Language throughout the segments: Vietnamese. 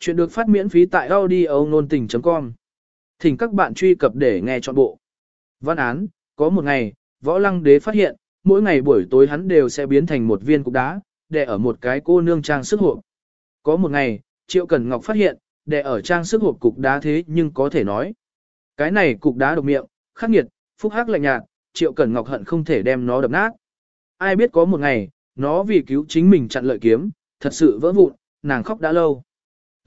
Chuyện được phát miễn phí tại audio nôn tình.com. Thỉnh các bạn truy cập để nghe trọn bộ. Văn án, có một ngày, võ lăng đế phát hiện, mỗi ngày buổi tối hắn đều sẽ biến thành một viên cục đá, để ở một cái cô nương trang sức hộp. Có một ngày, Triệu Cẩn Ngọc phát hiện, để ở trang sức hộp cục đá thế nhưng có thể nói. Cái này cục đá độc miệng, khắc nghiệt, phúc hắc lạnh nhạt, Triệu Cẩn Ngọc hận không thể đem nó đập nát. Ai biết có một ngày, nó vì cứu chính mình chặn lợi kiếm, thật sự vỡ vụn, nàng khóc đã lâu.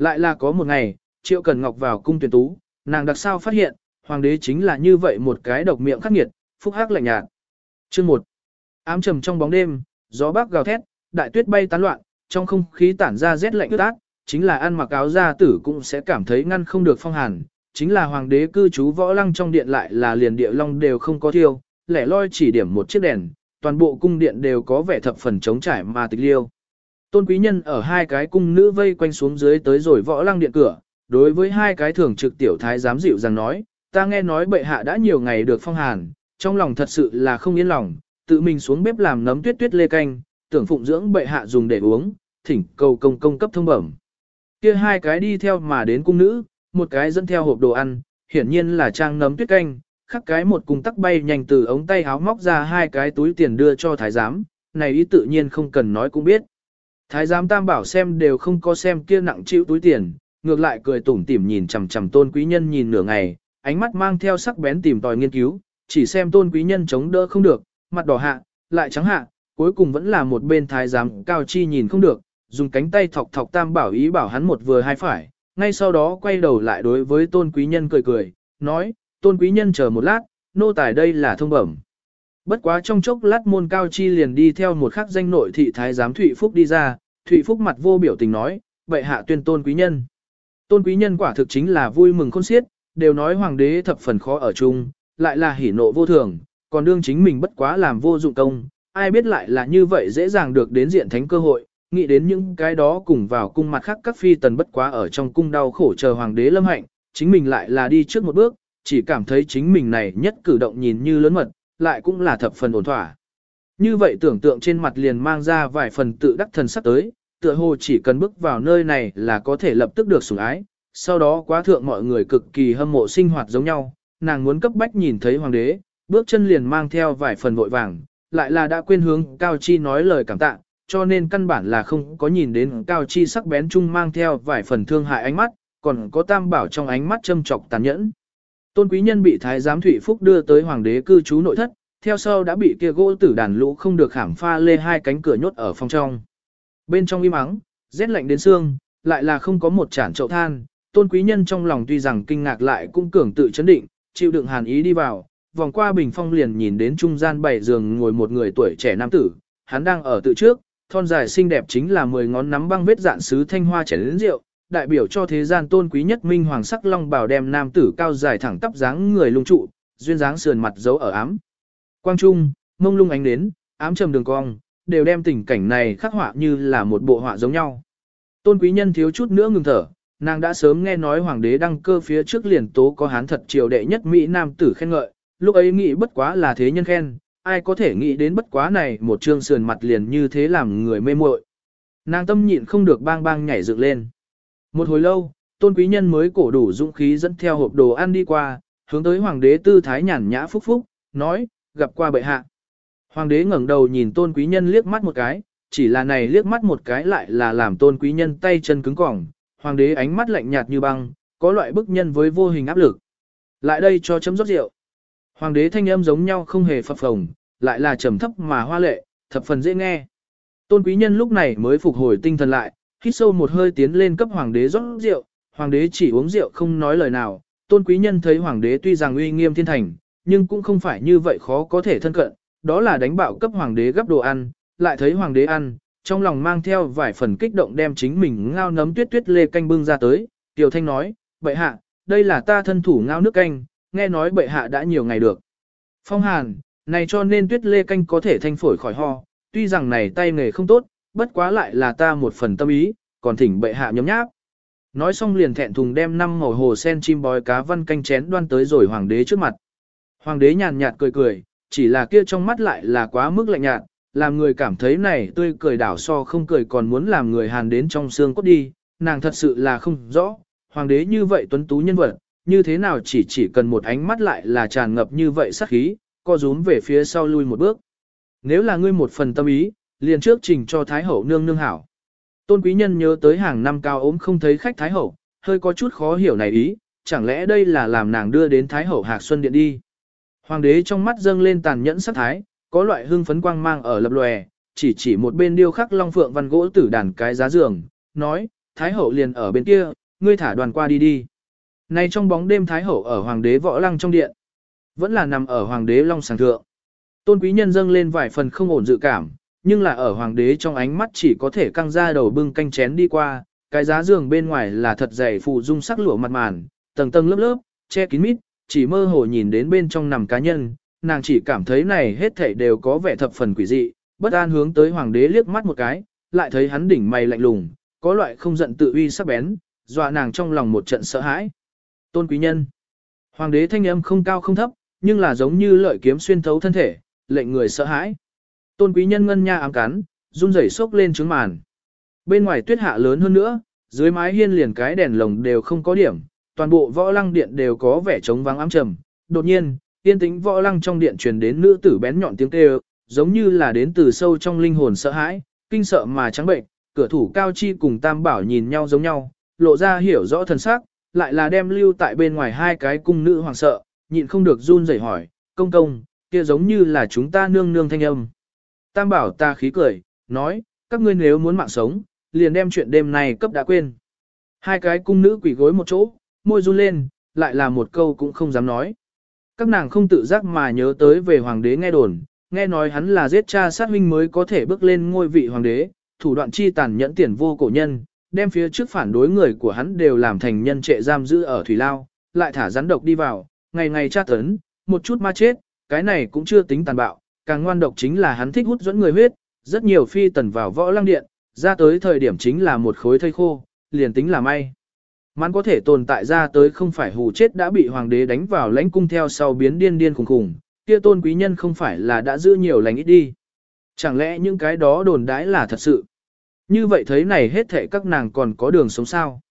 Lại là có một ngày, Triệu Cẩn Ngọc vào cung tuyển tú, nàng đặc sao phát hiện, hoàng đế chính là như vậy một cái độc miệng khắc nghiệt, phúc hắc lạnh nhạt. Chương 1. Ám trầm trong bóng đêm, gió bắc gào thét, đại tuyết bay tán loạn, trong không khí tản ra rét lạnh ướt át, chính là ăn mặc áo da tử cũng sẽ cảm thấy ngăn không được phong hàn, chính là hoàng đế cư trú võ lăng trong điện lại là liền địa long đều không có thiêu, lẻ loi chỉ điểm một chiếc đèn, toàn bộ cung điện đều có vẻ thập phần trống trải mà tịch liêu. Tôn quý nhân ở hai cái cung nữ vây quanh xuống dưới tới rồi võ lăng điện cửa, đối với hai cái thường trực tiểu thái giám dịu rằng nói, ta nghe nói bệ hạ đã nhiều ngày được phong hàn, trong lòng thật sự là không yên lòng, tự mình xuống bếp làm nấm tuyết tuyết lê canh, tưởng phụng dưỡng bệ hạ dùng để uống, thỉnh cầu công công cấp thông bẩm. Kia hai cái đi theo mà đến cung nữ, một cái dẫn theo hộp đồ ăn, hiển nhiên là trang nấm tuyết canh, khắc cái một cùng tắc bay nhanh từ ống tay háo móc ra hai cái túi tiền đưa cho thái giám, này ý tự nhiên không cần nói cũng biết. Thái giám tam bảo xem đều không có xem kia nặng chịu túi tiền, ngược lại cười tủm tỉm nhìn chằm chằm tôn quý nhân nhìn nửa ngày, ánh mắt mang theo sắc bén tìm tòi nghiên cứu, chỉ xem tôn quý nhân chống đỡ không được, mặt đỏ hạ, lại trắng hạ, cuối cùng vẫn là một bên thái giám cao chi nhìn không được, dùng cánh tay thọc thọc tam bảo ý bảo hắn một vừa hai phải, ngay sau đó quay đầu lại đối với tôn quý nhân cười cười, nói, tôn quý nhân chờ một lát, nô tài đây là thông bẩm. Bất quá trong chốc lát môn cao chi liền đi theo một khắc danh nội thị thái giám Thụy Phúc đi ra, Thụy Phúc mặt vô biểu tình nói, vậy hạ tuyên tôn quý nhân. Tôn quý nhân quả thực chính là vui mừng khôn xiết, đều nói hoàng đế thập phần khó ở chung, lại là hỉ nộ vô thường, còn đương chính mình bất quá làm vô dụng công, ai biết lại là như vậy dễ dàng được đến diện thánh cơ hội, nghĩ đến những cái đó cùng vào cung mặt khác các phi tần bất quá ở trong cung đau khổ chờ hoàng đế lâm hạnh, chính mình lại là đi trước một bước, chỉ cảm thấy chính mình này nhất cử động nhìn như lớn mật, lại cũng là thập phần ổn thỏa. Như vậy tưởng tượng trên mặt liền mang ra vài phần tự đắc thần sắc tới, tựa hồ chỉ cần bước vào nơi này là có thể lập tức được sủng ái, sau đó quá thượng mọi người cực kỳ hâm mộ sinh hoạt giống nhau, nàng muốn cấp bách nhìn thấy hoàng đế, bước chân liền mang theo vài phần vội vàng, lại là đã quên hướng Cao Chi nói lời cảm tạ, cho nên căn bản là không có nhìn đến Cao Chi sắc bén chung mang theo vài phần thương hại ánh mắt, còn có tam bảo trong ánh mắt châm trọc tàn nhẫn. Tôn quý nhân bị thái giám Thụy Phúc đưa tới hoàng đế cư trú nội thất, theo sau đã bị kia gỗ tử đàn lũ không được khảm pha lê hai cánh cửa nhốt ở phòng trong. Bên trong im ắng, rét lạnh đến xương, lại là không có một chản chậu than, tôn quý nhân trong lòng tuy rằng kinh ngạc lại cũng cường tự chấn định, chịu đựng hàn ý đi vào, vòng qua bình phong liền nhìn đến trung gian bảy giường ngồi một người tuổi trẻ nam tử, hắn đang ở tự trước, thon dài xinh đẹp chính là mười ngón nắm băng vết dạn sứ thanh hoa chén lớn rượu, đại biểu cho thế gian tôn quý nhất minh hoàng sắc long bảo đem nam tử cao dài thẳng tắp dáng người lung trụ, duyên dáng sườn mặt giấu ở ám. Quang trung, mông lung ánh đến, ám trầm đường cong, đều đem tình cảnh này khắc họa như là một bộ họa giống nhau. Tôn quý nhân thiếu chút nữa ngừng thở, nàng đã sớm nghe nói hoàng đế đăng cơ phía trước liền tố có hán thật triều đệ nhất Mỹ nam tử khen ngợi, lúc ấy nghĩ bất quá là thế nhân khen, ai có thể nghĩ đến bất quá này một trương sườn mặt liền như thế làm người mê muội. Nàng tâm nhịn không được bang bang nhảy dựng lên. Một hồi lâu, tôn quý nhân mới cổ đủ dũng khí dẫn theo hộp đồ ăn đi qua, hướng tới hoàng đế tư thái nhàn nhã phúc phúc, nói, gặp qua bệ hạ. Hoàng đế ngẩng đầu nhìn tôn quý nhân liếc mắt một cái, chỉ là này liếc mắt một cái lại là làm tôn quý nhân tay chân cứng cỏng, hoàng đế ánh mắt lạnh nhạt như băng, có loại bức nhân với vô hình áp lực. Lại đây cho chấm rót rượu. Hoàng đế thanh âm giống nhau không hề phập phồng, lại là trầm thấp mà hoa lệ, thập phần dễ nghe. Tôn quý nhân lúc này mới phục hồi tinh thần lại, hít sâu một hơi tiến lên cấp hoàng đế rót rượu, hoàng đế chỉ uống rượu không nói lời nào, tôn quý nhân thấy hoàng đế tuy rằng uy nghiêm thiên thành, nhưng cũng không phải như vậy khó có thể thân cận, đó là đánh bạo cấp hoàng đế gấp đồ ăn, lại thấy hoàng đế ăn, trong lòng mang theo vài phần kích động đem chính mình ngao nấm tuyết tuyết lê canh bưng ra tới, Tiểu Thanh nói, bệ hạ, đây là ta thân thủ ngao nước canh, nghe nói bệ hạ đã nhiều ngày được. Phong hàn, này cho nên tuyết lê canh có thể thanh phổi khỏi ho, tuy rằng này tay nghề không tốt, bất quá lại là ta một phần tâm ý, còn thỉnh bệ hạ nhóm nháp. Nói xong liền thẹn thùng đem năm màu hồ sen chim bói cá văn canh chén đoan tới rồi hoàng đế trước mặt. Hoàng đế nhàn nhạt cười cười, chỉ là kia trong mắt lại là quá mức lạnh nhạt, làm người cảm thấy này tươi cười đảo so không cười còn muốn làm người hàn đến trong xương cốt đi, nàng thật sự là không rõ, hoàng đế như vậy tuấn tú nhân vật, như thế nào chỉ chỉ cần một ánh mắt lại là tràn ngập như vậy sát khí, co rúm về phía sau lui một bước. Nếu là ngươi một phần tâm ý, liền trước trình cho Thái Hậu nương nương hảo. Tôn quý nhân nhớ tới hàng năm cao ốm không thấy khách Thái Hậu, hơi có chút khó hiểu này ý, chẳng lẽ đây là làm nàng đưa đến Thái Hậu Hạc Xuân Điện đi. Hoàng đế trong mắt dâng lên tàn nhẫn sắc thái, có loại hương phấn quang mang ở lập lòe, chỉ chỉ một bên điêu khắc long phượng văn gỗ tử đàn cái giá giường, nói, Thái Hậu liền ở bên kia, ngươi thả đoàn qua đi đi. Nay trong bóng đêm Thái Hậu ở Hoàng đế võ lăng trong điện, vẫn là nằm ở Hoàng đế long sàng thượng. Tôn quý nhân dâng lên vài phần không ổn dự cảm, nhưng là ở Hoàng đế trong ánh mắt chỉ có thể căng ra đầu bưng canh chén đi qua, cái giá giường bên ngoài là thật dày phụ dung sắc lụa mặt màn, tầng tầng lớp lớp, che kín mít, chỉ mơ hồ nhìn đến bên trong nằm cá nhân, nàng chỉ cảm thấy này hết thảy đều có vẻ thập phần quỷ dị, bất an hướng tới hoàng đế liếc mắt một cái, lại thấy hắn đỉnh mày lạnh lùng, có loại không giận tự uy sắc bén, dọa nàng trong lòng một trận sợ hãi. Tôn quý nhân. Hoàng đế thanh âm không cao không thấp, nhưng là giống như lợi kiếm xuyên thấu thân thể, lệnh người sợ hãi. Tôn quý nhân ngân nha ám cắn, run rẩy sốc lên trứng màn. Bên ngoài tuyết hạ lớn hơn nữa, dưới mái hiên liền cái đèn lồng đều không có điểm, toàn bộ võ lăng điện đều có vẻ trống vắng ám trầm. Đột nhiên, tiên tính võ lăng trong điện truyền đến nữ tử bén nhọn tiếng kêu, giống như là đến từ sâu trong linh hồn sợ hãi, kinh sợ mà trắng bệnh, cửa thủ cao chi cùng tam bảo nhìn nhau giống nhau, lộ ra hiểu rõ thần sắc, lại là đem lưu tại bên ngoài hai cái cung nữ hoàng sợ, nhịn không được run rẩy hỏi, công công, kia giống như là chúng ta nương nương thanh âm. Tam bảo ta khí cười, nói, các ngươi nếu muốn mạng sống, liền đem chuyện đêm này cấp đã quên. Hai cái cung nữ quỷ gối một chỗ, môi run lên, lại là một câu cũng không dám nói. Các nàng không tự giác mà nhớ tới về hoàng đế nghe đồn, nghe nói hắn là giết cha sát huynh mới có thể bước lên ngôi vị hoàng đế, thủ đoạn chi tàn nhẫn tiền vô cổ nhân, đem phía trước phản đối người của hắn đều làm thành nhân trệ giam giữ ở thủy lao, lại thả rắn độc đi vào, ngày ngày tra tấn, một chút ma chết, cái này cũng chưa tính tàn bạo, càng ngoan độc chính là hắn thích hút dẫn người huyết, rất nhiều phi tần vào võ lăng điện, ra tới thời điểm chính là một khối thây khô, liền tính là may. Mắn có thể tồn tại ra tới không phải hù chết đã bị hoàng đế đánh vào lãnh cung theo sau biến điên điên khùng khùng, kia tôn quý nhân không phải là đã giữ nhiều lành ít đi. Chẳng lẽ những cái đó đồn đãi là thật sự? Như vậy thấy này hết thệ các nàng còn có đường sống sao?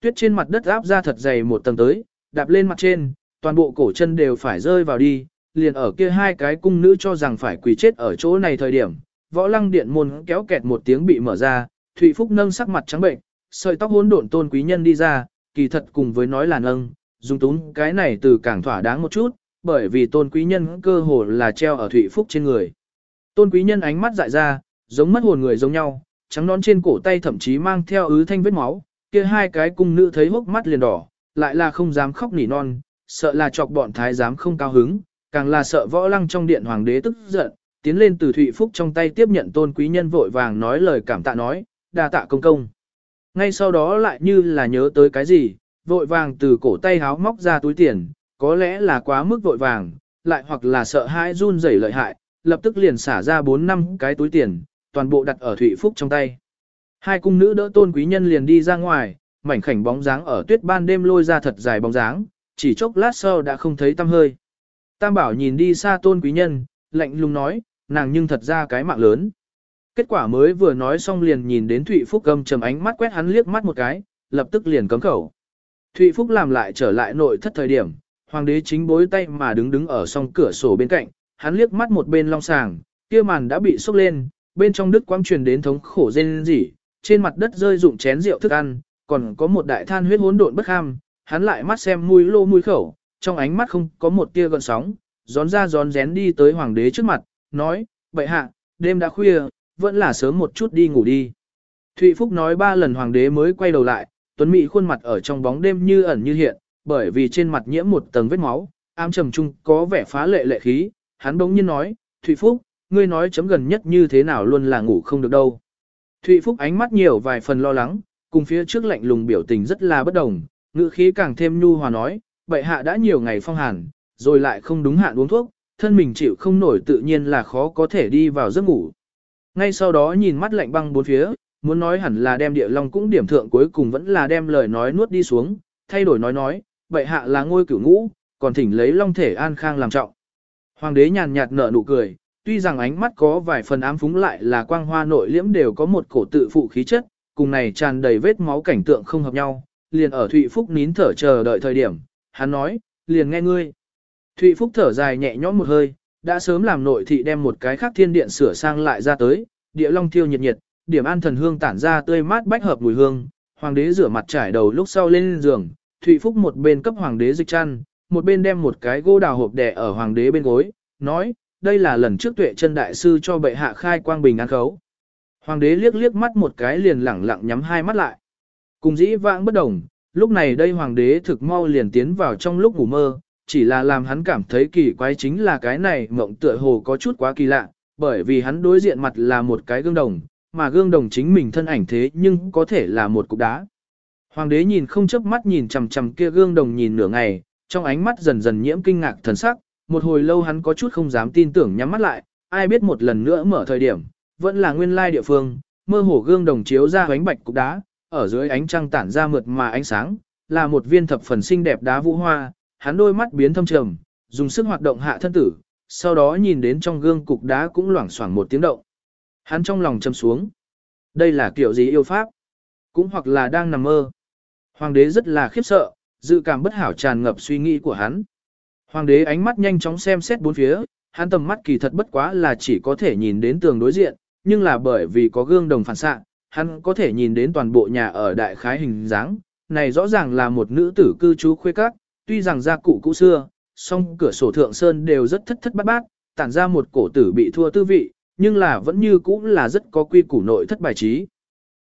Tuyết trên mặt đất áp ra thật dày một tầng tới, đạp lên mặt trên, toàn bộ cổ chân đều phải rơi vào đi, liền ở kia hai cái cung nữ cho rằng phải quỳ chết ở chỗ này thời điểm. Võ lăng điện môn kéo kẹt một tiếng bị mở ra, Thụy Phúc nâng sắc mặt trắng bệnh, sợi tóc hỗn độn tôn quý nhân đi ra, kỳ thật cùng với nói là nâng, dùng túng cái này từ càng thỏa đáng một chút, bởi vì tôn quý nhân cơ hồ là treo ở Thụy Phúc trên người. Tôn quý nhân ánh mắt dại ra, giống mất hồn người giống nhau, trắng nón trên cổ tay thậm chí mang theo ứ thanh vết máu, kia hai cái cung nữ thấy hốc mắt liền đỏ, lại là không dám khóc nỉ non, sợ là chọc bọn thái giám không cao hứng, càng là sợ võ lăng trong điện hoàng đế tức giận, tiến lên từ Thụy Phúc trong tay tiếp nhận tôn quý nhân vội vàng nói lời cảm tạ nói, đa tạ công công. Ngay sau đó lại như là nhớ tới cái gì, vội vàng từ cổ tay háo móc ra túi tiền, có lẽ là quá mức vội vàng, lại hoặc là sợ hãi run rẩy lợi hại, lập tức liền xả ra 4 năm cái túi tiền, toàn bộ đặt ở Thụy Phúc trong tay. Hai cung nữ đỡ tôn quý nhân liền đi ra ngoài, mảnh khảnh bóng dáng ở tuyết ban đêm lôi ra thật dài bóng dáng, chỉ chốc lát sau đã không thấy tăm hơi. Tam bảo nhìn đi xa tôn quý nhân, lạnh lùng nói, nàng nhưng thật ra cái mạng lớn. Kết quả mới vừa nói xong liền nhìn đến Thụy Phúc cầm trầm ánh mắt quét hắn liếc mắt một cái, lập tức liền cấm khẩu. Thụy Phúc làm lại trở lại nội thất thời điểm, hoàng đế chính bối tay mà đứng đứng ở song cửa sổ bên cạnh, hắn liếc mắt một bên long sàng, kia màn đã bị sốc lên, bên trong đức quang truyền đến thống khổ rên rỉ, trên mặt đất rơi dụng chén rượu thức ăn, còn có một đại than huyết hỗn độn bất ham, hắn lại mắt xem mũi lô mũi khẩu, trong ánh mắt không có một tia gợn sóng, gión ra gión rén đi tới hoàng đế trước mặt, nói, bệ hạ, đêm đã khuya, vẫn là sớm một chút đi ngủ đi. Thụy Phúc nói ba lần hoàng đế mới quay đầu lại, tuấn mỹ khuôn mặt ở trong bóng đêm như ẩn như hiện, bởi vì trên mặt nhiễm một tầng vết máu, ám trầm trung có vẻ phá lệ lệ khí, hắn bỗng nhiên nói, Thụy Phúc, ngươi nói chấm gần nhất như thế nào luôn là ngủ không được đâu. Thụy Phúc ánh mắt nhiều vài phần lo lắng, cùng phía trước lạnh lùng biểu tình rất là bất đồng, ngữ khí càng thêm nhu hòa nói, bệ hạ đã nhiều ngày phong hàn, rồi lại không đúng hạn uống thuốc, thân mình chịu không nổi tự nhiên là khó có thể đi vào giấc ngủ. Ngay sau đó nhìn mắt lạnh băng bốn phía, muốn nói hẳn là đem địa long cũng điểm thượng cuối cùng vẫn là đem lời nói nuốt đi xuống, thay đổi nói nói, bệ hạ là ngôi cửu ngũ, còn thỉnh lấy long thể an khang làm trọng. Hoàng đế nhàn nhạt nở nụ cười, tuy rằng ánh mắt có vài phần ám phúng lại là quang hoa nội liễm đều có một cổ tự phụ khí chất, cùng này tràn đầy vết máu cảnh tượng không hợp nhau, liền ở Thụy Phúc nín thở chờ đợi thời điểm, hắn nói, liền nghe ngươi. Thụy Phúc thở dài nhẹ nhõm một hơi, đã sớm làm nội thị đem một cái khác thiên điện sửa sang lại ra tới, địa long thiêu nhiệt nhiệt, điểm an thần hương tản ra tươi mát bách hợp mùi hương, hoàng đế rửa mặt trải đầu lúc sau lên giường, Thụy Phúc một bên cấp hoàng đế dịch chăn, một bên đem một cái gỗ đào hộp đè ở hoàng đế bên gối, nói, đây là lần trước tuệ chân đại sư cho bệ hạ khai quang bình an khấu. Hoàng đế liếc liếc mắt một cái liền lẳng lặng nhắm hai mắt lại. Cùng dĩ vãng bất đồng, lúc này đây hoàng đế thực mau liền tiến vào trong lúc ngủ mơ, chỉ là làm hắn cảm thấy kỳ quái chính là cái này mộng tựa hồ có chút quá kỳ lạ, bởi vì hắn đối diện mặt là một cái gương đồng, mà gương đồng chính mình thân ảnh thế nhưng có thể là một cục đá. Hoàng đế nhìn không chớp mắt nhìn chằm chằm kia gương đồng nhìn nửa ngày, trong ánh mắt dần dần nhiễm kinh ngạc thần sắc, một hồi lâu hắn có chút không dám tin tưởng nhắm mắt lại, ai biết một lần nữa mở thời điểm, vẫn là nguyên lai địa phương, mơ hồ gương đồng chiếu ra ánh bạch cục đá, ở dưới ánh trăng tản ra mượt mà ánh sáng, là một viên thập phần xinh đẹp đá vũ hoa, hắn đôi mắt biến thâm trầm, dùng sức hoạt động hạ thân tử, sau đó nhìn đến trong gương cục đá cũng loảng xoảng một tiếng động. Hắn trong lòng châm xuống. Đây là kiểu gì yêu pháp? Cũng hoặc là đang nằm mơ. Hoàng đế rất là khiếp sợ, dự cảm bất hảo tràn ngập suy nghĩ của hắn. Hoàng đế ánh mắt nhanh chóng xem xét bốn phía, hắn tầm mắt kỳ thật bất quá là chỉ có thể nhìn đến tường đối diện, nhưng là bởi vì có gương đồng phản xạ, hắn có thể nhìn đến toàn bộ nhà ở đại khái hình dáng. Này rõ ràng là một nữ tử cư trú khuê các, tuy rằng gia cụ cũ xưa, song cửa sổ thượng sơn đều rất thất thất bát bát, tản ra một cổ tử bị thua tư vị, nhưng là vẫn như cũ là rất có quy củ nội thất bài trí.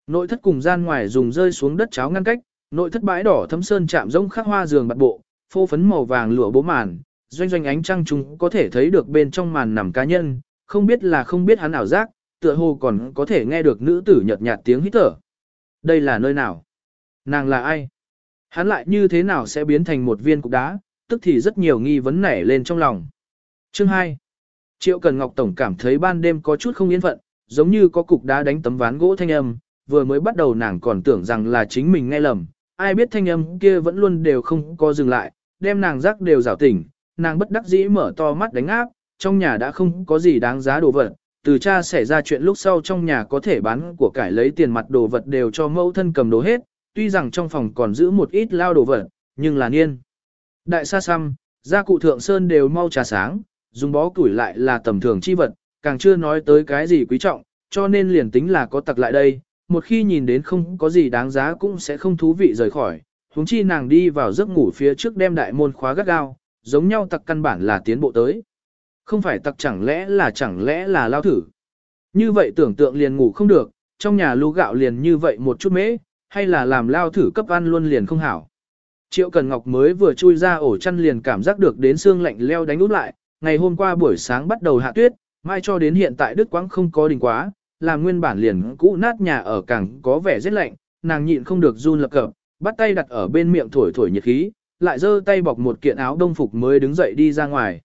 Nội thất cùng gian ngoài dùng rơi xuống đất cháo ngăn cách, nội thất bãi đỏ thấm sơn chạm rông khắc hoa giường bạt bộ, phô phấn màu vàng lụa bố màn, doanh doanh ánh trăng chúng có thể thấy được bên trong màn nằm cá nhân, không biết là không biết hắn ảo giác, tựa hồ còn có thể nghe được nữ tử nhợt nhạt tiếng hít thở. Đây là nơi nào? Nàng là ai? Hắn lại như thế nào sẽ biến thành một viên cục đá, tức thì rất nhiều nghi vấn nảy lên trong lòng. Chương 2. Triệu Cần Ngọc Tổng cảm thấy ban đêm có chút không yên phận, giống như có cục đá đánh tấm ván gỗ thanh âm, vừa mới bắt đầu nàng còn tưởng rằng là chính mình nghe lầm, ai biết thanh âm kia vẫn luôn đều không có dừng lại, đem nàng rắc đều rào tỉnh, nàng bất đắc dĩ mở to mắt đánh áp, trong nhà đã không có gì đáng giá đồ vật, từ cha xảy ra chuyện lúc sau trong nhà có thể bán của cải lấy tiền mặt đồ vật đều cho mẫu thân cầm đồ hết, tuy rằng trong phòng còn giữ một ít lao đồ vật, nhưng là niên. Đại sa xăm, gia cụ thượng sơn đều mau trà sáng, dùng bó củi lại là tầm thường chi vật, càng chưa nói tới cái gì quý trọng, cho nên liền tính là có tặc lại đây, một khi nhìn đến không có gì đáng giá cũng sẽ không thú vị rời khỏi, huống chi nàng đi vào giấc ngủ phía trước đem đại môn khóa gắt gao, giống nhau tặc căn bản là tiến bộ tới. Không phải tặc chẳng lẽ là chẳng lẽ là lao thử. Như vậy tưởng tượng liền ngủ không được, trong nhà lú gạo liền như vậy một chút mễ, hay là làm lao thử cấp ăn luôn liền không hảo. Triệu Cần Ngọc mới vừa chui ra ổ chăn liền cảm giác được đến xương lạnh leo đánh út lại, ngày hôm qua buổi sáng bắt đầu hạ tuyết, mai cho đến hiện tại Đức Quang không có đình quá, làm nguyên bản liền cũ nát nhà ở càng có vẻ rất lạnh, nàng nhịn không được run lập cập, bắt tay đặt ở bên miệng thổi thổi nhiệt khí, lại giơ tay bọc một kiện áo đông phục mới đứng dậy đi ra ngoài.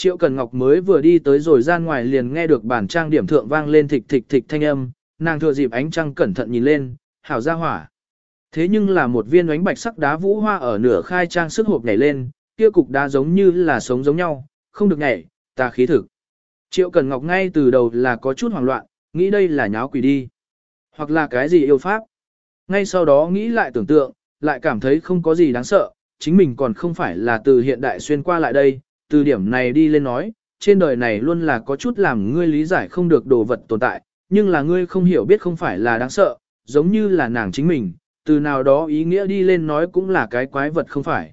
Triệu Cần Ngọc mới vừa đi tới rồi ra ngoài liền nghe được bản trang điểm thượng vang lên thịch thịch thịch thanh âm, nàng thừa dịp ánh trăng cẩn thận nhìn lên, hảo ra hỏa. Thế nhưng là một viên ánh bạch sắc đá vũ hoa ở nửa khai trang sức hộp nhảy lên, kia cục đá giống như là sống giống nhau, không được nhảy, ta khí thực. Triệu Cần Ngọc ngay từ đầu là có chút hoảng loạn, nghĩ đây là nháo quỷ đi. Hoặc là cái gì yêu pháp. Ngay sau đó nghĩ lại tưởng tượng, lại cảm thấy không có gì đáng sợ, chính mình còn không phải là từ hiện đại xuyên qua lại đây, từ điểm này đi lên nói, trên đời này luôn là có chút làm ngươi lý giải không được đồ vật tồn tại, nhưng là ngươi không hiểu biết không phải là đáng sợ, giống như là nàng chính mình, từ nào đó ý nghĩa đi lên nói cũng là cái quái vật không phải.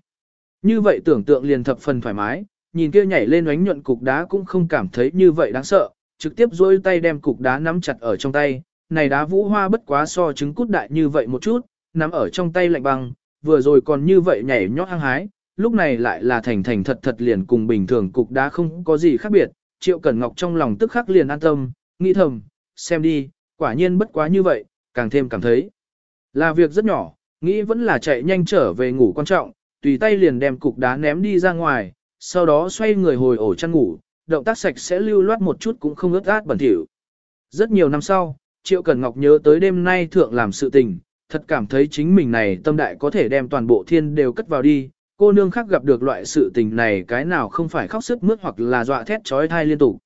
Như vậy tưởng tượng liền thập phần thoải mái, nhìn kia nhảy lên oánh nhuận cục đá cũng không cảm thấy như vậy đáng sợ, trực tiếp duỗi tay đem cục đá nắm chặt ở trong tay, này đá vũ hoa bất quá so trứng cút đại như vậy một chút, nắm ở trong tay lạnh băng, vừa rồi còn như vậy nhảy nhót hăng hái, lúc này lại là thành thành thật thật liền cùng bình thường cục đá không có gì khác biệt, Triệu Cẩn Ngọc trong lòng tức khắc liền an tâm, nghĩ thầm, xem đi, quả nhiên bất quá như vậy, càng thêm cảm thấy là việc rất nhỏ, nghĩ vẫn là chạy nhanh trở về ngủ quan trọng, tùy tay liền đem cục đá ném đi ra ngoài, sau đó xoay người hồi ổ chăn ngủ, động tác sạch sẽ lưu loát một chút cũng không ướt át bẩn thỉu. Rất nhiều năm sau, Triệu Cẩn Ngọc nhớ tới đêm nay thượng làm sự tình, thật cảm thấy chính mình này tâm đại có thể đem toàn bộ thiên đều cất vào đi, cô nương khác gặp được loại sự tình này cái nào không phải khóc sức mướt hoặc là dọa thét trói thai liên tục.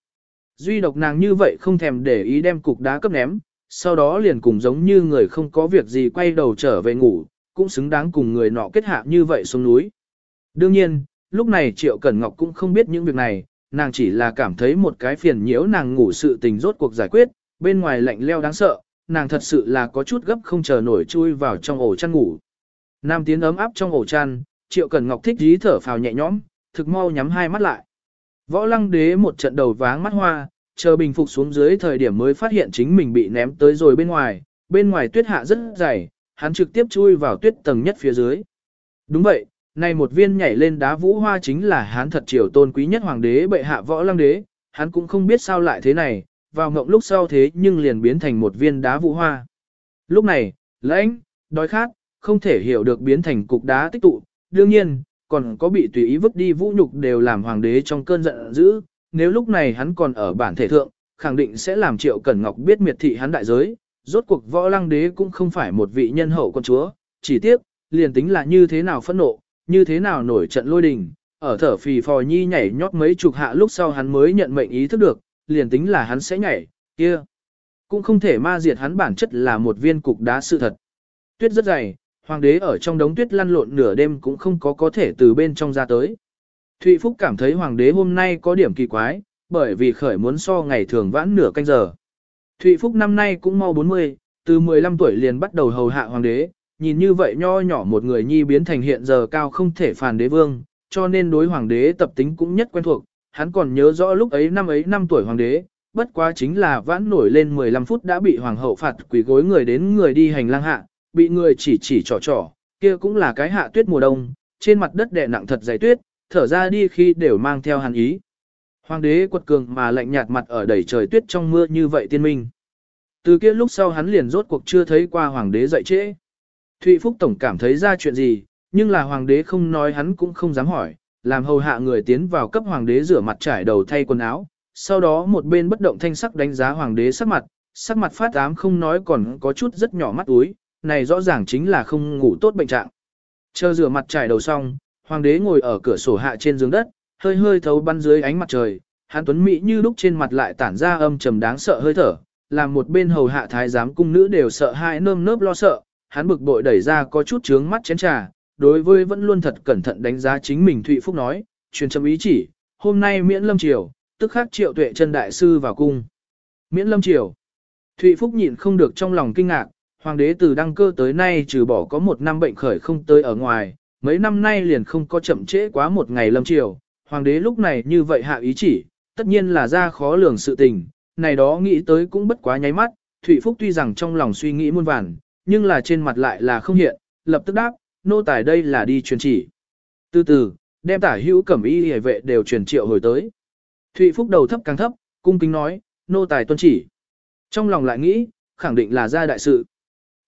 Duy độc nàng như vậy không thèm để ý đem cục đá cấp ném, sau đó liền cùng giống như người không có việc gì quay đầu trở về ngủ, cũng xứng đáng cùng người nọ kết hạ như vậy xuống núi. Đương nhiên, lúc này Triệu Cẩn Ngọc cũng không biết những việc này, nàng chỉ là cảm thấy một cái phiền nhiễu nàng ngủ sự tình rốt cuộc giải quyết, bên ngoài lạnh leo đáng sợ, nàng thật sự là có chút gấp không chờ nổi chui vào trong ổ chăn ngủ. Nam tiến ấm áp trong ổ chăn, Triệu Cẩn Ngọc thích dí thở phào nhẹ nhõm, thực mau nhắm hai mắt lại. Võ lăng đế một trận đầu váng mắt hoa, chờ bình phục xuống dưới thời điểm mới phát hiện chính mình bị ném tới rồi bên ngoài, bên ngoài tuyết hạ rất dày, hắn trực tiếp chui vào tuyết tầng nhất phía dưới. Đúng vậy, này một viên nhảy lên đá vũ hoa chính là hắn thật triều tôn quý nhất hoàng đế bệ hạ võ lăng đế, hắn cũng không biết sao lại thế này, vào ngộng lúc sau thế nhưng liền biến thành một viên đá vũ hoa. Lúc này, lãnh, đói khát, không thể hiểu được biến thành cục đá tích tụ, đương nhiên, còn có bị tùy ý vứt đi vũ nhục đều làm hoàng đế trong cơn giận dữ, nếu lúc này hắn còn ở bản thể thượng, khẳng định sẽ làm Triệu Cẩn Ngọc biết miệt thị hắn đại giới, rốt cuộc võ lăng đế cũng không phải một vị nhân hậu con chúa, chỉ tiếc, liền tính là như thế nào phẫn nộ, như thế nào nổi trận lôi đình, ở thở phì phò nhi nhảy nhót mấy chục hạ lúc sau hắn mới nhận mệnh ý thức được, liền tính là hắn sẽ nhảy, kia. Cũng không thể ma diệt hắn bản chất là một viên cục đá sự thật. Tuyết rất dày, hoàng đế ở trong đống tuyết lăn lộn nửa đêm cũng không có có thể từ bên trong ra tới. Thụy Phúc cảm thấy hoàng đế hôm nay có điểm kỳ quái, bởi vì khởi muốn so ngày thường vãn nửa canh giờ. Thụy Phúc năm nay cũng mau 40, từ 15 tuổi liền bắt đầu hầu hạ hoàng đế, nhìn như vậy nho nhỏ một người nhi biến thành hiện giờ cao không thể phản đế vương, cho nên đối hoàng đế tập tính cũng nhất quen thuộc, hắn còn nhớ rõ lúc ấy năm ấy năm tuổi hoàng đế, bất quá chính là vãn nổi lên 15 phút đã bị hoàng hậu phạt quỷ gối người đến người đi hành lang hạ, bị người chỉ chỉ trò trò, kia cũng là cái hạ tuyết mùa đông, trên mặt đất đè nặng thật dày tuyết, thở ra đi khi đều mang theo hàn ý. Hoàng đế quật cường mà lạnh nhạt mặt ở đầy trời tuyết trong mưa như vậy tiên minh. Từ kia lúc sau hắn liền rốt cuộc chưa thấy qua hoàng đế dậy trễ. Thụy Phúc Tổng cảm thấy ra chuyện gì, nhưng là hoàng đế không nói hắn cũng không dám hỏi, làm hầu hạ người tiến vào cấp hoàng đế rửa mặt trải đầu thay quần áo, sau đó một bên bất động thanh sắc đánh giá hoàng đế sắc mặt, sắc mặt phát ám không nói còn có chút rất nhỏ mắt úi, này rõ ràng chính là không ngủ tốt bệnh trạng. Chờ rửa mặt trải đầu xong, hoàng đế ngồi ở cửa sổ hạ trên giường đất, hơi hơi thấu bắn dưới ánh mặt trời, hắn tuấn mỹ như lúc trên mặt lại tản ra âm trầm đáng sợ hơi thở, làm một bên hầu hạ thái giám cung nữ đều sợ hãi nơm nớp lo sợ, hắn bực bội đẩy ra có chút trướng mắt chén trà, đối với vẫn luôn thật cẩn thận đánh giá chính mình Thụy Phúc nói, truyền trầm ý chỉ, hôm nay miễn lâm triều, tức khắc triệu tuệ chân đại sư vào cung. Miễn lâm triều. Thụy Phúc nhịn không được trong lòng kinh ngạc, hoàng đế từ đăng cơ tới nay trừ bỏ có một năm bệnh khởi không tới ở ngoài, mấy năm nay liền không có chậm trễ quá một ngày lâm triều, hoàng đế lúc này như vậy hạ ý chỉ, tất nhiên là ra khó lường sự tình, này đó nghĩ tới cũng bất quá nháy mắt, Thụy Phúc tuy rằng trong lòng suy nghĩ muôn vàn, nhưng là trên mặt lại là không hiện, lập tức đáp, nô tài đây là đi truyền chỉ. Từ từ, đem tả hữu cẩm y hề vệ đều truyền triệu hồi tới. Thụy Phúc đầu thấp càng thấp, cung kính nói, nô tài tuân chỉ. Trong lòng lại nghĩ, khẳng định là ra đại sự.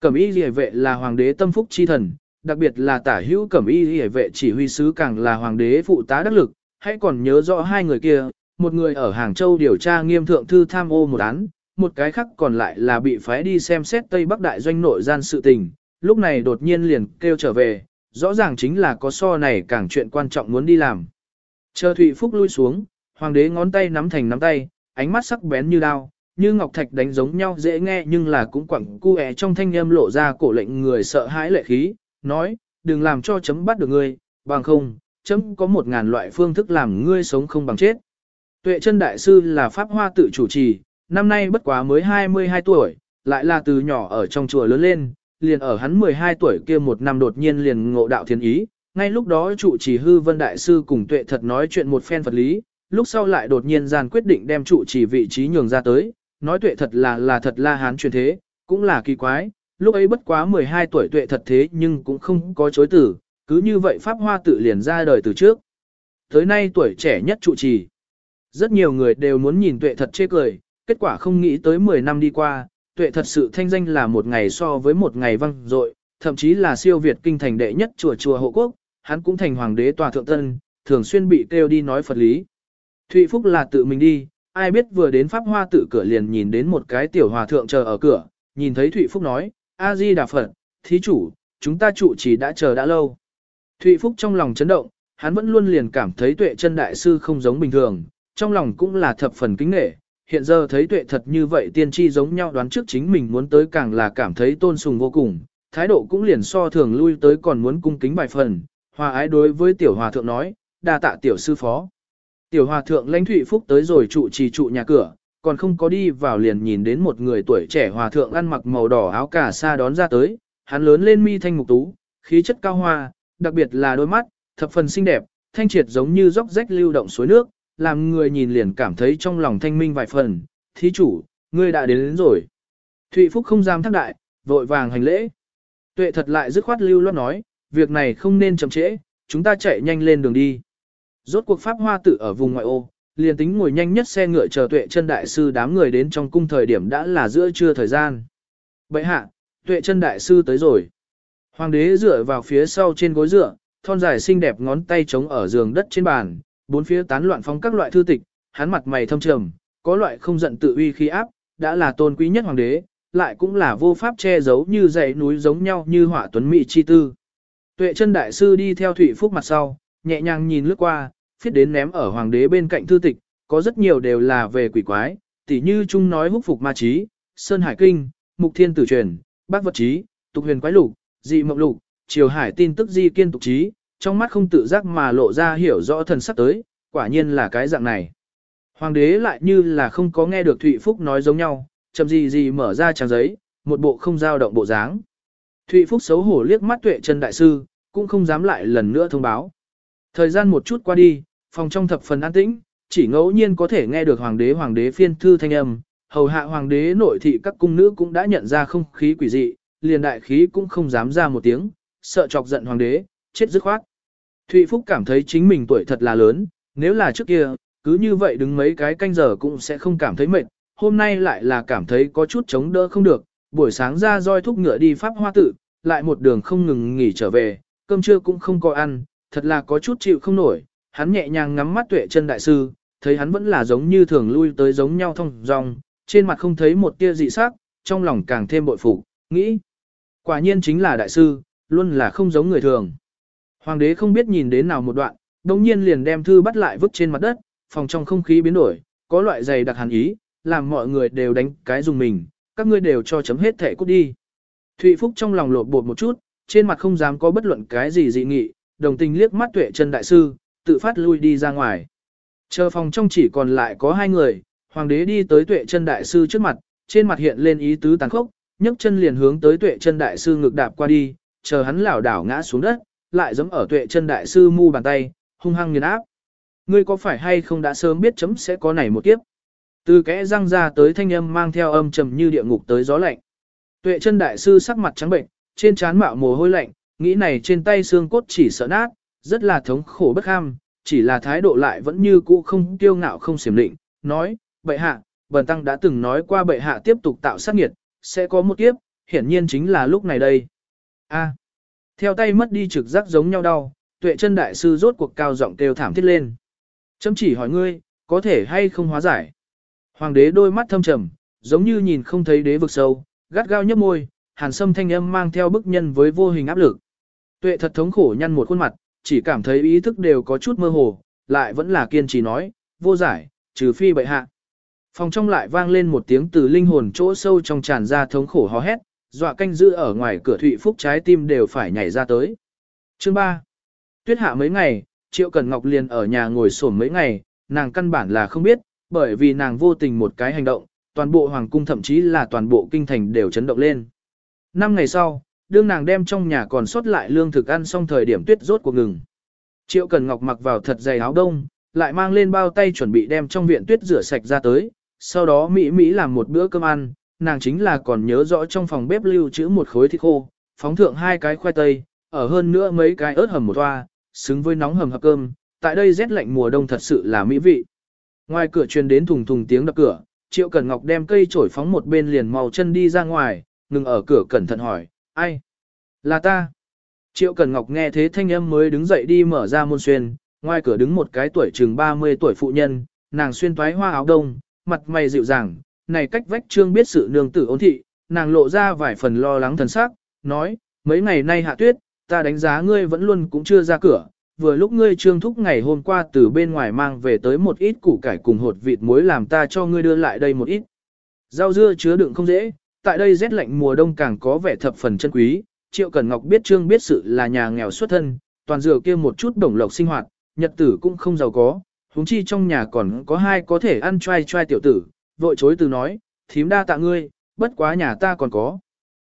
Cẩm y Lìa vệ là hoàng đế tâm phúc chi thần, đặc biệt là tả hữu cẩm y Lìa vệ chỉ huy sứ càng là hoàng đế phụ tá đắc lực, hãy còn nhớ rõ hai người kia, một người ở Hàng Châu điều tra nghiêm thượng thư tham ô một án, một cái khác còn lại là bị phái đi xem xét Tây Bắc Đại doanh nội gian sự tình, lúc này đột nhiên liền kêu trở về, rõ ràng chính là có so này càng chuyện quan trọng muốn đi làm. Chờ Thụy Phúc lui xuống, hoàng đế ngón tay nắm thành nắm tay, ánh mắt sắc bén như đao, như ngọc thạch đánh giống nhau dễ nghe nhưng là cũng quẳng cu ẹ trong thanh âm lộ ra cổ lệnh người sợ hãi lệ khí, nói, đừng làm cho chấm bắt được ngươi, bằng không, chấm có một ngàn loại phương thức làm ngươi sống không bằng chết. Tuệ chân đại sư là pháp hoa tự chủ trì, năm nay bất quá mới 22 tuổi, lại là từ nhỏ ở trong chùa lớn lên, liền ở hắn 12 tuổi kia một năm đột nhiên liền ngộ đạo thiên ý, ngay lúc đó trụ trì hư vân đại sư cùng tuệ thật nói chuyện một phen vật lý, lúc sau lại đột nhiên gian quyết định đem trụ trì vị trí nhường ra tới, nói tuệ thật là là thật la hán truyền thế, cũng là kỳ quái, lúc ấy bất quá 12 tuổi tuệ thật thế nhưng cũng không có chối tử, cứ như vậy Pháp Hoa tự liền ra đời từ trước. Tới nay tuổi trẻ nhất trụ trì. Rất nhiều người đều muốn nhìn tuệ thật chê cười, kết quả không nghĩ tới 10 năm đi qua, tuệ thật sự thanh danh là một ngày so với một ngày văng dội, thậm chí là siêu việt kinh thành đệ nhất chùa chùa hộ quốc, hắn cũng thành hoàng đế tòa thượng tân, thường xuyên bị kêu đi nói Phật lý. Thụy Phúc là tự mình đi, ai biết vừa đến Pháp Hoa tự cửa liền nhìn đến một cái tiểu hòa thượng chờ ở cửa, nhìn thấy Thụy Phúc nói, A-di Đà Phật, thí chủ, chúng ta trụ chỉ đã chờ đã lâu. Thụy Phúc trong lòng chấn động, hắn vẫn luôn liền cảm thấy tuệ chân đại sư không giống bình thường, trong lòng cũng là thập phần kính nghệ, hiện giờ thấy tuệ thật như vậy tiên tri giống nhau đoán trước chính mình muốn tới càng là cảm thấy tôn sùng vô cùng, thái độ cũng liền so thường lui tới còn muốn cung kính bài phần, hòa ái đối với tiểu hòa thượng nói, đa tạ tiểu sư phó. Tiểu hòa thượng lãnh thụy phúc tới rồi trụ trì trụ nhà cửa, còn không có đi vào liền nhìn đến một người tuổi trẻ hòa thượng ăn mặc màu đỏ áo cà sa đón ra tới, hắn lớn lên mi thanh mục tú, khí chất cao hoa, đặc biệt là đôi mắt, thập phần xinh đẹp, thanh triệt giống như róc rách lưu động suối nước, làm người nhìn liền cảm thấy trong lòng thanh minh vài phần, thí chủ, ngươi đã đến, đến rồi. Thụy Phúc không dám thác đại, vội vàng hành lễ. Tuệ thật lại dứt khoát lưu loát nói, việc này không nên chậm trễ, chúng ta chạy nhanh lên đường đi. Rốt cuộc Pháp Hoa tự ở vùng ngoại ô, liền tính ngồi nhanh nhất xe ngựa chờ tuệ chân đại sư đám người đến trong cung thời điểm đã là giữa trưa thời gian. bệ hạ, tuệ chân đại sư tới rồi. Hoàng đế dựa vào phía sau trên gối dựa, thon dài xinh đẹp ngón tay chống ở giường đất trên bàn, bốn phía tán loạn phong các loại thư tịch, hắn mặt mày thâm trầm, có loại không giận tự uy khí áp, đã là tôn quý nhất hoàng đế, lại cũng là vô pháp che giấu như dãy núi giống nhau như hỏa tuấn mỹ chi tư. Tuệ chân đại sư đi theo thủy Phúc mặt sau, nhẹ nhàng nhìn lướt qua, phiết đến ném ở hoàng đế bên cạnh thư tịch, có rất nhiều đều là về quỷ quái, tỉ như chung nói húc phục ma trí, sơn hải kinh, mục thiên tử truyền, bác vật trí, tục huyền quái lục, dị mộng lục, triều hải tin tức di kiên tục trí, trong mắt không tự giác mà lộ ra hiểu rõ thần sắc tới, quả nhiên là cái dạng này. Hoàng đế lại như là không có nghe được Thụy Phúc nói giống nhau, chậm gì gì mở ra trang giấy, một bộ không dao động bộ dáng. Thụy Phúc xấu hổ liếc mắt tuệ chân đại sư, cũng không dám lại lần nữa thông báo. Thời gian một chút qua đi, phòng trong thập phần an tĩnh, chỉ ngẫu nhiên có thể nghe được hoàng đế hoàng đế phiên thư thanh âm, hầu hạ hoàng đế nội thị các cung nữ cũng đã nhận ra không khí quỷ dị, liền đại khí cũng không dám ra một tiếng, sợ chọc giận hoàng đế, chết dứt khoát. Thụy Phúc cảm thấy chính mình tuổi thật là lớn, nếu là trước kia, cứ như vậy đứng mấy cái canh giờ cũng sẽ không cảm thấy mệt, hôm nay lại là cảm thấy có chút chống đỡ không được, buổi sáng ra roi thúc ngựa đi pháp hoa tự, lại một đường không ngừng nghỉ trở về, cơm trưa cũng không có ăn, thật là có chút chịu không nổi, hắn nhẹ nhàng ngắm mắt tuệ chân đại sư, thấy hắn vẫn là giống như thường lui tới giống nhau thông dong, trên mặt không thấy một tia dị sắc, trong lòng càng thêm bội phục, nghĩ. Quả nhiên chính là đại sư, luôn là không giống người thường. Hoàng đế không biết nhìn đến nào một đoạn, đồng nhiên liền đem thư bắt lại vứt trên mặt đất, phòng trong không khí biến đổi, có loại dày đặc hàn ý, làm mọi người đều đánh cái dùng mình, các ngươi đều cho chấm hết thẻ cút đi. Thụy Phúc trong lòng lột bột một chút, trên mặt không dám có bất luận cái gì dị nghị, đồng tình liếc mắt tuệ chân đại sư, tự phát lui đi ra ngoài. Chờ phòng trong chỉ còn lại có hai người, hoàng đế đi tới tuệ chân đại sư trước mặt, trên mặt hiện lên ý tứ tàn khốc, nhấc chân liền hướng tới tuệ chân đại sư ngực đạp qua đi, chờ hắn lảo đảo ngã xuống đất, lại giẫm ở tuệ chân đại sư mu bàn tay, hung hăng nghiền áp. Ngươi có phải hay không đã sớm biết chấm sẽ có này một kiếp? Từ kẽ răng ra tới thanh âm mang theo âm trầm như địa ngục tới gió lạnh. Tuệ chân đại sư sắc mặt trắng bệnh, trên trán mạo mồ hôi lạnh, nghĩ này trên tay xương cốt chỉ sợ nát, rất là thống khổ bất ham, chỉ là thái độ lại vẫn như cũ không kiêu ngạo không xiểm định, nói, bệ hạ, bần tăng đã từng nói qua bệ hạ tiếp tục tạo sát nghiệt, sẽ có một kiếp, hiển nhiên chính là lúc này đây. A. theo tay mất đi trực giác giống nhau đau, tuệ chân đại sư rốt cuộc cao giọng kêu thảm thiết lên. Chấm chỉ hỏi ngươi, có thể hay không hóa giải. Hoàng đế đôi mắt thâm trầm, giống như nhìn không thấy đế vực sâu, gắt gao nhấp môi, hàn sâm thanh âm mang theo bức nhân với vô hình áp lực. Tuệ thật thống khổ nhăn một khuôn mặt, chỉ cảm thấy ý thức đều có chút mơ hồ, lại vẫn là kiên trì nói, vô giải, trừ phi bệ hạ. Phòng trong lại vang lên một tiếng từ linh hồn chỗ sâu trong tràn ra thống khổ hò hét, dọa canh giữ ở ngoài cửa Thụy Phúc trái tim đều phải nhảy ra tới. Chương 3. Tuyết hạ mấy ngày, Triệu Cần Ngọc liền ở nhà ngồi sổm mấy ngày, nàng căn bản là không biết, bởi vì nàng vô tình một cái hành động, toàn bộ hoàng cung thậm chí là toàn bộ kinh thành đều chấn động lên. Năm ngày sau, đương nàng đem trong nhà còn sót lại lương thực ăn xong thời điểm tuyết rốt cuộc ngừng. Triệu Cần Ngọc mặc vào thật dày áo đông, lại mang lên bao tay chuẩn bị đem trong viện tuyết rửa sạch ra tới, sau đó Mỹ Mỹ làm một bữa cơm ăn, nàng chính là còn nhớ rõ trong phòng bếp lưu trữ một khối thịt khô, phóng thượng hai cái khoai tây, ở hơn nữa mấy cái ớt hầm một toa, xứng với nóng hầm hập cơm, tại đây rét lạnh mùa đông thật sự là mỹ vị. Ngoài cửa truyền đến thùng thùng tiếng đập cửa, Triệu Cẩn Ngọc đem cây chổi phóng một bên liền màu chân đi ra ngoài, ngừng ở cửa cẩn thận hỏi, ai? Là ta. Triệu Cần Ngọc nghe thế thanh âm mới đứng dậy đi mở ra môn xuyên, ngoài cửa đứng một cái tuổi chừng 30 tuổi phụ nhân, nàng xuyên toái hoa áo đông, mặt mày dịu dàng, này cách vách trương biết sự nương tử ôn thị, nàng lộ ra vài phần lo lắng thần sắc, nói, mấy ngày nay hạ tuyết, ta đánh giá ngươi vẫn luôn cũng chưa ra cửa, vừa lúc ngươi trương thúc ngày hôm qua từ bên ngoài mang về tới một ít củ cải cùng hột vịt muối làm ta cho ngươi đưa lại đây một ít. Rau dưa chứa đựng không dễ, tại đây rét lạnh mùa đông càng có vẻ thập phần chân quý, Triệu Cẩn Ngọc biết Trương biết sự là nhà nghèo xuất thân, toàn dựa kia một chút đồng lộc sinh hoạt, nhật tử cũng không giàu có, huống chi trong nhà còn có hai có thể ăn trai trai tiểu tử, vội chối từ nói, thím đa tạ ngươi, bất quá nhà ta còn có.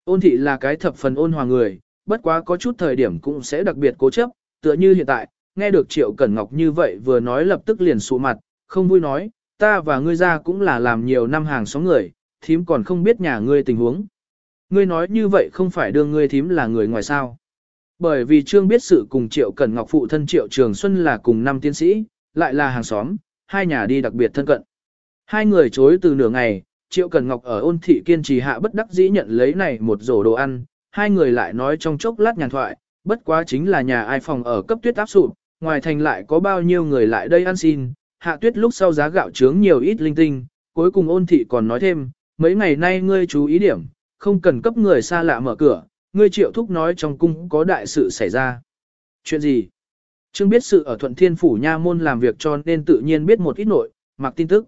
Ôn thị là cái thập phần ôn hòa người, bất quá có chút thời điểm cũng sẽ đặc biệt cố chấp, tựa như hiện tại, nghe được Triệu Cẩn Ngọc như vậy vừa nói lập tức liền sụ mặt, không vui nói, ta và ngươi ra cũng là làm nhiều năm hàng xóm người, thím còn không biết nhà ngươi tình huống. Ngươi nói như vậy không phải đương ngươi thím là người ngoài sao. Bởi vì Trương biết sự cùng Triệu Cẩn Ngọc phụ thân Triệu Trường Xuân là cùng năm tiến sĩ, lại là hàng xóm, hai nhà đi đặc biệt thân cận. Hai người chối từ nửa ngày, Triệu Cẩn Ngọc ở ôn thị kiên trì hạ bất đắc dĩ nhận lấy này một rổ đồ ăn, hai người lại nói trong chốc lát nhàn thoại, bất quá chính là nhà ai phòng ở cấp tuyết áp sụp, ngoài thành lại có bao nhiêu người lại đây ăn xin, hạ tuyết lúc sau giá gạo trướng nhiều ít linh tinh, cuối cùng ôn thị còn nói thêm, mấy ngày nay ngươi chú ý điểm, không cần cấp người xa lạ mở cửa, ngươi triệu thúc nói trong cung có đại sự xảy ra. Chuyện gì? Trương biết sự ở thuận thiên phủ nha môn làm việc cho nên tự nhiên biết một ít nội, mặc tin tức.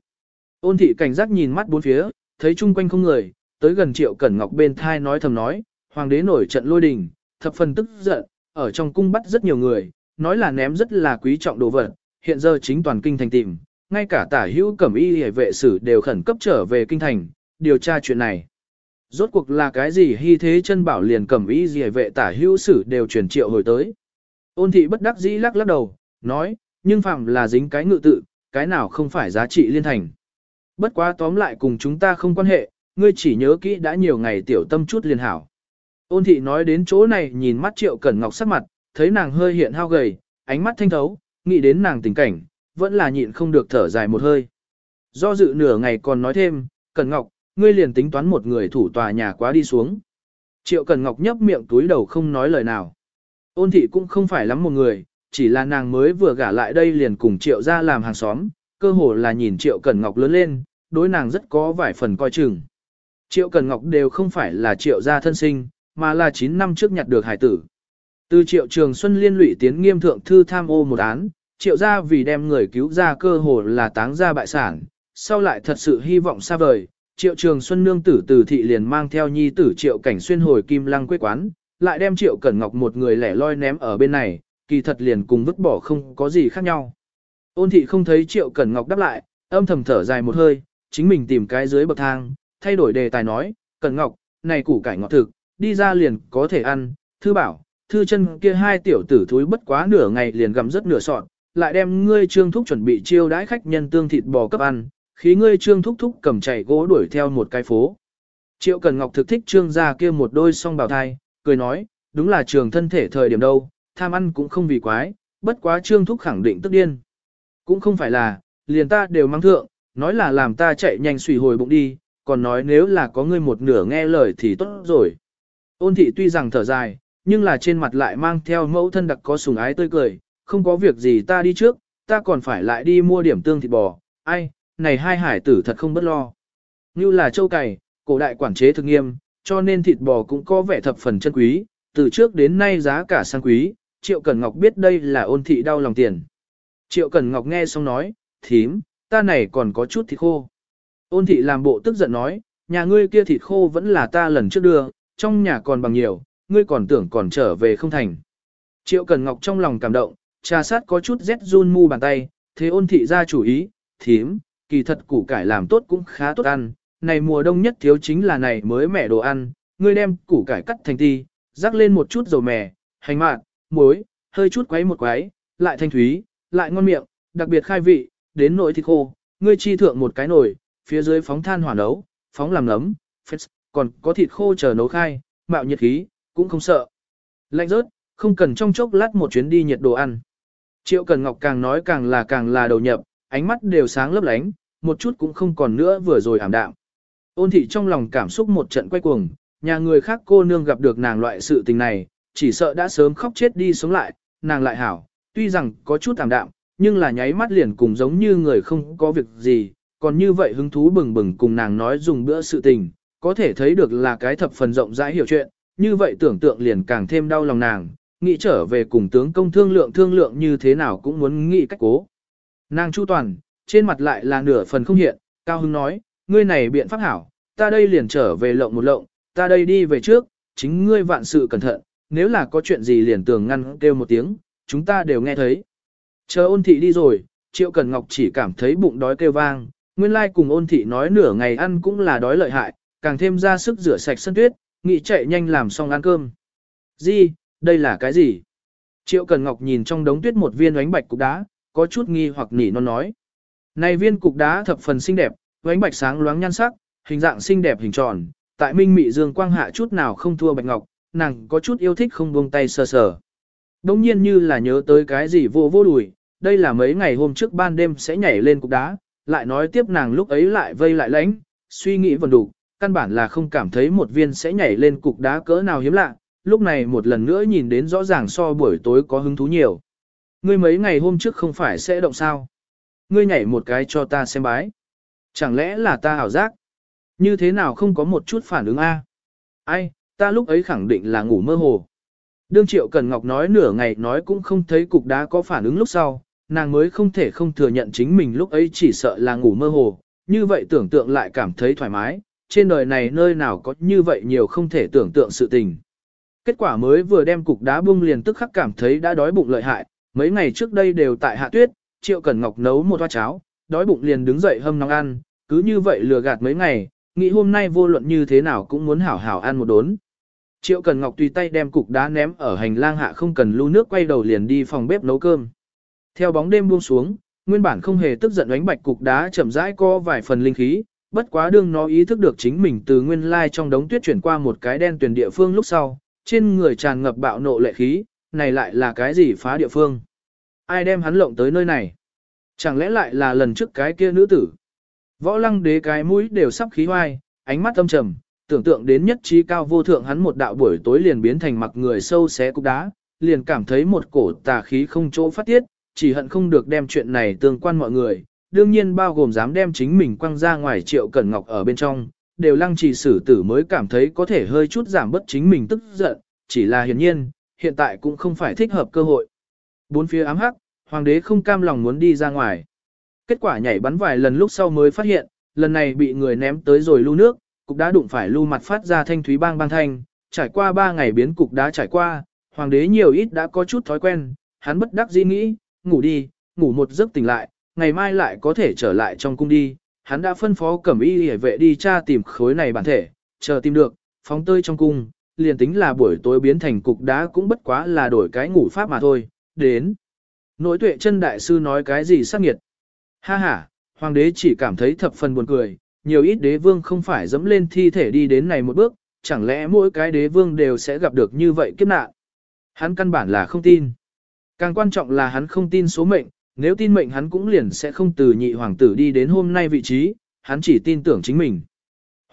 Ôn thị cảnh giác nhìn mắt bốn phía, thấy chung quanh không người, tới gần triệu cẩn ngọc bên thai nói thầm nói, hoàng đế nổi trận lôi đình, thập phần tức giận, ở trong cung bắt rất nhiều người, nói là ném rất là quý trọng đồ vật, hiện giờ chính toàn kinh thành tìm, ngay cả tả hữu cẩm y hệ vệ sử đều khẩn cấp trở về kinh thành, điều tra chuyện này. Rốt cuộc là cái gì hy thế chân bảo liền cầm ý gì vệ tả hữu sử đều truyền triệu hồi tới. Ôn thị bất đắc dĩ lắc lắc đầu, nói, nhưng phạm là dính cái ngự tự, cái nào không phải giá trị liên thành. Bất quá tóm lại cùng chúng ta không quan hệ, ngươi chỉ nhớ kỹ đã nhiều ngày tiểu tâm chút liền hảo. Ôn thị nói đến chỗ này nhìn mắt triệu cẩn ngọc sắc mặt, thấy nàng hơi hiện hao gầy, ánh mắt thanh thấu, nghĩ đến nàng tình cảnh, vẫn là nhịn không được thở dài một hơi. Do dự nửa ngày còn nói thêm, Cẩn Ngọc, ngươi liền tính toán một người thủ tòa nhà quá đi xuống. Triệu Cần Ngọc nhấp miệng túi đầu không nói lời nào. Ôn thị cũng không phải lắm một người, chỉ là nàng mới vừa gả lại đây liền cùng Triệu ra làm hàng xóm, cơ hồ là nhìn Triệu Cần Ngọc lớn lên, đối nàng rất có vài phần coi chừng. Triệu Cần Ngọc đều không phải là Triệu gia thân sinh, mà là 9 năm trước nhặt được hải tử. Từ Triệu Trường Xuân liên lụy tiến nghiêm thượng thư tham ô một án, Triệu gia vì đem người cứu ra cơ hồ là táng ra bại sản, sau lại thật sự hy vọng xa vời. Triệu Trường Xuân nương tử từ thị liền mang theo nhi tử Triệu Cảnh Xuyên hồi Kim Lăng quê quán, lại đem Triệu Cẩn Ngọc một người lẻ loi ném ở bên này, kỳ thật liền cùng vứt bỏ không có gì khác nhau. Ôn thị không thấy Triệu Cẩn Ngọc đáp lại, âm thầm thở dài một hơi, chính mình tìm cái dưới bậc thang, thay đổi đề tài nói, Cẩn Ngọc, này củ cải ngọt thực, đi ra liền có thể ăn, thư bảo, thư chân kia hai tiểu tử thúi bất quá nửa ngày liền gặm rất nửa sọn, lại đem ngươi trương thúc chuẩn bị chiêu đãi khách nhân tương thịt bò cấp ăn, khí ngươi trương thúc thúc cầm chạy gỗ đuổi theo một cái phố. Triệu Cần Ngọc thực thích trương gia kia một đôi song bào thai, cười nói, đúng là trường thân thể thời điểm đâu, tham ăn cũng không vì quái, bất quá trương thúc khẳng định tức điên. Cũng không phải là, liền ta đều mang thượng, nói là làm ta chạy nhanh xùy hồi bụng đi, còn nói nếu là có ngươi một nửa nghe lời thì tốt rồi. Ôn thị tuy rằng thở dài, nhưng là trên mặt lại mang theo mẫu thân đặc có sùng ái tươi cười, không có việc gì ta đi trước, ta còn phải lại đi mua điểm tương thịt bò, ai, này hai hải tử thật không bất lo. Như là châu cày, cổ đại quản chế thực nghiêm, cho nên thịt bò cũng có vẻ thập phần chân quý, từ trước đến nay giá cả sang quý, Triệu Cẩn Ngọc biết đây là ôn thị đau lòng tiền. Triệu Cẩn Ngọc nghe xong nói, thím, ta này còn có chút thịt khô. Ôn thị làm bộ tức giận nói, nhà ngươi kia thịt khô vẫn là ta lần trước đưa, trong nhà còn bằng nhiều, ngươi còn tưởng còn trở về không thành. Triệu Cẩn Ngọc trong lòng cảm động, trà sát có chút rét run mu bàn tay, thế ôn thị ra chủ ý, thím, kỳ thật củ cải làm tốt cũng khá tốt ăn, này mùa đông nhất thiếu chính là này mới mẻ đồ ăn, ngươi đem củ cải cắt thành ti, rắc lên một chút dầu mè, hành mạt, muối, hơi chút quấy một quấy, lại thanh thúy, lại ngon miệng, đặc biệt khai vị, đến nồi thịt khô, ngươi chi thượng một cái nồi, phía dưới phóng than hỏa nấu, phóng làm nấm, phết, còn có thịt khô chờ nấu khai, mạo nhiệt khí, cũng không sợ. Lạnh rớt, không cần trong chốc lát một chuyến đi nhiệt đồ ăn. Triệu Cần Ngọc càng nói càng là càng là đầu nhập, ánh mắt đều sáng lấp lánh, một chút cũng không còn nữa vừa rồi ảm đạm. Ôn thị trong lòng cảm xúc một trận quay cuồng, nhà người khác cô nương gặp được nàng loại sự tình này, chỉ sợ đã sớm khóc chết đi sống lại, nàng lại hảo, tuy rằng có chút ảm đạm, nhưng là nháy mắt liền cùng giống như người không có việc gì, còn như vậy hứng thú bừng bừng cùng nàng nói dùng bữa sự tình, có thể thấy được là cái thập phần rộng rãi hiểu chuyện, như vậy tưởng tượng liền càng thêm đau lòng nàng, nghĩ trở về cùng tướng công thương lượng thương lượng như thế nào cũng muốn nghĩ cách cố. Nàng chu toàn, trên mặt lại là nửa phần không hiện, Cao Hưng nói, ngươi này biện pháp hảo, ta đây liền trở về lộng một lộng, ta đây đi về trước, chính ngươi vạn sự cẩn thận, nếu là có chuyện gì liền tường ngăn kêu một tiếng, chúng ta đều nghe thấy. Chờ ôn thị đi rồi, Triệu Cần Ngọc chỉ cảm thấy bụng đói kêu vang, nguyên lai like cùng ôn thị nói nửa ngày ăn cũng là đói lợi hại, càng thêm ra sức rửa sạch sân tuyết, nghị chạy nhanh làm xong ăn cơm. Gì, đây là cái gì? Triệu Cần Ngọc nhìn trong đống tuyết một viên ánh bạch cục đá, có chút nghi hoặc nỉ non nói. Này viên cục đá thập phần xinh đẹp, ánh bạch sáng loáng nhan sắc, hình dạng xinh đẹp hình tròn, tại minh mị dương quang hạ chút nào không thua bạch ngọc, nàng có chút yêu thích không buông tay sờ sờ. Đông nhiên như là nhớ tới cái gì vô vô đùi, đây là mấy ngày hôm trước ban đêm sẽ nhảy lên cục đá, lại nói tiếp nàng lúc ấy lại vây lại lánh, suy nghĩ vần đủ, căn bản là không cảm thấy một viên sẽ nhảy lên cục đá cỡ nào hiếm lạ, lúc này một lần nữa nhìn đến rõ ràng so buổi tối có hứng thú nhiều. Ngươi mấy ngày hôm trước không phải sẽ động sao? Ngươi nhảy một cái cho ta xem bái. Chẳng lẽ là ta hảo giác? Như thế nào không có một chút phản ứng a? Ai, ta lúc ấy khẳng định là ngủ mơ hồ. Đương Triệu Cần Ngọc nói nửa ngày nói cũng không thấy cục đá có phản ứng lúc sau, nàng mới không thể không thừa nhận chính mình lúc ấy chỉ sợ là ngủ mơ hồ, như vậy tưởng tượng lại cảm thấy thoải mái, trên đời này nơi nào có như vậy nhiều không thể tưởng tượng sự tình. Kết quả mới vừa đem cục đá bung liền tức khắc cảm thấy đã đói bụng lợi hại, mấy ngày trước đây đều tại hạ tuyết, Triệu Cẩn Ngọc nấu một hoa cháo, đói bụng liền đứng dậy hâm nóng ăn, cứ như vậy lừa gạt mấy ngày, nghĩ hôm nay vô luận như thế nào cũng muốn hảo hảo ăn một đốn. Triệu Cần Ngọc tùy tay đem cục đá ném ở hành lang hạ không cần lưu nước quay đầu liền đi phòng bếp nấu cơm. Theo bóng đêm buông xuống, nguyên bản không hề tức giận đánh bạch cục đá chậm rãi co vài phần linh khí, bất quá đương nó ý thức được chính mình từ nguyên lai trong đống tuyết chuyển qua một cái đen tuyển địa phương lúc sau, trên người tràn ngập bạo nộ lệ khí, này lại là cái gì phá địa phương? Ai đem hắn lộng tới nơi này? Chẳng lẽ lại là lần trước cái kia nữ tử? Võ lăng đế cái mũi đều sắp khí hoai, ánh mắt âm trầm, tưởng tượng đến nhất trí cao vô thượng hắn một đạo buổi tối liền biến thành mặc người sâu xé cục đá, liền cảm thấy một cổ tà khí không chỗ phát tiết, chỉ hận không được đem chuyện này tương quan mọi người, đương nhiên bao gồm dám đem chính mình quăng ra ngoài triệu cẩn ngọc ở bên trong, đều lăng trì xử tử mới cảm thấy có thể hơi chút giảm bất chính mình tức giận, chỉ là hiển nhiên, hiện tại cũng không phải thích hợp cơ hội. Bốn phía ám hắc, hoàng đế không cam lòng muốn đi ra ngoài. Kết quả nhảy bắn vài lần lúc sau mới phát hiện, lần này bị người ném tới rồi lưu nước, cục đá đụng phải lưu mặt phát ra thanh thúy bang bang thanh, trải qua ba ngày biến cục đá trải qua, hoàng đế nhiều ít đã có chút thói quen, hắn bất đắc dĩ nghĩ, ngủ đi, ngủ một giấc tỉnh lại, ngày mai lại có thể trở lại trong cung đi, hắn đã phân phó cẩm y hề vệ đi tra tìm khối này bản thể, chờ tìm được, phóng tơi trong cung, liền tính là buổi tối biến thành cục đá cũng bất quá là đổi cái ngủ pháp mà thôi, đến. Nỗi tuệ chân đại sư nói cái gì sắc nghiệt. Ha ha, hoàng đế chỉ cảm thấy thập phần buồn cười, nhiều ít đế vương không phải dẫm lên thi thể đi đến này một bước, chẳng lẽ mỗi cái đế vương đều sẽ gặp được như vậy kiếp nạn. Hắn căn bản là không tin. Càng quan trọng là hắn không tin số mệnh, nếu tin mệnh hắn cũng liền sẽ không từ nhị hoàng tử đi đến hôm nay vị trí, hắn chỉ tin tưởng chính mình.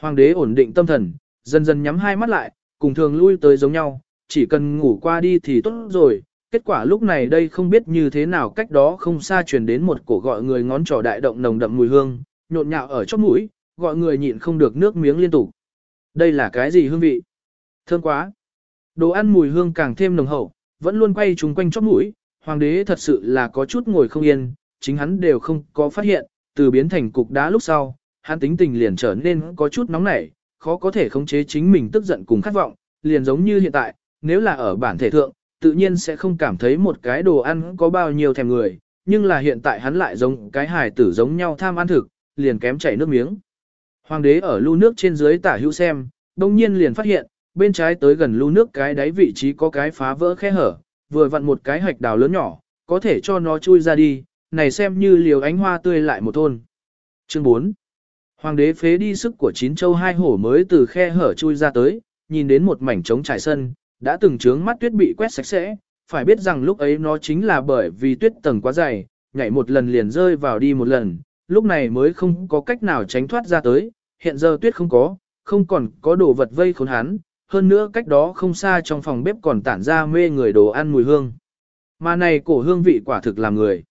Hoàng đế ổn định tâm thần, dần dần nhắm hai mắt lại, cùng thường lui tới giống nhau, chỉ cần ngủ qua đi thì tốt rồi, Kết quả lúc này đây không biết như thế nào cách đó không xa truyền đến một cổ gọi người ngón trỏ đại động nồng đậm mùi hương, nhộn nhạo ở chóp mũi, gọi người nhịn không được nước miếng liên tục. Đây là cái gì hương vị? Thơm quá. Đồ ăn mùi hương càng thêm nồng hậu, vẫn luôn quay trúng quanh chóp mũi, hoàng đế thật sự là có chút ngồi không yên, chính hắn đều không có phát hiện, từ biến thành cục đá lúc sau, hắn tính tình liền trở nên có chút nóng nảy, khó có thể khống chế chính mình tức giận cùng khát vọng, liền giống như hiện tại, nếu là ở bản thể thượng, tự nhiên sẽ không cảm thấy một cái đồ ăn có bao nhiêu thèm người, nhưng là hiện tại hắn lại giống cái hài tử giống nhau tham ăn thực, liền kém chảy nước miếng. Hoàng đế ở lưu nước trên dưới tả hữu xem, đồng nhiên liền phát hiện, bên trái tới gần lưu nước cái đáy vị trí có cái phá vỡ khe hở, vừa vặn một cái hạch đào lớn nhỏ, có thể cho nó chui ra đi, này xem như liều ánh hoa tươi lại một thôn. Chương 4 Hoàng đế phế đi sức của chín châu hai hổ mới từ khe hở chui ra tới, nhìn đến một mảnh trống trải sân, đã từng trướng mắt tuyết bị quét sạch sẽ, phải biết rằng lúc ấy nó chính là bởi vì tuyết tầng quá dày, nhảy một lần liền rơi vào đi một lần, lúc này mới không có cách nào tránh thoát ra tới, hiện giờ tuyết không có, không còn có đồ vật vây khốn hắn, hơn nữa cách đó không xa trong phòng bếp còn tản ra mê người đồ ăn mùi hương. Mà này cổ hương vị quả thực làm người.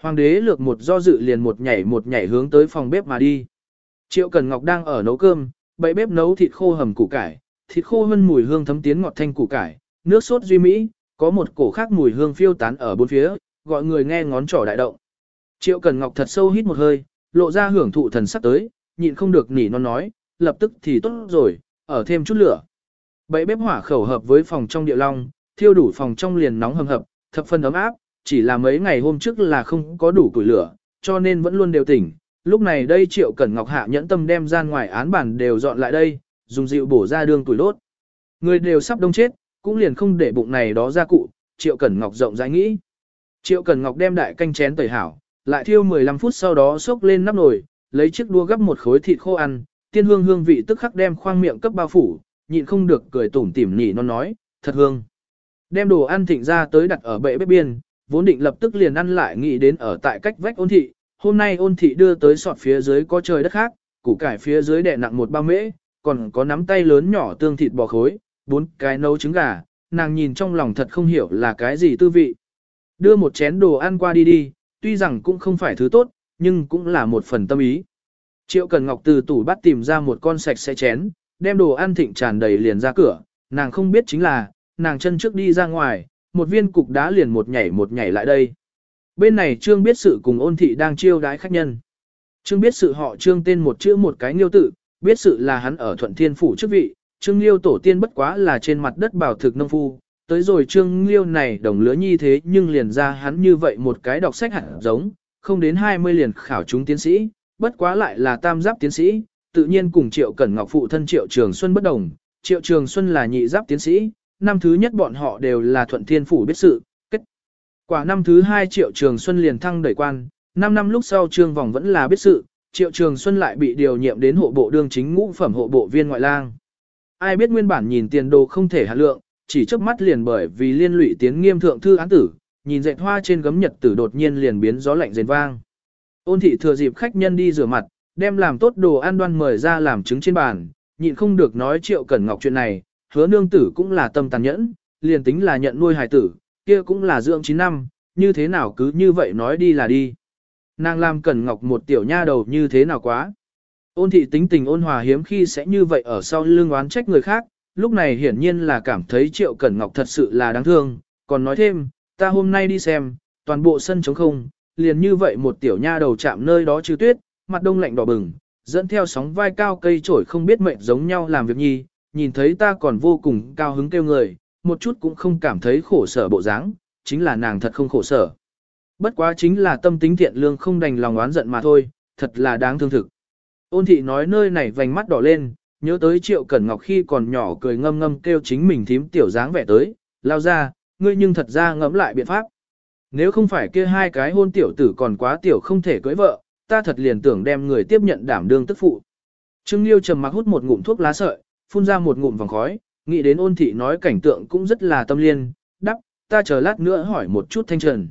Hoàng đế lược một do dự liền một nhảy một nhảy hướng tới phòng bếp mà đi. Triệu Cần Ngọc đang ở nấu cơm, bậy bếp nấu thịt khô hầm củ cải, thịt khô hơn mùi hương thấm tiến ngọt thanh củ cải, nước sốt duy mỹ, có một cổ khác mùi hương phiêu tán ở bốn phía, gọi người nghe ngón trỏ đại động. Triệu Cần Ngọc thật sâu hít một hơi, lộ ra hưởng thụ thần sắc tới, nhịn không được nỉ non nói, lập tức thì tốt rồi, ở thêm chút lửa. Bậy bếp hỏa khẩu hợp với phòng trong địa long, thiêu đủ phòng trong liền nóng hầm hập, thập phân ấm áp, chỉ là mấy ngày hôm trước là không có đủ củi lửa, cho nên vẫn luôn đều tỉnh. Lúc này đây Triệu Cẩn Ngọc hạ nhẫn tâm đem gian ngoài án bản đều dọn lại đây, dùng dịu bổ ra đường tuổi đốt. Người đều sắp đông chết, cũng liền không để bụng này đó ra cụ, Triệu Cẩn Ngọc rộng rãi nghĩ. Triệu Cẩn Ngọc đem đại canh chén tẩy hảo, lại thiêu 15 phút sau đó xốc lên nắp nồi, lấy chiếc đũa gấp một khối thịt khô ăn, tiên hương hương vị tức khắc đem khoang miệng cấp bao phủ, nhịn không được cười tủm tỉm nhỉ non nói, thật hương. Đem đồ ăn thịnh ra tới đặt ở bệ bếp biên, vốn định lập tức liền ăn lại nghĩ đến ở tại cách vách ôn thị, hôm nay ôn thị đưa tới sọt phía dưới có trời đất khác, củ cải phía dưới đè nặng một bao mễ, còn có nắm tay lớn nhỏ tương thịt bò khối, bốn cái nấu trứng gà, nàng nhìn trong lòng thật không hiểu là cái gì tư vị. Đưa một chén đồ ăn qua đi đi, tuy rằng cũng không phải thứ tốt, nhưng cũng là một phần tâm ý. Triệu Cần Ngọc từ tủ bắt tìm ra một con sạch sẽ chén, đem đồ ăn thịnh tràn đầy liền ra cửa, nàng không biết chính là, nàng chân trước đi ra ngoài, một viên cục đá liền một nhảy một nhảy lại đây. Bên này Trương biết sự cùng ôn thị đang chiêu đái khách nhân. Trương biết sự họ Trương tên một chữ một cái nghiêu tự, biết sự là hắn ở Thuận Thiên Phủ chức vị, Trương Liêu tổ tiên bất quá là trên mặt đất bảo thực nông phu, tới rồi Trương Liêu này đồng lứa nhi thế nhưng liền ra hắn như vậy một cái đọc sách hẳn giống, không đến 20 liền khảo chúng tiến sĩ, bất quá lại là tam giáp tiến sĩ, tự nhiên cùng Triệu Cẩn Ngọc phụ thân Triệu Trường Xuân bất đồng, Triệu Trường Xuân là nhị giáp tiến sĩ, năm thứ nhất bọn họ đều là Thuận Thiên Phủ biết sự, kết. Quả năm thứ hai Triệu Trường Xuân liền thăng đẩy quan, năm năm lúc sau Trương Vòng vẫn là biết sự, Triệu Trường Xuân lại bị điều nhiệm đến hộ bộ đương chính ngũ phẩm hộ bộ viên ngoại lang. Ai biết nguyên bản nhìn tiền đồ không thể hạ lượng, chỉ chớp mắt liền bởi vì liên lụy tiến nghiêm thượng thư án tử, nhìn dệt hoa trên gấm nhật tử đột nhiên liền biến gió lạnh rền vang. Ôn thị thừa dịp khách nhân đi rửa mặt, đem làm tốt đồ ăn đoan mời ra làm trứng trên bàn, nhịn không được nói triệu cẩn ngọc chuyện này, hứa nương tử cũng là tâm tàn nhẫn, liền tính là nhận nuôi hài tử, kia cũng là dưỡng 9 năm, như thế nào cứ như vậy nói đi là đi. Nàng làm cẩn ngọc một tiểu nha đầu như thế nào quá. Ôn thị tính tình ôn hòa hiếm khi sẽ như vậy ở sau lưng oán trách người khác, lúc này hiển nhiên là cảm thấy triệu cẩn ngọc thật sự là đáng thương, còn nói thêm, ta hôm nay đi xem, toàn bộ sân trống không, liền như vậy một tiểu nha đầu chạm nơi đó trừ tuyết, mặt đông lạnh đỏ bừng, dẫn theo sóng vai cao cây trổi không biết mệnh giống nhau làm việc nhi, nhìn thấy ta còn vô cùng cao hứng kêu người, một chút cũng không cảm thấy khổ sở bộ dáng, chính là nàng thật không khổ sở. Bất quá chính là tâm tính thiện lương không đành lòng oán giận mà thôi, thật là đáng thương thực. Ôn thị nói nơi này vành mắt đỏ lên, nhớ tới triệu cẩn ngọc khi còn nhỏ cười ngâm ngâm kêu chính mình thím tiểu dáng vẻ tới, lao ra, ngươi nhưng thật ra ngẫm lại biện pháp. Nếu không phải kia hai cái hôn tiểu tử còn quá tiểu không thể cưới vợ, ta thật liền tưởng đem người tiếp nhận đảm đương tức phụ. Trương Liêu trầm mặc hút một ngụm thuốc lá sợi, phun ra một ngụm vòng khói, nghĩ đến ôn thị nói cảnh tượng cũng rất là tâm liên, đắc, ta chờ lát nữa hỏi một chút Thanh Trần.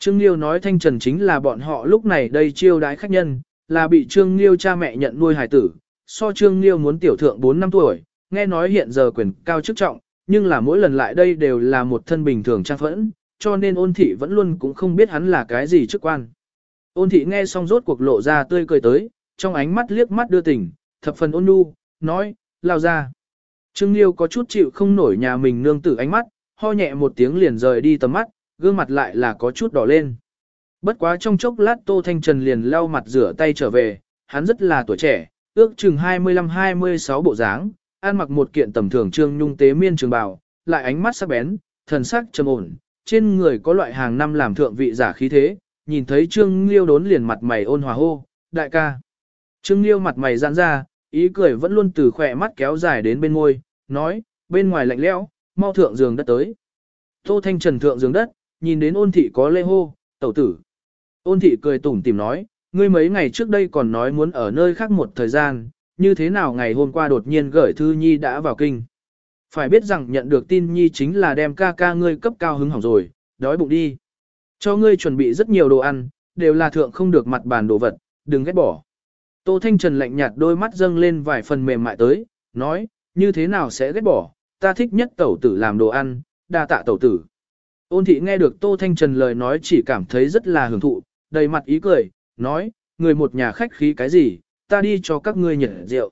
Trương Liêu nói Thanh Trần chính là bọn họ lúc này đây chiêu đái khách nhân, là bị Trương Liêu cha mẹ nhận nuôi hài tử, so Trương Liêu muốn tiểu thượng 4 năm tuổi, nghe nói hiện giờ quyền cao chức trọng, nhưng là mỗi lần lại đây đều là một thân bình thường trang phẫn, cho nên ôn thị vẫn luôn cũng không biết hắn là cái gì chức quan. Ôn thị nghe xong rốt cuộc lộ ra tươi cười tới, trong ánh mắt liếc mắt đưa tình, thập phần ôn nhu, nói, lao ra. Trương Liêu có chút chịu không nổi nhà mình nương tử ánh mắt, ho nhẹ một tiếng liền rời đi tầm mắt, gương mặt lại là có chút đỏ lên. Bất quá trong chốc lát Tô Thanh Trần liền lau mặt rửa tay trở về, hắn rất là tuổi trẻ, ước chừng 25-26 bộ dáng, ăn mặc một kiện tầm thường trương nhung tế miên trường bào, lại ánh mắt sắc bén, thần sắc trầm ổn, trên người có loại hàng năm làm thượng vị giả khí thế, nhìn thấy Trương Liêu đốn liền mặt mày ôn hòa hô, đại ca. Trương Liêu mặt mày giãn ra, ý cười vẫn luôn từ khỏe mắt kéo dài đến bên môi, nói, bên ngoài lạnh lẽo, mau thượng giường đất tới. Tô Thanh Trần thượng giường đất, nhìn đến ôn thị có lê hô, tẩu tử. Ôn thị cười tủm tìm nói, ngươi mấy ngày trước đây còn nói muốn ở nơi khác một thời gian, như thế nào ngày hôm qua đột nhiên gửi thư nhi đã vào kinh. Phải biết rằng nhận được tin nhi chính là đem ca ca ngươi cấp cao hứng hỏng rồi, đói bụng đi. Cho ngươi chuẩn bị rất nhiều đồ ăn, đều là thượng không được mặt bàn đồ vật, đừng ghét bỏ. Tô Thanh Trần lạnh nhạt đôi mắt dâng lên vài phần mềm mại tới, nói, như thế nào sẽ ghét bỏ, ta thích nhất tẩu tử làm đồ ăn, đa tạ tẩu tử. Ôn thị nghe được Tô Thanh Trần lời nói chỉ cảm thấy rất là hưởng thụ, đầy mặt ý cười, nói, người một nhà khách khí cái gì, ta đi cho các ngươi nhiệt rượu.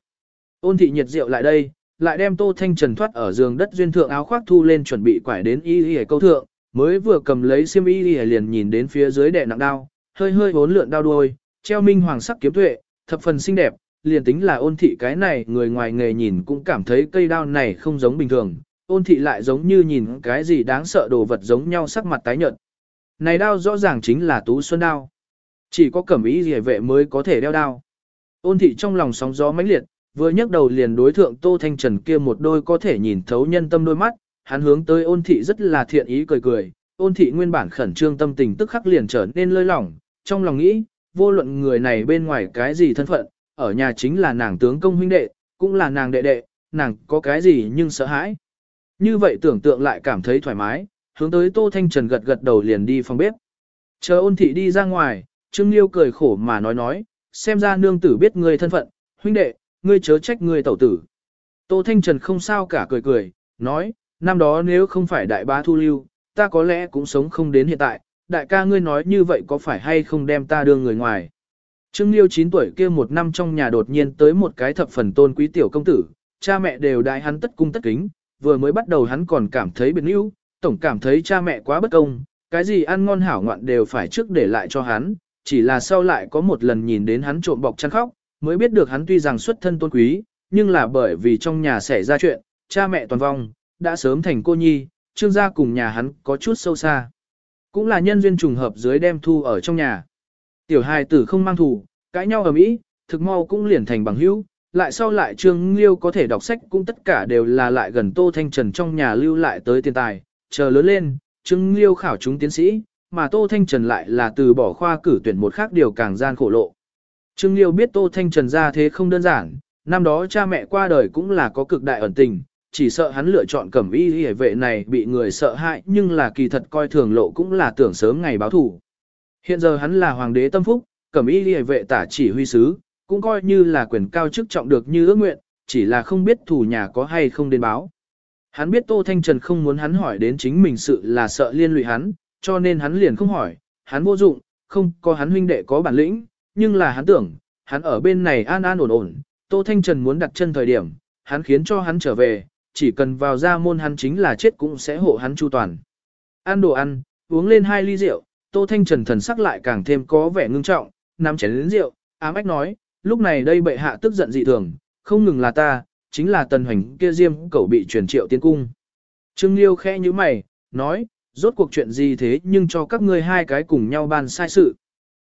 Ôn thị nhiệt rượu lại đây, lại đem Tô Thanh Trần thoát ở giường đất duyên thượng áo khoác thu lên chuẩn bị quải đến y y câu thượng, mới vừa cầm lấy xiêm y y liền nhìn đến phía dưới đè nặng đao, hơi hơi vốn lượn đao đuôi, treo minh hoàng sắc kiếm tuệ, thập phần xinh đẹp, liền tính là ôn thị cái này người ngoài nghề nhìn cũng cảm thấy cây đao này không giống bình thường, ôn thị lại giống như nhìn cái gì đáng sợ đồ vật giống nhau sắc mặt tái nhợt. Này đao rõ ràng chính là tú xuân đao. Chỉ có cẩm ý gì vệ mới có thể đeo đao. Ôn thị trong lòng sóng gió mãnh liệt, vừa nhấc đầu liền đối thượng Tô Thanh Trần kia một đôi có thể nhìn thấu nhân tâm đôi mắt, hắn hướng tới ôn thị rất là thiện ý cười cười, ôn thị nguyên bản khẩn trương tâm tình tức khắc liền trở nên lơi lỏng, trong lòng nghĩ, vô luận người này bên ngoài cái gì thân phận, ở nhà chính là nàng tướng công huynh đệ, cũng là nàng đệ đệ, nàng có cái gì nhưng sợ hãi. Như vậy tưởng tượng lại cảm thấy thoải mái, hướng tới Tô Thanh Trần gật gật đầu liền đi phòng bếp. Chờ ôn thị đi ra ngoài, Trương Liêu cười khổ mà nói nói, xem ra nương tử biết ngươi thân phận, huynh đệ, ngươi chớ trách ngươi tẩu tử. Tô Thanh Trần không sao cả cười cười, nói, năm đó nếu không phải đại bá thu lưu, ta có lẽ cũng sống không đến hiện tại, đại ca ngươi nói như vậy có phải hay không đem ta đưa người ngoài. Trương Liêu 9 tuổi kia một năm trong nhà đột nhiên tới một cái thập phần tôn quý tiểu công tử, cha mẹ đều đại hắn tất cung tất kính, vừa mới bắt đầu hắn còn cảm thấy biệt níu, tổng cảm thấy cha mẹ quá bất công, cái gì ăn ngon hảo ngoạn đều phải trước để lại cho hắn, chỉ là sau lại có một lần nhìn đến hắn trộm bọc chăn khóc, mới biết được hắn tuy rằng xuất thân tôn quý, nhưng là bởi vì trong nhà xảy ra chuyện, cha mẹ toàn vong, đã sớm thành cô nhi, trương gia cùng nhà hắn có chút sâu xa. Cũng là nhân duyên trùng hợp dưới đem thu ở trong nhà. Tiểu hài tử không mang thủ, cãi nhau ở mỹ, thực mau cũng liền thành bằng hữu, lại sau lại Trương Liêu có thể đọc sách cũng tất cả đều là lại gần Tô Thanh Trần trong nhà lưu lại tới tiền tài, chờ lớn lên, Trương Liêu khảo chúng tiến sĩ, mà Tô Thanh Trần lại là từ bỏ khoa cử tuyển một khác điều càng gian khổ lộ. Trương Liêu biết Tô Thanh Trần ra thế không đơn giản, năm đó cha mẹ qua đời cũng là có cực đại ẩn tình, chỉ sợ hắn lựa chọn cẩm y hề vệ này bị người sợ hãi nhưng là kỳ thật coi thường lộ cũng là tưởng sớm ngày báo thủ. Hiện giờ hắn là hoàng đế tâm phúc, cẩm y hề vệ tả chỉ huy sứ, cũng coi như là quyền cao chức trọng được như ước nguyện, chỉ là không biết thủ nhà có hay không đến báo. Hắn biết Tô Thanh Trần không muốn hắn hỏi đến chính mình sự là sợ liên lụy hắn, cho nên hắn liền không hỏi, hắn vô dụng, không có hắn huynh đệ có bản lĩnh, nhưng là hắn tưởng, hắn ở bên này an an ổn ổn, Tô Thanh Trần muốn đặt chân thời điểm, hắn khiến cho hắn trở về, chỉ cần vào ra môn hắn chính là chết cũng sẽ hộ hắn chu toàn. Ăn đồ ăn, uống lên hai ly rượu, Tô Thanh Trần thần sắc lại càng thêm có vẻ ngưng trọng, nắm chén lớn rượu, ám ách nói, lúc này đây bệ hạ tức giận dị thường, không ngừng là ta, chính là tần hoành kia diêm cẩu bị truyền triệu tiến cung. Trương Liêu khẽ như mày, nói, rốt cuộc chuyện gì thế nhưng cho các ngươi hai cái cùng nhau bàn sai sự.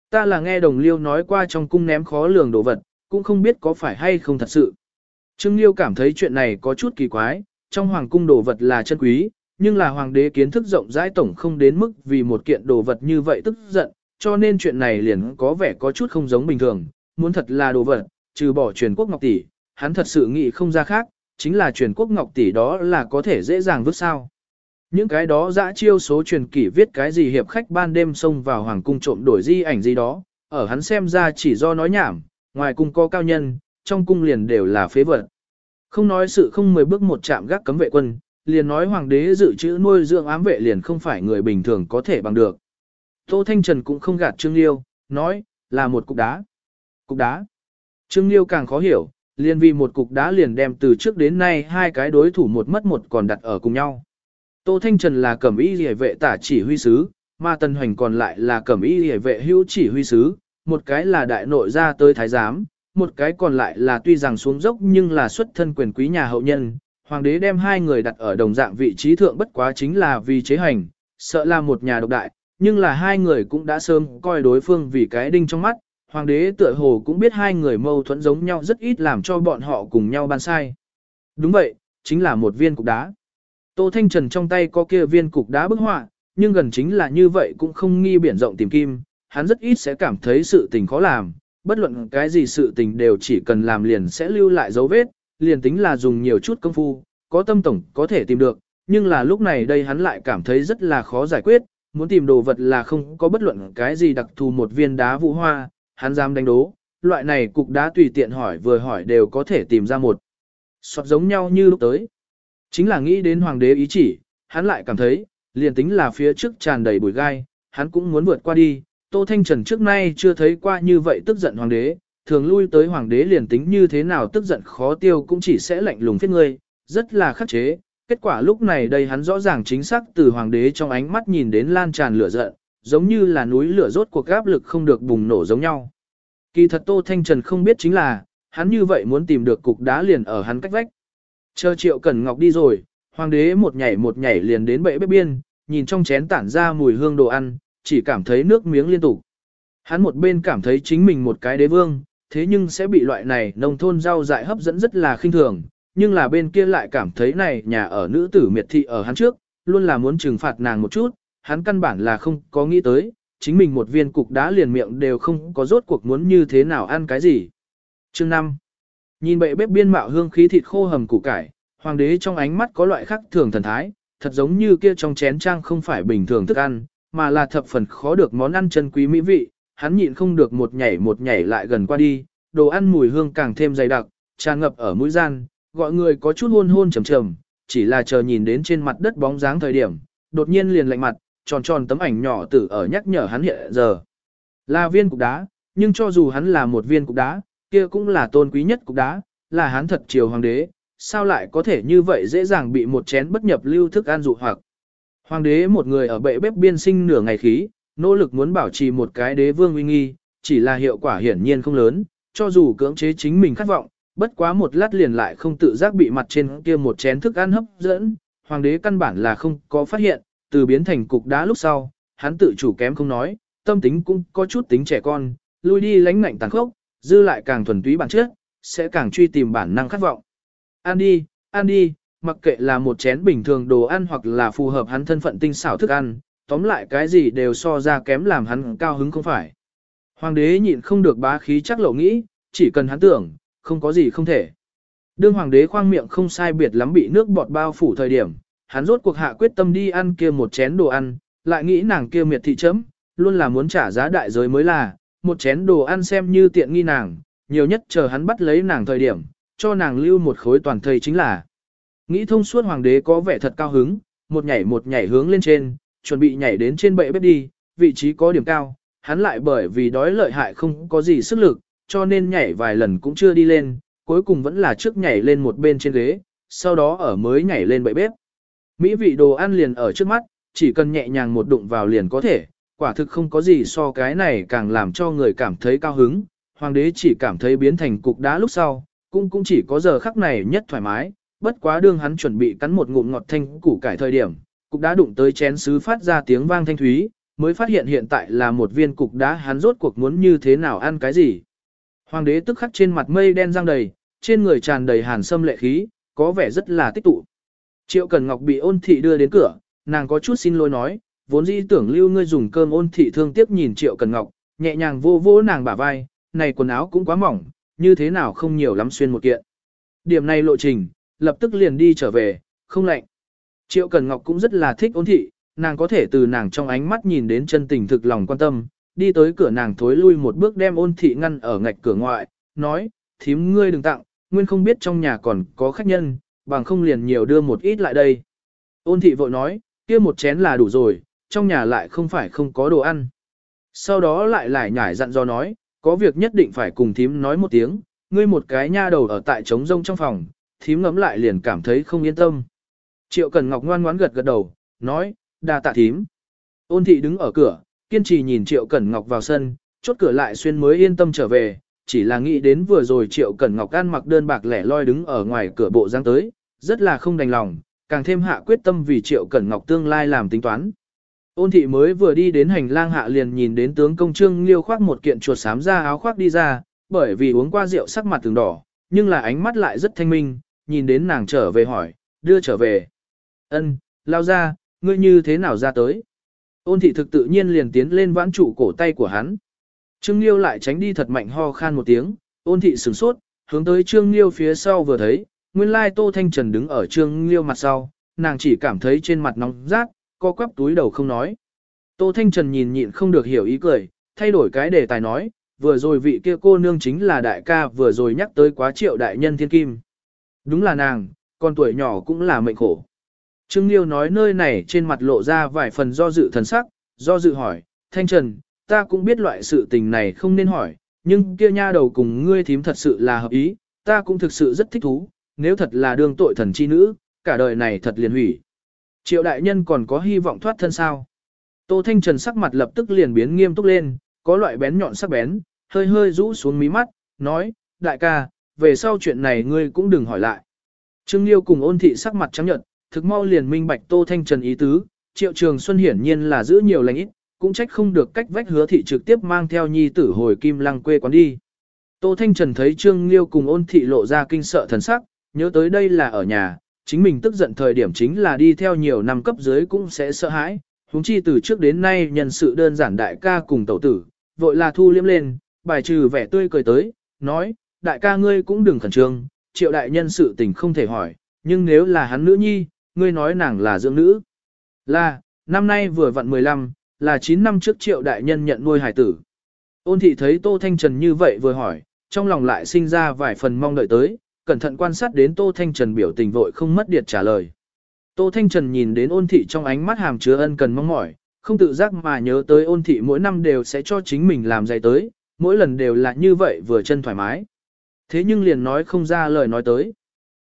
Ta là nghe đồng liêu nói qua trong cung ném khó lường đồ vật, cũng không biết có phải hay không thật sự. Trương Liêu cảm thấy chuyện này có chút kỳ quái, trong hoàng cung đồ vật là chân quý, nhưng là hoàng đế kiến thức rộng rãi tổng không đến mức vì một kiện đồ vật như vậy tức giận, cho nên chuyện này liền có vẻ có chút không giống bình thường, muốn thật là đồ vật, trừ bỏ truyền quốc ngọc tỷ, hắn thật sự nghĩ không ra khác, chính là truyền quốc ngọc tỷ đó là có thể dễ dàng vứt sao. Những cái đó dã chiêu số truyền kỷ viết cái gì hiệp khách ban đêm xông vào hoàng cung trộm đổi di ảnh gì đó, ở hắn xem ra chỉ do nói nhảm, ngoài cung có cao nhân, trong cung liền đều là phế vật. Không nói sự không mười bước một chạm gác cấm vệ quân, liền nói hoàng đế dự trữ nuôi dưỡng ám vệ liền không phải người bình thường có thể bằng được. Tô Thanh Trần cũng không gạt Trương Liêu, nói, là một cục đá. Cục đá. Trương Liêu càng khó hiểu, liền vì một cục đá liền đem từ trước đến nay hai cái đối thủ một mất một còn đặt ở cùng nhau. Tô Thanh Trần là cẩm y hề vệ tả chỉ huy sứ, mà Tân Hoành còn lại là cẩm y hề vệ hữu chỉ huy sứ, một cái là đại nội ra tới thái giám, một cái còn lại là tuy rằng xuống dốc nhưng là xuất thân quyền quý nhà hậu nhân. Hoàng đế đem hai người đặt ở đồng dạng vị trí thượng bất quá chính là vì chế hành, sợ là một nhà độc đại, nhưng là hai người cũng đã sớm coi đối phương vì cái đinh trong mắt. Hoàng đế tựa hồ cũng biết hai người mâu thuẫn giống nhau rất ít làm cho bọn họ cùng nhau ban sai. Đúng vậy, chính là một viên cục đá. Tô Thanh Trần trong tay có kia viên cục đá bức họa, nhưng gần chính là như vậy cũng không nghi biển rộng tìm kim, hắn rất ít sẽ cảm thấy sự tình khó làm, bất luận cái gì sự tình đều chỉ cần làm liền sẽ lưu lại dấu vết, liền tính là dùng nhiều chút công phu, có tâm tổng có thể tìm được, nhưng là lúc này đây hắn lại cảm thấy rất là khó giải quyết, muốn tìm đồ vật là không có bất luận cái gì đặc thù một viên đá vũ hoa, hắn dám đánh đố, loại này cục đá tùy tiện hỏi vừa hỏi đều có thể tìm ra một. sọt giống nhau như lúc tới. Chính là nghĩ đến hoàng đế ý chỉ, hắn lại cảm thấy, liền tính là phía trước tràn đầy bụi gai, hắn cũng muốn vượt qua đi. Tô Thanh Trần trước nay chưa thấy qua như vậy tức giận hoàng đế, thường lui tới hoàng đế liền tính như thế nào tức giận khó tiêu cũng chỉ sẽ lạnh lùng phiết ngươi, rất là khắc chế. Kết quả lúc này đây hắn rõ ràng chính xác từ hoàng đế trong ánh mắt nhìn đến lan tràn lửa giận, giống như là núi lửa rốt cuộc áp lực không được bùng nổ giống nhau. Kỳ thật Tô Thanh Trần không biết chính là, hắn như vậy muốn tìm được cục đá liền ở hắn cách vách. Chờ triệu cẩn ngọc đi rồi, hoàng đế một nhảy một nhảy liền đến bệ bếp biên, nhìn trong chén tản ra mùi hương đồ ăn, chỉ cảm thấy nước miếng liên tục. Hắn một bên cảm thấy chính mình một cái đế vương, thế nhưng sẽ bị loại này nông thôn rau dại hấp dẫn rất là khinh thường, nhưng là bên kia lại cảm thấy này nhà ở nữ tử miệt thị ở hắn trước, luôn là muốn trừng phạt nàng một chút, hắn căn bản là không có nghĩ tới, chính mình một viên cục đá liền miệng đều không có rốt cuộc muốn như thế nào ăn cái gì. Chương 5. Nhìn bệ bếp biên mạo hương khí thịt khô hầm củ cải, hoàng đế trong ánh mắt có loại khác thường thần thái, thật giống như kia trong chén trang không phải bình thường thức ăn, mà là thập phần khó được món ăn chân quý mỹ vị, hắn nhịn không được một nhảy một nhảy lại gần qua đi, đồ ăn mùi hương càng thêm dày đặc, tràn ngập ở mũi gian, gọi người có chút hôn hôn trầm trầm, chỉ là chờ nhìn đến trên mặt đất bóng dáng thời điểm, đột nhiên liền lạnh mặt, tròn tròn tấm ảnh nhỏ tử ở nhắc nhở hắn hiện giờ. Là viên cục đá, nhưng cho dù hắn là một viên cục đá, kia cũng là tôn quý nhất cục đá, là hắn thật triều hoàng đế, sao lại có thể như vậy dễ dàng bị một chén bất nhập lưu thức ăn dụ hoặc. Hoàng đế một người ở bệ bếp biên sinh nửa ngày khí, nỗ lực muốn bảo trì một cái đế vương uy nghi, chỉ là hiệu quả hiển nhiên không lớn, cho dù cưỡng chế chính mình khát vọng, bất quá một lát liền lại không tự giác bị mặt trên kia một chén thức ăn hấp dẫn, hoàng đế căn bản là không có phát hiện, từ biến thành cục đá lúc sau, hắn tự chủ kém không nói, tâm tính cũng có chút tính trẻ con, lui đi lánh ngạnh tàn khốc, dư lại càng thuần túy bản chất, sẽ càng truy tìm bản năng khát vọng. Ăn đi, ăn đi, mặc kệ là một chén bình thường đồ ăn hoặc là phù hợp hắn thân phận tinh xảo thức ăn, tóm lại cái gì đều so ra kém làm hắn cao hứng không phải. Hoàng đế nhịn không được bá khí chắc lộ nghĩ, chỉ cần hắn tưởng, không có gì không thể. Đương hoàng đế khoang miệng không sai biệt lắm bị nước bọt bao phủ thời điểm, hắn rốt cuộc hạ quyết tâm đi ăn kia một chén đồ ăn, lại nghĩ nàng kia miệt thị chấm, luôn là muốn trả giá đại giới mới là, một chén đồ ăn xem như tiện nghi nàng, nhiều nhất chờ hắn bắt lấy nàng thời điểm, cho nàng lưu một khối toàn thây chính là. Nghĩ thông suốt hoàng đế có vẻ thật cao hứng, một nhảy một nhảy hướng lên trên, chuẩn bị nhảy đến trên bệ bếp đi, vị trí có điểm cao, hắn lại bởi vì đói lợi hại không có gì sức lực, cho nên nhảy vài lần cũng chưa đi lên, cuối cùng vẫn là trước nhảy lên một bên trên ghế, sau đó ở mới nhảy lên bệ bếp. Mỹ vị đồ ăn liền ở trước mắt, chỉ cần nhẹ nhàng một đụng vào liền có thể, quả thực không có gì so cái này càng làm cho người cảm thấy cao hứng. Hoàng đế chỉ cảm thấy biến thành cục đá lúc sau, cũng cũng chỉ có giờ khắc này nhất thoải mái, bất quá đương hắn chuẩn bị cắn một ngụm ngọt thanh củ cải thời điểm, cục đá đụng tới chén sứ phát ra tiếng vang thanh thúy, mới phát hiện hiện tại là một viên cục đá hắn rốt cuộc muốn như thế nào ăn cái gì. Hoàng đế tức khắc trên mặt mây đen răng đầy, trên người tràn đầy hàn sâm lệ khí, có vẻ rất là tích tụ. Triệu Cần Ngọc bị ôn thị đưa đến cửa, nàng có chút xin lỗi nói, vốn dĩ tưởng lưu ngươi dùng cơm ôn thị thương tiếc nhìn Triệu Cần Ngọc, nhẹ nhàng vô vô nàng bả vai, này quần áo cũng quá mỏng, như thế nào không nhiều lắm xuyên một kiện. Điểm này lộ trình, lập tức liền đi trở về, không lạnh. Triệu Cần Ngọc cũng rất là thích ôn thị, nàng có thể từ nàng trong ánh mắt nhìn đến chân tình thực lòng quan tâm, đi tới cửa nàng thối lui một bước đem ôn thị ngăn ở ngạch cửa ngoại, nói, thím ngươi đừng tặng, nguyên không biết trong nhà còn có khách nhân, bằng không liền nhiều đưa một ít lại đây. Ôn thị vội nói, kia một chén là đủ rồi, trong nhà lại không phải không có đồ ăn. Sau đó lại lại nhải dặn do nói, có việc nhất định phải cùng thím nói một tiếng, ngươi một cái nha đầu ở tại trống rông trong phòng, thím ngấm lại liền cảm thấy không yên tâm. Triệu Cần Ngọc ngoan ngoãn gật gật đầu, nói, đa tạ thím. Ôn thị đứng ở cửa, kiên trì nhìn Triệu Cẩn Ngọc vào sân, chốt cửa lại xuyên mới yên tâm trở về, chỉ là nghĩ đến vừa rồi Triệu Cẩn Ngọc ăn mặc đơn bạc lẻ loi đứng ở ngoài cửa bộ giang tới, rất là không đành lòng, càng thêm hạ quyết tâm vì Triệu Cẩn Ngọc tương lai làm tính toán. Ôn thị mới vừa đi đến hành lang hạ liền nhìn đến tướng công trương liêu khoác một kiện chuột xám ra áo khoác đi ra, bởi vì uống qua rượu sắc mặt từng đỏ, nhưng là ánh mắt lại rất thanh minh, nhìn đến nàng trở về hỏi, đưa trở về. Ân, lao ra, ngươi như thế nào ra tới? Ôn thị thực tự nhiên liền tiến lên vãn trụ cổ tay của hắn. Trương Liêu lại tránh đi thật mạnh ho khan một tiếng, ôn thị sửng sốt, hướng tới Trương Liêu phía sau vừa thấy, nguyên lai Tô Thanh Trần đứng ở Trương Liêu mặt sau, nàng chỉ cảm thấy trên mặt nóng rát, co quắp túi đầu không nói. Tô Thanh Trần nhìn nhịn không được hiểu ý cười, thay đổi cái đề tài nói, vừa rồi vị kia cô nương chính là đại ca vừa rồi nhắc tới quá triệu đại nhân thiên kim. Đúng là nàng, con tuổi nhỏ cũng là mệnh khổ. Trương Liêu nói nơi này trên mặt lộ ra vài phần do dự thần sắc, do dự hỏi, Thanh Trần, ta cũng biết loại sự tình này không nên hỏi, nhưng kia nha đầu cùng ngươi thím thật sự là hợp ý, ta cũng thực sự rất thích thú, nếu thật là đương tội thần chi nữ, cả đời này thật liền hủy. Triệu đại nhân còn có hy vọng thoát thân sao? Tô Thanh Trần sắc mặt lập tức liền biến nghiêm túc lên, có loại bén nhọn sắc bén, hơi hơi rũ xuống mí mắt, nói, đại ca, về sau chuyện này ngươi cũng đừng hỏi lại. Trương Liêu cùng ôn thị sắc mặt trắng nhợt, thực mau liền minh bạch Tô Thanh Trần ý tứ, Triệu Trường Xuân hiển nhiên là giữ nhiều lành ít, cũng trách không được cách vách hứa thị trực tiếp mang theo nhi tử hồi kim lăng quê quán đi. Tô Thanh Trần thấy Trương Liêu cùng ôn thị lộ ra kinh sợ thần sắc, nhớ tới đây là ở nhà, chính mình tức giận thời điểm chính là đi theo nhiều năm cấp dưới cũng sẽ sợ hãi, huống chi từ trước đến nay nhân sự đơn giản đại ca cùng tẩu tử, vội là thu liếm lên, bài trừ vẻ tươi cười tới, nói, đại ca ngươi cũng đừng khẩn trương, triệu đại nhân sự tình không thể hỏi, nhưng nếu là hắn nữ nhi, ngươi nói nàng là dưỡng nữ. Là, năm nay vừa vặn 15, là 9 năm trước triệu đại nhân nhận nuôi hải tử. Ôn thị thấy Tô Thanh Trần như vậy vừa hỏi, trong lòng lại sinh ra vài phần mong đợi tới, cẩn thận quan sát đến Tô Thanh Trần biểu tình vội không mất điệt trả lời. Tô Thanh Trần nhìn đến ôn thị trong ánh mắt hàm chứa ân cần mong mỏi, không tự giác mà nhớ tới ôn thị mỗi năm đều sẽ cho chính mình làm dày tới, mỗi lần đều là như vậy vừa chân thoải mái. Thế nhưng liền nói không ra lời nói tới.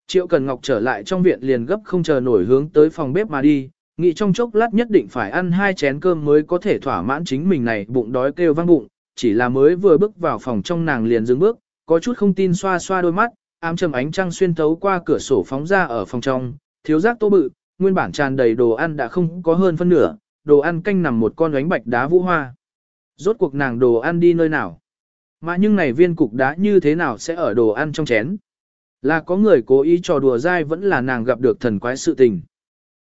Triệu Cần Ngọc trở lại trong viện liền gấp không chờ nổi hướng tới phòng bếp mà đi, nghĩ trong chốc lát nhất định phải ăn hai chén cơm mới có thể thỏa mãn chính mình này bụng đói kêu vang bụng, chỉ là mới vừa bước vào phòng trong nàng liền dừng bước, có chút không tin xoa xoa đôi mắt, ám trầm ánh trăng xuyên thấu qua cửa sổ phóng ra ở phòng trong, thiếu giác tô bự, nguyên bản tràn đầy đồ ăn đã không có hơn phân nửa, đồ ăn canh nằm một con bánh bạch đá vũ hoa. Rốt cuộc nàng đồ ăn đi nơi nào? Mà nhưng này viên cục đá như thế nào sẽ ở đồ ăn trong chén? Là có người cố ý trò đùa dai vẫn là nàng gặp được thần quái sự tình.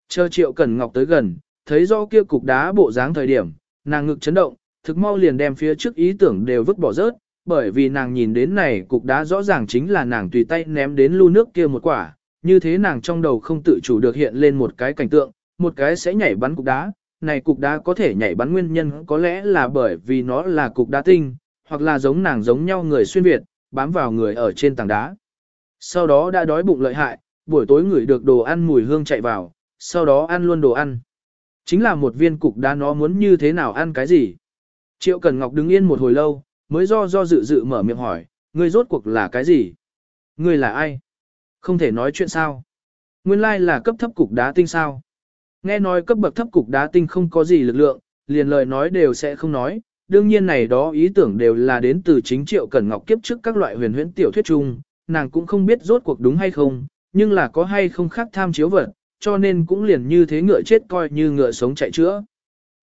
Chờ triệu cẩn ngọc tới gần, thấy rõ kia cục đá bộ dáng thời điểm, nàng ngực chấn động, thực mau liền đem phía trước ý tưởng đều vứt bỏ rớt, bởi vì nàng nhìn đến này cục đá rõ ràng chính là nàng tùy tay ném đến lu nước kia một quả, như thế nàng trong đầu không tự chủ được hiện lên một cái cảnh tượng, một cái sẽ nhảy bắn cục đá, này cục đá có thể nhảy bắn nguyên nhân có lẽ là bởi vì nó là cục đá tinh, hoặc là giống nàng giống nhau người xuyên Việt, bám vào người ở trên tảng đá. Sau đó đã đói bụng lợi hại, buổi tối ngửi được đồ ăn mùi hương chạy vào, sau đó ăn luôn đồ ăn. Chính là một viên cục đá nó muốn như thế nào ăn cái gì. Triệu Cần Ngọc đứng yên một hồi lâu, mới do do dự dự mở miệng hỏi, ngươi rốt cuộc là cái gì? Ngươi là ai? Không thể nói chuyện sao? Nguyên lai là cấp thấp cục đá tinh sao? Nghe nói cấp bậc thấp cục đá tinh không có gì lực lượng, liền lời nói đều sẽ không nói, đương nhiên này đó ý tưởng đều là đến từ chính Triệu Cẩn Ngọc kiếp trước các loại huyền huyễn tiểu thuyết chung, nàng cũng không biết rốt cuộc đúng hay không, nhưng là có hay không khác tham chiếu vật, cho nên cũng liền như thế ngựa chết coi như ngựa sống chạy chữa.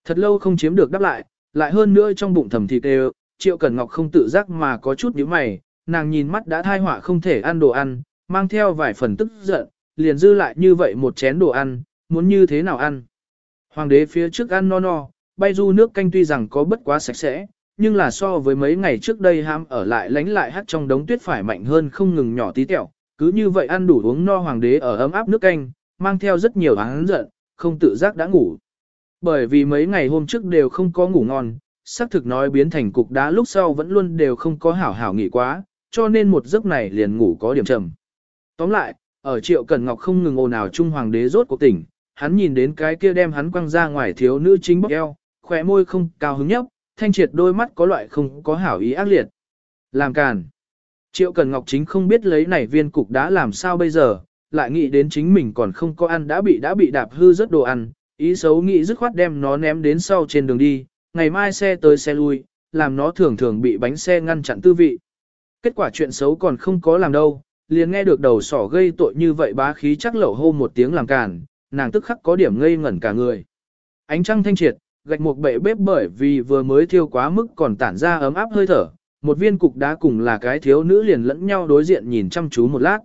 Thật lâu không chiếm được đáp lại, lại hơn nữa trong bụng thầm thịt đều, Triệu Cẩn Ngọc không tự giác mà có chút nhíu mày, nàng nhìn mắt đã thai họa không thể ăn đồ ăn, mang theo vài phần tức giận, liền dư lại như vậy một chén đồ ăn, muốn như thế nào ăn. Hoàng đế phía trước ăn no no, bay du nước canh tuy rằng có bất quá sạch sẽ, nhưng là so với mấy ngày trước đây ham ở lại lánh lại hát trong đống tuyết phải mạnh hơn không ngừng nhỏ tí tẹo, cứ như vậy ăn đủ uống no hoàng đế ở ấm áp nước canh, mang theo rất nhiều hắn giận, không tự giác đã ngủ. Bởi vì mấy ngày hôm trước đều không có ngủ ngon, xác thực nói biến thành cục đá lúc sau vẫn luôn đều không có hảo hảo nghỉ quá, cho nên một giấc này liền ngủ có điểm trầm. Tóm lại, ở triệu cẩn ngọc không ngừng ồn ào trung hoàng đế rốt cuộc tỉnh, hắn nhìn đến cái kia đem hắn quăng ra ngoài thiếu nữ chính bóc eo, khỏe môi không cao hứng nhấp, thanh triệt đôi mắt có loại không có hảo ý ác liệt. Làm càn. Triệu Cần Ngọc chính không biết lấy này viên cục đã làm sao bây giờ, lại nghĩ đến chính mình còn không có ăn đã bị đã bị đạp hư rất đồ ăn, ý xấu nghĩ dứt khoát đem nó ném đến sau trên đường đi, ngày mai xe tới xe lui, làm nó thường thường bị bánh xe ngăn chặn tư vị. Kết quả chuyện xấu còn không có làm đâu, liền nghe được đầu sỏ gây tội như vậy bá khí chắc lẩu hô một tiếng làm càn, nàng tức khắc có điểm ngây ngẩn cả người. Ánh trăng thanh triệt, gạch một bệ bếp bởi vì vừa mới thiêu quá mức còn tản ra ấm áp hơi thở, một viên cục đá cùng là cái thiếu nữ liền lẫn nhau đối diện nhìn chăm chú một lát.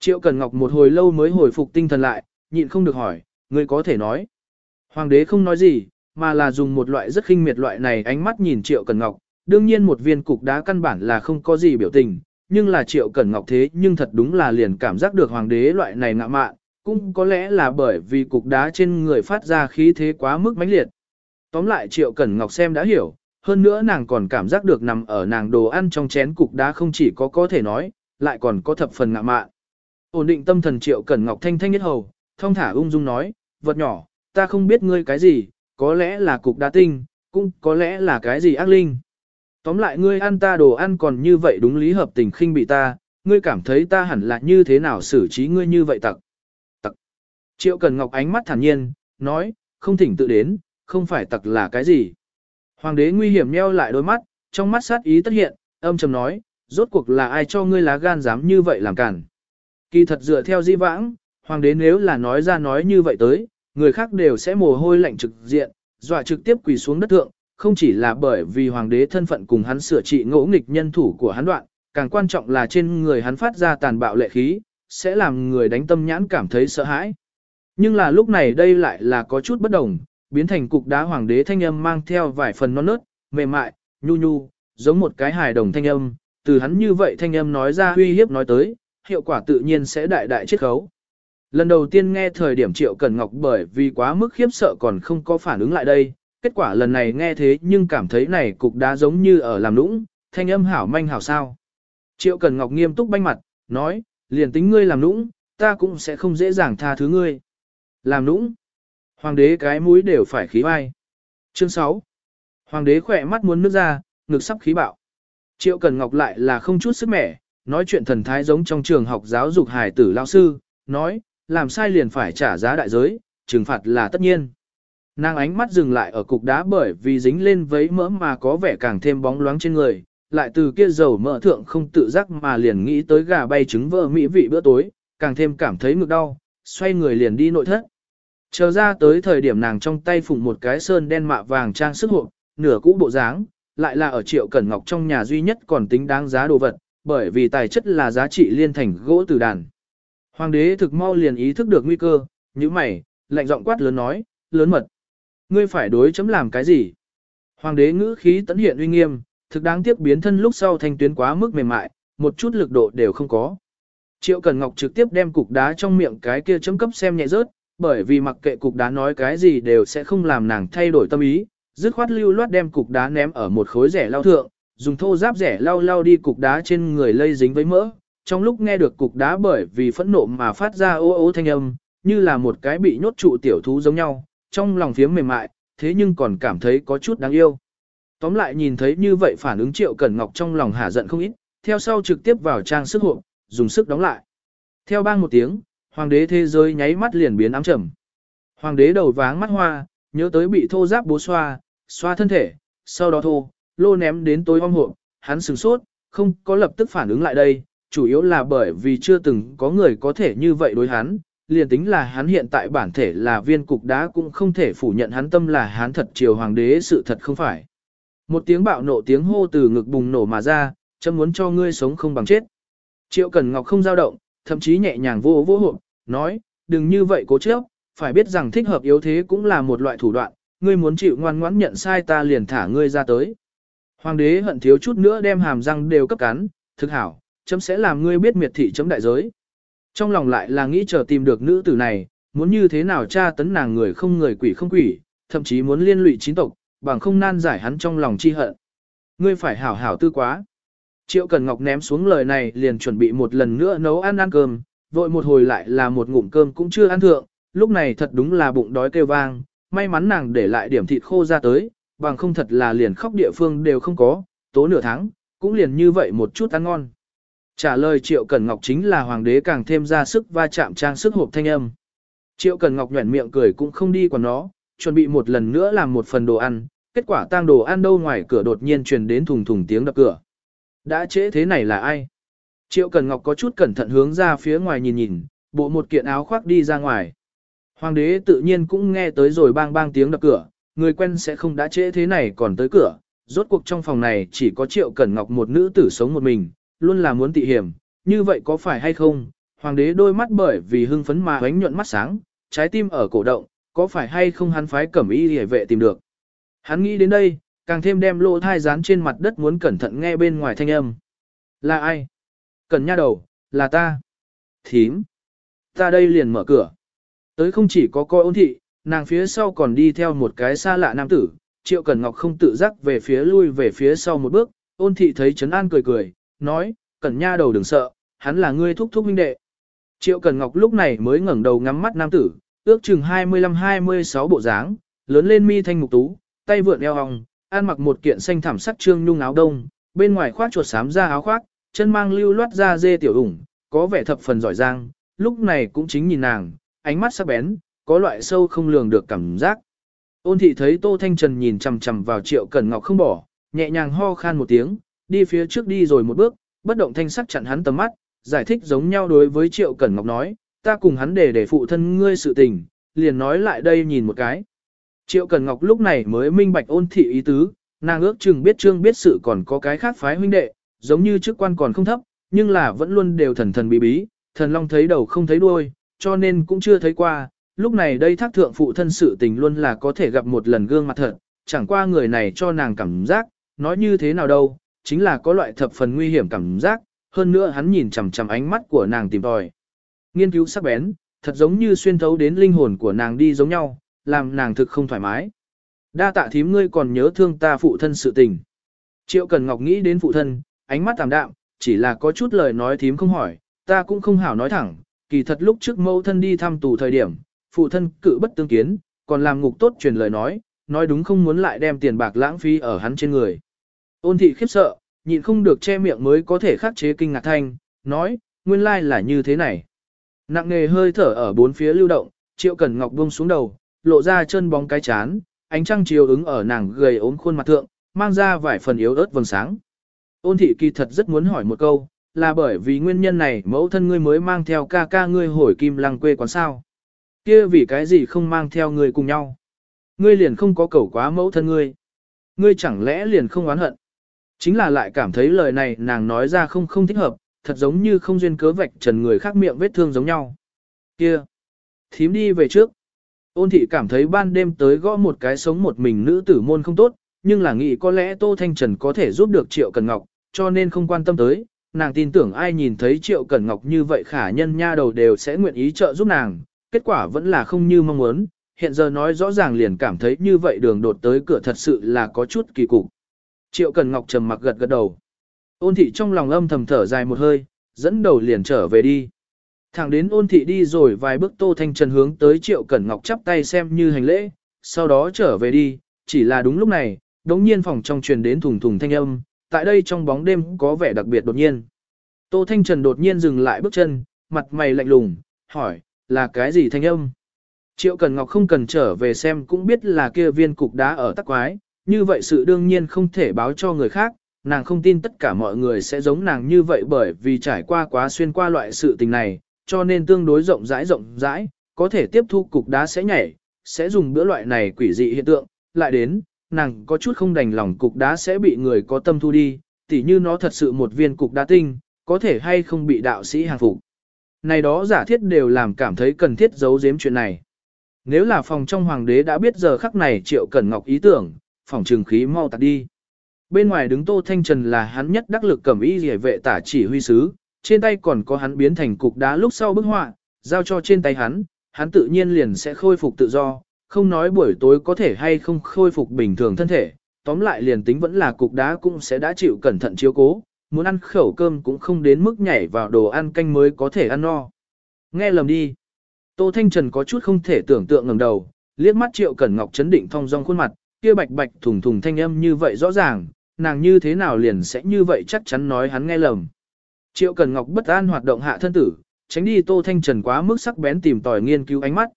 Triệu Cần Ngọc một hồi lâu mới hồi phục tinh thần lại, nhịn không được hỏi, ngươi có thể nói. Hoàng đế không nói gì, mà là dùng một loại rất khinh miệt loại này ánh mắt nhìn Triệu cẩn Ngọc, đương nhiên một viên cục đá căn bản là không có gì biểu tình, nhưng là Triệu cẩn Ngọc thế nhưng thật đúng là liền cảm giác được hoàng đế loại này ngạ mạn, cũng có lẽ là bởi vì cục đá trên người phát ra khí thế quá mức mãnh liệt. Tóm lại Triệu Cẩn Ngọc xem đã hiểu, hơn nữa nàng còn cảm giác được nằm ở nàng đồ ăn trong chén cục đá không chỉ có có thể nói, lại còn có thập phần ngạ mạn. Ổn định tâm thần Triệu Cẩn Ngọc thanh thanh nhất hầu, thông thả ung dung nói, vật nhỏ, ta không biết ngươi cái gì, có lẽ là cục đá tinh, cũng có lẽ là cái gì ác linh. Tóm lại ngươi ăn ta đồ ăn còn như vậy đúng lý hợp tình khinh bị ta, ngươi cảm thấy ta hẳn là như thế nào xử trí ngươi như vậy tặc. Tặc. Triệu Cần Ngọc ánh mắt thản nhiên, nói, không thỉnh tự đến, không phải tặc là cái gì. Hoàng đế nguy hiểm nheo lại đôi mắt, trong mắt sát ý tất hiện, âm trầm nói, rốt cuộc là ai cho ngươi lá gan dám như vậy làm cản. Kỳ thật dựa theo di vãng, hoàng đế nếu là nói ra nói như vậy tới, người khác đều sẽ mồ hôi lạnh trực diện, dọa trực tiếp quỳ xuống đất thượng, không chỉ là bởi vì hoàng đế thân phận cùng hắn sửa trị ngỗ nghịch nhân thủ của hắn đoạn, càng quan trọng là trên người hắn phát ra tàn bạo lệ khí, sẽ làm người đánh tâm nhãn cảm thấy sợ hãi. Nhưng là lúc này đây lại là có chút bất đồng, biến thành cục đá hoàng đế thanh âm mang theo vài phần non nớt, mềm mại, nhu nhu, giống một cái hài đồng thanh âm, từ hắn như vậy thanh âm nói ra uy hiếp nói tới, hiệu quả tự nhiên sẽ đại đại chiết khấu. Lần đầu tiên nghe thời điểm Triệu Cẩn Ngọc bởi vì quá mức khiếp sợ còn không có phản ứng lại đây, kết quả lần này nghe thế nhưng cảm thấy này cục đá giống như ở làm nũng, thanh âm hảo manh hảo sao. Triệu Cẩn Ngọc nghiêm túc banh mặt, nói, liền tính ngươi làm nũng, ta cũng sẽ không dễ dàng tha thứ ngươi. Làm nũng. Hoàng đế cái mũi đều phải khí vai. Chương 6. Hoàng đế khỏe mắt muốn nước ra, ngực sắp khí bạo. Triệu Cần Ngọc lại là không chút sức mẻ, nói chuyện thần thái giống trong trường học giáo dục hài tử lao sư, nói, làm sai liền phải trả giá đại giới, trừng phạt là tất nhiên. Nàng ánh mắt dừng lại ở cục đá bởi vì dính lên vấy mỡ mà có vẻ càng thêm bóng loáng trên người, lại từ kia dầu mỡ thượng không tự giác mà liền nghĩ tới gà bay trứng vỡ mỹ vị bữa tối, càng thêm cảm thấy ngực đau, xoay người liền đi nội thất. Chờ ra tới thời điểm nàng trong tay phụng một cái sơn đen mạ vàng trang sức hộp, nửa cũ bộ dáng, lại là ở triệu cẩn ngọc trong nhà duy nhất còn tính đáng giá đồ vật, bởi vì tài chất là giá trị liên thành gỗ từ đàn. Hoàng đế thực mau liền ý thức được nguy cơ, như mày, lạnh giọng quát lớn nói, lớn mật. Ngươi phải đối chấm làm cái gì? Hoàng đế ngữ khí tấn hiện uy nghiêm, thực đáng tiếc biến thân lúc sau thanh tuyến quá mức mềm mại, một chút lực độ đều không có. Triệu Cần Ngọc trực tiếp đem cục đá trong miệng cái kia chấm cấp xem nhẹ rớt, bởi vì mặc kệ cục đá nói cái gì đều sẽ không làm nàng thay đổi tâm ý, dứt khoát lưu loát đem cục đá ném ở một khối rẻ lau thượng, dùng thô giáp rẻ lau lau đi cục đá trên người lây dính với mỡ. Trong lúc nghe được cục đá bởi vì phẫn nộ mà phát ra ô ô thanh âm, như là một cái bị nhốt trụ tiểu thú giống nhau, trong lòng phiếm mềm mại, thế nhưng còn cảm thấy có chút đáng yêu. Tóm lại nhìn thấy như vậy phản ứng Triệu Cẩn Ngọc trong lòng hả giận không ít, theo sau trực tiếp vào trang sức hộ, dùng sức đóng lại. Theo bang một tiếng, hoàng đế thế giới nháy mắt liền biến ám trầm. Hoàng đế đầu váng mắt hoa, nhớ tới bị thô giáp bố xoa, xoa thân thể, sau đó thô, lô ném đến tối om hộ, hắn sửng sốt, không có lập tức phản ứng lại đây, chủ yếu là bởi vì chưa từng có người có thể như vậy đối hắn, liền tính là hắn hiện tại bản thể là viên cục đá cũng không thể phủ nhận hắn tâm là hắn thật triều hoàng đế sự thật không phải. Một tiếng bạo nộ tiếng hô từ ngực bùng nổ mà ra, chấm muốn cho ngươi sống không bằng chết. Triệu Cần Ngọc không dao động, thậm chí nhẹ nhàng vô vô hộp, nói, đừng như vậy cố chấp, phải biết rằng thích hợp yếu thế cũng là một loại thủ đoạn, ngươi muốn chịu ngoan ngoãn nhận sai ta liền thả ngươi ra tới. Hoàng đế hận thiếu chút nữa đem hàm răng đều cấp cắn, thực hảo, chấm sẽ làm ngươi biết miệt thị chấm đại giới. Trong lòng lại là nghĩ chờ tìm được nữ tử này, muốn như thế nào tra tấn nàng người không người quỷ không quỷ, thậm chí muốn liên lụy chính tộc, bằng không nan giải hắn trong lòng chi hận. Ngươi phải hảo hảo tư quá. Triệu Cần Ngọc ném xuống lời này liền chuẩn bị một lần nữa nấu ăn ăn cơm, vội một hồi lại là một ngụm cơm cũng chưa ăn thượng, lúc này thật đúng là bụng đói kêu vang, may mắn nàng để lại điểm thịt khô ra tới, bằng không thật là liền khóc địa phương đều không có, tố nửa tháng, cũng liền như vậy một chút ăn ngon. Trả lời Triệu Cẩn Ngọc chính là hoàng đế càng thêm ra sức va chạm trang sức hộp thanh âm. Triệu Cẩn Ngọc nhuẩn miệng cười cũng không đi quản nó, chuẩn bị một lần nữa làm một phần đồ ăn, kết quả tang đồ ăn đâu ngoài cửa đột nhiên truyền đến thùng thùng tiếng đập cửa. Đã trễ thế này là ai? Triệu Cẩn Ngọc có chút cẩn thận hướng ra phía ngoài nhìn nhìn, bộ một kiện áo khoác đi ra ngoài. Hoàng đế tự nhiên cũng nghe tới rồi bang bang tiếng đập cửa, người quen sẽ không đã trễ thế này còn tới cửa. Rốt cuộc trong phòng này chỉ có Triệu Cẩn Ngọc một nữ tử sống một mình, luôn là muốn tị hiểm, như vậy có phải hay không? Hoàng đế đôi mắt bởi vì hưng phấn mà ánh nhuận mắt sáng, trái tim ở cổ động, có phải hay không hắn phái cẩm y hề vệ tìm được. Hắn nghĩ đến đây, càng thêm đem lỗ thai dán trên mặt đất muốn cẩn thận nghe bên ngoài thanh âm. Là ai? Cẩn nha đầu, là ta. Thím. Ta đây liền mở cửa. Tới không chỉ có coi ôn thị, nàng phía sau còn đi theo một cái xa lạ nam tử, triệu cẩn ngọc không tự giác về phía lui về phía sau một bước, ôn thị thấy Trấn An cười cười, nói, cẩn nha đầu đừng sợ, hắn là ngươi thúc thúc huynh đệ. Triệu cần ngọc lúc này mới ngẩng đầu ngắm mắt nam tử, ước chừng 25-26 bộ dáng, lớn lên mi thanh mục tú, tay vượn eo hồng, ăn mặc một kiện xanh thảm sắc trương nhung áo đông, bên ngoài khoác chuột xám ra áo khoác, chân mang lưu loát ra dê tiểu ủng, có vẻ thập phần giỏi giang, lúc này cũng chính nhìn nàng, ánh mắt sắc bén, có loại sâu không lường được cảm giác. Ôn thị thấy Tô Thanh Trần nhìn chằm chằm vào Triệu Cẩn Ngọc không bỏ, nhẹ nhàng ho khan một tiếng, đi phía trước đi rồi một bước, bất động thanh sắc chặn hắn tầm mắt, giải thích giống nhau đối với Triệu Cẩn Ngọc nói, ta cùng hắn để để phụ thân ngươi sự tình, liền nói lại đây nhìn một cái. Triệu Cẩn Ngọc lúc này mới minh bạch ôn thị ý tứ, nàng ước chừng biết trương biết sự còn có cái khác phái huynh đệ, giống như chức quan còn không thấp, nhưng là vẫn luôn đều thần thần bí bí, thần long thấy đầu không thấy đuôi, cho nên cũng chưa thấy qua, lúc này đây thác thượng phụ thân sự tình luôn là có thể gặp một lần gương mặt thật, chẳng qua người này cho nàng cảm giác, nói như thế nào đâu, chính là có loại thập phần nguy hiểm cảm giác, hơn nữa hắn nhìn chằm chằm ánh mắt của nàng tìm tòi. Nghiên cứu sắc bén, thật giống như xuyên thấu đến linh hồn của nàng đi giống nhau, làm nàng thực không thoải mái. Đa tạ thím ngươi còn nhớ thương ta phụ thân sự tình. Triệu Cần Ngọc nghĩ đến phụ thân, ánh mắt tạm đạm, chỉ là có chút lời nói thím không hỏi, ta cũng không hảo nói thẳng, kỳ thật lúc trước mẫu thân đi thăm tù thời điểm, phụ thân cự bất tương kiến, còn làm ngục tốt truyền lời nói, nói đúng không muốn lại đem tiền bạc lãng phí ở hắn trên người. Ôn thị khiếp sợ, nhịn không được che miệng mới có thể khắc chế kinh ngạc thanh, nói, nguyên lai là như thế này. Nặng nề hơi thở ở bốn phía lưu động, triệu cẩn ngọc buông xuống đầu, lộ ra chân bóng cái chán, ánh trăng chiều ứng ở nàng gầy ốm khuôn mặt thượng, mang ra vài phần yếu ớt vầng sáng. Ôn thị kỳ thật rất muốn hỏi một câu, là bởi vì nguyên nhân này mẫu thân ngươi mới mang theo ca ca ngươi hồi kim lăng quê quán sao. kia vì cái gì không mang theo ngươi cùng nhau. Ngươi liền không có cầu quá mẫu thân ngươi. Ngươi chẳng lẽ liền không oán hận. Chính là lại cảm thấy lời này nàng nói ra không không thích hợp, thật giống như không duyên cớ vạch trần người khác miệng vết thương giống nhau. Kia, thím đi về trước. Ôn thị cảm thấy ban đêm tới gõ một cái sống một mình nữ tử môn không tốt, nhưng là nghĩ có lẽ Tô Thanh Trần có thể giúp được Triệu Cần Ngọc, cho nên không quan tâm tới. Nàng tin tưởng ai nhìn thấy Triệu Cẩn Ngọc như vậy khả nhân nha đầu đều sẽ nguyện ý trợ giúp nàng, kết quả vẫn là không như mong muốn, hiện giờ nói rõ ràng liền cảm thấy như vậy đường đột tới cửa thật sự là có chút kỳ cục. Triệu Cần Ngọc trầm mặc gật gật đầu. Ôn thị trong lòng âm thầm thở dài một hơi, dẫn đầu liền trở về đi. Thẳng đến ôn thị đi rồi vài bước Tô Thanh Trần hướng tới Triệu Cẩn Ngọc chắp tay xem như hành lễ, sau đó trở về đi, chỉ là đúng lúc này, đống nhiên phòng trong truyền đến thùng thùng thanh âm, tại đây trong bóng đêm có vẻ đặc biệt đột nhiên. Tô Thanh Trần đột nhiên dừng lại bước chân, mặt mày lạnh lùng, hỏi, là cái gì thanh âm? Triệu Cẩn Ngọc không cần trở về xem cũng biết là kia viên cục đá ở tắc quái, như vậy sự đương nhiên không thể báo cho người khác, nàng không tin tất cả mọi người sẽ giống nàng như vậy bởi vì trải qua quá xuyên qua loại sự tình này, cho nên tương đối rộng rãi rộng rãi, có thể tiếp thu cục đá sẽ nhảy, sẽ dùng bữa loại này quỷ dị hiện tượng, lại đến, nàng có chút không đành lòng cục đá sẽ bị người có tâm thu đi, tỉ như nó thật sự một viên cục đá tinh, có thể hay không bị đạo sĩ hàng phục. Này đó giả thiết đều làm cảm thấy cần thiết giấu giếm chuyện này. Nếu là phòng trong hoàng đế đã biết giờ khắc này triệu cẩn ngọc ý tưởng, phòng trường khí mau tạt đi. Bên ngoài đứng Tô Thanh Trần là hắn nhất đắc lực cầm y rỉa vệ tả chỉ huy sứ, trên tay còn có hắn biến thành cục đá lúc sau bức họa, giao cho trên tay hắn, hắn tự nhiên liền sẽ khôi phục tự do, không nói buổi tối có thể hay không khôi phục bình thường thân thể, tóm lại liền tính vẫn là cục đá cũng sẽ đã chịu cẩn thận chiếu cố, muốn ăn khẩu cơm cũng không đến mức nhảy vào đồ ăn canh mới có thể ăn no. Nghe lầm đi. Tô Thanh Trần có chút không thể tưởng tượng ngẩng đầu, liếc mắt Triệu Cẩn Ngọc chấn định thong dong khuôn mặt, kia bạch bạch thùng thùng thanh âm như vậy rõ ràng, nàng như thế nào liền sẽ như vậy chắc chắn nói hắn nghe lầm. Triệu Cần Ngọc bất an hoạt động hạ thân tử, tránh đi Tô Thanh Trần quá mức sắc bén tìm tòi nghiên cứu ánh mắt.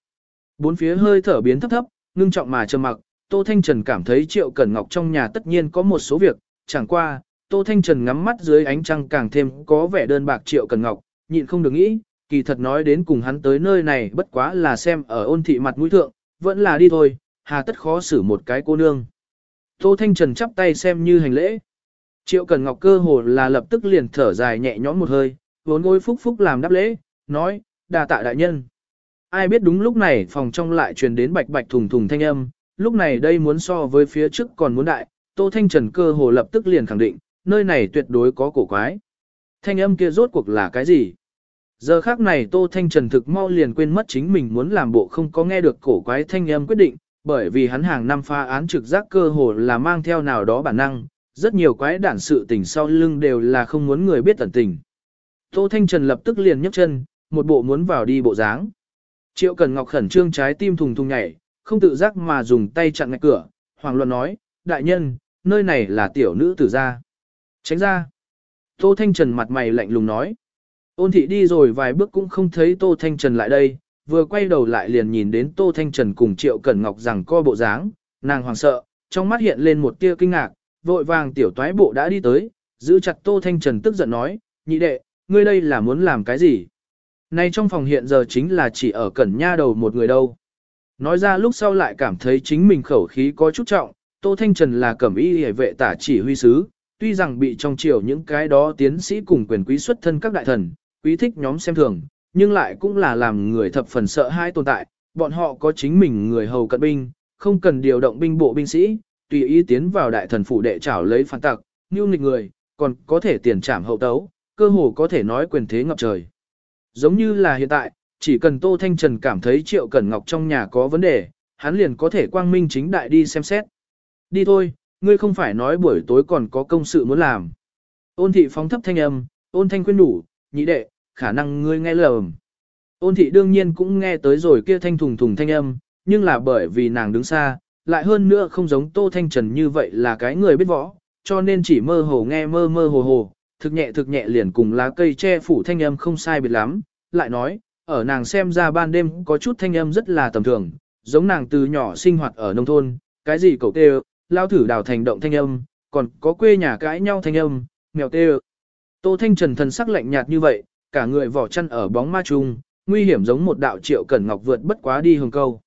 Bốn phía hơi thở biến thấp thấp, ngưng trọng mà trầm mặc, Tô Thanh Trần cảm thấy Triệu Cẩn Ngọc trong nhà tất nhiên có một số việc, chẳng qua, Tô Thanh Trần ngắm mắt dưới ánh trăng càng thêm có vẻ đơn bạc Triệu Cẩn Ngọc, nhịn không được nghĩ, kỳ thật nói đến cùng hắn tới nơi này bất quá là xem ở ôn thị mặt mũi thượng, vẫn là đi thôi, hà tất khó xử một cái cô nương. Tô Thanh Trần chắp tay xem như hành lễ. Triệu Cần Ngọc cơ hồ là lập tức liền thở dài nhẹ nhõm một hơi, vốn ngôi phúc phúc làm đáp lễ, nói, đà tạ đại nhân. Ai biết đúng lúc này phòng trong lại truyền đến bạch bạch thùng thùng thanh âm, lúc này đây muốn so với phía trước còn muốn đại, Tô Thanh Trần cơ hồ lập tức liền khẳng định, nơi này tuyệt đối có cổ quái. Thanh âm kia rốt cuộc là cái gì? Giờ khác này Tô Thanh Trần thực mau liền quên mất chính mình muốn làm bộ không có nghe được cổ quái thanh âm quyết định, bởi vì hắn hàng năm pha án trực giác cơ hồ là mang theo nào đó bản năng, rất nhiều quái đản sự tình sau lưng đều là không muốn người biết tận tình. Tô Thanh Trần lập tức liền nhấc chân, một bộ muốn vào đi bộ dáng. Triệu Cần Ngọc khẩn trương trái tim thùng thùng nhảy, không tự giác mà dùng tay chặn ngạch cửa, hoàng luận nói, đại nhân, nơi này là tiểu nữ tử gia. Tránh ra. Tô Thanh Trần mặt mày lạnh lùng nói. Ôn thị đi rồi vài bước cũng không thấy Tô Thanh Trần lại đây, vừa quay đầu lại liền nhìn đến Tô Thanh Trần cùng Triệu Cẩn Ngọc rằng co bộ dáng, nàng hoàng sợ, trong mắt hiện lên một tia kinh ngạc, vội vàng tiểu toái bộ đã đi tới, giữ chặt Tô Thanh Trần tức giận nói, nhị đệ, ngươi đây là muốn làm cái gì? Này trong phòng hiện giờ chính là chỉ ở Cẩn Nha đầu một người đâu. Nói ra lúc sau lại cảm thấy chính mình khẩu khí có chút trọng, Tô Thanh Trần là cẩm y hề vệ tả chỉ huy sứ, tuy rằng bị trong triều những cái đó tiến sĩ cùng quyền quý xuất thân các đại thần, quý thích nhóm xem thường, nhưng lại cũng là làm người thập phần sợ hai tồn tại, bọn họ có chính mình người hầu cận binh, không cần điều động binh bộ binh sĩ, tùy ý tiến vào đại thần phủ đệ trảo lấy phản tặc, như nghịch người, còn có thể tiền trảm hậu tấu, cơ hồ có thể nói quyền thế ngập trời. Giống như là hiện tại, chỉ cần Tô Thanh Trần cảm thấy Triệu Cẩn Ngọc trong nhà có vấn đề, hắn liền có thể quang minh chính đại đi xem xét. Đi thôi, ngươi không phải nói buổi tối còn có công sự muốn làm. Ôn thị phóng thấp thanh âm, ôn thanh quyên đủ, nhị đệ, khả năng ngươi nghe lầm. Ôn thị đương nhiên cũng nghe tới rồi kia thanh thùng thùng thanh âm, nhưng là bởi vì nàng đứng xa, lại hơn nữa không giống Tô Thanh Trần như vậy là cái người biết võ, cho nên chỉ mơ hồ nghe mơ mơ hồ hồ, thực nhẹ thực nhẹ liền cùng lá cây che phủ thanh âm không sai biệt lắm, lại nói, ở nàng xem ra ban đêm có chút thanh âm rất là tầm thường, giống nàng từ nhỏ sinh hoạt ở nông thôn, cái gì cậu tê lao thử đào thành động thanh âm, còn có quê nhà cãi nhau thanh âm, mèo tê Tô Thanh Trần thần sắc lạnh nhạt như vậy, cả người vỏ chăn ở bóng ma trung, nguy hiểm giống một đạo triệu cẩn ngọc vượt bất quá đi hồng câu.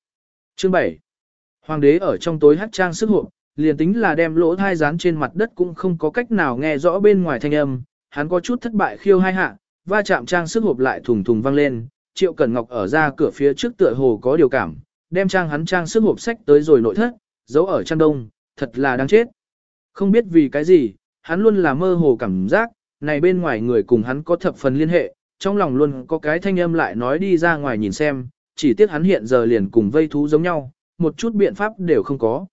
Chương 7. Hoàng đế ở trong tối hát trang sức hộp, liền tính là đem lỗ thai dán trên mặt đất cũng không có cách nào nghe rõ bên ngoài thanh âm, hắn có chút thất bại khiêu hai hạ, va chạm trang sức hộp lại thùng thùng vang lên, Triệu Cẩn Ngọc ở ra cửa phía trước tựa hồ có điều cảm, đem trang hắn trang sức hộp sách tới rồi nội thất, giấu ở trang đông, thật là đáng chết. Không biết vì cái gì, hắn luôn là mơ hồ cảm giác, này bên ngoài người cùng hắn có thập phần liên hệ, trong lòng luôn có cái thanh âm lại nói đi ra ngoài nhìn xem, chỉ tiếc hắn hiện giờ liền cùng vây thú giống nhau, một chút biện pháp đều không có.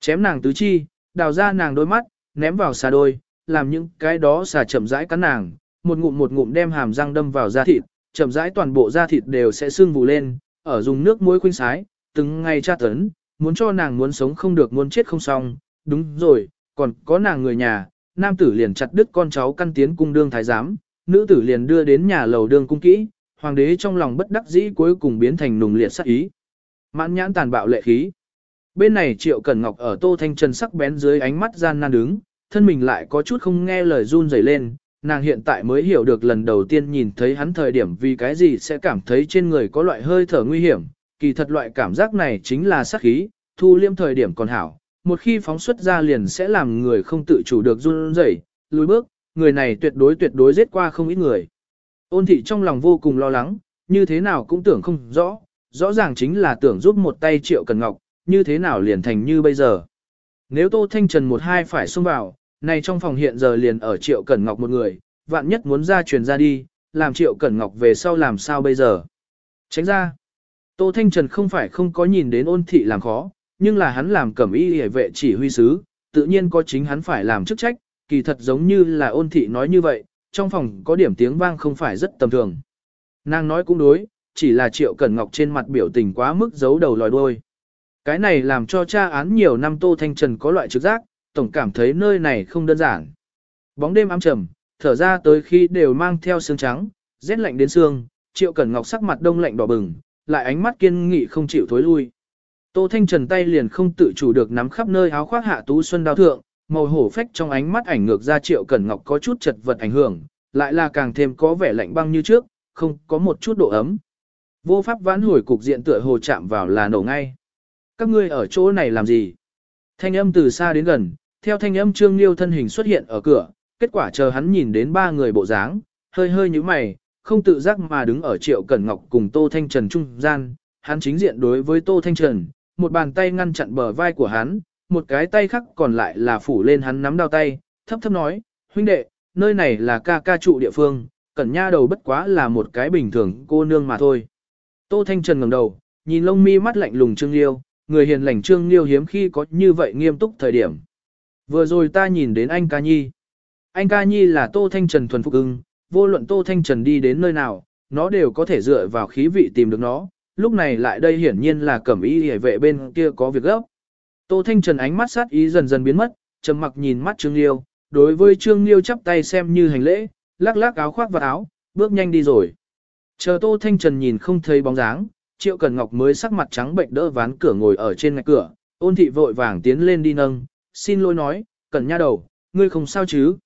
Chém nàng tứ chi, đào ra nàng đôi mắt, ném vào xà đôi, làm những cái đó xà chậm rãi cắn nàng, một ngụm một ngụm đem hàm răng đâm vào da thịt, chậm rãi toàn bộ da thịt đều sẽ sưng vù lên, ở dùng nước muối khuynh sái, từng ngày tra tấn, muốn cho nàng muốn sống không được muốn chết không xong, đúng rồi, còn có nàng người nhà, nam tử liền chặt đứt con cháu căn tiến cung đương thái giám, nữ tử liền đưa đến nhà lầu đương cung kỹ, hoàng đế trong lòng bất đắc dĩ cuối cùng biến thành nùng liệt sát ý. Mãn nhãn tàn bạo lệ khí. Bên này Triệu Cẩn Ngọc ở Tô Thanh Trần sắc bén dưới ánh mắt gian nan đứng, thân mình lại có chút không nghe lời run rẩy lên, nàng hiện tại mới hiểu được lần đầu tiên nhìn thấy hắn thời điểm vì cái gì sẽ cảm thấy trên người có loại hơi thở nguy hiểm, kỳ thật loại cảm giác này chính là sát khí, thu liêm thời điểm còn hảo, một khi phóng xuất ra liền sẽ làm người không tự chủ được run rẩy, lùi bước, người này tuyệt đối tuyệt đối giết qua không ít người. Ôn thị trong lòng vô cùng lo lắng, như thế nào cũng tưởng không rõ, rõ ràng chính là tưởng giúp một tay triệu cần ngọc, như thế nào liền thành như bây giờ. Nếu Tô Thanh Trần một hai phải xông vào, này trong phòng hiện giờ liền ở Triệu Cẩn Ngọc một người, vạn nhất muốn ra truyền ra đi, làm Triệu Cẩn Ngọc về sau làm sao bây giờ. Tránh ra. Tô Thanh Trần không phải không có nhìn đến ôn thị làm khó, nhưng là hắn làm cẩm y hề vệ chỉ huy sứ, tự nhiên có chính hắn phải làm chức trách, kỳ thật giống như là ôn thị nói như vậy, trong phòng có điểm tiếng vang không phải rất tầm thường. Nàng nói cũng đối, chỉ là Triệu Cẩn Ngọc trên mặt biểu tình quá mức giấu đầu lòi đuôi. Cái này làm cho cha án nhiều năm Tô Thanh Trần có loại trực giác, tổng cảm thấy nơi này không đơn giản. Bóng đêm ám trầm, thở ra tới khi đều mang theo sương trắng, rét lạnh đến xương, Triệu Cẩn Ngọc sắc mặt đông lạnh đỏ bừng, lại ánh mắt kiên nghị không chịu thối lui. Tô Thanh Trần tay liền không tự chủ được nắm khắp nơi áo khoác hạ tú xuân đao thượng, màu hổ phách trong ánh mắt ảnh ngược ra Triệu Cẩn Ngọc có chút chật vật ảnh hưởng, lại là càng thêm có vẻ lạnh băng như trước, không có một chút độ ấm. Vô pháp vãn hồi cục diện tựa hồ chạm vào là nổ ngay. Các ngươi ở chỗ này làm gì? Thanh âm từ xa đến gần, theo thanh âm Trương Liêu thân hình xuất hiện ở cửa, kết quả chờ hắn nhìn đến ba người bộ dáng, hơi hơi như mày, không tự giác mà đứng ở Triệu Cẩn Ngọc cùng Tô Thanh Trần trung gian, hắn chính diện đối với Tô Thanh Trần, một bàn tay ngăn chặn bờ vai của hắn, một cái tay khác còn lại là phủ lên hắn nắm đao tay, thấp thấp nói, huynh đệ, nơi này là ca ca trụ địa phương, Cẩn Nha đầu bất quá là một cái bình thường cô nương mà thôi. Tô Thanh Trần ngẩng đầu, nhìn lông mi mắt lạnh lùng Trương Liêu, người hiền lành Trương Liêu hiếm khi có như vậy nghiêm túc thời điểm. Vừa rồi ta nhìn đến anh ca nhi. Anh ca nhi là Tô Thanh Trần thuần phục ưng, vô luận Tô Thanh Trần đi đến nơi nào, nó đều có thể dựa vào khí vị tìm được nó. Lúc này lại đây hiển nhiên là cẩm y hề vệ bên kia có việc gấp. Tô Thanh Trần ánh mắt sát ý dần dần biến mất, trầm mặc nhìn mắt Trương Liêu, đối với Trương Liêu chắp tay xem như hành lễ, lắc lắc áo khoác và áo, bước nhanh đi rồi. Chờ Tô Thanh Trần nhìn không thấy bóng dáng, Triệu Cần Ngọc mới sắc mặt trắng bệnh đỡ ván cửa ngồi ở trên ngạch cửa, ôn thị vội vàng tiến lên đi nâng, xin lỗi nói, Cần nha đầu, ngươi không sao chứ.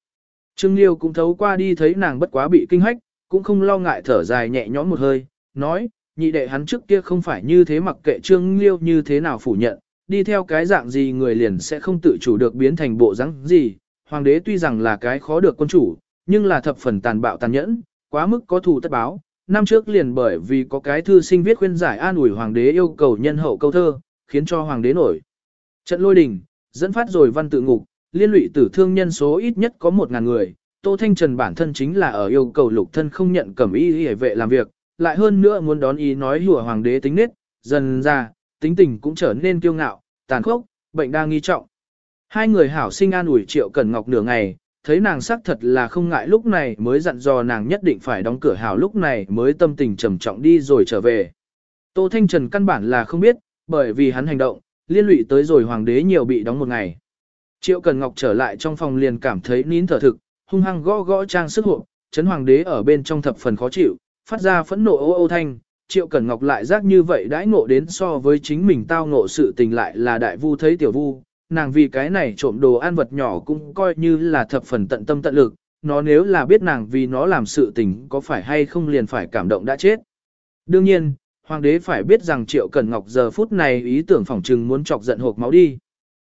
Trương Liêu cũng thấu qua đi thấy nàng bất quá bị kinh hách, cũng không lo ngại thở dài nhẹ nhõm một hơi, nói, nhị đệ hắn trước kia không phải như thế mặc kệ Trương Liêu như thế nào phủ nhận, đi theo cái dạng gì người liền sẽ không tự chủ được biến thành bộ dáng gì. Hoàng đế tuy rằng là cái khó được quân chủ, nhưng là thập phần tàn bạo tàn nhẫn, quá mức có thù tất báo. Năm trước liền bởi vì có cái thư sinh viết khuyên giải an ủi hoàng đế yêu cầu nhân hậu câu thơ, khiến cho hoàng đế nổi. Trận lôi đình, dẫn phát rồi văn tự ngục, liên lụy tử thương nhân số ít nhất có một ngàn người. Tô Thanh Trần bản thân chính là ở yêu cầu lục thân không nhận cẩm y hề vệ làm việc, lại hơn nữa muốn đón ý nói hùa hoàng đế tính nết, dần ra, tính tình cũng trở nên kiêu ngạo, tàn khốc, bệnh đang nghi trọng. Hai người hảo sinh an ủi Triệu Cẩn Ngọc nửa ngày, thấy nàng sắc thật là không ngại lúc này mới dặn dò nàng nhất định phải đóng cửa hảo lúc này mới tâm tình trầm trọng đi rồi trở về. Tô Thanh Trần căn bản là không biết, bởi vì hắn hành động, liên lụy tới rồi hoàng đế nhiều bị đóng một ngày. Triệu Cần Ngọc trở lại trong phòng liền cảm thấy nín thở thực, hung hăng gõ gõ trang sức hộ, chấn hoàng đế ở bên trong thập phần khó chịu, phát ra phẫn nộ ô ô thanh, Triệu Cẩn Ngọc lại giác như vậy đãi ngộ đến so với chính mình tao ngộ sự tình lại là đại vu thấy tiểu vu, nàng vì cái này trộm đồ ăn vật nhỏ cũng coi như là thập phần tận tâm tận lực, nó nếu là biết nàng vì nó làm sự tình có phải hay không liền phải cảm động đã chết. Đương nhiên, hoàng đế phải biết rằng Triệu Cẩn Ngọc giờ phút này ý tưởng phỏng trừng muốn chọc giận hộp máu đi.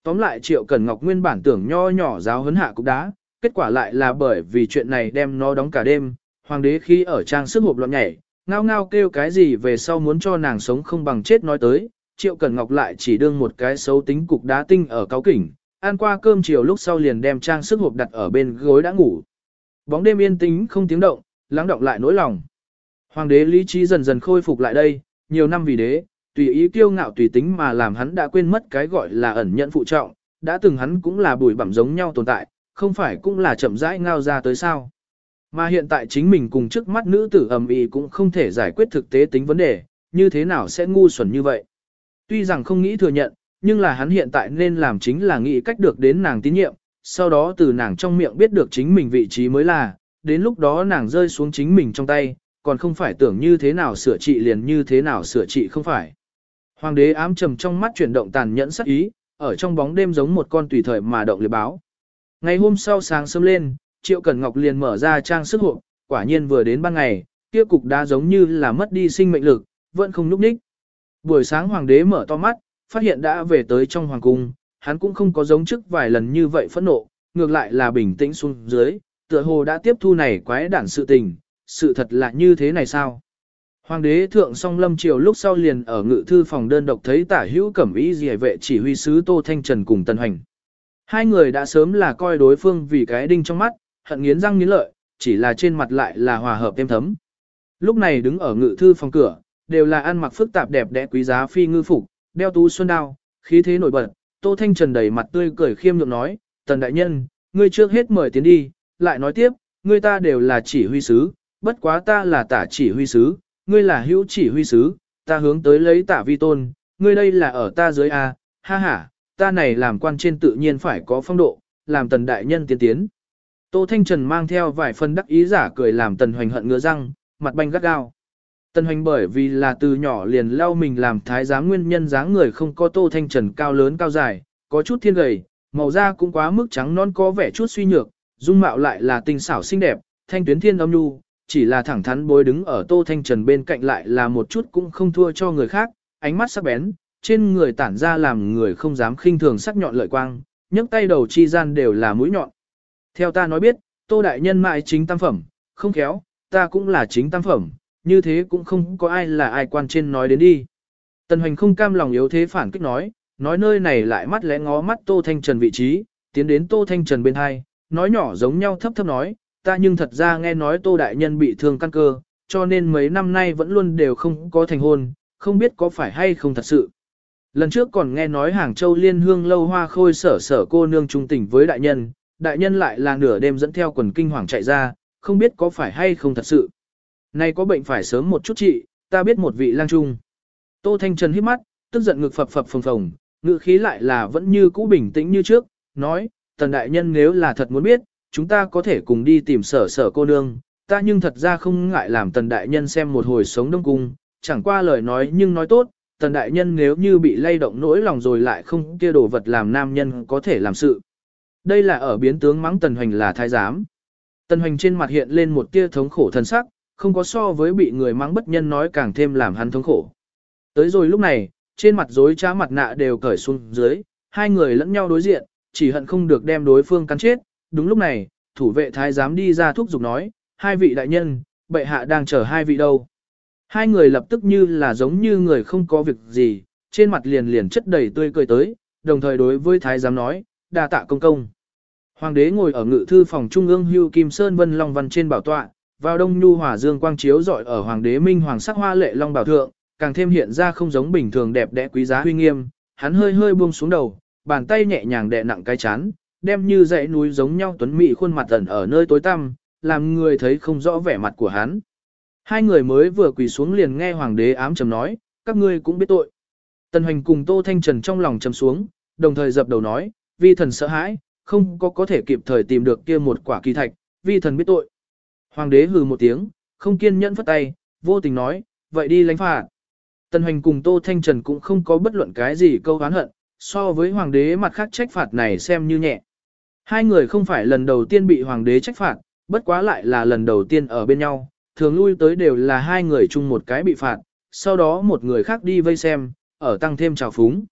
Tóm lại Triệu Cẩn Ngọc nguyên bản tưởng nho nhỏ giáo hấn hạ cục đá, kết quả lại là bởi vì chuyện này đem nó đóng cả đêm, hoàng đế khi ở trang sức hộp loạn nhảy, ngao ngao kêu cái gì về sau muốn cho nàng sống không bằng chết nói tới, Triệu Cẩn Ngọc lại chỉ đương một cái xấu tính cục đá tinh ở cáo kỉnh, ăn qua cơm chiều lúc sau liền đem trang sức hộp đặt ở bên gối đã ngủ. Bóng đêm yên tĩnh không tiếng động, lắng động lại nỗi lòng. Hoàng đế lý trí dần dần khôi phục lại đây, nhiều năm vì đế, tùy ý kiêu ngạo tùy tính mà làm hắn đã quên mất cái gọi là ẩn nhận phụ trọng, đã từng hắn cũng là bùi bẩm giống nhau tồn tại, không phải cũng là chậm rãi ngao ra tới sao. Mà hiện tại chính mình cùng trước mắt nữ tử ầm ĩ cũng không thể giải quyết thực tế tính vấn đề, như thế nào sẽ ngu xuẩn như vậy. Tuy rằng không nghĩ thừa nhận, nhưng là hắn hiện tại nên làm chính là nghĩ cách được đến nàng tín nhiệm, sau đó từ nàng trong miệng biết được chính mình vị trí mới là, đến lúc đó nàng rơi xuống chính mình trong tay, còn không phải tưởng như thế nào sửa trị liền như thế nào sửa trị không phải. Hoàng đế ám trầm trong mắt chuyển động tàn nhẫn sắc ý, ở trong bóng đêm giống một con tùy thời mà động liệt báo. Ngày hôm sau sáng sớm lên, Triệu Cẩn Ngọc liền mở ra trang sức hộp, quả nhiên vừa đến ban ngày, kia cục đá giống như là mất đi sinh mệnh lực, vẫn không núp ních. Buổi sáng hoàng đế mở to mắt, phát hiện đã về tới trong hoàng cung, hắn cũng không có giống trước vài lần như vậy phẫn nộ, ngược lại là bình tĩnh xuống dưới, tựa hồ đã tiếp thu này quái đản sự tình, sự thật là như thế này sao? Hoàng đế thượng song lâm triều lúc sau liền ở ngự thư phòng đơn độc thấy tả hữu cẩm ý gì vệ chỉ huy sứ Tô Thanh Trần cùng Tân Hành. Hai người đã sớm là coi đối phương vì cái đinh trong mắt, hận nghiến răng nghiến lợi, chỉ là trên mặt lại là hòa hợp êm thấm. Lúc này đứng ở ngự thư phòng cửa, đều là ăn mặc phức tạp đẹp đẽ quý giá phi ngư phục, đeo tú xuân đao, khí thế nổi bật. Tô Thanh Trần đầy mặt tươi cười khiêm nhượng nói, tần đại nhân, ngươi trước hết mời tiến đi, lại nói tiếp, ngươi ta đều là chỉ huy sứ, bất quá ta là tả chỉ huy sứ, ngươi là hữu chỉ huy sứ, ta hướng tới lấy tả vi tôn, ngươi đây là ở ta dưới A, ha ha, ta này làm quan trên tự nhiên phải có phong độ, làm tần đại nhân tiến tiến. Tô Thanh Trần mang theo vài phần đắc ý giả cười làm tần hoành hận ngứa răng, mặt banh gắt gao. Tần hoành bởi vì là từ nhỏ liền leo mình làm thái giám nguyên nhân dáng người không có Tô Thanh Trần cao lớn cao dài, có chút thiên gầy, màu da cũng quá mức trắng non có vẻ chút suy nhược, dung mạo lại là tinh xảo xinh đẹp, thanh tuyến thiên âm nhu, chỉ là thẳng thắn bối đứng ở Tô Thanh Trần bên cạnh lại là một chút cũng không thua cho người khác, ánh mắt sắc bén, trên người tản ra làm người không dám khinh thường sắc nhọn lợi quang, nhấc tay đầu chi gian đều là mũi nhọn. Theo ta nói biết, Tô Đại Nhân mại chính tam phẩm, không khéo, ta cũng là chính tam phẩm, như thế cũng không có ai là ai quan trên nói đến đi. Tần Hoành không cam lòng yếu thế phản kích nói, nói nơi này lại mắt lẽ ngó mắt Tô Thanh Trần vị trí, tiến đến Tô Thanh Trần bên hai, nói nhỏ giống nhau thấp thấp nói, ta nhưng thật ra nghe nói Tô Đại Nhân bị thương căn cơ, cho nên mấy năm nay vẫn luôn đều không có thành hôn, không biết có phải hay không thật sự. Lần trước còn nghe nói Hàng Châu Liên Hương lâu hoa khôi sở sở cô nương trung tình với đại nhân, đại nhân lại là nửa đêm dẫn theo quần kinh hoàng chạy ra, không biết có phải hay không thật sự. Nay có bệnh phải sớm một chút trị, ta biết một vị lang trung. Tô Thanh Trần hít mắt, tức giận ngực phập phập phồng phồng, ngữ khí lại là vẫn như cũ bình tĩnh như trước, nói, tần đại nhân nếu là thật muốn biết, chúng ta có thể cùng đi tìm sở sở cô nương, ta nhưng thật ra không ngại làm tần đại nhân xem một hồi sống đông cung, chẳng qua lời nói nhưng nói tốt, tần đại nhân nếu như bị lay động nỗi lòng rồi lại không kia đồ vật làm nam nhân có thể làm sự. Đây là ở biến tướng mắng tần hoành là thái giám. Tần hoành trên mặt hiện lên một tia thống khổ thân sắc, không có so với bị người mắng bất nhân nói càng thêm làm hắn thống khổ. Tới rồi lúc này, trên mặt dối trá mặt nạ đều cởi xuống dưới, hai người lẫn nhau đối diện, chỉ hận không được đem đối phương cắn chết. Đúng lúc này, thủ vệ thái giám đi ra thúc giục nói, hai vị đại nhân, bệ hạ đang chờ hai vị đâu. Hai người lập tức như là giống như người không có việc gì, trên mặt liền liền chất đầy tươi cười tới, đồng thời đối với thái giám nói, đa tạ công công. Hoàng đế ngồi ở ngự thư phòng trung ương hưu kim sơn vân long văn trên bảo tọa, vào đông nhu hỏa dương quang chiếu rọi ở hoàng đế minh hoàng sắc hoa lệ long bảo thượng, càng thêm hiện ra không giống bình thường đẹp đẽ quý giá huy nghiêm, hắn hơi hơi buông xuống đầu, bàn tay nhẹ nhàng đè nặng cái chán, đem như dãy núi giống nhau tuấn mỹ khuôn mặt ẩn ở nơi tối tăm, làm người thấy không rõ vẻ mặt của hắn. Hai người mới vừa quỳ xuống liền nghe hoàng đế ám trầm nói, các ngươi cũng biết tội. Tần Hoành cùng Tô Thanh Trần trong lòng trầm xuống, đồng thời dập đầu nói, vi thần sợ hãi, không có có thể kịp thời tìm được kia một quả kỳ thạch, vi thần biết tội. Hoàng đế hừ một tiếng, không kiên nhẫn phất tay, vô tình nói, vậy đi lãnh phạt. Tần Hoành cùng Tô Thanh Trần cũng không có bất luận cái gì câu oán hận, so với hoàng đế mặt khác trách phạt này xem như nhẹ. Hai người không phải lần đầu tiên bị hoàng đế trách phạt, bất quá lại là lần đầu tiên ở bên nhau, thường lui tới đều là hai người chung một cái bị phạt, sau đó một người khác đi vây xem, ở tăng thêm trào phúng.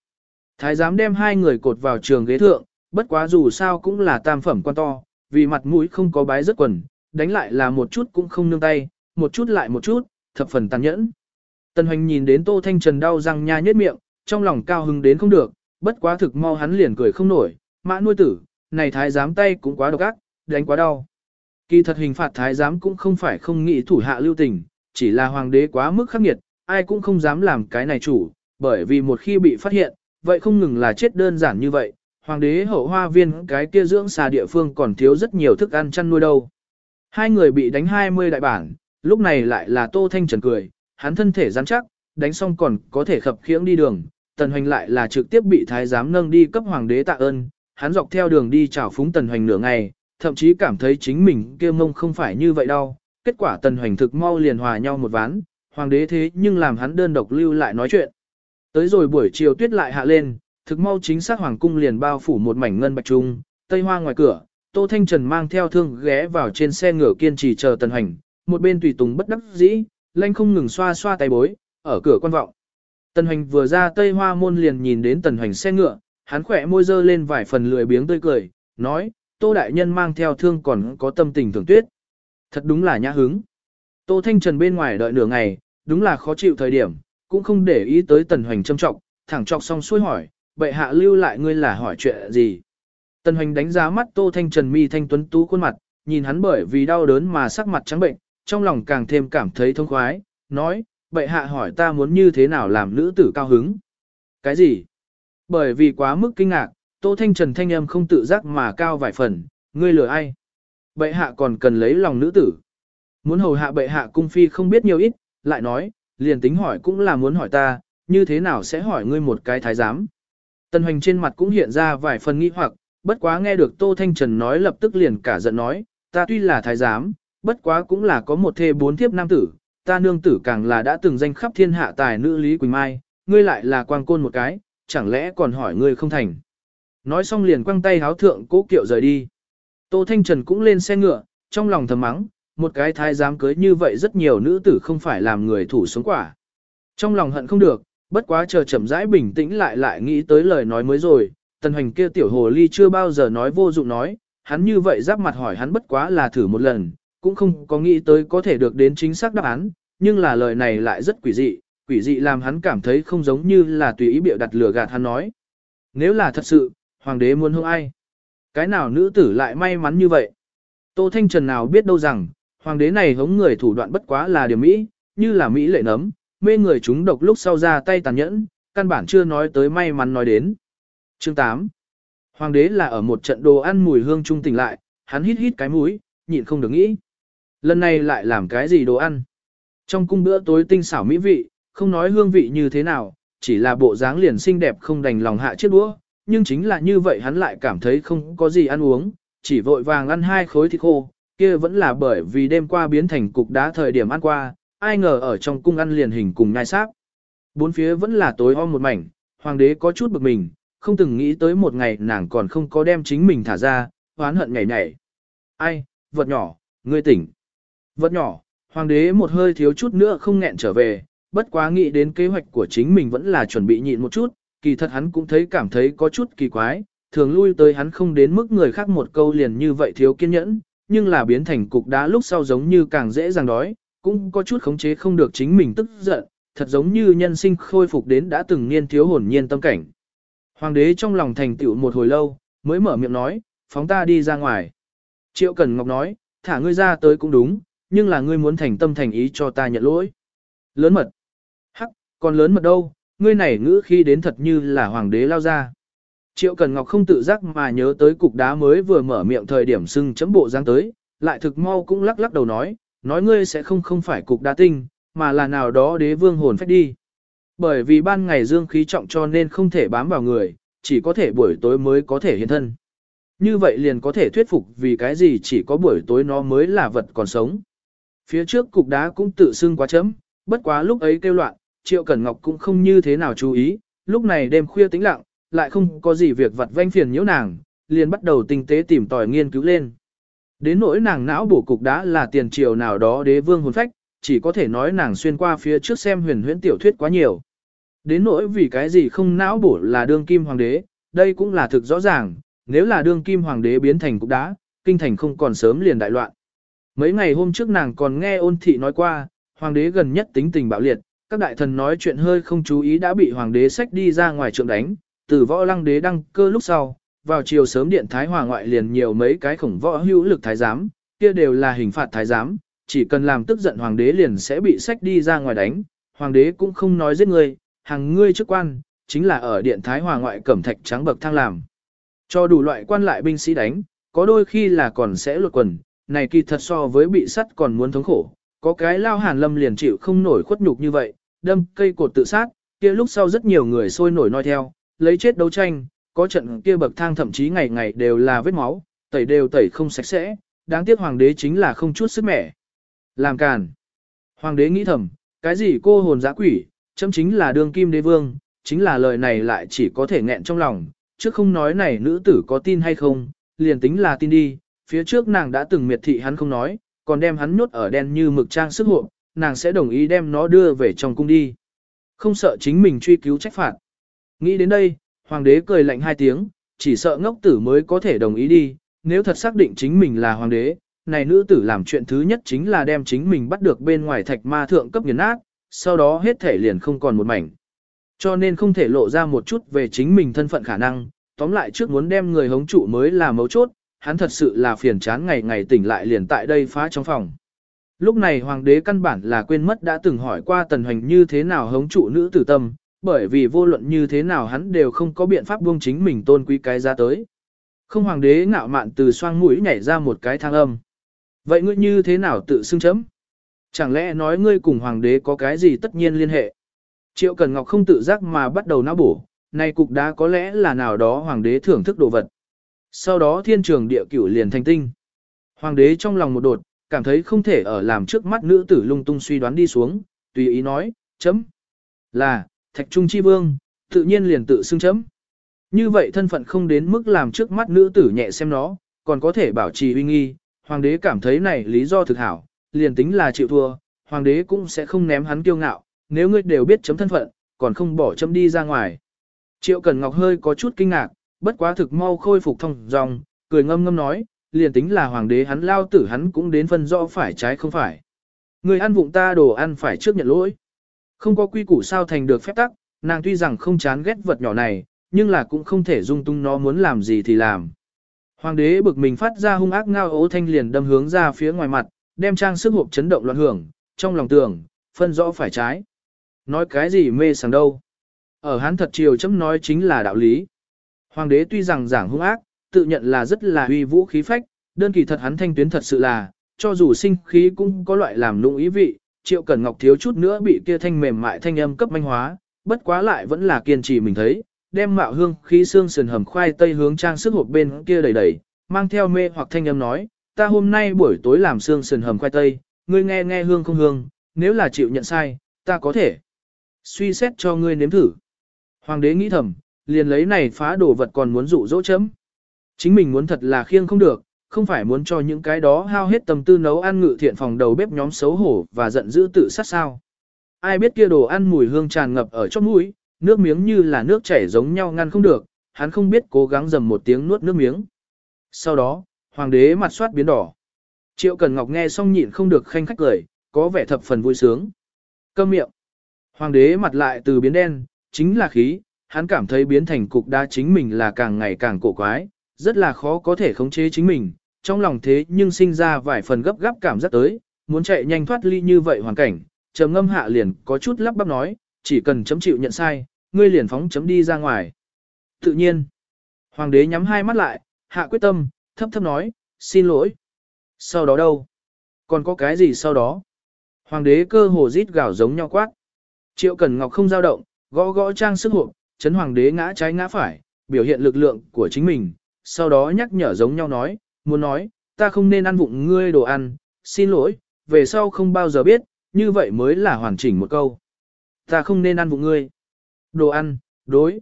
Thái giám đem hai người cột vào trường ghế thượng, bất quá dù sao cũng là tam phẩm quan to, vì mặt mũi không có bái rất quần, đánh lại là một chút cũng không nương tay, một chút lại một chút, thập phần tàn nhẫn. Tần Hoành nhìn đến Tô Thanh Trần đau răng nha nhếch miệng, trong lòng cao hứng đến không được, bất quá thực mau hắn liền cười không nổi, mã nuôi tử, này thái giám tay cũng quá độc ác, đánh quá đau. Kỳ thật hình phạt thái giám cũng không phải không nghĩ thủ hạ lưu tình, chỉ là hoàng đế quá mức khắc nghiệt, ai cũng không dám làm cái này chủ, bởi vì một khi bị phát hiện, vậy không ngừng là chết đơn giản như vậy, hoàng đế hậu hoa viên cái kia dưỡng xà địa phương còn thiếu rất nhiều thức ăn chăn nuôi đâu. Hai người bị đánh 20 đại bản, lúc này lại là Tô Thanh Trần cười, hắn thân thể rắn chắc, đánh xong còn có thể khập khiễng đi đường, Tần Hoành lại là trực tiếp bị thái giám nâng đi cấp hoàng đế tạ ơn, hắn dọc theo đường đi chào phúng Tần Hoành nửa ngày, thậm chí cảm thấy chính mình kia mông không phải như vậy đâu. Kết quả Tần Hoành thực mau liền hòa nhau một ván, hoàng đế thế nhưng làm hắn đơn độc lưu lại nói chuyện. Tới rồi buổi chiều tuyết lại hạ lên, thực mau chính xác hoàng cung liền bao phủ một mảnh ngân bạch trung, tây hoa ngoài cửa, Tô Thanh Trần mang theo thương ghé vào trên xe ngựa kiên trì chờ Tần hành, một bên tùy tùng bất đắc dĩ, lanh không ngừng xoa xoa tay bối, ở cửa quan vọng. Tần hành vừa ra Tây Hoa môn liền nhìn đến Tần hành xe ngựa, hắn khỏe môi dơ lên vài phần lười biếng tươi cười, nói, Tô Đại Nhân mang theo thương còn có tâm tình thưởng tuyết. Thật đúng là nhã hứng. Tô Thanh Trần bên ngoài đợi nửa ngày, đúng là khó chịu thời điểm, cũng không để ý tới Tần Hoành châm trọng, thẳng chọc xong xuôi hỏi, bệ hạ lưu lại ngươi là hỏi chuyện gì. Tần Hoành đánh giá mắt Tô Thanh Trần mi thanh tuấn tú khuôn mặt, nhìn hắn bởi vì đau đớn mà sắc mặt trắng bệnh, trong lòng càng thêm cảm thấy thông khoái, nói, bệ hạ hỏi ta muốn như thế nào làm nữ tử cao hứng. Cái gì? Bởi vì quá mức kinh ngạc, Tô Thanh Trần thanh âm không tự giác mà cao vài phần, ngươi lừa ai? Bệ hạ còn cần lấy lòng nữ tử. Muốn hầu hạ bệ hạ cung phi không biết nhiều ít, lại nói, liền tính hỏi cũng là muốn hỏi ta, như thế nào sẽ hỏi ngươi một cái thái giám. Tần hoành trên mặt cũng hiện ra vài phần nghi hoặc, bất quá nghe được Tô Thanh Trần nói lập tức liền cả giận nói, ta tuy là thái giám, bất quá cũng là có một thê bốn thiếp nam tử, ta nương tử càng là đã từng danh khắp thiên hạ tài nữ Lý Quỳnh Mai, ngươi lại là quang côn một cái, chẳng lẽ còn hỏi ngươi không thành. Nói xong liền quăng tay háo thượng cố kiệu rời đi. Tô Thanh Trần cũng lên xe ngựa, trong lòng thầm mắng, một cái thái giám cưới như vậy rất nhiều nữ tử không phải làm người thủ sống quả. Trong lòng hận không được, bất quá chờ chậm rãi bình tĩnh lại lại nghĩ tới lời nói mới rồi, tần hành kia tiểu hồ ly chưa bao giờ nói vô dụng nói, hắn như vậy giáp mặt hỏi hắn bất quá là thử một lần, cũng không có nghĩ tới có thể được đến chính xác đáp án, nhưng là lời này lại rất quỷ dị, quỷ dị làm hắn cảm thấy không giống như là tùy ý biểu đặt lừa gạt hắn nói. Nếu là thật sự, hoàng đế muốn hôn ai? Cái nào nữ tử lại may mắn như vậy? Tô Thanh Trần nào biết đâu rằng, hoàng đế này hống người thủ đoạn bất quá là điều Mỹ, như là Mỹ lệ nấm, mê người chúng độc lúc sau ra tay tàn nhẫn, căn bản chưa nói tới may mắn nói đến. Chương 8 Hoàng đế là ở một trận đồ ăn mùi hương trung tỉnh lại, hắn hít hít cái mũi, nhịn không được nghĩ. Lần này lại làm cái gì đồ ăn? Trong cung bữa tối tinh xảo mỹ vị, không nói hương vị như thế nào, chỉ là bộ dáng liền xinh đẹp không đành lòng hạ chiếc đũa, nhưng chính là như vậy hắn lại cảm thấy không có gì ăn uống, chỉ vội vàng ăn hai khối thịt khô, kia vẫn là bởi vì đêm qua biến thành cục đá thời điểm ăn qua, ai ngờ ở trong cung ăn liền hình cùng nhai sáp. Bốn phía vẫn là tối om một mảnh, hoàng đế có chút bực mình, không từng nghĩ tới một ngày nàng còn không có đem chính mình thả ra, oán hận nhảy nhảy. Ai, vật nhỏ, ngươi tỉnh. Vật nhỏ, hoàng đế một hơi thiếu chút nữa không nghẹn trở về, bất quá nghĩ đến kế hoạch của chính mình vẫn là chuẩn bị nhịn một chút, kỳ thật hắn cũng thấy cảm thấy có chút kỳ quái, thường lui tới hắn không đến mức người khác một câu liền như vậy thiếu kiên nhẫn, nhưng là biến thành cục đá lúc sau giống như càng dễ dàng đói, cũng có chút khống chế không được chính mình tức giận, thật giống như nhân sinh khôi phục đến đã từng niên thiếu hồn nhiên tâm cảnh. Hoàng đế trong lòng thành tựu một hồi lâu, mới mở miệng nói, phóng ta đi ra ngoài. Triệu cẩn Ngọc nói, thả ngươi ra tới cũng đúng, nhưng là ngươi muốn thành tâm thành ý cho ta nhận lỗi. Lớn mật. Hắc, còn lớn mật đâu, ngươi này ngữ khi đến thật như là hoàng đế lao ra. Triệu Cần Ngọc không tự giác mà nhớ tới cục đá mới vừa mở miệng thời điểm sưng chấm bộ giang tới, lại thực mau cũng lắc lắc đầu nói, nói ngươi sẽ không không phải cục đá tinh, mà là nào đó đế vương hồn phách đi. Bởi vì ban ngày dương khí trọng cho nên không thể bám vào người, chỉ có thể buổi tối mới có thể hiện thân. Như vậy liền có thể thuyết phục vì cái gì chỉ có buổi tối nó mới là vật còn sống. Phía trước cục đá cũng tự xưng quá chấm, bất quá lúc ấy kêu loạn, Triệu Cẩn Ngọc cũng không như thế nào chú ý, lúc này đêm khuya tĩnh lặng, lại không có gì việc vặt vanh phiền nhiễu nàng, liền bắt đầu tinh tế tìm tòi nghiên cứu lên. Đến nỗi nàng não bổ cục đá là tiền triều nào đó đế vương hồn phách, chỉ có thể nói nàng xuyên qua phía trước xem huyền huyễn tiểu thuyết quá nhiều. Đến nỗi vì cái gì không não bổ là đương kim hoàng đế, đây cũng là thực rõ ràng, nếu là đương kim hoàng đế biến thành cục đá, kinh thành không còn sớm liền đại loạn. Mấy ngày hôm trước nàng còn nghe ôn thị nói qua, hoàng đế gần nhất tính tình bạo liệt, các đại thần nói chuyện hơi không chú ý đã bị hoàng đế sách đi ra ngoài trượng đánh, từ võ lăng đế đăng cơ lúc sau, vào chiều sớm điện thái hòa ngoại liền nhiều mấy cái khổng võ hữu lực thái giám, kia đều là hình phạt thái giám, chỉ cần làm tức giận hoàng đế liền sẽ bị sách đi ra ngoài đánh, hoàng đế cũng không nói giết người, hàng ngươi chức quan, chính là ở điện thái hòa ngoại cẩm thạch trắng bậc thang làm. Cho đủ loại quan lại binh sĩ đánh, có đôi khi là còn sẽ lột quần, này kỳ thật so với bị sắt còn muốn thống khổ, có cái lao hàn lâm liền chịu không nổi khuất nhục như vậy, đâm cây cột tự sát, kia lúc sau rất nhiều người sôi nổi nói theo, lấy chết đấu tranh, có trận kia bậc thang thậm chí ngày ngày đều là vết máu, tẩy đều tẩy không sạch sẽ, đáng tiếc hoàng đế chính là không chút sức mẻ. Làm càn. Hoàng đế nghĩ thầm, cái gì cô hồn dã quỷ, chấm chính là đương kim đế vương, chính là lời này lại chỉ có thể nghẹn trong lòng, chứ không nói này nữ tử có tin hay không, liền tính là tin đi, phía trước nàng đã từng miệt thị hắn không nói, còn đem hắn nhốt ở đen như mực trang sức hộ, nàng sẽ đồng ý đem nó đưa về trong cung đi. Không sợ chính mình truy cứu trách phạt. Nghĩ đến đây, hoàng đế cười lạnh hai tiếng, chỉ sợ ngốc tử mới có thể đồng ý đi, nếu thật xác định chính mình là hoàng đế, này nữ tử làm chuyện thứ nhất chính là đem chính mình bắt được bên ngoài thạch ma thượng cấp nghiền nát, sau đó hết thể liền không còn một mảnh. Cho nên không thể lộ ra một chút về chính mình thân phận khả năng, tóm lại trước muốn đem người hống trụ mới là mấu chốt, hắn thật sự là phiền chán ngày ngày tỉnh lại liền tại đây phá trong phòng. Lúc này hoàng đế căn bản là quên mất đã từng hỏi qua tần hoành như thế nào hống trụ nữ tử tâm, bởi vì vô luận như thế nào hắn đều không có biện pháp buông chính mình tôn quý cái ra tới. Không hoàng đế ngạo mạn từ xoang mũi nhảy ra một cái thang âm. Vậy ngươi như thế nào tự xưng chấm? Chẳng lẽ nói ngươi cùng hoàng đế có cái gì tất nhiên liên hệ? Triệu Cần Ngọc không tự giác mà bắt đầu não bổ, này cục đá có lẽ là nào đó hoàng đế thưởng thức đồ vật. Sau đó thiên trường địa cửu liền thành tinh. Hoàng đế trong lòng một đột, cảm thấy không thể ở làm trước mắt nữ tử lung tung suy đoán đi xuống, tùy ý nói, chấm. Là, thạch trung chi vương, tự nhiên liền tự xưng chấm. Như vậy thân phận không đến mức làm trước mắt nữ tử nhẹ xem nó, còn có thể bảo trì uy nghi, hoàng đế cảm thấy này lý do thực hảo, liền tính là chịu thua, hoàng đế cũng sẽ không ném hắn kiêu ngạo, nếu ngươi đều biết chấm thân phận, còn không bỏ chấm đi ra ngoài. Triệu Cần Ngọc hơi có chút kinh ngạc, bất quá thực mau khôi phục thông dòng, cười ngâm ngâm nói, liền tính là hoàng đế hắn lao tử hắn cũng đến phân rõ phải trái không phải. Người ăn vụng ta đồ ăn phải trước nhận lỗi. Không có quy củ sao thành được phép tắc, nàng tuy rằng không chán ghét vật nhỏ này, nhưng là cũng không thể dung tung nó muốn làm gì thì làm. Hoàng đế bực mình phát ra hung ác ngao ố thanh liền đâm hướng ra phía ngoài mặt, đem trang sức hộp chấn động loạn hưởng, trong lòng tưởng, phân rõ phải trái. Nói cái gì mê sảng đâu. Ở hắn thật chiều chấm nói chính là đạo lý. Hoàng đế tuy rằng giảng hung ác, tự nhận là rất là uy vũ khí phách, đơn kỳ thật hắn thanh tuyến thật sự là, cho dù sinh khí cũng có loại làm nụng ý vị, triệu cẩn ngọc thiếu chút nữa bị kia thanh mềm mại thanh âm cấp manh hóa, bất quá lại vẫn là kiên trì mình thấy, đem mạo hương khí xương sườn hầm khoai tây hướng trang sức hộp bên kia đầy đầy, mang theo mê hoặc thanh âm nói, ta hôm nay buổi tối làm xương sườn hầm khoai tây, ngươi nghe nghe hương không hương, nếu là chịu nhận sai, ta có thể suy xét cho ngươi nếm thử. Hoàng đế nghĩ thầm, liền lấy này phá đồ vật còn muốn dụ dỗ chấm. Chính mình muốn thật là khiêng không được, không phải muốn cho những cái đó hao hết tâm tư nấu ăn ngự thiện phòng đầu bếp nhóm xấu hổ và giận dữ tự sát sao. Ai biết kia đồ ăn mùi hương tràn ngập ở trong mũi, nước miếng như là nước chảy giống nhau ngăn không được, hắn không biết cố gắng dầm một tiếng nuốt nước miếng. Sau đó, hoàng đế mặt soát biến đỏ. Triệu Cần Ngọc nghe xong nhịn không được khanh khách cười, có vẻ thập phần vui sướng. Câm miệng. Hoàng đế mặt lại từ biến đen, chính là khí, hắn cảm thấy biến thành cục đá chính mình là càng ngày càng cổ quái, rất là khó có thể khống chế chính mình, trong lòng thế nhưng sinh ra vài phần gấp gáp cảm giác tới, muốn chạy nhanh thoát ly như vậy hoàn cảnh, trầm ngâm hạ liền có chút lắp bắp nói, chỉ cần chấm chịu nhận sai, ngươi liền phóng chấm đi ra ngoài. Tự nhiên, hoàng đế nhắm hai mắt lại, hạ quyết tâm, thấp thấp nói, xin lỗi. Sau đó đâu? Còn có cái gì sau đó? Hoàng đế cơ hồ rít gào giống nhau quát. Triệu Cẩn Ngọc không dao động, gõ gõ trang sức hộp, chấn hoàng đế ngã trái ngã phải, biểu hiện lực lượng của chính mình, sau đó nhắc nhở giống nhau nói, muốn nói, ta không nên ăn vụng ngươi đồ ăn, xin lỗi, về sau không bao giờ biết, như vậy mới là hoàn chỉnh một câu. Ta không nên ăn vụng ngươi. Đồ ăn, đối.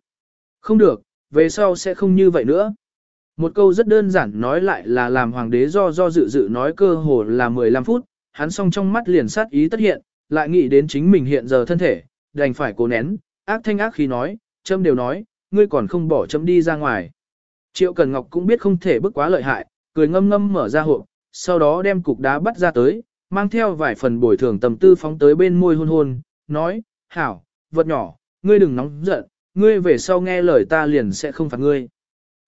Không được, về sau sẽ không như vậy nữa. Một câu rất đơn giản nói lại là làm hoàng đế do do dự dự nói cơ hồ là 15 phút, hắn song trong mắt liền sát ý tất hiện, lại nghĩ đến chính mình hiện giờ thân thể, đành phải cố nén, ác thanh ác khi nói, châm đều nói, ngươi còn không bỏ châm đi ra ngoài. Triệu Cần Ngọc cũng biết không thể bức quá lợi hại, cười ngâm ngâm mở ra hộp, sau đó đem cục đá bắt ra tới, mang theo vài phần bồi thường tầm tư phóng tới bên môi hôn hôn, nói, hảo, vật nhỏ, ngươi đừng nóng giận, ngươi về sau nghe lời ta liền sẽ không phạt ngươi.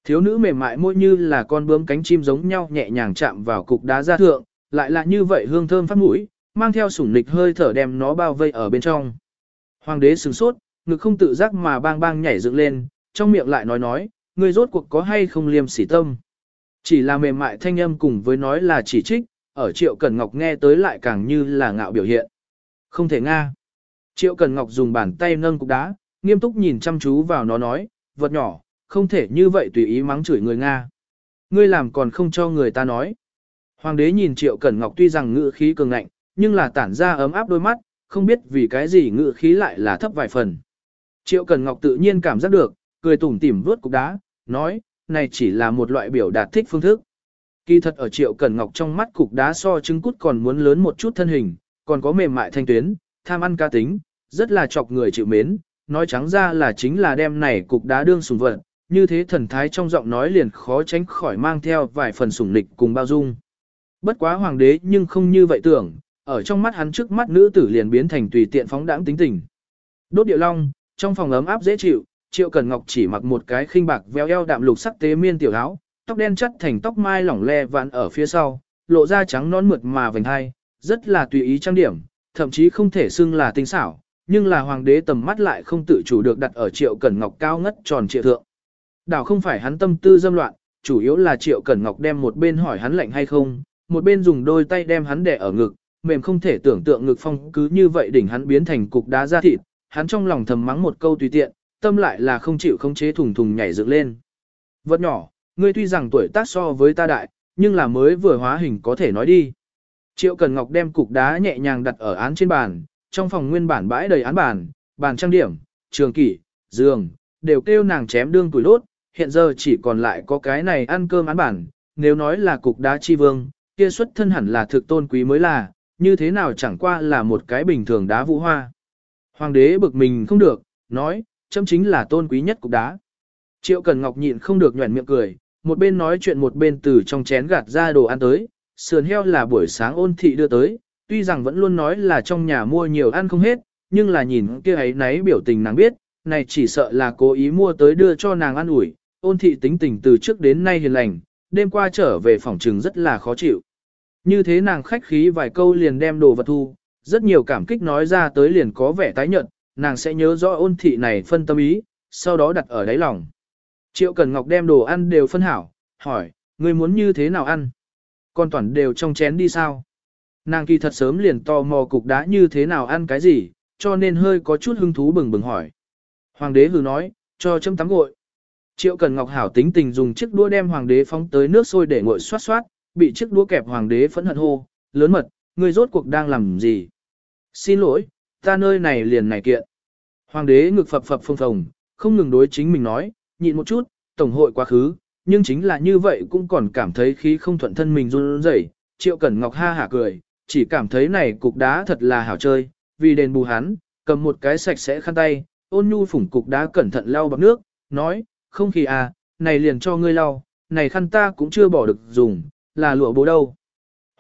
Thiếu nữ mềm mại môi như là con bướm cánh chim giống nhau nhẹ nhàng chạm vào cục đá ra thượng, lại là như vậy hương thơm phát mũi, mang theo sủng nịch hơi thở đem nó bao vây ở bên trong. Hoàng đế sửng sốt, ngực không tự giác mà bang bang nhảy dựng lên, trong miệng lại nói nói, ngươi rốt cuộc có hay không liêm sỉ tâm. Chỉ là mềm mại thanh âm cùng với nói là chỉ trích, ở Triệu Cẩn Ngọc nghe tới lại càng như là ngạo biểu hiện. Không thể nga. Triệu Cẩn Ngọc dùng bàn tay nâng cục đá, nghiêm túc nhìn chăm chú vào nó nói, vật nhỏ, không thể như vậy tùy ý mắng chửi người Nga. Ngươi làm còn không cho người ta nói. Hoàng đế nhìn Triệu Cẩn Ngọc tuy rằng ngữ khí cường ngạnh, nhưng là tản ra ấm áp đôi mắt, không biết vì cái gì ngữ khí lại là thấp vài phần. Triệu Cẩn Ngọc tự nhiên cảm giác được, cười tủm tỉm vuốt cục đá, nói, này chỉ là một loại biểu đạt thích phương thức. Kỳ thật ở Triệu Cẩn Ngọc trong mắt cục đá so trứng cút còn muốn lớn một chút thân hình, còn có mềm mại thanh tuyến, tham ăn ca tính, rất là chọc người chịu mến, nói trắng ra là chính là đem này cục đá đương sùng vật, như thế thần thái trong giọng nói liền khó tránh khỏi mang theo vài phần sủng lịch cùng bao dung. Bất quá hoàng đế nhưng không như vậy tưởng, ở trong mắt hắn trước mắt nữ tử liền biến thành tùy tiện phóng đãng tính tình. Đốt địa long, trong phòng ấm áp dễ chịu, Triệu Cẩn Ngọc chỉ mặc một cái khinh bạc véo eo đạm lục sắc tế miên tiểu áo, tóc đen chất thành tóc mai lỏng le vạn ở phía sau, lộ ra trắng non mượt mà vành hai, rất là tùy ý trang điểm, thậm chí không thể xưng là tinh xảo, nhưng là hoàng đế tầm mắt lại không tự chủ được đặt ở Triệu Cẩn Ngọc cao ngất tròn triệu thượng. Đảo không phải hắn tâm tư dâm loạn, chủ yếu là Triệu Cẩn Ngọc đem một bên hỏi hắn lạnh hay không, một bên dùng đôi tay đem hắn đè ở ngực, mềm không thể tưởng tượng ngực phong cứ như vậy đỉnh hắn biến thành cục đá da thịt, hắn trong lòng thầm mắng một câu tùy tiện, tâm lại là không chịu không chế thùng thùng nhảy dựng lên. Vật nhỏ, ngươi tuy rằng tuổi tác so với ta đại, nhưng là mới vừa hóa hình có thể nói đi. Triệu Cần Ngọc đem cục đá nhẹ nhàng đặt ở án trên bàn, trong phòng nguyên bản bãi đầy án bàn, bàn trang điểm, trường kỷ, giường, đều kêu nàng chém đương tuổi lốt, hiện giờ chỉ còn lại có cái này ăn cơm án bản, nếu nói là cục đá chi vương, kia xuất thân hẳn là thực tôn quý mới là, như thế nào chẳng qua là một cái bình thường đá vũ hoa. Hoàng đế bực mình không được, nói, châm chính là tôn quý nhất cục đá. Triệu Cần Ngọc nhịn không được nhuẩn miệng cười, một bên nói chuyện một bên từ trong chén gạt ra đồ ăn tới, sườn heo là buổi sáng ôn thị đưa tới, tuy rằng vẫn luôn nói là trong nhà mua nhiều ăn không hết, nhưng là nhìn kia ấy nấy biểu tình nàng biết, này chỉ sợ là cố ý mua tới đưa cho nàng ăn ủi, ôn thị tính tình từ trước đến nay hiền lành, đêm qua trở về phòng trừng rất là khó chịu. Như thế nàng khách khí vài câu liền đem đồ vật thu, rất nhiều cảm kích nói ra tới liền có vẻ tái nhợt, nàng sẽ nhớ rõ ôn thị này phân tâm ý, sau đó đặt ở đáy lòng. Triệu Cần Ngọc đem đồ ăn đều phân hảo, hỏi, ngươi muốn như thế nào ăn? Con toàn đều trong chén đi sao? Nàng kỳ thật sớm liền tò mò cục đá như thế nào ăn cái gì, cho nên hơi có chút hứng thú bừng bừng hỏi. Hoàng đế hừ nói, cho châm tắm gội. Triệu Cần Ngọc hảo tính tình dùng chiếc đũa đem hoàng đế phóng tới nước sôi để nguội xoát xoát, bị chiếc đũa kẹp hoàng đế phẫn hận hô, lớn mật, ngươi rốt cuộc đang làm gì? Xin lỗi, ta nơi này liền này kiện. Hoàng đế ngực phập phập phồng phồng, không ngừng đối chính mình nói, nhịn một chút, tổng hội quá khứ, nhưng chính là như vậy cũng còn cảm thấy khí không thuận thân mình run rẩy. Triệu Cẩn Ngọc ha hả cười, chỉ cảm thấy này cục đá thật là hảo chơi, vì đền bù hắn, cầm một cái sạch sẽ khăn tay, ôn nhu phủng cục đá cẩn thận lau bằng nước, nói, không khí à, này liền cho ngươi lau, này khăn ta cũng chưa bỏ được dùng, là lụa bố đâu.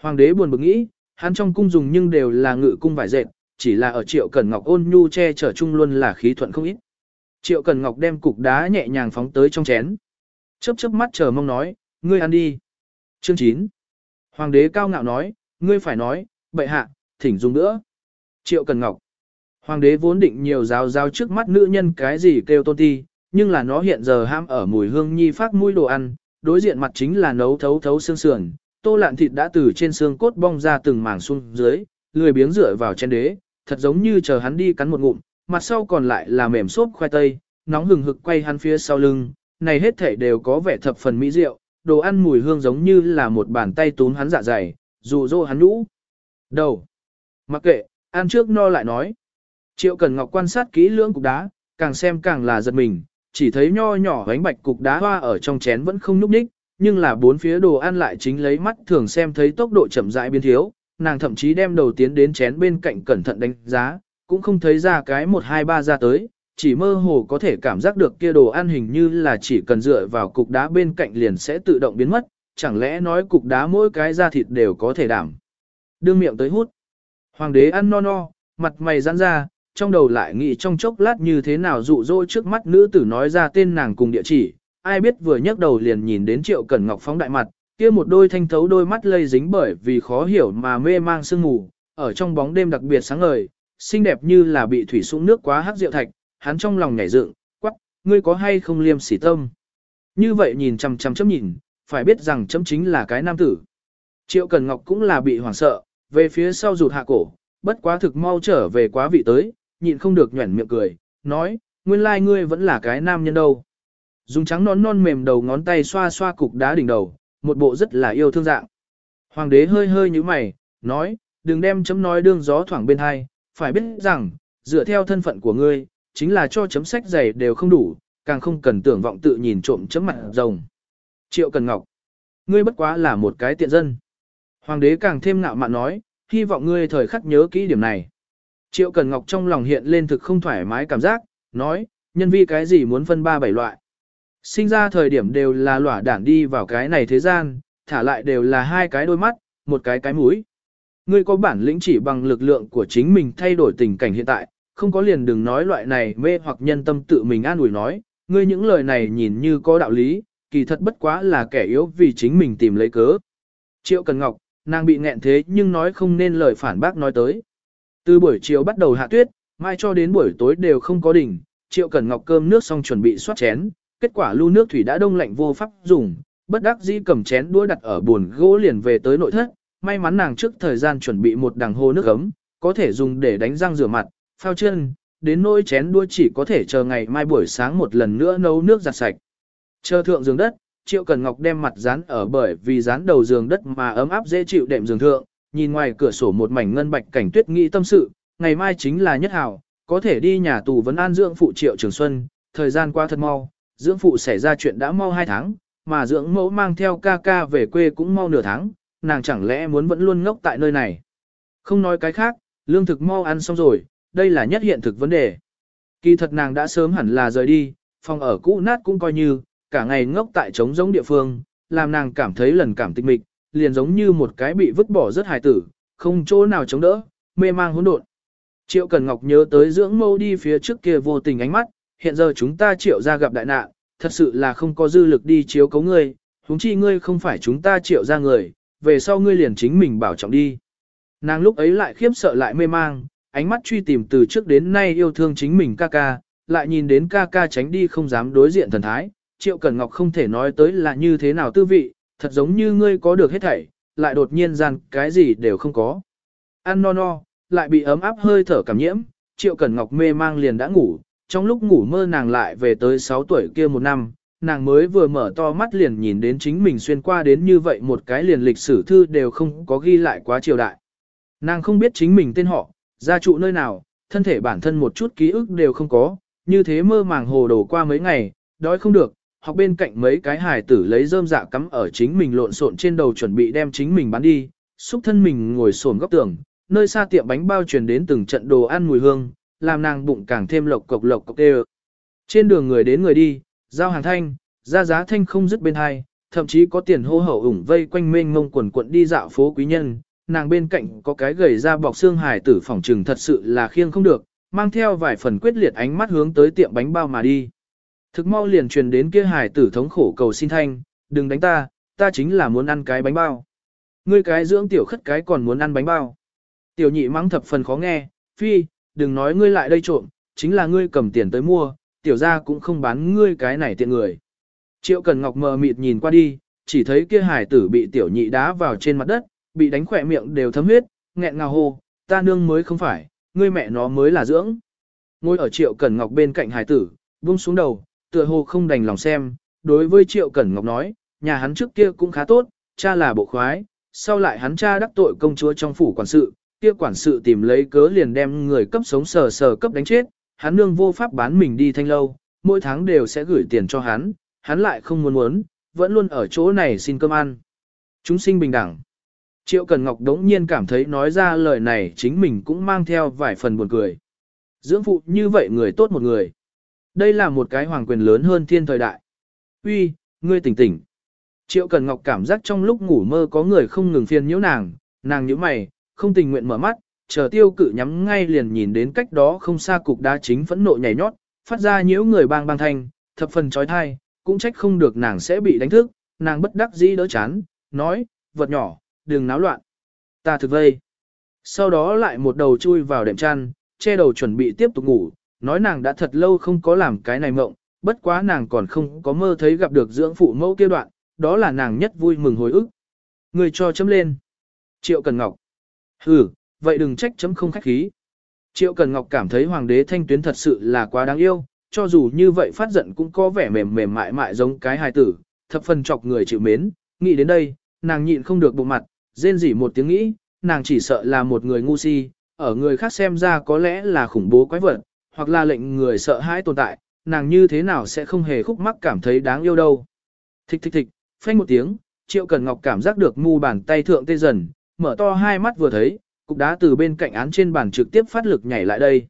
Hoàng đế buồn bực nghĩ, hắn trong cung dùng nhưng đều là ngự cung vải dệt, chỉ là ở triệu cẩn ngọc ôn nhu che chở chung luôn là khí thuận không ít. Triệu cẩn ngọc đem cục đá nhẹ nhàng phóng tới trong chén. Chớp chớp mắt chờ mong nói, ngươi ăn đi. Chương 9. Hoàng đế cao ngạo nói, ngươi phải nói, bệ hạ, thỉnh dùng nữa. Triệu Cần Ngọc. Hoàng đế vốn định nhiều giáo giáo trước mắt nữ nhân cái gì kêu tôn ti, nhưng là nó hiện giờ ham ở mùi hương nhi phát mũi đồ ăn, đối diện mặt chính là nấu thấu thấu xương sườn, tô lạn thịt đã từ trên xương cốt bong ra từng mảng xuống dưới, lười biếng rửa vào trên đế, thật giống như chờ hắn đi cắn một ngụm, mặt sau còn lại là mềm xốp khoai tây, nóng hừng hực quay hắn phía sau lưng, này hết thể đều có vẻ thập phần mỹ diệu, đồ ăn mùi hương giống như là một bàn tay túm hắn dạ dày, dụ dỗ hắn nhũ. Đầu. Mặc kệ, ăn trước no lại nói. Triệu Cần Ngọc quan sát kỹ lưỡng cục đá, càng xem càng là giật mình, chỉ thấy nho nhỏ bánh bạch cục đá hoa ở trong chén vẫn không núp ních, nhưng là bốn phía đồ ăn lại chính lấy mắt thường xem thấy tốc độ chậm rãi biến thiếu, nàng thậm chí đem đầu tiến đến chén bên cạnh cẩn thận đánh giá, cũng không thấy ra cái 1 2 3 ra tới, chỉ mơ hồ có thể cảm giác được kia đồ ăn hình như là chỉ cần dựa vào cục đá bên cạnh liền sẽ tự động biến mất, chẳng lẽ nói cục đá mỗi cái da thịt đều có thể đảm. Đương miệng tới hút. Hoàng đế ăn no no, mặt mày giãn ra, trong đầu lại nghĩ trong chốc lát như thế nào dụ dỗ trước mắt nữ tử nói ra tên nàng cùng địa chỉ, ai biết vừa nhấc đầu liền nhìn đến Triệu Cẩn Ngọc phóng đại mặt, kia một đôi thanh thấu đôi mắt lây dính bởi vì khó hiểu mà mê mang sương mù, ở trong bóng đêm đặc biệt sáng ngời, xinh đẹp như là bị thủy sũng nước quá hắc rượu thạch, hắn trong lòng nhảy dựng, quắc, ngươi có hay không liêm sỉ tâm. Như vậy nhìn chằm chằm chấm nhìn, phải biết rằng chấm chính là cái nam tử. Triệu Cần Ngọc cũng là bị hoảng sợ, về phía sau rụt hạ cổ, bất quá thực mau trở về quá vị tới, nhịn không được nhuẩn miệng cười, nói, nguyên lai ngươi vẫn là cái nam nhân đâu. Dùng trắng nón non mềm đầu ngón tay xoa xoa cục đá đỉnh đầu, một bộ rất là yêu thương dạng. Hoàng đế hơi hơi như mày, nói, đừng đem chấm nói đương gió thoảng bên hai, phải biết rằng, dựa theo thân phận của ngươi, chính là cho chấm sách giày đều không đủ, càng không cần tưởng vọng tự nhìn trộm chấm mặt rồng. Triệu Cần Ngọc, ngươi bất quá là một cái tiện dân. Hoàng đế càng thêm ngạo mạn nói, hy vọng ngươi thời khắc nhớ kỹ điểm này. Triệu Cần Ngọc trong lòng hiện lên thực không thoải mái cảm giác, nói, nhân vi cái gì muốn phân ba bảy loại. Sinh ra thời điểm đều là lỏa đản đi vào cái này thế gian, thả lại đều là hai cái đôi mắt, một cái cái mũi. Ngươi có bản lĩnh chỉ bằng lực lượng của chính mình thay đổi tình cảnh hiện tại, không có liền đừng nói loại này mê hoặc nhân tâm tự mình an ủi nói, ngươi những lời này nhìn như có đạo lý, kỳ thật bất quá là kẻ yếu vì chính mình tìm lấy cớ. Triệu Cần Ngọc, nàng bị nghẹn thế nhưng nói không nên lời phản bác nói tới. Từ buổi chiều bắt đầu hạ tuyết, mai cho đến buổi tối đều không có đỉnh, Triệu Cần Ngọc cơm nước xong chuẩn bị xoát chén, kết quả lưu nước thủy đã đông lạnh vô pháp dùng, bất đắc dĩ cầm chén đũa đặt ở buồn gỗ liền về tới nội thất, may mắn nàng trước thời gian chuẩn bị một đằng hồ nước ấm, có thể dùng để đánh răng rửa mặt, phao chân, đến nỗi chén đũa chỉ có thể chờ ngày mai buổi sáng một lần nữa nấu nước giặt sạch. Chờ thượng giường đất, Triệu Cần Ngọc đem mặt dán ở bởi vì dán đầu giường đất mà ấm áp dễ chịu đệm giường thượng, nhìn ngoài cửa sổ một mảnh ngân bạch cảnh tuyết nghĩ tâm sự, ngày mai chính là nhất hảo, có thể đi nhà tù vấn an dưỡng phụ Triệu Trường Xuân, thời gian qua thật mau, dưỡng phụ xảy ra chuyện đã mau 2 tháng, mà dưỡng mẫu mang theo ca ca về quê cũng mau nửa tháng, nàng chẳng lẽ muốn vẫn luôn ngốc tại nơi này. Không nói cái khác, lương thực mau ăn xong rồi, đây là nhất hiện thực vấn đề. Kỳ thật nàng đã sớm hẳn là rời đi, phòng ở cũ nát cũng coi như, cả ngày ngốc tại trống giống địa phương, làm nàng cảm thấy lần cảm tịch mịch, liền giống như một cái bị vứt bỏ rất hài tử, không chỗ nào chống đỡ, mê mang hỗn độn. Triệu Cần Ngọc nhớ tới dưỡng mâu đi phía trước kia vô tình ánh mắt, hiện giờ chúng ta triệu ra gặp đại nạn, thật sự là không có dư lực đi chiếu cấu ngươi, huống chi ngươi không phải chúng ta triệu ra người, về sau ngươi liền chính mình bảo trọng đi. Nàng lúc ấy lại khiếp sợ lại mê mang, ánh mắt truy tìm từ trước đến nay yêu thương chính mình ca ca, lại nhìn đến ca ca tránh đi không dám đối diện thần thái, triệu cẩn ngọc không thể nói tới là như thế nào tư vị, thật giống như ngươi có được hết thảy, lại đột nhiên gian cái gì đều không có. Ăn no no, lại bị ấm áp hơi thở cảm nhiễm, triệu cẩn ngọc mê mang liền đã ngủ, trong lúc ngủ mơ nàng lại về tới 6 tuổi kia một năm, nàng mới vừa mở to mắt liền nhìn đến chính mình xuyên qua đến như vậy một cái liền lịch sử thư đều không có ghi lại quá triều đại. Nàng không biết chính mình tên họ, gia trụ nơi nào, thân thể bản thân một chút ký ức đều không có, như thế mơ màng hồ đồ qua mấy ngày, đói không được, học bên cạnh mấy cái hài tử lấy rơm dạ cắm ở chính mình lộn xộn trên đầu chuẩn bị đem chính mình bán đi, xúc thân mình ngồi xổm góc tường, nơi xa tiệm bánh bao truyền đến từng trận đồ ăn mùi hương, làm nàng bụng càng thêm lộc cộc lộc cộc tê Trên đường người đến người đi, giao hàng thanh, ra giá thanh không dứt bên hai, thậm chí có tiền hô hậu ủng vây quanh mênh mông quần quận đi dạo phố quý nhân, nàng bên cạnh có cái gầy ra bọc xương hải tử phỏng trừng thật sự là khiêng không được, mang theo vài phần quyết liệt ánh mắt hướng tới tiệm bánh bao mà đi. Thực mau liền truyền đến kia hải tử thống khổ cầu xin thanh, đừng đánh ta, ta chính là muốn ăn cái bánh bao. Ngươi cái dưỡng tiểu khất cái còn muốn ăn bánh bao. Tiểu nhị mắng thập phần khó nghe, phi, đừng nói ngươi lại đây trộm, chính là ngươi cầm tiền tới mua, tiểu gia cũng không bán ngươi cái này tiện người. Triệu Cần Ngọc mờ mịt nhìn qua đi, chỉ thấy kia hải tử bị tiểu nhị đá vào trên mặt đất, bị đánh khỏe miệng đều thấm huyết, nghẹn ngào hô, ta nương mới không phải, ngươi mẹ nó mới là dưỡng. Ngồi ở Triệu Cẩn Ngọc bên cạnh hải tử, buông xuống đầu, tựa hồ không đành lòng xem, đối với Triệu Cẩn Ngọc nói, nhà hắn trước kia cũng khá tốt, cha là bộ khoái, sau lại hắn cha đắc tội công chúa trong phủ quản sự, kia quản sự tìm lấy cớ liền đem người cấp sống sờ sờ cấp đánh chết, hắn nương vô pháp bán mình đi thanh lâu, mỗi tháng đều sẽ gửi tiền cho hắn, hắn lại không muốn muốn, vẫn luôn ở chỗ này xin cơm ăn. Chúng sinh bình đẳng. Triệu Cần Ngọc đống nhiên cảm thấy nói ra lời này chính mình cũng mang theo vài phần buồn cười. Dưỡng phụ như vậy người tốt một người. Đây là một cái hoàng quyền lớn hơn thiên thời đại. Uy, ngươi tỉnh tỉnh. Triệu Cần Ngọc cảm giác trong lúc ngủ mơ có người không ngừng phiền nhiễu nàng, nàng nhíu mày, không tình nguyện mở mắt, chờ tiêu cự nhắm ngay liền nhìn đến cách đó không xa cục đá chính phẫn nộ nhảy nhót, phát ra nhiễu người bang bang thanh, thập phần trói thai, cũng trách không được nàng sẽ bị đánh thức, nàng bất đắc dĩ đỡ chán, nói, vật nhỏ, đừng náo loạn. Ta thực vây. Sau đó lại một đầu chui vào đệm chăn, che đầu chuẩn bị tiếp tục ngủ, nói nàng đã thật lâu không có làm cái này mộng, bất quá nàng còn không có mơ thấy gặp được dưỡng phụ mẫu kia đoạn, đó là nàng nhất vui mừng hồi ức. Người cho chấm lên. Triệu Cần Ngọc. Ừ, vậy đừng trách chấm không khách khí. Triệu Cần Ngọc cảm thấy hoàng đế thanh tuyến thật sự là quá đáng yêu, cho dù như vậy phát giận cũng có vẻ mềm mềm mại mại giống cái hài tử, thập phần chọc người chịu mến, nghĩ đến đây, nàng nhịn không được bụng mặt, rên rỉ một tiếng nghĩ, nàng chỉ sợ là một người ngu si, ở người khác xem ra có lẽ là khủng bố quái vật, hoặc là lệnh người sợ hãi tồn tại, nàng như thế nào sẽ không hề khúc mắc cảm thấy đáng yêu đâu. Thích thích thích, phanh một tiếng, Triệu Cần Ngọc cảm giác được mu bàn tay thượng tê dần, mở to hai mắt vừa thấy, cục đá từ bên cạnh án trên bàn trực tiếp phát lực nhảy lại đây.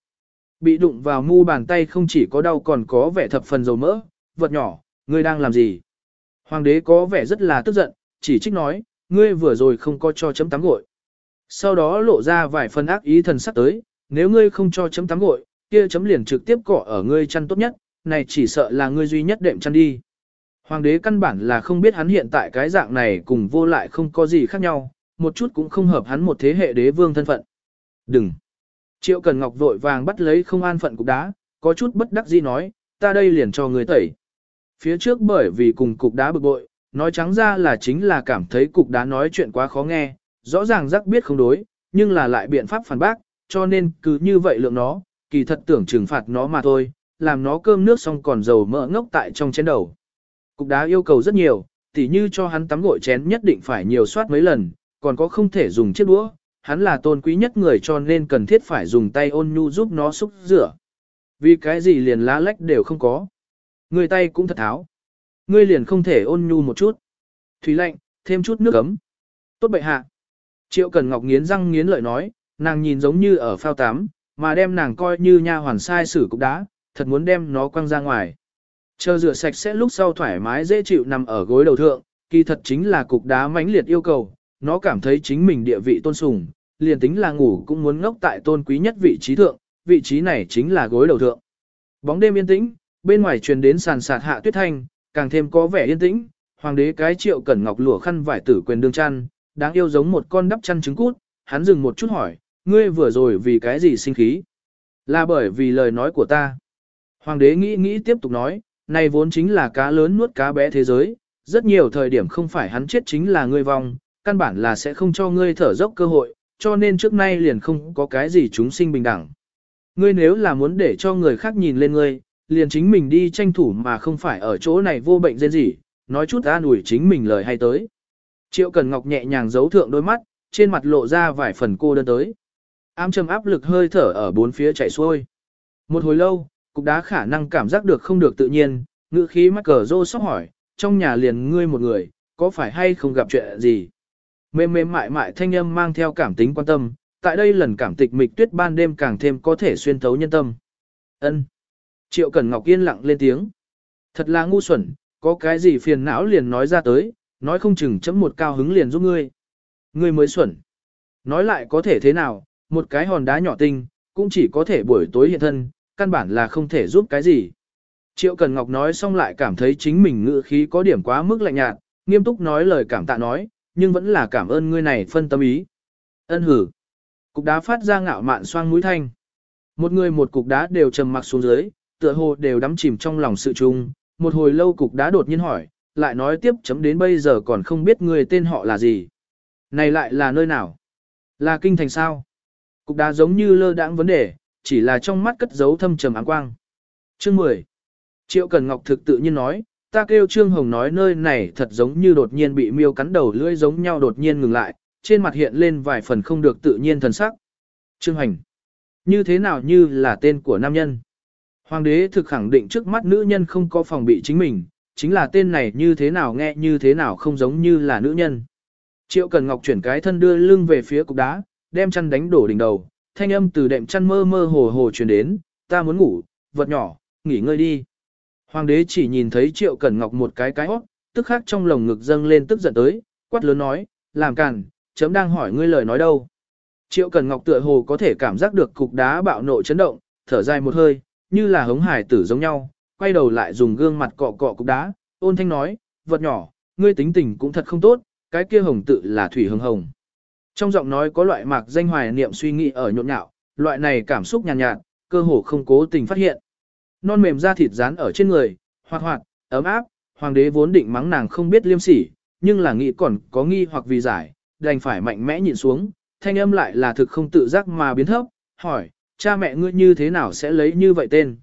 Bị đụng vào mu bàn tay không chỉ có đau còn có vẻ thập phần dầu mỡ, vật nhỏ, ngươi đang làm gì? Hoàng đế có vẻ rất là tức giận, chỉ trích nói, ngươi vừa rồi không có cho chấm tắm gội. Sau đó lộ ra vài phần ác ý thần sắc tới, nếu ngươi không cho chấm tắm gội, kia chấm liền trực tiếp cọ ở ngươi chăn tốt nhất, này chỉ sợ là ngươi duy nhất đệm chăn đi. Hoàng đế căn bản là không biết hắn hiện tại cái dạng này cùng vô lại không có gì khác nhau, một chút cũng không hợp hắn một thế hệ đế vương thân phận. Đừng! Triệu Cần Ngọc vội vàng bắt lấy không an phận cục đá, có chút bất đắc dĩ nói, ta đây liền cho người tẩy. Phía trước bởi vì cùng cục đá bực bội, nói trắng ra là chính là cảm thấy cục đá nói chuyện quá khó nghe, rõ ràng rắc biết không đối, nhưng là lại biện pháp phản bác, cho nên cứ như vậy lượng nó, kỳ thật tưởng trừng phạt nó mà thôi, làm nó cơm nước xong còn dầu mỡ ngốc tại trong chén đầu. Cục đá yêu cầu rất nhiều, tỉ như cho hắn tắm gội chén nhất định phải nhiều soát mấy lần, còn có không thể dùng chiếc đũa, hắn là tôn quý nhất người cho nên cần thiết phải dùng tay ôn nhu giúp nó xúc rửa. Vì cái gì liền lá lách đều không có. Người tay cũng thật tháo. Ngươi liền không thể ôn nhu một chút. Thủy lạnh, thêm chút nước ấm. Tốt bệ hạ. Triệu Cần Ngọc nghiến răng nghiến lợi nói, nàng nhìn giống như ở phao tắm, mà đem nàng coi như nha hoàn sai sử cục đá, thật muốn đem nó quăng ra ngoài. Chờ rửa sạch sẽ lúc sau thoải mái dễ chịu nằm ở gối đầu thượng, kỳ thật chính là cục đá mãnh liệt yêu cầu, nó cảm thấy chính mình địa vị tôn sùng, liền tính là ngủ cũng muốn ngốc tại tôn quý nhất vị trí thượng, vị trí này chính là gối đầu thượng. Bóng đêm yên tĩnh, bên ngoài truyền đến sàn sạt hạ tuyết thanh, càng thêm có vẻ yên tĩnh, hoàng đế cái triệu cẩn ngọc lụa khăn vải tử quyền đương chăn, đáng yêu giống một con đắp chăn trứng cút, hắn dừng một chút hỏi, ngươi vừa rồi vì cái gì sinh khí? Là bởi vì lời nói của ta. Hoàng đế nghĩ nghĩ tiếp tục nói, này vốn chính là cá lớn nuốt cá bé thế giới, rất nhiều thời điểm không phải hắn chết chính là ngươi vong, căn bản là sẽ không cho ngươi thở dốc cơ hội, cho nên trước nay liền không có cái gì chúng sinh bình đẳng. Ngươi nếu là muốn để cho người khác nhìn lên ngươi, liền chính mình đi tranh thủ mà không phải ở chỗ này vô bệnh dên gì, nói chút an ủi chính mình lời hay tới. Triệu Cần Ngọc nhẹ nhàng giấu thượng đôi mắt, trên mặt lộ ra vài phần cô đơn tới. Ám trầm áp lực hơi thở ở bốn phía chạy xuôi. Một hồi lâu, cục đá khả năng cảm giác được không được tự nhiên, ngữ khí mắc cờ rô sóc hỏi, trong nhà liền ngươi một người, có phải hay không gặp chuyện gì? Mềm mềm mại mại thanh âm mang theo cảm tính quan tâm, tại đây lần cảm tịch mịch tuyết ban đêm càng thêm có thể xuyên thấu nhân tâm. Ân. Triệu Cẩn Ngọc yên lặng lên tiếng. Thật là ngu xuẩn, có cái gì phiền não liền nói ra tới, nói không chừng chấm một cao hứng liền giúp ngươi. Ngươi mới xuẩn. Nói lại có thể thế nào, một cái hòn đá nhỏ tinh, cũng chỉ có thể buổi tối hiện thân, căn bản là không thể giúp cái gì. Triệu Cần Ngọc nói xong lại cảm thấy chính mình ngữ khí có điểm quá mức lạnh nhạt, nghiêm túc nói lời cảm tạ nói, nhưng vẫn là cảm ơn ngươi này phân tâm ý. Ân hử. Cục đá phát ra ngạo mạn xoang mũi thanh. Một người một cục đá đều trầm mặc xuống dưới, tựa hồ đều đắm chìm trong lòng sự chung. Một hồi lâu cục đá đột nhiên hỏi, lại nói tiếp chấm đến bây giờ còn không biết người tên họ là gì. Này lại là nơi nào? Là kinh thành sao? Cục đá giống như lơ đãng vấn đề, chỉ là trong mắt cất giấu thâm trầm áng quang. Chương 10. Triệu Cần Ngọc thực tự nhiên nói, ta kêu Trương Hồng nói nơi này thật giống như đột nhiên bị miêu cắn đầu lưỡi giống nhau đột nhiên ngừng lại, trên mặt hiện lên vài phần không được tự nhiên thần sắc. Trương Hành. Như thế nào như là tên của nam nhân? Hoàng đế thực khẳng định trước mắt nữ nhân không có phòng bị chính mình, chính là tên này như thế nào nghe như thế nào không giống như là nữ nhân. Triệu Cần Ngọc chuyển cái thân đưa lưng về phía cục đá, đem chăn đánh đổ đỉnh đầu, thanh âm từ đệm chăn mơ mơ hồ hồ truyền đến, ta muốn ngủ, vật nhỏ, nghỉ ngơi đi. Hoàng đế chỉ nhìn thấy Triệu Cẩn Ngọc một cái cái hót, tức khắc trong lồng ngực dâng lên tức giận tới, quát lớn nói, làm càn, chấm đang hỏi ngươi lời nói đâu. Triệu Cẩn Ngọc tựa hồ có thể cảm giác được cục đá bạo nộ chấn động, thở dài một hơi, như là hống hải tử giống nhau, quay đầu lại dùng gương mặt cọ cọ cục đá, ôn thanh nói, vật nhỏ, ngươi tính tình cũng thật không tốt, cái kia hồng tự là thủy hồng hồng. Trong giọng nói có loại mạc danh hoài niệm suy nghĩ ở nhộn nhạo, loại này cảm xúc nhàn nhạt, nhạt, cơ hồ không cố tình phát hiện. Non mềm da thịt dán ở trên người, hoạt hoạt, ấm áp, hoàng đế vốn định mắng nàng không biết liêm sỉ, nhưng là nghĩ còn có nghi hoặc vì giải, đành phải mạnh mẽ nhìn xuống, thanh âm lại là thực không tự giác mà biến thấp, hỏi, cha mẹ ngươi như thế nào sẽ lấy như vậy tên?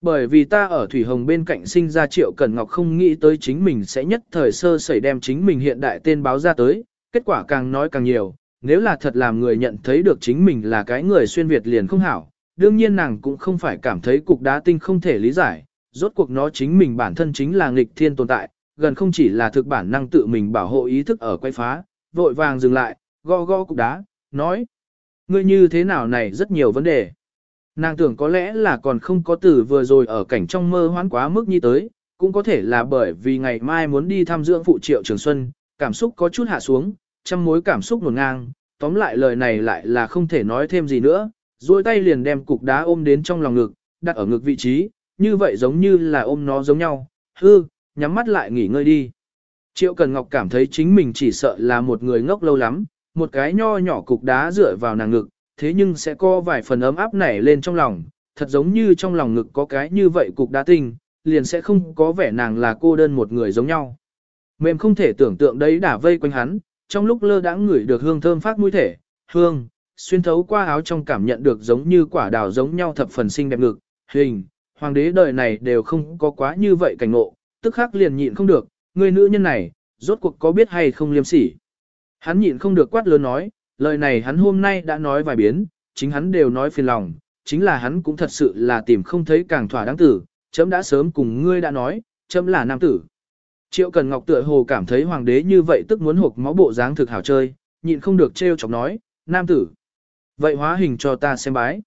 Bởi vì ta ở Thủy Hồng bên cạnh sinh ra Triệu Cẩn Ngọc không nghĩ tới chính mình sẽ nhất thời sơ sẩy đem chính mình hiện đại tên báo ra tới, kết quả càng nói càng nhiều, nếu là thật làm người nhận thấy được chính mình là cái người xuyên Việt liền không hảo, đương nhiên nàng cũng không phải cảm thấy cục đá tinh không thể lý giải, rốt cuộc nó chính mình bản thân chính là nghịch thiên tồn tại, gần không chỉ là thực bản năng tự mình bảo hộ ý thức ở quay phá, vội vàng dừng lại, go go cục đá, nói, ngươi như thế nào này rất nhiều vấn đề. Nàng tưởng có lẽ là còn không có từ vừa rồi ở cảnh trong mơ hoán quá mức như tới, cũng có thể là bởi vì ngày mai muốn đi thăm dưỡng phụ triệu trường xuân, cảm xúc có chút hạ xuống, trăm mối cảm xúc nổn ngang, tóm lại lời này lại là không thể nói thêm gì nữa, duỗi tay liền đem cục đá ôm đến trong lòng ngực, đặt ở ngực vị trí, như vậy giống như là ôm nó giống nhau, hư, nhắm mắt lại nghỉ ngơi đi. Triệu Cần Ngọc cảm thấy chính mình chỉ sợ là một người ngốc lâu lắm, một cái nho nhỏ cục đá dựa vào nàng ngực, thế nhưng sẽ có vài phần ấm áp nảy lên trong lòng, thật giống như trong lòng ngực có cái như vậy cục đá tinh, liền sẽ không có vẻ nàng là cô đơn một người giống nhau. Mềm không thể tưởng tượng đấy đã vây quanh hắn, trong lúc lơ đãng ngửi được hương thơm phát mũi thể, hương, xuyên thấu qua áo trong cảm nhận được giống như quả đào giống nhau thập phần xinh đẹp ngực, hình, hoàng đế đời này đều không có quá như vậy cảnh ngộ, tức khắc liền nhịn không được, người nữ nhân này, rốt cuộc có biết hay không liêm sỉ. Hắn nhịn không được quát lớn nói, lời này hắn hôm nay đã nói vài biến, chính hắn đều nói phiền lòng, chính là hắn cũng thật sự là tìm không thấy càng thỏa đáng tử, chấm đã sớm cùng ngươi đã nói, chấm là nam tử. Triệu Cần Ngọc tựa hồ cảm thấy hoàng đế như vậy tức muốn hộp máu bộ dáng thực hảo chơi, nhịn không được trêu chọc nói, nam tử. Vậy hóa hình cho ta xem bái.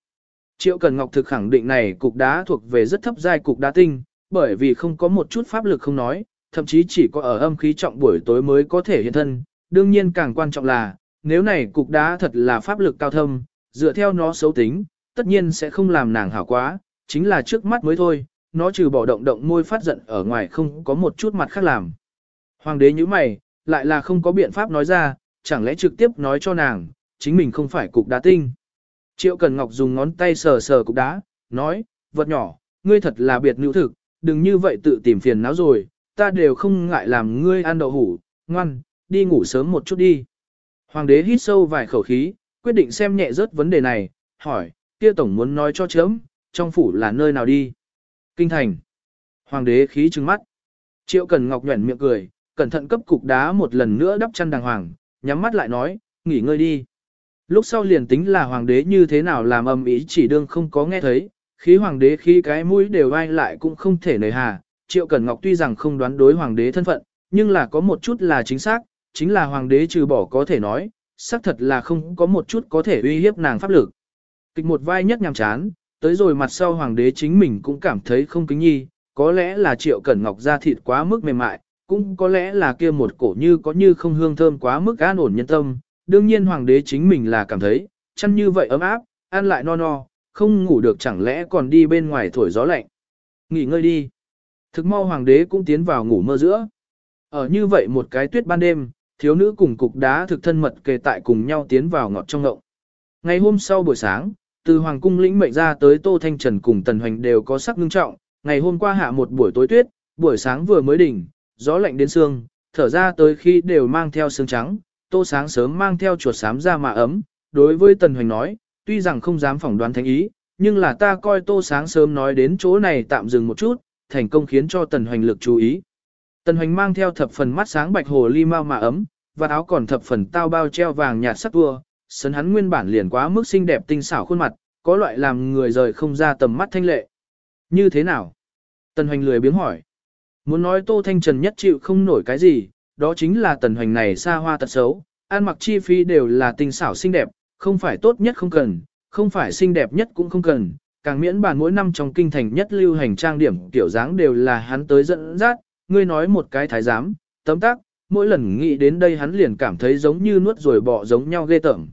Triệu Cần Ngọc thực khẳng định này cục đá thuộc về rất thấp giai cục đá tinh, bởi vì không có một chút pháp lực không nói, thậm chí chỉ có ở âm khí trọng buổi tối mới có thể hiện thân. Đương nhiên càng quan trọng là, nếu này cục đá thật là pháp lực cao thâm, dựa theo nó xấu tính, tất nhiên sẽ không làm nàng hảo quá, chính là trước mắt mới thôi, nó trừ bỏ động động môi phát giận ở ngoài không có một chút mặt khác làm. Hoàng đế như mày, lại là không có biện pháp nói ra, chẳng lẽ trực tiếp nói cho nàng, chính mình không phải cục đá tinh. Triệu Cần Ngọc dùng ngón tay sờ sờ cục đá, nói, vật nhỏ, ngươi thật là biệt nữ thực, đừng như vậy tự tìm phiền não rồi, ta đều không ngại làm ngươi ăn đậu hủ, ngoan, đi ngủ sớm một chút đi. Hoàng đế hít sâu vài khẩu khí, quyết định xem nhẹ rớt vấn đề này, hỏi, kia tổng muốn nói cho chớm trong phủ là nơi nào đi. Kinh thành. Hoàng đế khí trừng mắt. Triệu Cần Ngọc nhuẩn miệng cười, cẩn thận cấp cục đá một lần nữa đắp chăn đàng hoàng, nhắm mắt lại nói, nghỉ ngơi đi. Lúc sau liền tính là hoàng đế như thế nào làm âm ý chỉ đương không có nghe thấy, khí hoàng đế khí cái mũi đều ai lại cũng không thể nời hà. Triệu Cẩn Ngọc tuy rằng không đoán đối hoàng đế thân phận, nhưng là có một chút là chính xác, chính là hoàng đế trừ bỏ có thể nói, xác thật là không có một chút có thể uy hiếp nàng pháp lực. Kịch một vai nhất nhằm chán, tới rồi mặt sau hoàng đế chính mình cũng cảm thấy không kính nhi, có lẽ là triệu cẩn ngọc da thịt quá mức mềm mại, cũng có lẽ là kia một cổ như có như không hương thơm quá mức an ổn nhân tâm. Đương nhiên hoàng đế chính mình là cảm thấy, chăn như vậy ấm áp, ăn lại no no, không ngủ được chẳng lẽ còn đi bên ngoài thổi gió lạnh. Nghỉ ngơi đi. Thực mau hoàng đế cũng tiến vào ngủ mơ giữa. Ở như vậy một cái tuyết ban đêm, thiếu nữ cùng cục đá thực thân mật kề tại cùng nhau tiến vào ngọt trong ngộng. Ngày hôm sau buổi sáng, từ hoàng cung lĩnh mệnh ra tới Tô Thanh Trần cùng Tần Hoành đều có sắc ngưng trọng, ngày hôm qua hạ một buổi tối tuyết, buổi sáng vừa mới đỉnh, gió lạnh đến xương, thở ra tới khi đều mang theo sương trắng, Tô sáng sớm mang theo chuột sám ra mà ấm, đối với Tần Hoành nói, tuy rằng không dám phỏng đoán thánh ý, nhưng là ta coi Tô sáng sớm nói đến chỗ này tạm dừng một chút, thành công khiến cho Tần Hoành lực chú ý. Tần Hoành mang theo thập phần mắt sáng bạch hồ ly mau mà ấm, và áo còn thập phần tao bao treo vàng nhạt sắc vua, sấn hắn nguyên bản liền quá mức xinh đẹp tinh xảo khuôn mặt, có loại làm người rời không ra tầm mắt thanh lệ. Như thế nào? Tần Hoành lười biếng hỏi. Muốn nói Tô Thanh Trần nhất chịu không nổi cái gì, đó chính là Tần Hoành này xa hoa tật xấu, ăn mặc chi phí đều là tinh xảo xinh đẹp, không phải tốt nhất không cần, không phải xinh đẹp nhất cũng không cần, càng miễn bàn mỗi năm trong kinh thành nhất lưu hành trang điểm kiểu dáng đều là hắn tới dẫn dắt, ngươi nói một cái thái giám, tấm tác, mỗi lần nghĩ đến đây hắn liền cảm thấy giống như nuốt rồi bỏ giống nhau ghê tởm.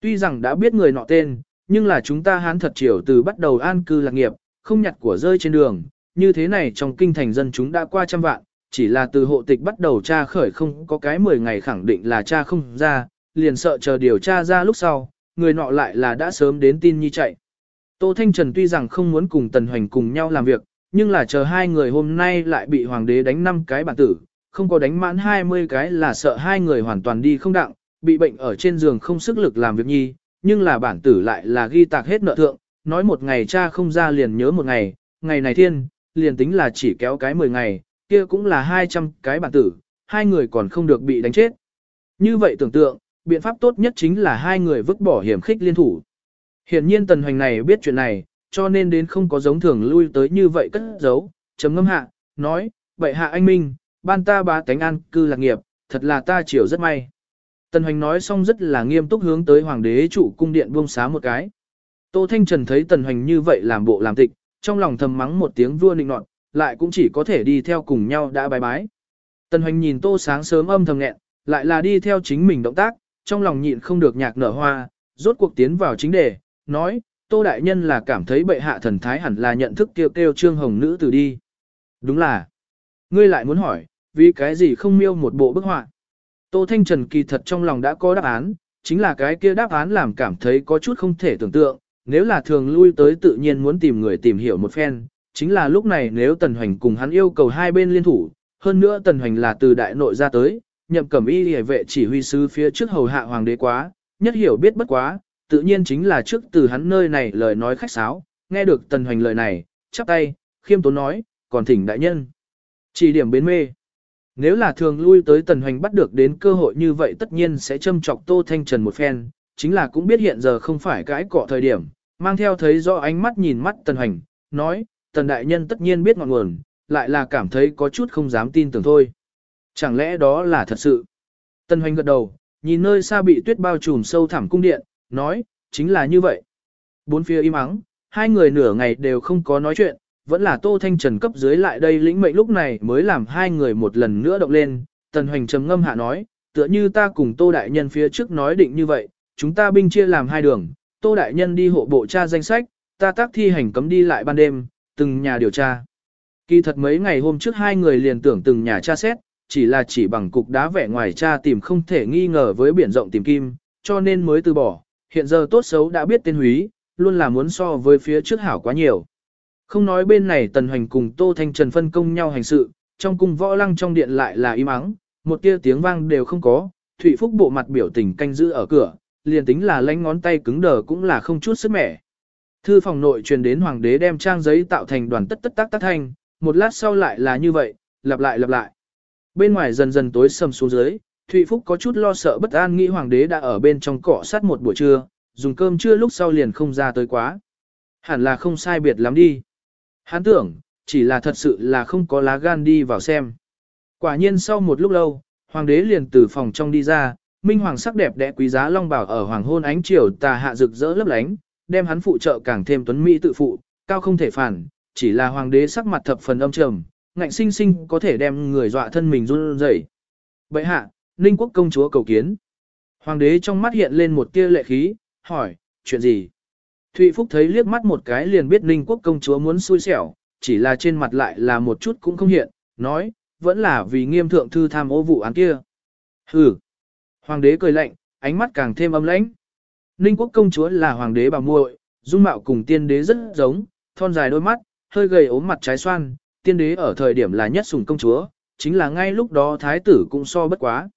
Tuy rằng đã biết người nọ tên, nhưng là chúng ta hắn thật chiều từ bắt đầu an cư lạc nghiệp, không nhặt của rơi trên đường, như thế này trong kinh thành dân chúng đã qua trăm vạn, chỉ là từ hộ tịch bắt đầu tra khởi không có cái 10 ngày khẳng định là cha không ra, liền sợ chờ điều tra ra lúc sau, người nọ lại là đã sớm đến tin nhi chạy. Tô Thanh Trần tuy rằng không muốn cùng Tần Hoành cùng nhau làm việc, nhưng là chờ hai người hôm nay lại bị hoàng đế đánh năm cái bản tử, không có đánh mãn 20 cái là sợ hai người hoàn toàn đi không đặng, bị bệnh ở trên giường không sức lực làm việc nhi, nhưng là bản tử lại là ghi tạc hết nợ thượng, nói một ngày cha không ra liền nhớ một ngày, ngày này thiên, liền tính là chỉ kéo cái 10 ngày, kia cũng là 200 cái bản tử, hai người còn không được bị đánh chết. Như vậy tưởng tượng, biện pháp tốt nhất chính là hai người vứt bỏ hiểm khích liên thủ. Hiển nhiên tần hoành này biết chuyện này, cho nên đến không có giống thường lui tới như vậy cất giấu, chấm ngâm hạ, nói, vậy hạ anh Minh, ban ta bá tánh an cư lạc nghiệp, thật là ta chiều rất may. Tần Hoành nói xong rất là nghiêm túc hướng tới hoàng đế chủ cung điện buông xá một cái. Tô Thanh Trần thấy Tần Hoành như vậy làm bộ làm tịch, trong lòng thầm mắng một tiếng vua nịnh nọt, lại cũng chỉ có thể đi theo cùng nhau đã bái bái. Tần Hoành nhìn Tô sáng sớm âm thầm nghẹn, lại là đi theo chính mình động tác, trong lòng nhịn không được nhạc nở hoa, rốt cuộc tiến vào chính đề, nói, Tô Đại Nhân là cảm thấy bệ hạ thần thái hẳn là nhận thức kêu kêu trương hồng nữ từ đi. Đúng là, ngươi lại muốn hỏi, vì cái gì không miêu một bộ bức họa. Tô Thanh Trần kỳ thật trong lòng đã có đáp án, chính là cái kia đáp án làm cảm thấy có chút không thể tưởng tượng, nếu là thường lui tới tự nhiên muốn tìm người tìm hiểu một phen, chính là lúc này nếu Tần Hoành cùng hắn yêu cầu hai bên liên thủ, hơn nữa Tần Hoành là từ đại nội ra tới, nhậm cẩm y hề vệ chỉ huy sứ phía trước hầu hạ hoàng đế quá, nhất hiểu biết bất quá, tự nhiên chính là trước từ hắn nơi này lời nói khách sáo, nghe được Tần Hoành lời này, chắp tay, khiêm tốn nói, còn thỉnh đại nhân. Chỉ điểm bến mê. Nếu là thường lui tới Tần Hoành bắt được đến cơ hội như vậy tất nhiên sẽ châm chọc Tô Thanh Trần một phen, chính là cũng biết hiện giờ không phải cái cọ thời điểm, mang theo thấy rõ ánh mắt nhìn mắt Tần Hoành, nói, Tần Đại Nhân tất nhiên biết ngọn nguồn, lại là cảm thấy có chút không dám tin tưởng thôi. Chẳng lẽ đó là thật sự? Tần Hoành gật đầu, nhìn nơi xa bị tuyết bao trùm sâu thẳm cung điện, nói, chính là như vậy. Bốn phía im ắng, hai người nửa ngày đều không có nói chuyện, vẫn là Tô Thanh Trần cấp dưới lại đây lĩnh mệnh lúc này mới làm hai người một lần nữa động lên. Tần Hoành trầm ngâm hạ nói, tựa như ta cùng Tô Đại Nhân phía trước nói định như vậy, chúng ta binh chia làm hai đường, Tô Đại Nhân đi hộ bộ tra danh sách, ta tác thi hành cấm đi lại ban đêm, từng nhà điều tra. Kỳ thật mấy ngày hôm trước hai người liền tưởng từng nhà tra xét, chỉ là chỉ bằng cục đá vẻ ngoài tra tìm không thể nghi ngờ với biển rộng tìm kim, cho nên mới từ bỏ. Hiện giờ tốt xấu đã biết tên húy, luôn là muốn so với phía trước hảo quá nhiều. Không nói bên này Tần Hoành cùng Tô Thanh Trần phân công nhau hành sự, trong cung võ lăng trong điện lại là im ắng, một tia tiếng vang đều không có, Thụy Phúc bộ mặt biểu tình canh giữ ở cửa, liền tính là lánh ngón tay cứng đờ cũng là không chút sức mẻ. Thư phòng nội truyền đến hoàng đế đem trang giấy tạo thành đoàn tất tất tác tác thanh, một lát sau lại là như vậy, lặp lại lặp lại. Bên ngoài dần dần tối sầm xuống dưới, Thụy Phúc có chút lo sợ bất an nghĩ hoàng đế đã ở bên trong cọ sát một buổi trưa, dùng cơm trưa lúc sau liền không ra tới quá. Hẳn là không sai biệt lắm đi. Hắn tưởng, chỉ là thật sự là không có lá gan đi vào xem. Quả nhiên sau một lúc lâu, hoàng đế liền từ phòng trong đi ra, minh hoàng sắc đẹp đẽ quý giá long bảo ở hoàng hôn ánh chiều tà hạ rực rỡ lấp lánh, đem hắn phụ trợ càng thêm tuấn mỹ tự phụ, cao không thể phản, chỉ là hoàng đế sắc mặt thập phần âm trầm, ngạnh sinh sinh có thể đem người dọa thân mình run rẩy. Bệ hạ, Ninh quốc công chúa cầu kiến. Hoàng đế trong mắt hiện lên một tia lệ khí, hỏi, chuyện gì? Thụy Phúc thấy liếc mắt một cái liền biết Ninh quốc công chúa muốn xui xẻo, chỉ là trên mặt lại là một chút cũng không hiện, nói, vẫn là vì nghiêm thượng thư tham ô vụ án kia. Hừ. Hoàng đế cười lạnh, ánh mắt càng thêm âm lãnh. Ninh quốc công chúa là hoàng đế bà muội, dung mạo cùng tiên đế rất giống, thon dài đôi mắt, hơi gầy ốm mặt trái xoan, tiên đế ở thời điểm là nhất sủng công chúa, chính là ngay lúc đó thái tử cũng so bất quá.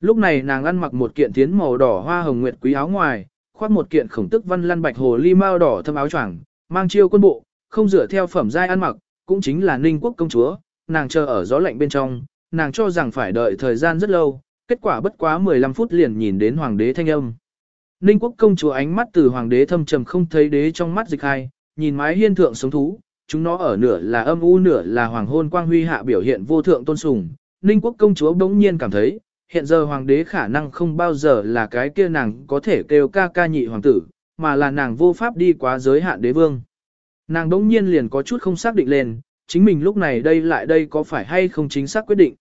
Lúc này nàng ăn mặc một kiện tiến màu đỏ hoa hồng nguyệt quý áo ngoài, khoác một kiện khổng tức văn lăn bạch hồ ly mao đỏ thâm áo choàng, mang chiêu quân bộ, không dựa theo phẩm giai ăn mặc, cũng chính là ninh quốc công chúa, nàng chờ ở gió lạnh bên trong, nàng cho rằng phải đợi thời gian rất lâu, kết quả bất quá 15 phút liền nhìn đến hoàng đế thanh âm. Ninh quốc công chúa ánh mắt từ hoàng đế thâm trầm không thấy đế trong mắt dịch hai, nhìn mái hiên thượng sống thú, chúng nó ở nửa là âm u nửa là hoàng hôn quang huy hạ biểu hiện vô thượng tôn sùng. Ninh quốc công chúa bỗng nhiên cảm thấy, hiện giờ hoàng đế khả năng không bao giờ là cái kia nàng có thể kêu ca ca nhị hoàng tử, mà là nàng vô pháp đi quá giới hạn đế vương. Nàng đống nhiên liền có chút không xác định lên, chính mình lúc này đây lại đây có phải hay không chính xác quyết định.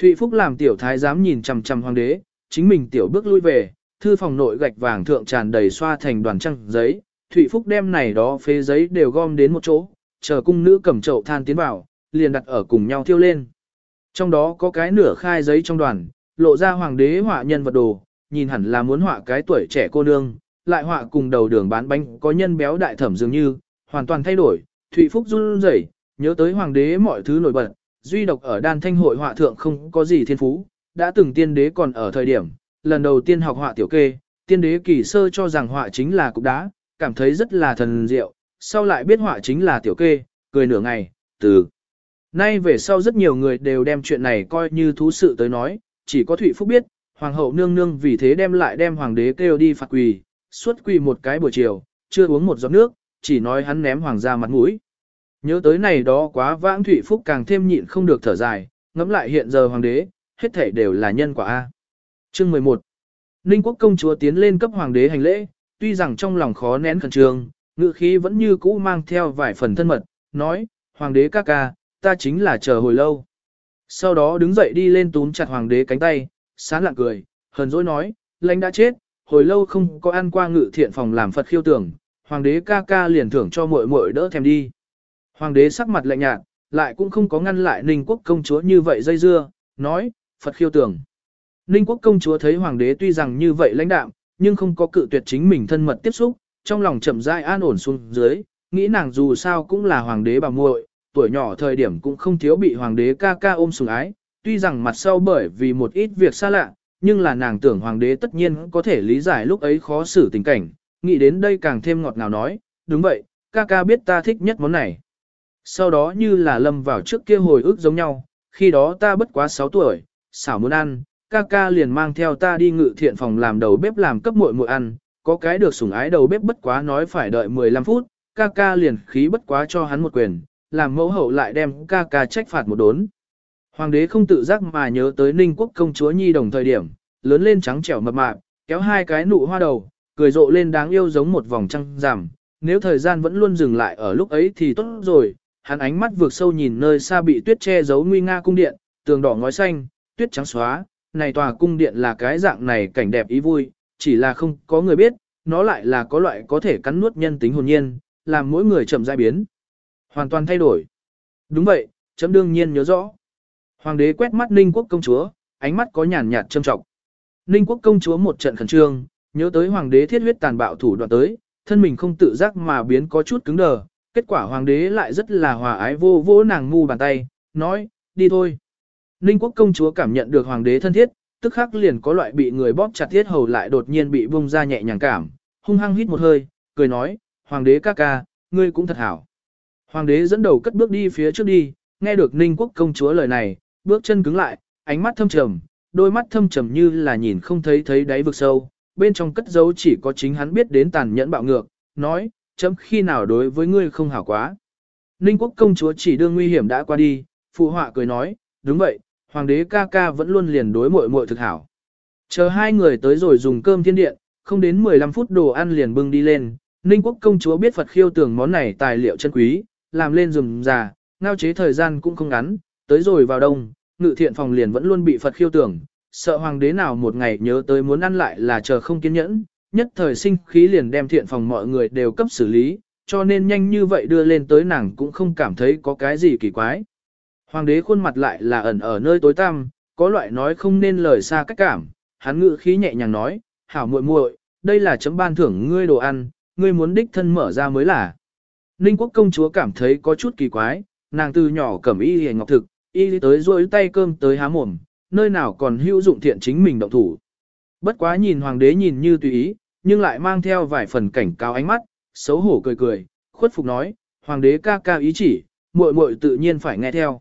Thụy Phúc làm tiểu thái dám nhìn chằm chằm hoàng đế, chính mình tiểu bước lui về, thư phòng nội gạch vàng thượng tràn đầy xoa thành đoàn trăng giấy, Thụy Phúc đem này đó phế giấy đều gom đến một chỗ, chờ cung nữ cầm chậu than tiến vào, liền đặt ở cùng nhau thiêu lên. Trong đó có cái nửa khai giấy trong đoàn, lộ ra hoàng đế họa nhân vật đồ, nhìn hẳn là muốn họa cái tuổi trẻ cô nương, lại họa cùng đầu đường bán bánh có nhân béo đại thẩm dường như, hoàn toàn thay đổi, Thụy Phúc run rẩy, nhớ tới hoàng đế mọi thứ nổi bật, duy độc ở đan thanh hội họa thượng không có gì thiên phú, đã từng tiên đế còn ở thời điểm, lần đầu tiên học họa tiểu kê, tiên đế kỳ sơ cho rằng họa chính là cục đá, cảm thấy rất là thần diệu, sau lại biết họa chính là tiểu kê, cười nửa ngày, từ. Nay về sau rất nhiều người đều đem chuyện này coi như thú sự tới nói, chỉ có Thụy Phúc biết, hoàng hậu nương nương vì thế đem lại đem hoàng đế kêu đi phạt quỳ, suốt quỳ một cái buổi chiều, chưa uống một giọt nước, chỉ nói hắn ném hoàng gia mặt mũi. Nhớ tới này đó quá vãng Thụy Phúc càng thêm nhịn không được thở dài, ngẫm lại hiện giờ hoàng đế, hết thảy đều là nhân quả A. Chương 11 Ninh quốc công chúa tiến lên cấp hoàng đế hành lễ, tuy rằng trong lòng khó nén khẩn trương, ngự khí vẫn như cũ mang theo vài phần thân mật, nói, hoàng đế ca ca, ta chính là chờ hồi lâu. Sau đó đứng dậy đi lên túm chặt hoàng đế cánh tay, sán lặng cười, hờn dỗi nói, lãnh đã chết, hồi lâu không có ăn qua ngự thiện phòng làm Phật khiêu tưởng, hoàng đế ca ca liền thưởng cho muội muội đỡ thèm đi. Hoàng đế sắc mặt lạnh nhạt, lại cũng không có ngăn lại Ninh quốc công chúa như vậy dây dưa, nói, Phật khiêu tưởng. Ninh quốc công chúa thấy hoàng đế tuy rằng như vậy lãnh đạm, nhưng không có cự tuyệt chính mình thân mật tiếp xúc, trong lòng chậm rãi an ổn xuống dưới, nghĩ nàng dù sao cũng là hoàng đế bà muội, tuổi nhỏ thời điểm cũng không thiếu bị hoàng đế ca ca ôm sủng ái, tuy rằng mặt sau bởi vì một ít việc xa lạ, nhưng là nàng tưởng hoàng đế tất nhiên có thể lý giải lúc ấy khó xử tình cảnh, nghĩ đến đây càng thêm ngọt ngào nói, đúng vậy, ca ca biết ta thích nhất món này. Sau đó như là lâm vào trước kia hồi ức giống nhau, khi đó ta bất quá 6 tuổi, xảo muốn ăn, ca ca liền mang theo ta đi ngự thiện phòng làm đầu bếp làm cấp muội muội ăn, có cái được sủng ái đầu bếp bất quá nói phải đợi 15 phút, ca ca liền khí bất quá cho hắn một quyền, làm mẫu hậu lại đem ca ca trách phạt một đốn. Hoàng đế không tự giác mà nhớ tới ninh quốc công chúa nhi đồng thời điểm, lớn lên trắng trẻo mập mạp, kéo hai cái nụ hoa đầu, cười rộ lên đáng yêu giống một vòng trăng rằm. Nếu thời gian vẫn luôn dừng lại ở lúc ấy thì tốt rồi, hắn ánh mắt vượt sâu nhìn nơi xa bị tuyết che giấu nguy nga cung điện, tường đỏ ngói xanh, tuyết trắng xóa, này tòa cung điện là cái dạng này cảnh đẹp ý vui, chỉ là không có người biết, nó lại là có loại có thể cắn nuốt nhân tính hồn nhiên, làm mỗi người chậm rãi biến. Hoàn toàn thay đổi. Đúng vậy, chấm đương nhiên nhớ rõ. Hoàng đế quét mắt Ninh quốc công chúa, ánh mắt có nhàn nhạt châm trọng. Ninh quốc công chúa một trận khẩn trương, nhớ tới hoàng đế thiết huyết tàn bạo thủ đoạn tới, thân mình không tự giác mà biến có chút cứng đờ, kết quả hoàng đế lại rất là hòa ái vô vô nàng ngu bàn tay, nói, đi thôi. Ninh quốc công chúa cảm nhận được hoàng đế thân thiết, tức khắc liền có loại bị người bóp chặt thiết hầu lại đột nhiên bị bung ra nhẹ nhàng cảm, hung hăng hít một hơi, cười nói, hoàng đế ca ca, ngươi cũng thật hảo. Hoàng đế dẫn đầu cất bước đi phía trước đi, nghe được ninh quốc công chúa lời này, bước chân cứng lại, ánh mắt thâm trầm, đôi mắt thâm trầm như là nhìn không thấy thấy đáy vực sâu, bên trong cất dấu chỉ có chính hắn biết đến tàn nhẫn bạo ngược, nói, chấm khi nào đối với ngươi không hảo quá. Ninh quốc công chúa chỉ đương nguy hiểm đã qua đi, phụ họa cười nói, đúng vậy, hoàng đế ca ca vẫn luôn liền đối muội muội thực hảo. Chờ hai người tới rồi dùng cơm thiên điện, không đến 15 phút đồ ăn liền bưng đi lên, Ninh quốc công chúa biết Phật khiêu tưởng món này tài liệu chân quý, làm lên rùm già, ngao chế thời gian cũng không ngắn, tới rồi vào đông, ngự thiện phòng liền vẫn luôn bị Phật khiêu tưởng, sợ hoàng đế nào một ngày nhớ tới muốn ăn lại là chờ không kiên nhẫn, nhất thời sinh khí liền đem thiện phòng mọi người đều cấp xử lý, cho nên nhanh như vậy đưa lên tới nàng cũng không cảm thấy có cái gì kỳ quái. Hoàng đế khuôn mặt lại là ẩn ở nơi tối tăm, có loại nói không nên lời xa cách cảm, hắn ngự khí nhẹ nhàng nói, hảo muội muội, đây là chấm ban thưởng ngươi đồ ăn, ngươi muốn đích thân mở ra mới là. Ninh quốc công chúa cảm thấy có chút kỳ quái, nàng từ nhỏ cẩm y hề ngọc thực, y tới rôi tay cơm tới há mồm, nơi nào còn hữu dụng thiện chính mình động thủ. Bất quá nhìn hoàng đế nhìn như tùy ý, nhưng lại mang theo vài phần cảnh cáo ánh mắt, xấu hổ cười cười, khuất phục nói, hoàng đế ca ca ý chỉ, muội muội tự nhiên phải nghe theo.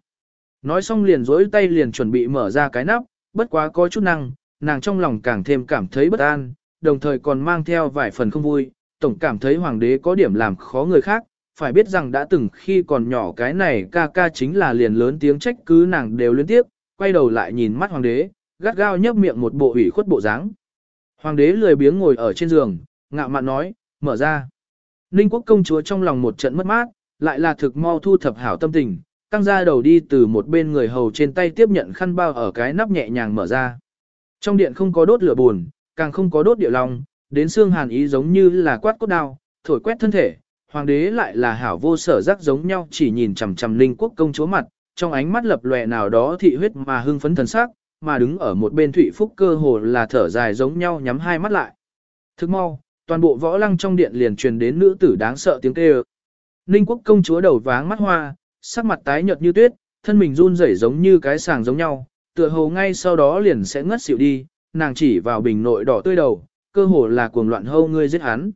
Nói xong liền dối tay liền chuẩn bị mở ra cái nắp, bất quá có chút năng, nàng trong lòng càng thêm cảm thấy bất an, đồng thời còn mang theo vài phần không vui, tổng cảm thấy hoàng đế có điểm làm khó người khác, phải biết rằng đã từng khi còn nhỏ cái này ca ca chính là liền lớn tiếng trách cứ nàng đều liên tiếp, quay đầu lại nhìn mắt hoàng đế, gắt gao nhấp miệng một bộ ủy khuất bộ dáng. Hoàng đế lười biếng ngồi ở trên giường, ngạo mạn nói, mở ra. Ninh quốc công chúa trong lòng một trận mất mát, lại là thực mau thu thập hảo tâm tình, tăng ra đầu đi từ một bên người hầu trên tay tiếp nhận khăn bao ở cái nắp nhẹ nhàng mở ra. Trong điện không có đốt lửa buồn, càng không có đốt địa lòng, đến xương hàn ý giống như là quát cốt đao, thổi quét thân thể. Hoàng đế lại là hảo vô sở giác giống nhau chỉ nhìn chằm chằm linh quốc công chúa mặt, trong ánh mắt lập lòe nào đó thị huyết mà hưng phấn thần sắc, mà đứng ở một bên thụy phúc cơ hồ là thở dài giống nhau nhắm hai mắt lại. Thức mau, toàn bộ võ lăng trong điện liền truyền đến nữ tử đáng sợ tiếng kêu. Ninh quốc công chúa đầu váng mắt hoa, sắc mặt tái nhợt như tuyết, thân mình run rẩy giống như cái sàng giống nhau, tựa hồ ngay sau đó liền sẽ ngất xỉu đi, nàng chỉ vào bình nội đỏ tươi đầu, cơ hồ là cuồng loạn hâu ngươi giết hắn.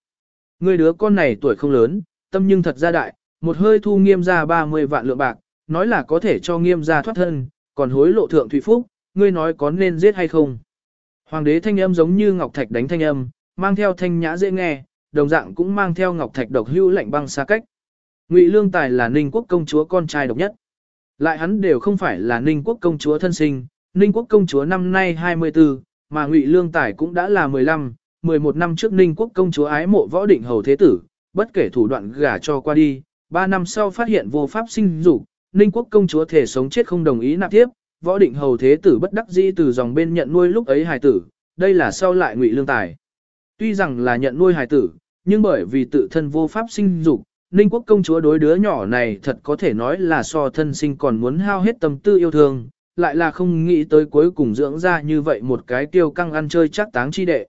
Ngươi đứa con này tuổi không lớn, tâm nhưng thật ra đại, một hơi thu nghiêm ra 30 vạn lượng bạc, nói là có thể cho nghiêm ra thoát thân, còn hối lộ thượng thủy phúc, ngươi nói có nên giết hay không. Hoàng đế thanh âm giống như ngọc thạch đánh thanh âm, mang theo thanh nhã dễ nghe, đồng dạng cũng mang theo ngọc thạch độc hữu lạnh băng xa cách. Ngụy Lương Tài là Ninh quốc công chúa con trai độc nhất. Lại hắn đều không phải là Ninh quốc công chúa thân sinh, Ninh quốc công chúa năm nay 24, mà Ngụy Lương Tài cũng đã là 15, 11 năm trước Ninh quốc công chúa ái mộ võ định hầu thế tử, bất kể thủ đoạn gả cho qua đi, 3 năm sau phát hiện vô pháp sinh dục, Ninh quốc công chúa thể sống chết không đồng ý nạp tiếp, võ định hầu thế tử bất đắc dĩ từ dòng bên nhận nuôi lúc ấy hài tử, đây là sau lại Ngụy Lương Tài. Tuy rằng là nhận nuôi hài tử, nhưng bởi vì tự thân vô pháp sinh dục, Ninh quốc công chúa đối đứa nhỏ này thật có thể nói là so thân sinh còn muốn hao hết tâm tư yêu thương, lại là không nghĩ tới cuối cùng dưỡng ra như vậy một cái tiêu căng ăn chơi chắc táng chi đệ.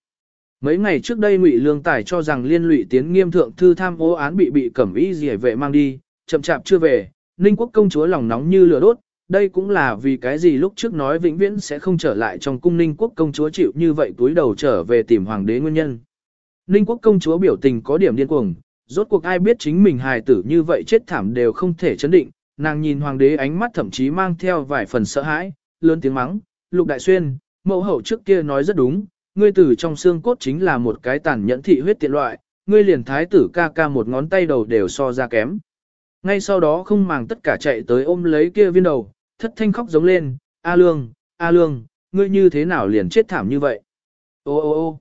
Mấy ngày trước đây Ngụy Lương Tài cho rằng liên lụy tiến nghiêm thượng thư tham ô án bị bị cẩm y gì vệ mang đi, chậm chạp chưa về, Ninh quốc công chúa lòng nóng như lửa đốt, đây cũng là vì cái gì lúc trước nói vĩnh viễn sẽ không trở lại trong cung Ninh quốc công chúa chịu như vậy túi đầu trở về tìm hoàng đế nguyên nhân. Ninh quốc công chúa biểu tình có điểm điên cuồng, rốt cuộc ai biết chính mình hài tử như vậy chết thảm đều không thể chấn định, nàng nhìn hoàng đế ánh mắt thậm chí mang theo vài phần sợ hãi, lớn tiếng mắng, lục đại xuyên, mẫu hậu trước kia nói rất đúng, ngươi tử trong xương cốt chính là một cái tàn nhẫn thị huyết tiện loại, ngươi liền thái tử ca ca một ngón tay đầu đều so ra kém. Ngay sau đó không màng tất cả chạy tới ôm lấy kia viên đầu, thất thanh khóc giống lên, A Lương, A Lương, ngươi như thế nào liền chết thảm như vậy? Ô ô ô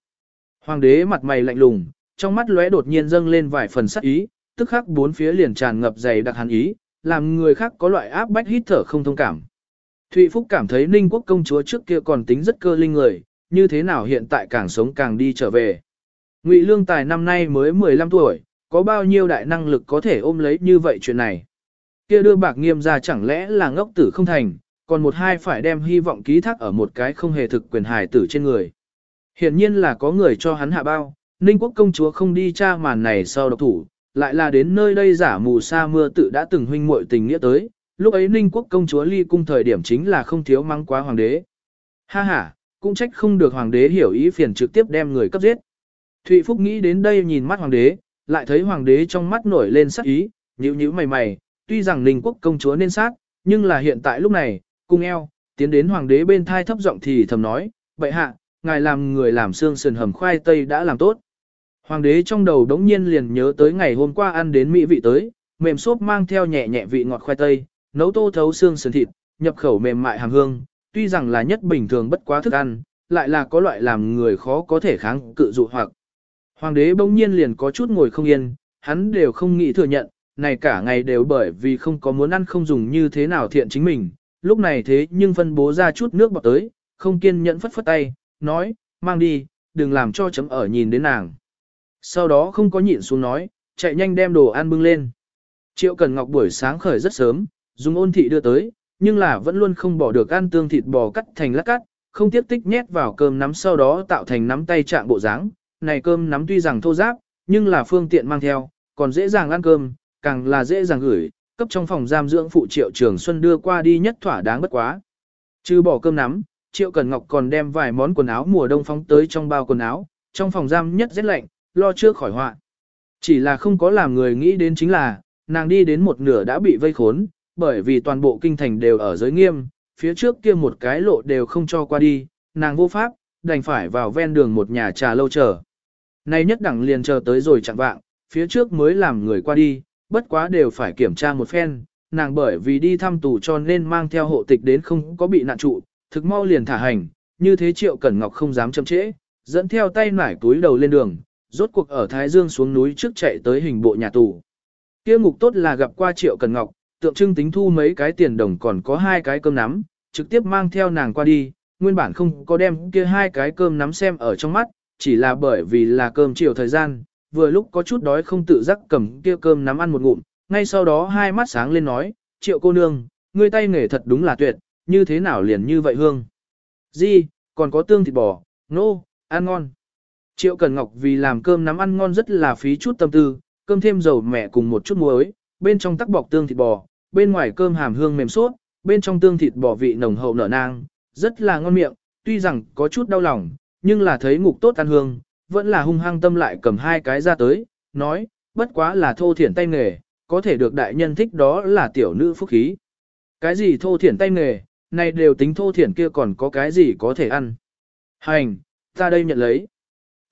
Hoàng đế mặt mày lạnh lùng, trong mắt lóe đột nhiên dâng lên vài phần sắc ý, tức khắc bốn phía liền tràn ngập dày đặc hàn ý, làm người khác có loại áp bách hít thở không thông cảm. Thụy Phúc cảm thấy Ninh quốc công chúa trước kia còn tính rất cơ linh người, như thế nào hiện tại càng sống càng đi trở về. Ngụy Lương Tài năm nay mới 15 tuổi, có bao nhiêu đại năng lực có thể ôm lấy như vậy chuyện này. Kia đưa bạc nghiêm ra chẳng lẽ là ngốc tử không thành, còn một hai phải đem hy vọng ký thác ở một cái không hề thực quyền hài tử trên người. Hiển nhiên là có người cho hắn hạ bao, Ninh quốc công chúa không đi tra màn này sau độc thủ, lại là đến nơi đây giả mù sa mưa tự đã từng huynh muội tình nghĩa tới, lúc ấy Ninh quốc công chúa ly cung thời điểm chính là không thiếu mắng quá hoàng đế. Ha ha, cũng trách không được hoàng đế hiểu ý phiền trực tiếp đem người cấp giết. Thụy Phúc nghĩ đến đây nhìn mắt hoàng đế, lại thấy hoàng đế trong mắt nổi lên sắc ý, nhíu nhíu mày mày, tuy rằng Ninh quốc công chúa nên sát, nhưng là hiện tại lúc này, cung eo, tiến đến hoàng đế bên thai thấp giọng thì thầm nói, bệ hạ, ngài làm người làm xương sườn hầm khoai tây đã làm tốt. Hoàng đế trong đầu đống nhiên liền nhớ tới ngày hôm qua ăn đến mỹ vị tới, mềm xốp mang theo nhẹ nhẹ vị ngọt khoai tây, nấu tô thấu xương sườn thịt, nhập khẩu mềm mại hàm hương, tuy rằng là nhất bình thường bất quá thức ăn, lại là có loại làm người khó có thể kháng cự dụ hoặc. Hoàng đế bỗng nhiên liền có chút ngồi không yên, hắn đều không nghĩ thừa nhận, này cả ngày đều bởi vì không có muốn ăn không dùng như thế nào thiện chính mình, lúc này thế nhưng phân bố ra chút nước bọt tới, không kiên nhẫn phất phất tay, nói, mang đi, đừng làm cho chấm ở nhìn đến nàng. Sau đó không có nhịn xuống nói, chạy nhanh đem đồ ăn bưng lên. Triệu Cần Ngọc buổi sáng khởi rất sớm, dùng ôn thị đưa tới, nhưng là vẫn luôn không bỏ được ăn tương thịt bò cắt thành lát cắt, không tiếp tích nhét vào cơm nắm sau đó tạo thành nắm tay trạng bộ dáng. Này cơm nắm tuy rằng thô ráp nhưng là phương tiện mang theo, còn dễ dàng ăn cơm, càng là dễ dàng gửi, cấp trong phòng giam dưỡng phụ Triệu Trường Xuân đưa qua đi nhất thỏa đáng bất quá. Trừ bỏ cơm nắm, Triệu Cần Ngọc còn đem vài món quần áo mùa đông phóng tới trong bao quần áo, trong phòng giam nhất rét lạnh, lo trước khỏi họa. Chỉ là không có làm người nghĩ đến chính là, nàng đi đến một nửa đã bị vây khốn, bởi vì toàn bộ kinh thành đều ở giới nghiêm, phía trước kia một cái lộ đều không cho qua đi, nàng vô pháp, đành phải vào ven đường một nhà trà lâu chờ. Nay nhất đẳng liền chờ tới rồi chẳng vạng, phía trước mới làm người qua đi, bất quá đều phải kiểm tra một phen, nàng bởi vì đi thăm tù cho nên mang theo hộ tịch đến không có bị nạn trụ, thực mau liền thả hành, như thế Triệu Cẩn Ngọc không dám chậm trễ, dẫn theo tay nải túi đầu lên đường, rốt cuộc ở Thái Dương xuống núi trước chạy tới hình bộ nhà tù. Kia ngục tốt là gặp qua Triệu Cần Ngọc, tượng trưng tính thu mấy cái tiền đồng còn có hai cái cơm nắm, trực tiếp mang theo nàng qua đi, nguyên bản không có đem kia hai cái cơm nắm xem ở trong mắt, chỉ là bởi vì là cơm chiều thời gian, vừa lúc có chút đói không tự giác cầm kia cơm nắm ăn một ngụm, ngay sau đó hai mắt sáng lên nói, triệu cô nương, ngươi tay nghề thật đúng là tuyệt, như thế nào liền như vậy hương. Di, còn có tương thịt bò, nô, no, ăn ngon. Triệu Cần Ngọc vì làm cơm nắm ăn ngon rất là phí chút tâm tư, cơm thêm dầu mẹ cùng một chút muối, bên trong tắc bọc tương thịt bò, bên ngoài cơm hàm hương mềm suốt, bên trong tương thịt bò vị nồng hậu nở nang, rất là ngon miệng, tuy rằng có chút đau lòng, nhưng là thấy ngục tốt ăn hương, vẫn là hung hăng tâm lại cầm hai cái ra tới, nói, bất quá là thô thiển tay nghề, có thể được đại nhân thích đó là tiểu nữ phúc khí. Cái gì thô thiển tay nghề, này đều tính thô thiển kia còn có cái gì có thể ăn. Hành, ta đây nhận lấy.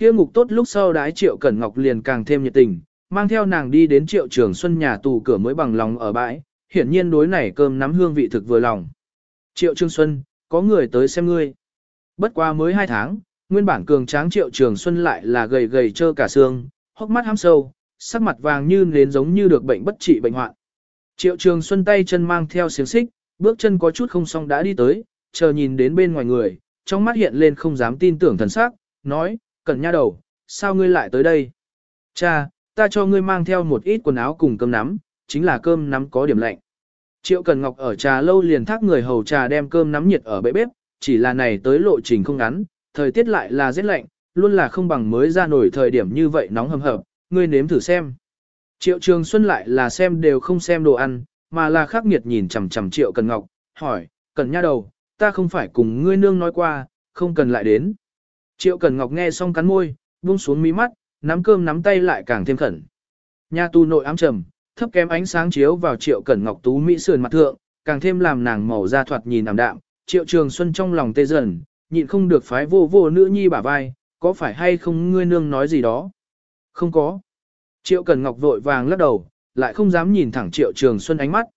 Kia ngục tốt lúc sau đái triệu cẩn ngọc liền càng thêm nhiệt tình, mang theo nàng đi đến triệu trường xuân nhà tù cửa mới bằng lòng ở bãi, hiển nhiên đối này cơm nắm hương vị thực vừa lòng. Triệu Trường Xuân, có người tới xem ngươi. Bất qua mới hai tháng, nguyên bản cường tráng Triệu Trường Xuân lại là gầy gầy trơ cả xương, hốc mắt hăm sâu, sắc mặt vàng như nến giống như được bệnh bất trị bệnh hoạn. Triệu Trường Xuân tay chân mang theo xiềng xích, bước chân có chút không xong đã đi tới, chờ nhìn đến bên ngoài người, trong mắt hiện lên không dám tin tưởng thần sắc, nói, cẩn nha đầu, sao ngươi lại tới đây? Cha, ta cho ngươi mang theo một ít quần áo cùng cơm nắm, chính là cơm nắm có điểm lạnh. Triệu Cần Ngọc ở trà lâu liền thác người hầu trà đem cơm nắm nhiệt ở bệ bếp, chỉ là này tới lộ trình không ngắn, thời tiết lại là rét lạnh, luôn là không bằng mới ra nổi thời điểm như vậy nóng hầm hập, ngươi nếm thử xem. Triệu Trường Xuân lại là xem đều không xem đồ ăn, mà là khắc nghiệt nhìn chằm chằm Triệu Cần Ngọc, hỏi, Cần nha đầu, ta không phải cùng ngươi nương nói qua, không cần lại đến. Triệu Cần Ngọc nghe xong cắn môi, buông xuống mí mắt, nắm cơm nắm tay lại càng thêm khẩn. Nhà tu nội ám trầm, thấp kém ánh sáng chiếu vào triệu cẩn ngọc tú mỹ sườn mặt thượng, càng thêm làm nàng màu da thoạt nhìn ảm đạm, triệu trường xuân trong lòng tê dần, nhịn không được phái vô vô nữ nhi bả vai, có phải hay không ngươi nương nói gì đó? Không có. Triệu cẩn ngọc vội vàng lắc đầu, lại không dám nhìn thẳng triệu trường xuân ánh mắt.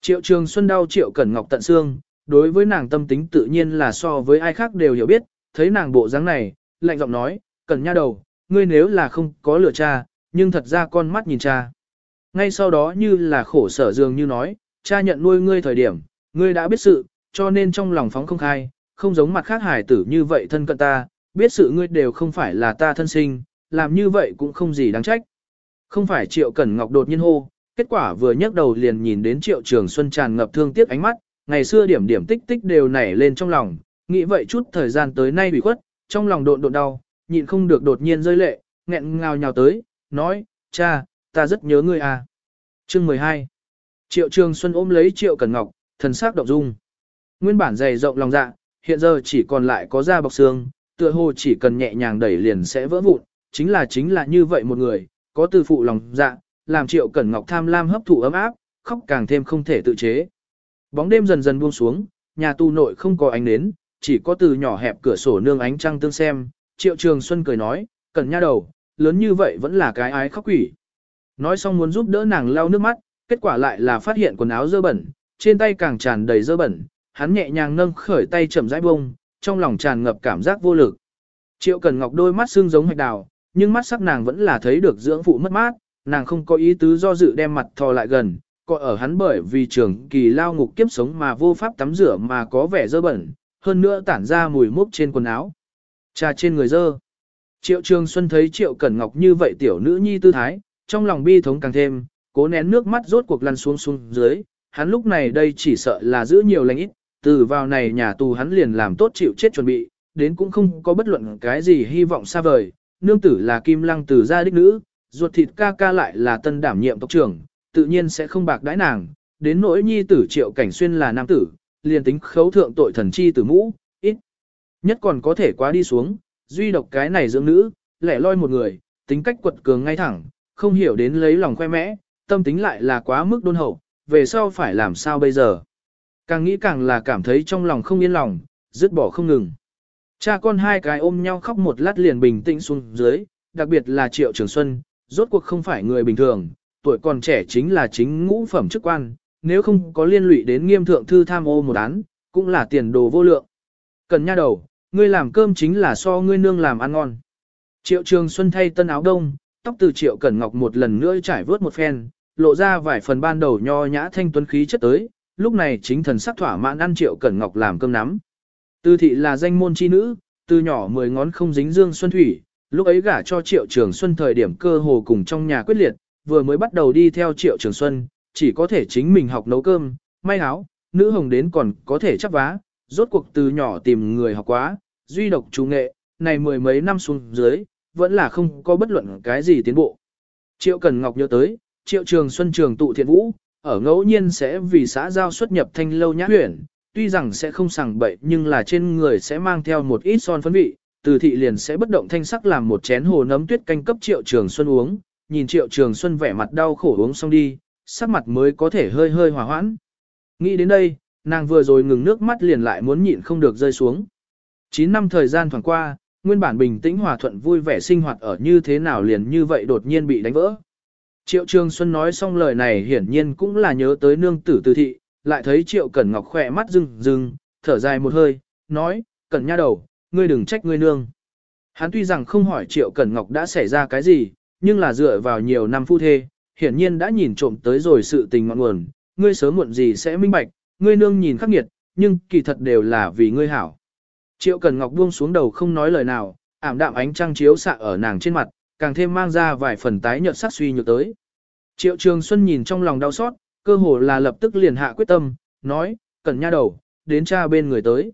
Triệu trường xuân đau triệu cẩn ngọc tận xương, đối với nàng tâm tính tự nhiên là so với ai khác đều hiểu biết, thấy nàng bộ dáng này, lạnh giọng nói, cần nha đầu, ngươi nếu là không có lửa cha, nhưng thật ra con mắt nhìn cha. Ngay sau đó như là khổ sở dường như nói, cha nhận nuôi ngươi thời điểm, ngươi đã biết sự, cho nên trong lòng phóng không khai, không giống mặt khác hải tử như vậy thân cận ta, biết sự ngươi đều không phải là ta thân sinh, làm như vậy cũng không gì đáng trách. Không phải Triệu Cẩn Ngọc đột nhiên hô, kết quả vừa nhấc đầu liền nhìn đến Triệu Trường Xuân tràn ngập thương tiếc ánh mắt, ngày xưa điểm điểm tích tích đều nảy lên trong lòng, nghĩ vậy chút thời gian tới nay bị khuất, trong lòng độn độn đau, nhịn không được đột nhiên rơi lệ, nghẹn ngào nhào tới, nói, cha, ta rất nhớ ngươi à. Chương 12 Triệu Trường Xuân ôm lấy Triệu Cẩn Ngọc, thần sắc động dung. Nguyên bản dày rộng lòng dạ, hiện giờ chỉ còn lại có da bọc xương, tựa hồ chỉ cần nhẹ nhàng đẩy liền sẽ vỡ vụn, chính là chính là như vậy một người, có từ phụ lòng dạ, làm Triệu Cẩn Ngọc tham lam hấp thụ ấm áp, khóc càng thêm không thể tự chế. Bóng đêm dần dần buông xuống, nhà tu nội không có ánh nến, chỉ có từ nhỏ hẹp cửa sổ nương ánh trăng tương xem, Triệu Trường Xuân cười nói, Cẩn nha đầu, lớn như vậy vẫn là cái ái khóc quỷ. Nói xong muốn giúp đỡ nàng lau nước mắt, kết quả lại là phát hiện quần áo dơ bẩn, trên tay càng tràn đầy dơ bẩn, hắn nhẹ nhàng nâng khởi tay chậm rãi bông, trong lòng tràn ngập cảm giác vô lực. Triệu Cần Ngọc đôi mắt xương giống hạch đào, nhưng mắt sắc nàng vẫn là thấy được dưỡng phụ mất mát, nàng không có ý tứ do dự đem mặt thò lại gần, coi ở hắn bởi vì trường kỳ lao ngục kiếp sống mà vô pháp tắm rửa mà có vẻ dơ bẩn, hơn nữa tản ra mùi mốc trên quần áo. Trà trên người dơ. Triệu Trường Xuân thấy Triệu Cẩn Ngọc như vậy tiểu nữ nhi tư thái, trong lòng bi thống càng thêm, cố nén nước mắt rốt cuộc lăn xuống xuống dưới, hắn lúc này đây chỉ sợ là giữ nhiều lành ít, từ vào này nhà tù hắn liền làm tốt chịu chết chuẩn bị, đến cũng không có bất luận cái gì hy vọng xa vời, nương tử là kim lăng tử gia đích nữ, ruột thịt ca ca lại là tân đảm nhiệm tộc trưởng, tự nhiên sẽ không bạc đãi nàng, đến nỗi nhi tử triệu cảnh xuyên là nam tử, liền tính khấu thượng tội thần chi tử mũ, ít. Nhất còn có thể quá đi xuống, duy độc cái này dưỡng nữ, lẻ loi một người, tính cách quật cường ngay thẳng, không hiểu đến lấy lòng khoe mẽ, tâm tính lại là quá mức đôn hậu, về sau phải làm sao bây giờ. Càng nghĩ càng là cảm thấy trong lòng không yên lòng, dứt bỏ không ngừng. Cha con hai cái ôm nhau khóc một lát liền bình tĩnh xuống dưới, đặc biệt là Triệu Trường Xuân, rốt cuộc không phải người bình thường, tuổi còn trẻ chính là chính ngũ phẩm chức quan, nếu không có liên lụy đến nghiêm thượng thư tham ô một án, cũng là tiền đồ vô lượng. Cần nha đầu, ngươi làm cơm chính là so ngươi nương làm ăn ngon. Triệu Trường Xuân thay tân áo đông, tóc từ Triệu Cẩn Ngọc một lần nữa trải vớt một phen, lộ ra vài phần ban đầu nho nhã thanh tuấn khí chất tới, lúc này chính thần sắc thỏa mãn ăn Triệu Cẩn Ngọc làm cơm nắm. Tư thị là danh môn chi nữ, từ nhỏ mười ngón không dính dương xuân thủy, lúc ấy gả cho Triệu Trường Xuân thời điểm cơ hồ cùng trong nhà quyết liệt, vừa mới bắt đầu đi theo Triệu Trường Xuân, chỉ có thể chính mình học nấu cơm, may áo, nữ hồng đến còn có thể chắp vá, rốt cuộc từ nhỏ tìm người học quá, duy độc chú nghệ, này mười mấy năm xuống dưới, vẫn là không có bất luận cái gì tiến bộ. Triệu Cần Ngọc nhớ tới, Triệu Trường Xuân trường tụ thiện vũ, ở ngẫu nhiên sẽ vì xã giao xuất nhập thanh lâu nhã huyển, tuy rằng sẽ không sảng bậy nhưng là trên người sẽ mang theo một ít son phấn vị, từ thị liền sẽ bất động thanh sắc làm một chén hồ nấm tuyết canh cấp Triệu Trường Xuân uống, nhìn Triệu Trường Xuân vẻ mặt đau khổ uống xong đi, sắc mặt mới có thể hơi hơi hòa hoãn. Nghĩ đến đây, nàng vừa rồi ngừng nước mắt liền lại muốn nhịn không được rơi xuống. 9 năm thời gian thoảng qua, nguyên bản bình tĩnh hòa thuận vui vẻ sinh hoạt ở như thế nào liền như vậy đột nhiên bị đánh vỡ. Triệu Trường Xuân nói xong lời này hiển nhiên cũng là nhớ tới nương tử từ thị, lại thấy Triệu Cẩn Ngọc khỏe mắt rưng rưng, thở dài một hơi, nói, Cẩn nha đầu, ngươi đừng trách ngươi nương. Hắn tuy rằng không hỏi Triệu Cẩn Ngọc đã xảy ra cái gì, nhưng là dựa vào nhiều năm phu thê, hiển nhiên đã nhìn trộm tới rồi sự tình ngọn nguồn, ngươi sớm muộn gì sẽ minh bạch, ngươi nương nhìn khắc nghiệt, nhưng kỳ thật đều là vì ngươi hảo. Triệu Cần Ngọc buông xuống đầu không nói lời nào, ảm đạm ánh trăng chiếu xạ ở nàng trên mặt, càng thêm mang ra vài phần tái nhợt sắc suy nhược tới. Triệu Trường Xuân nhìn trong lòng đau xót, cơ hồ là lập tức liền hạ quyết tâm, nói, cần nha đầu, đến cha bên người tới.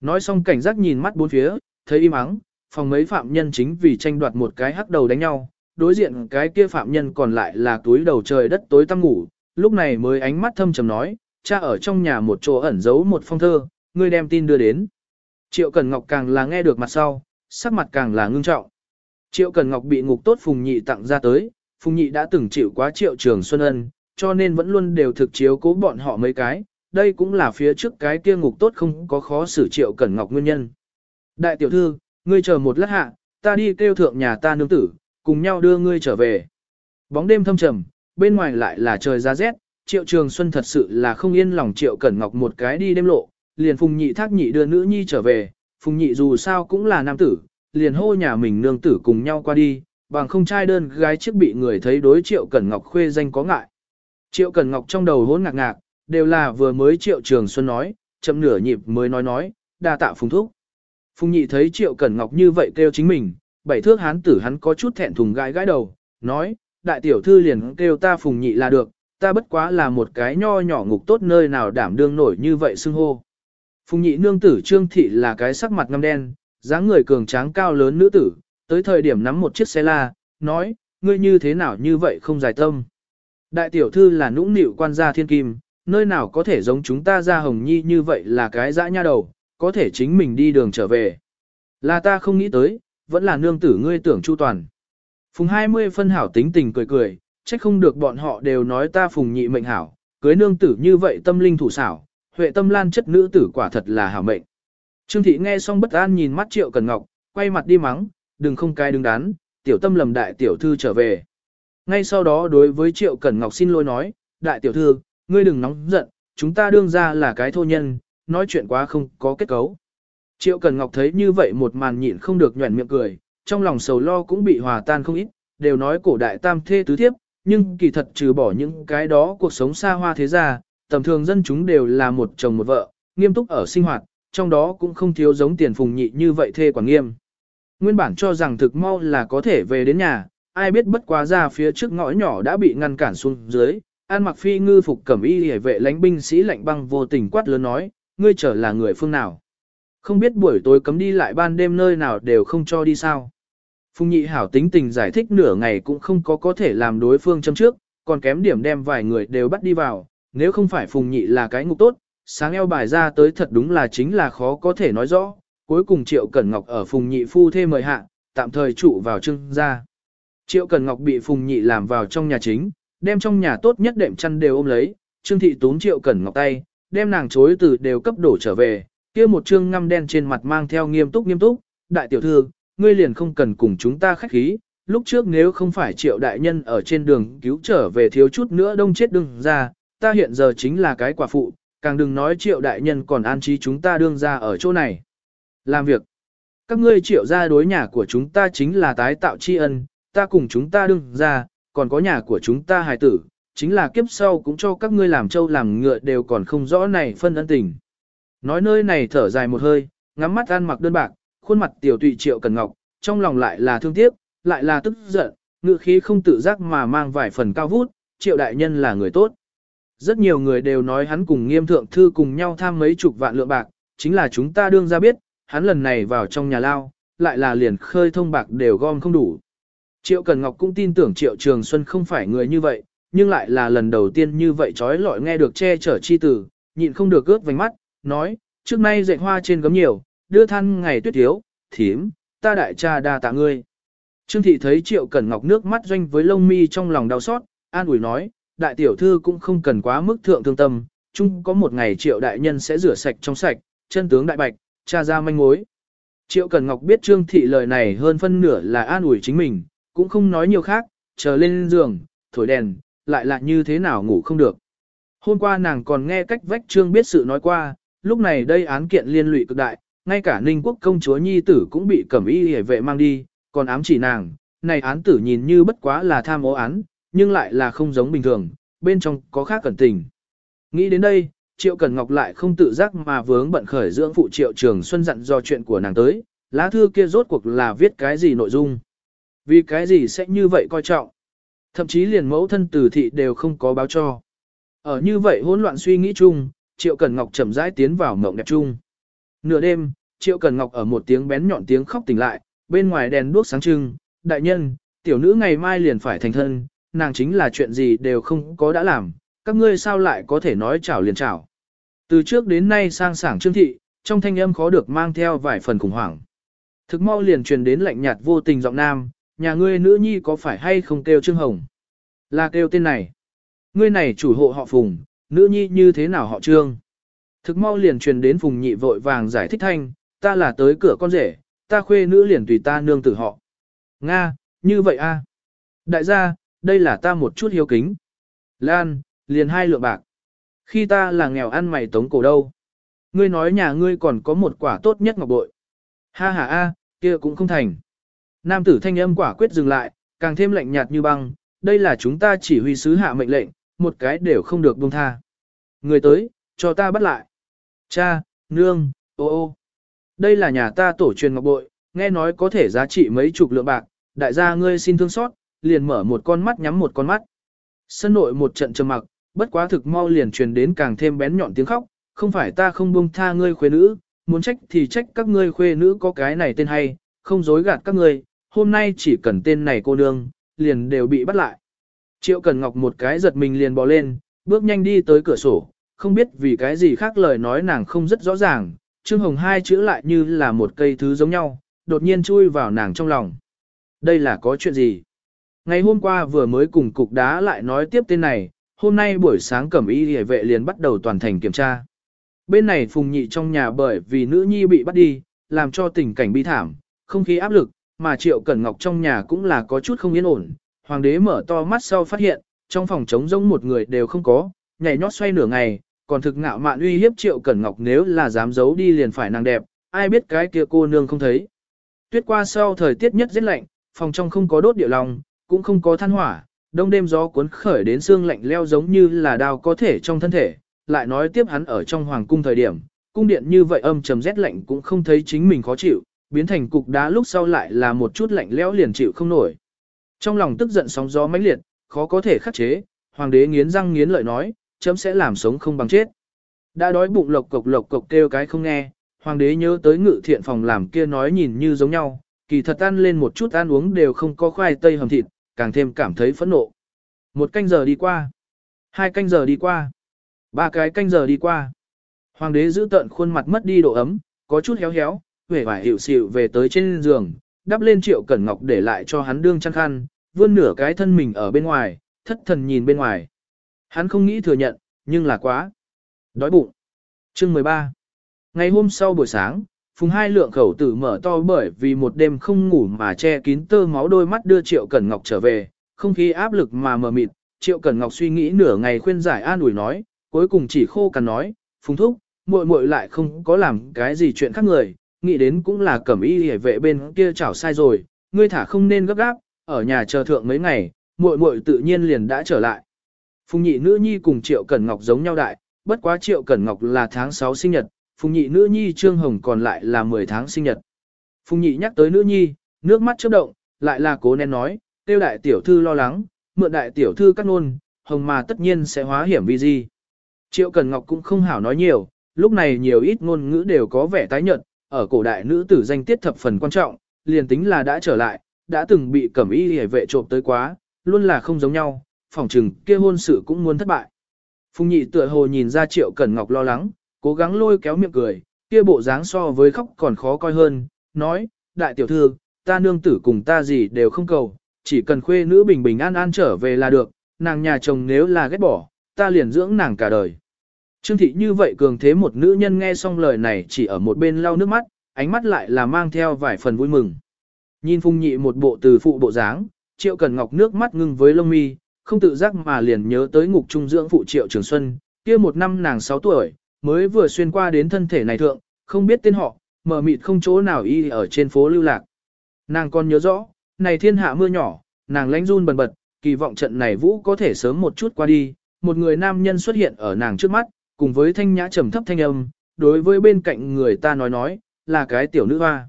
Nói xong cảnh giác nhìn mắt bốn phía, thấy im ắng, phòng mấy phạm nhân chính vì tranh đoạt một cái hắc đầu đánh nhau, đối diện cái kia phạm nhân còn lại là túi đầu trời đất tối tăm ngủ, lúc này mới ánh mắt thâm trầm nói, cha ở trong nhà một chỗ ẩn giấu một phong thơ, ngươi đem tin đưa đến. Triệu Cần Ngọc càng là nghe được mặt sau, sắc mặt càng là ngưng trọng. Triệu Cần Ngọc bị ngục tốt Phùng Nhị tặng ra tới, Phùng Nhị đã từng chịu quá Triệu Trường Xuân Ân, cho nên vẫn luôn đều thực chiếu cố bọn họ mấy cái, đây cũng là phía trước cái kia ngục tốt không có khó xử Triệu Cẩn Ngọc nguyên nhân. Đại tiểu thư, ngươi chờ một lát hạ, ta đi kêu thượng nhà ta nương tử, cùng nhau đưa ngươi trở về. Bóng đêm thâm trầm, bên ngoài lại là trời giá rét, Triệu Trường Xuân thật sự là không yên lòng Triệu Cẩn Ngọc một cái đi đêm lộ, liền Phùng Nhị thác nhị đưa nữ nhi trở về, Phùng Nhị dù sao cũng là nam tử, liền hô nhà mình nương tử cùng nhau qua đi, bằng không trai đơn gái trước bị người thấy đối Triệu Cẩn Ngọc khuê danh có ngại. Triệu Cẩn Ngọc trong đầu hỗn ngạc ngạc, đều là vừa mới Triệu Trường Xuân nói, chậm nửa nhịp mới nói nói, đa tạ Phùng Thúc. Phùng Nhị thấy Triệu Cẩn Ngọc như vậy kêu chính mình, bảy thước hán tử hắn có chút thẹn thùng gãi gãi đầu, nói, đại tiểu thư liền kêu ta Phùng Nhị là được, ta bất quá là một cái nho nhỏ ngục tốt nơi nào đảm đương nổi như vậy xưng hô. Phùng nhị nương tử Trương Thị là cái sắc mặt ngăm đen, dáng người cường tráng cao lớn nữ tử, tới thời điểm nắm một chiếc xe la, nói, ngươi như thế nào như vậy không dài tâm. Đại tiểu thư là nũng nịu quan gia thiên kim, nơi nào có thể giống chúng ta ra hồng nhi như vậy là cái dã nha đầu, có thể chính mình đi đường trở về. Là ta không nghĩ tới, vẫn là nương tử ngươi tưởng chu toàn. Phùng 20 phân hảo tính tình cười cười, trách không được bọn họ đều nói ta phùng nhị mệnh hảo, cưới nương tử như vậy tâm linh thủ xảo, huệ tâm lan chất nữ tử quả thật là hảo mệnh. Trương thị nghe xong bất an nhìn mắt triệu cần ngọc, quay mặt đi mắng, đừng không cai đứng đắn, tiểu tâm lầm đại tiểu thư trở về. Ngay sau đó đối với triệu cần ngọc xin lỗi nói, đại tiểu thư, ngươi đừng nóng giận, chúng ta đương ra là cái thô nhân, nói chuyện quá không có kết cấu. Triệu Cần Ngọc thấy như vậy một màn nhịn không được nhuẩn miệng cười, trong lòng sầu lo cũng bị hòa tan không ít, đều nói cổ đại tam thê tứ thiếp, nhưng kỳ thật trừ bỏ những cái đó cuộc sống xa hoa thế gia, tầm thường dân chúng đều là một chồng một vợ, nghiêm túc ở sinh hoạt, trong đó cũng không thiếu giống tiền phùng nhị như vậy thê quản nghiêm. Nguyên bản cho rằng thực mau là có thể về đến nhà, ai biết bất quá ra phía trước ngõ nhỏ đã bị ngăn cản xuống dưới, An mặc phi ngư phục cẩm y hề vệ lãnh binh sĩ lạnh băng vô tình quát lớn nói, ngươi trở là người phương nào. Không biết buổi tối cấm đi lại ban đêm nơi nào đều không cho đi sao. Phùng nhị hảo tính tình giải thích nửa ngày cũng không có có thể làm đối phương châm trước, còn kém điểm đem vài người đều bắt đi vào, nếu không phải phùng nhị là cái ngục tốt, sáng eo bài ra tới thật đúng là chính là khó có thể nói rõ. Cuối cùng Triệu Cẩn Ngọc ở phùng nhị phu thê mời hạ, tạm thời trụ vào trưng ra. Triệu Cẩn Ngọc bị phùng nhị làm vào trong nhà chính, đem trong nhà tốt nhất đệm chăn đều ôm lấy, Trương thị tốn Triệu Cẩn Ngọc tay, đem nàng chối từ đều cấp đổ trở về, kia một trương ngăm đen trên mặt mang theo nghiêm túc nghiêm túc, đại tiểu thư, ngươi liền không cần cùng chúng ta khách khí, lúc trước nếu không phải triệu đại nhân ở trên đường cứu trở về thiếu chút nữa đông chết đừng ra, ta hiện giờ chính là cái quả phụ, càng đừng nói triệu đại nhân còn an trí chúng ta đương ra ở chỗ này. Làm việc, các ngươi triệu ra đối nhà của chúng ta chính là tái tạo tri ân, ta cùng chúng ta đương ra, còn có nhà của chúng ta hài tử, chính là kiếp sau cũng cho các ngươi làm trâu làm ngựa đều còn không rõ này phân ân tình. Nói nơi này thở dài một hơi, ngắm mắt ăn mặc đơn bạc, khuôn mặt tiểu tụy triệu cần ngọc, trong lòng lại là thương tiếc, lại là tức giận, ngự khí không tự giác mà mang vài phần cao vút, triệu đại nhân là người tốt. Rất nhiều người đều nói hắn cùng nghiêm thượng thư cùng nhau tham mấy chục vạn lượng bạc, chính là chúng ta đương ra biết, hắn lần này vào trong nhà lao, lại là liền khơi thông bạc đều gom không đủ. Triệu Cần Ngọc cũng tin tưởng Triệu Trường Xuân không phải người như vậy, nhưng lại là lần đầu tiên như vậy trói lọi nghe được che chở chi tử, nhịn không được ướt vành mắt, nói, trước nay dạy hoa trên gấm nhiều, đưa than ngày tuyết thiếu, thím, ta đại cha đa tạ ngươi. Trương thị thấy Triệu Cẩn Ngọc nước mắt doanh với lông mi trong lòng đau xót, an ủi nói, đại tiểu thư cũng không cần quá mức thượng thương tâm, chung có một ngày Triệu đại nhân sẽ rửa sạch trong sạch, chân tướng đại bạch, cha ra manh mối. Triệu Cẩn Ngọc biết Trương thị lời này hơn phân nửa là an ủi chính mình, cũng không nói nhiều khác, chờ lên giường, thổi đèn, lại là như thế nào ngủ không được. Hôm qua nàng còn nghe cách vách trương biết sự nói qua, lúc này đây án kiện liên lụy cực đại, ngay cả ninh quốc công chúa nhi tử cũng bị cẩm y hề vệ mang đi, còn ám chỉ nàng, này án tử nhìn như bất quá là tham ô án, nhưng lại là không giống bình thường, bên trong có khác cẩn tình. Nghĩ đến đây, Triệu Cẩn Ngọc lại không tự giác mà vướng bận khởi dưỡng phụ Triệu Trường Xuân dặn do chuyện của nàng tới, lá thư kia rốt cuộc là viết cái gì nội dung. Vì cái gì sẽ như vậy coi trọng? Thậm chí liền mẫu thân tử thị đều không có báo cho. Ở như vậy hỗn loạn suy nghĩ chung, Triệu Cẩn Ngọc chậm rãi tiến vào mộng đẹp chung. Nửa đêm, Triệu Cẩn Ngọc ở một tiếng bén nhọn tiếng khóc tỉnh lại, bên ngoài đèn đuốc sáng trưng, đại nhân, tiểu nữ ngày mai liền phải thành thân, nàng chính là chuyện gì đều không có đã làm, các ngươi sao lại có thể nói chảo liền chảo. Từ trước đến nay sang sảng trương thị, trong thanh âm khó được mang theo vài phần khủng hoảng. Thực mau liền truyền đến lạnh nhạt vô tình giọng nam, nhà ngươi nữ nhi có phải hay không kêu Trương Hồng? Là kêu tên này. Ngươi này chủ hộ họ Phùng, nữ nhi như thế nào họ Trương? Thực mau liền truyền đến Phùng nhị vội vàng giải thích thanh, ta là tới cửa con rể, ta khuê nữ liền tùy ta nương tử họ. Nga, như vậy a. Đại gia, đây là ta một chút hiếu kính. Lan, liền hai lượng bạc. Khi ta là nghèo ăn mày tống cổ đâu. Ngươi nói nhà ngươi còn có một quả tốt nhất ngọc bội. Ha ha a, kia cũng không thành. Nam tử thanh âm quả quyết dừng lại, càng thêm lạnh nhạt như băng, đây là chúng ta chỉ huy sứ hạ mệnh lệnh, một cái đều không được buông tha. Người tới, cho ta bắt lại. Cha, nương, ô ô. Đây là nhà ta tổ truyền ngọc bội, nghe nói có thể giá trị mấy chục lượng bạc, đại gia ngươi xin thương xót, liền mở một con mắt nhắm một con mắt. Sân nội một trận trầm mặc, bất quá thực mau liền truyền đến càng thêm bén nhọn tiếng khóc, không phải ta không buông tha ngươi khuê nữ, muốn trách thì trách các ngươi khuê nữ có cái này tên hay, không dối gạt các ngươi, hôm nay chỉ cần tên này cô nương, liền đều bị bắt lại. Triệu Cần Ngọc một cái giật mình liền bò lên, bước nhanh đi tới cửa sổ, không biết vì cái gì khác lời nói nàng không rất rõ ràng, Trương Hồng hai chữ lại như là một cây thứ giống nhau, đột nhiên chui vào nàng trong lòng. Đây là có chuyện gì? Ngày hôm qua vừa mới cùng cục đá lại nói tiếp tên này, hôm nay buổi sáng cẩm y hề vệ liền bắt đầu toàn thành kiểm tra. Bên này phùng nhị trong nhà bởi vì nữ nhi bị bắt đi, làm cho tình cảnh bi thảm, không khí áp lực, mà triệu cẩn ngọc trong nhà cũng là có chút không yên ổn. Hoàng đế mở to mắt sau phát hiện, trong phòng trống rỗng một người đều không có, nhảy nhót xoay nửa ngày, còn thực ngạo mạn uy hiếp triệu cẩn ngọc nếu là dám giấu đi liền phải nàng đẹp, ai biết cái kia cô nương không thấy. Tuyết qua sau thời tiết nhất rất lạnh, phòng trong không có đốt địa lòng, cũng không có than hỏa, đông đêm gió cuốn khởi đến xương lạnh leo giống như là đao có thể trong thân thể, lại nói tiếp hắn ở trong hoàng cung thời điểm, cung điện như vậy âm trầm rét lạnh cũng không thấy chính mình khó chịu, biến thành cục đá lúc sau lại là một chút lạnh lẽo liền chịu không nổi. Trong lòng tức giận sóng gió mãnh liệt, khó có thể khắc chế, hoàng đế nghiến răng nghiến lợi nói, chấm sẽ làm sống không bằng chết. Đã đói bụng lộc cộc lộc cộc kêu cái không nghe, hoàng đế nhớ tới ngự thiện phòng làm kia nói nhìn như giống nhau, kỳ thật ăn lên một chút ăn uống đều không có khoai tây hầm thịt, càng thêm cảm thấy phẫn nộ. Một canh giờ đi qua, hai canh giờ đi qua, ba cái canh giờ đi qua. Hoàng đế giữ tận khuôn mặt mất đi độ ấm, có chút héo héo, vẻ vải hiểu xịu về tới trên giường, đắp lên triệu cẩn ngọc để lại cho hắn đương chăn khăn, vươn nửa cái thân mình ở bên ngoài, thất thần nhìn bên ngoài. Hắn không nghĩ thừa nhận, nhưng là quá. Đói bụng. Chương 13. Ngày hôm sau buổi sáng, Phùng hai lượng khẩu tử mở to bởi vì một đêm không ngủ mà che kín tơ máu đôi mắt đưa Triệu Cẩn Ngọc trở về, không khí áp lực mà mờ mịt, Triệu Cẩn Ngọc suy nghĩ nửa ngày khuyên giải an ủi nói, cuối cùng chỉ khô cằn nói, Phùng thúc, muội muội lại không có làm cái gì chuyện khác người, nghĩ đến cũng là cẩm y hề vệ bên kia chảo sai rồi, ngươi thả không nên gấp gáp, ở nhà chờ thượng mấy ngày, muội muội tự nhiên liền đã trở lại. Phùng nhị nữ nhi cùng Triệu Cẩn Ngọc giống nhau đại, bất quá Triệu Cẩn Ngọc là tháng 6 sinh nhật, Phùng nhị nữ nhi Trương Hồng còn lại là 10 tháng sinh nhật. Phùng nhị nhắc tới nữ nhi, nước mắt chớp động, lại là cố nén nói, tiêu đại tiểu thư lo lắng, mượn đại tiểu thư cắt nôn, Hồng mà tất nhiên sẽ hóa hiểm vì gì. Triệu Cẩn Ngọc cũng không hảo nói nhiều, lúc này nhiều ít ngôn ngữ đều có vẻ tái nhợt, ở cổ đại nữ tử danh tiết thập phần quan trọng, liền tính là đã trở lại, đã từng bị cẩm y hề vệ trộm tới quá, luôn là không giống nhau, phòng trừng kia hôn sự cũng muốn thất bại. Phùng nhị tựa hồ nhìn ra Triệu Cẩn Ngọc lo lắng, cố gắng lôi kéo miệng cười, kia bộ dáng so với khóc còn khó coi hơn, nói, đại tiểu thư, ta nương tử cùng ta gì đều không cầu, chỉ cần khuê nữ bình bình an an trở về là được, nàng nhà chồng nếu là ghét bỏ, ta liền dưỡng nàng cả đời. Trương thị như vậy cường thế một nữ nhân nghe xong lời này chỉ ở một bên lau nước mắt, ánh mắt lại là mang theo vài phần vui mừng. Nhìn Phùng Nhị một bộ từ phụ bộ dáng, Triệu Cần Ngọc nước mắt ngưng với lông mi, không tự giác mà liền nhớ tới ngục trung dưỡng phụ Triệu Trường Xuân, kia một năm nàng 6 tuổi, mới vừa xuyên qua đến thân thể này thượng, không biết tên họ, mở mịt không chỗ nào y ở trên phố lưu lạc. Nàng còn nhớ rõ, này thiên hạ mưa nhỏ, nàng lánh run bần bật, kỳ vọng trận này vũ có thể sớm một chút qua đi, một người nam nhân xuất hiện ở nàng trước mắt, cùng với thanh nhã trầm thấp thanh âm, đối với bên cạnh người ta nói nói, là cái tiểu nữ hoa.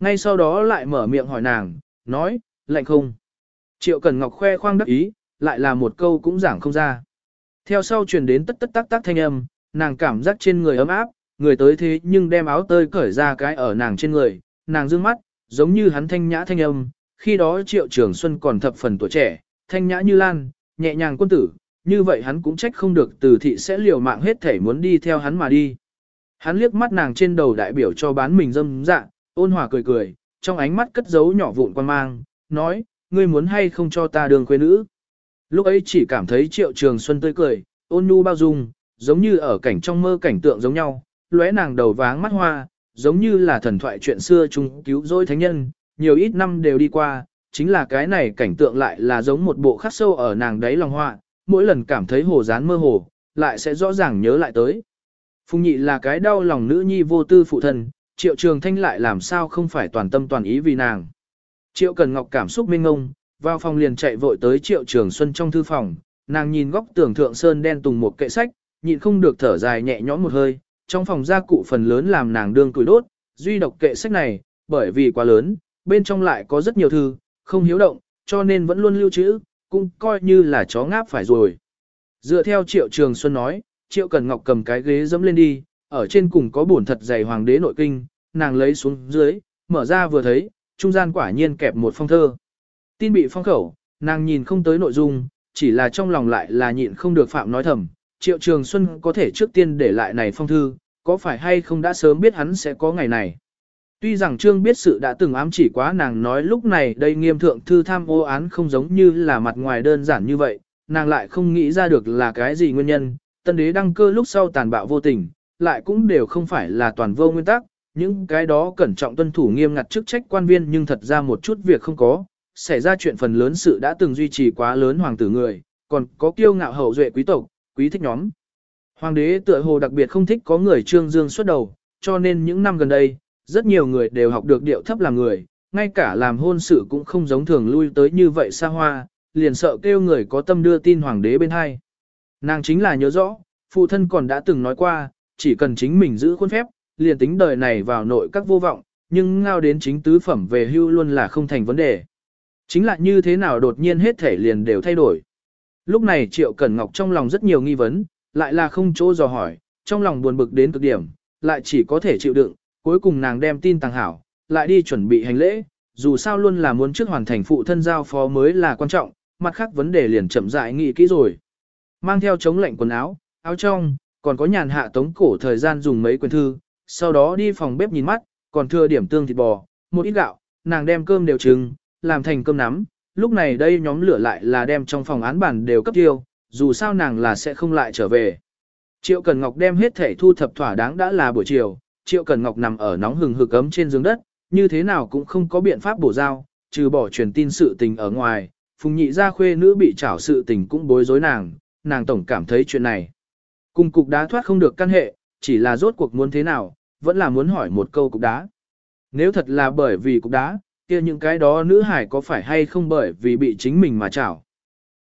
Ngay sau đó lại mở miệng hỏi nàng, nói, lạnh không? Triệu Cần Ngọc khoe khoang đắc ý, lại là một câu cũng giảng không ra. Theo sau truyền đến tất tất tác tác thanh âm, nàng cảm giác trên người ấm áp, người tới thế nhưng đem áo tơi cởi ra cái ở nàng trên người, nàng dương mắt, giống như hắn thanh nhã thanh âm, khi đó Triệu Trường Xuân còn thập phần tuổi trẻ, thanh nhã như lan, nhẹ nhàng quân tử, như vậy hắn cũng trách không được từ thị sẽ liều mạng hết thể muốn đi theo hắn mà đi. Hắn liếc mắt nàng trên đầu đại biểu cho bán mình dâm dạ, ôn hòa cười cười, trong ánh mắt cất giấu nhỏ vụn quan mang, nói, ngươi muốn hay không cho ta đường quê nữ. Lúc ấy chỉ cảm thấy triệu trường xuân tươi cười, ôn nhu bao dung, giống như ở cảnh trong mơ cảnh tượng giống nhau, lóe nàng đầu váng mắt hoa, giống như là thần thoại chuyện xưa chung cứu rỗi thánh nhân, nhiều ít năm đều đi qua, chính là cái này cảnh tượng lại là giống một bộ khắc sâu ở nàng đáy lòng họa, mỗi lần cảm thấy hồ dán mơ hồ, lại sẽ rõ ràng nhớ lại tới. Phùng nhị là cái đau lòng nữ nhi vô tư phụ thân, triệu trường thanh lại làm sao không phải toàn tâm toàn ý vì nàng. Triệu cần ngọc cảm xúc minh ngông, vào phòng liền chạy vội tới triệu trường xuân trong thư phòng, nàng nhìn góc tường thượng sơn đen tùng một kệ sách, nhịn không được thở dài nhẹ nhõm một hơi, trong phòng gia cụ phần lớn làm nàng đương tuổi đốt, duy độc kệ sách này, bởi vì quá lớn, bên trong lại có rất nhiều thư, không hiếu động, cho nên vẫn luôn lưu trữ, cũng coi như là chó ngáp phải rồi. Dựa theo Triệu Trường Xuân nói, Triệu Cần Ngọc cầm cái ghế dẫm lên đi, ở trên cùng có bổn thật dày hoàng đế nội kinh, nàng lấy xuống dưới, mở ra vừa thấy, trung gian quả nhiên kẹp một phong thơ. Tin bị phong khẩu, nàng nhìn không tới nội dung, chỉ là trong lòng lại là nhịn không được phạm nói thầm, Triệu Trường Xuân có thể trước tiên để lại này phong thư, có phải hay không đã sớm biết hắn sẽ có ngày này. Tuy rằng Trương biết sự đã từng ám chỉ quá nàng nói lúc này đây nghiêm thượng thư tham ô án không giống như là mặt ngoài đơn giản như vậy, nàng lại không nghĩ ra được là cái gì nguyên nhân, tân đế đăng cơ lúc sau tàn bạo vô tình, lại cũng đều không phải là toàn vô nguyên tắc, những cái đó cẩn trọng tuân thủ nghiêm ngặt chức trách quan viên nhưng thật ra một chút việc không có, xảy ra chuyện phần lớn sự đã từng duy trì quá lớn hoàng tử người, còn có kiêu ngạo hậu duệ quý tộc, quý thích nhóm. Hoàng đế tựa hồ đặc biệt không thích có người trương dương xuất đầu, cho nên những năm gần đây, rất nhiều người đều học được điệu thấp làm người, ngay cả làm hôn sự cũng không giống thường lui tới như vậy xa hoa, liền sợ kêu người có tâm đưa tin hoàng đế bên hai. Nàng chính là nhớ rõ, phụ thân còn đã từng nói qua, chỉ cần chính mình giữ khuôn phép, liền tính đời này vào nội các vô vọng, nhưng ngao đến chính tứ phẩm về hưu luôn là không thành vấn đề. Chính là như thế nào đột nhiên hết thể liền đều thay đổi. Lúc này Triệu Cẩn Ngọc trong lòng rất nhiều nghi vấn, lại là không chỗ dò hỏi, trong lòng buồn bực đến cực điểm, lại chỉ có thể chịu đựng, cuối cùng nàng đem tin tàng hảo, lại đi chuẩn bị hành lễ, dù sao luôn là muốn trước hoàn thành phụ thân giao phó mới là quan trọng, mặt khác vấn đề liền chậm rãi nghĩ kỹ rồi. Mang theo chống lạnh quần áo, áo trong, còn có nhàn hạ tống cổ thời gian dùng mấy quyển thư, sau đó đi phòng bếp nhìn mắt, còn thừa điểm tương thịt bò, một ít gạo, nàng đem cơm đều trừng làm thành cơm nắm, lúc này đây nhóm lửa lại là đem trong phòng án bản đều cấp tiêu, dù sao nàng là sẽ không lại trở về. Triệu Cần Ngọc đem hết thể thu thập thỏa đáng đã là buổi chiều, Triệu Cẩn Ngọc nằm ở nóng hừng hực ấm trên giường đất, như thế nào cũng không có biện pháp bổ giao, trừ bỏ truyền tin sự tình ở ngoài, Phùng Nhị gia khuê nữ bị trảo sự tình cũng bối rối nàng, nàng tổng cảm thấy chuyện này. Cùng cục đá thoát không được căn hệ, chỉ là rốt cuộc muốn thế nào, vẫn là muốn hỏi một câu cục đá. Nếu thật là bởi vì cục đá, kia những cái đó nữ hải có phải hay không bởi vì bị chính mình mà chảo.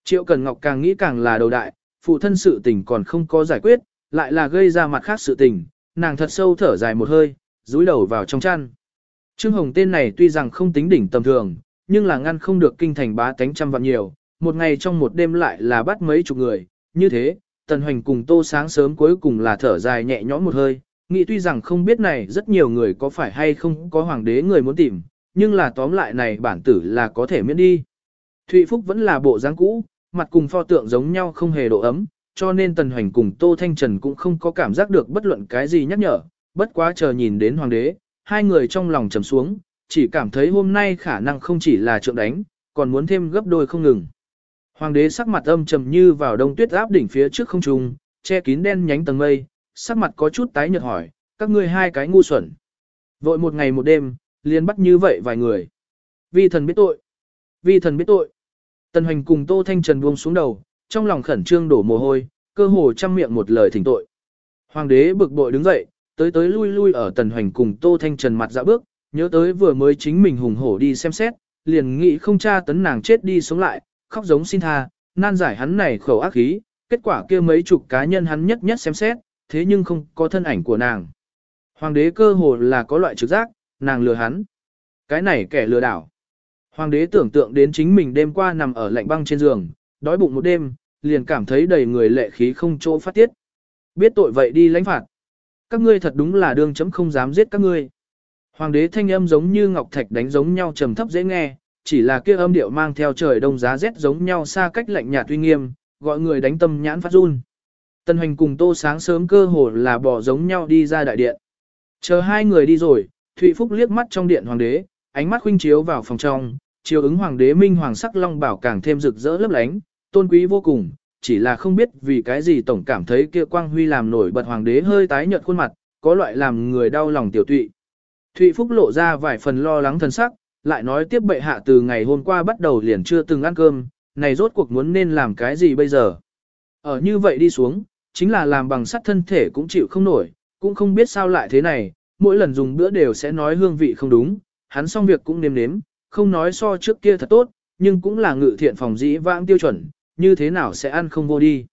Triệu Cần Ngọc càng nghĩ càng là đầu đại, phụ thân sự tình còn không có giải quyết, lại là gây ra mặt khác sự tình, nàng thật sâu thở dài một hơi, rúi đầu vào trong chăn. Trương Hồng tên này tuy rằng không tính đỉnh tầm thường, nhưng là ngăn không được kinh thành bá tánh trăm vạn nhiều, một ngày trong một đêm lại là bắt mấy chục người, như thế, Tần Hoành cùng Tô sáng sớm cuối cùng là thở dài nhẹ nhõm một hơi, nghĩ tuy rằng không biết này rất nhiều người có phải hay không có hoàng đế người muốn tìm, nhưng là tóm lại này bản tử là có thể miễn đi. Thụy Phúc vẫn là bộ dáng cũ, mặt cùng pho tượng giống nhau không hề độ ấm, cho nên Tần Hoành cùng Tô Thanh Trần cũng không có cảm giác được bất luận cái gì nhắc nhở, bất quá chờ nhìn đến hoàng đế, hai người trong lòng trầm xuống, chỉ cảm thấy hôm nay khả năng không chỉ là trượng đánh, còn muốn thêm gấp đôi không ngừng. Hoàng đế sắc mặt âm trầm như vào đông tuyết áp đỉnh phía trước không trung, che kín đen nhánh tầng mây, sắc mặt có chút tái nhợt hỏi, các ngươi hai cái ngu xuẩn. Vội một ngày một đêm, liền bắt như vậy vài người. Vi thần biết tội. Vi thần biết tội. Tần Hoành cùng Tô Thanh Trần buông xuống đầu, trong lòng khẩn trương đổ mồ hôi, cơ hồ trăm miệng một lời thỉnh tội. Hoàng đế bực bội đứng dậy, tới tới lui lui ở Tần Hoành cùng Tô Thanh Trần mặt dạ bước, nhớ tới vừa mới chính mình hùng hổ đi xem xét, liền nghĩ không tra tấn nàng chết đi sống lại, khóc giống xin tha, nan giải hắn này khẩu ác khí, kết quả kia mấy chục cá nhân hắn nhất nhất xem xét, thế nhưng không có thân ảnh của nàng. Hoàng đế cơ hồ là có loại trực giác, nàng lừa hắn. Cái này kẻ lừa đảo. Hoàng đế tưởng tượng đến chính mình đêm qua nằm ở lạnh băng trên giường, đói bụng một đêm, liền cảm thấy đầy người lệ khí không chỗ phát tiết. Biết tội vậy đi lãnh phạt. Các ngươi thật đúng là đương chấm không dám giết các ngươi. Hoàng đế thanh âm giống như ngọc thạch đánh giống nhau trầm thấp dễ nghe, chỉ là kia âm điệu mang theo trời đông giá rét giống nhau xa cách lạnh nhạt uy nghiêm, gọi người đánh tâm nhãn phát run. Tân hoành cùng tô sáng sớm cơ hồ là bỏ giống nhau đi ra đại điện. Chờ hai người đi rồi, Thụy Phúc liếc mắt trong điện hoàng đế, ánh mắt khuynh chiếu vào phòng trong, chiều ứng hoàng đế minh hoàng sắc long bảo càng thêm rực rỡ lấp lánh, tôn quý vô cùng, chỉ là không biết vì cái gì tổng cảm thấy kia quang huy làm nổi bật hoàng đế hơi tái nhợt khuôn mặt, có loại làm người đau lòng tiểu tụy. Thụy Phúc lộ ra vài phần lo lắng thần sắc, lại nói tiếp bệ hạ từ ngày hôm qua bắt đầu liền chưa từng ăn cơm, này rốt cuộc muốn nên làm cái gì bây giờ. Ở như vậy đi xuống, chính là làm bằng sắt thân thể cũng chịu không nổi, cũng không biết sao lại thế này, mỗi lần dùng bữa đều sẽ nói hương vị không đúng, hắn xong việc cũng nếm nếm, không nói so trước kia thật tốt, nhưng cũng là ngự thiện phòng dĩ vãng tiêu chuẩn, như thế nào sẽ ăn không vô đi.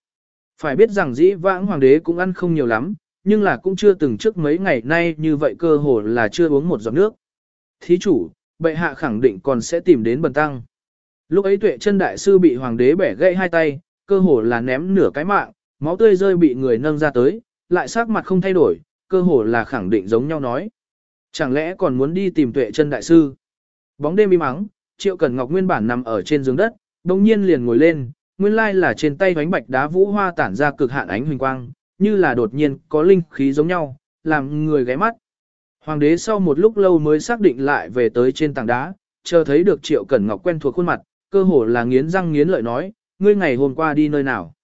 Phải biết rằng dĩ vãng hoàng đế cũng ăn không nhiều lắm, nhưng là cũng chưa từng trước mấy ngày nay như vậy cơ hồ là chưa uống một giọt nước. Thí chủ, bệ hạ khẳng định còn sẽ tìm đến bần tăng. Lúc ấy tuệ chân đại sư bị hoàng đế bẻ gãy hai tay, cơ hồ là ném nửa cái mạng, máu tươi rơi bị người nâng ra tới, lại sắc mặt không thay đổi, cơ hồ là khẳng định giống nhau nói. Chẳng lẽ còn muốn đi tìm tuệ chân đại sư? Bóng đêm im mắng, Triệu Cẩn Ngọc nguyên bản nằm ở trên giường đất, đồng nhiên liền ngồi lên, nguyên lai là trên tay vánh bạch đá vũ hoa tản ra cực hạn ánh huỳnh quang, như là đột nhiên có linh khí giống nhau, làm người ghé mắt. Hoàng đế sau một lúc lâu mới xác định lại về tới trên tảng đá, chờ thấy được Triệu Cẩn Ngọc quen thuộc khuôn mặt, cơ hồ là nghiến răng nghiến lợi nói, ngươi ngày hôm qua đi nơi nào?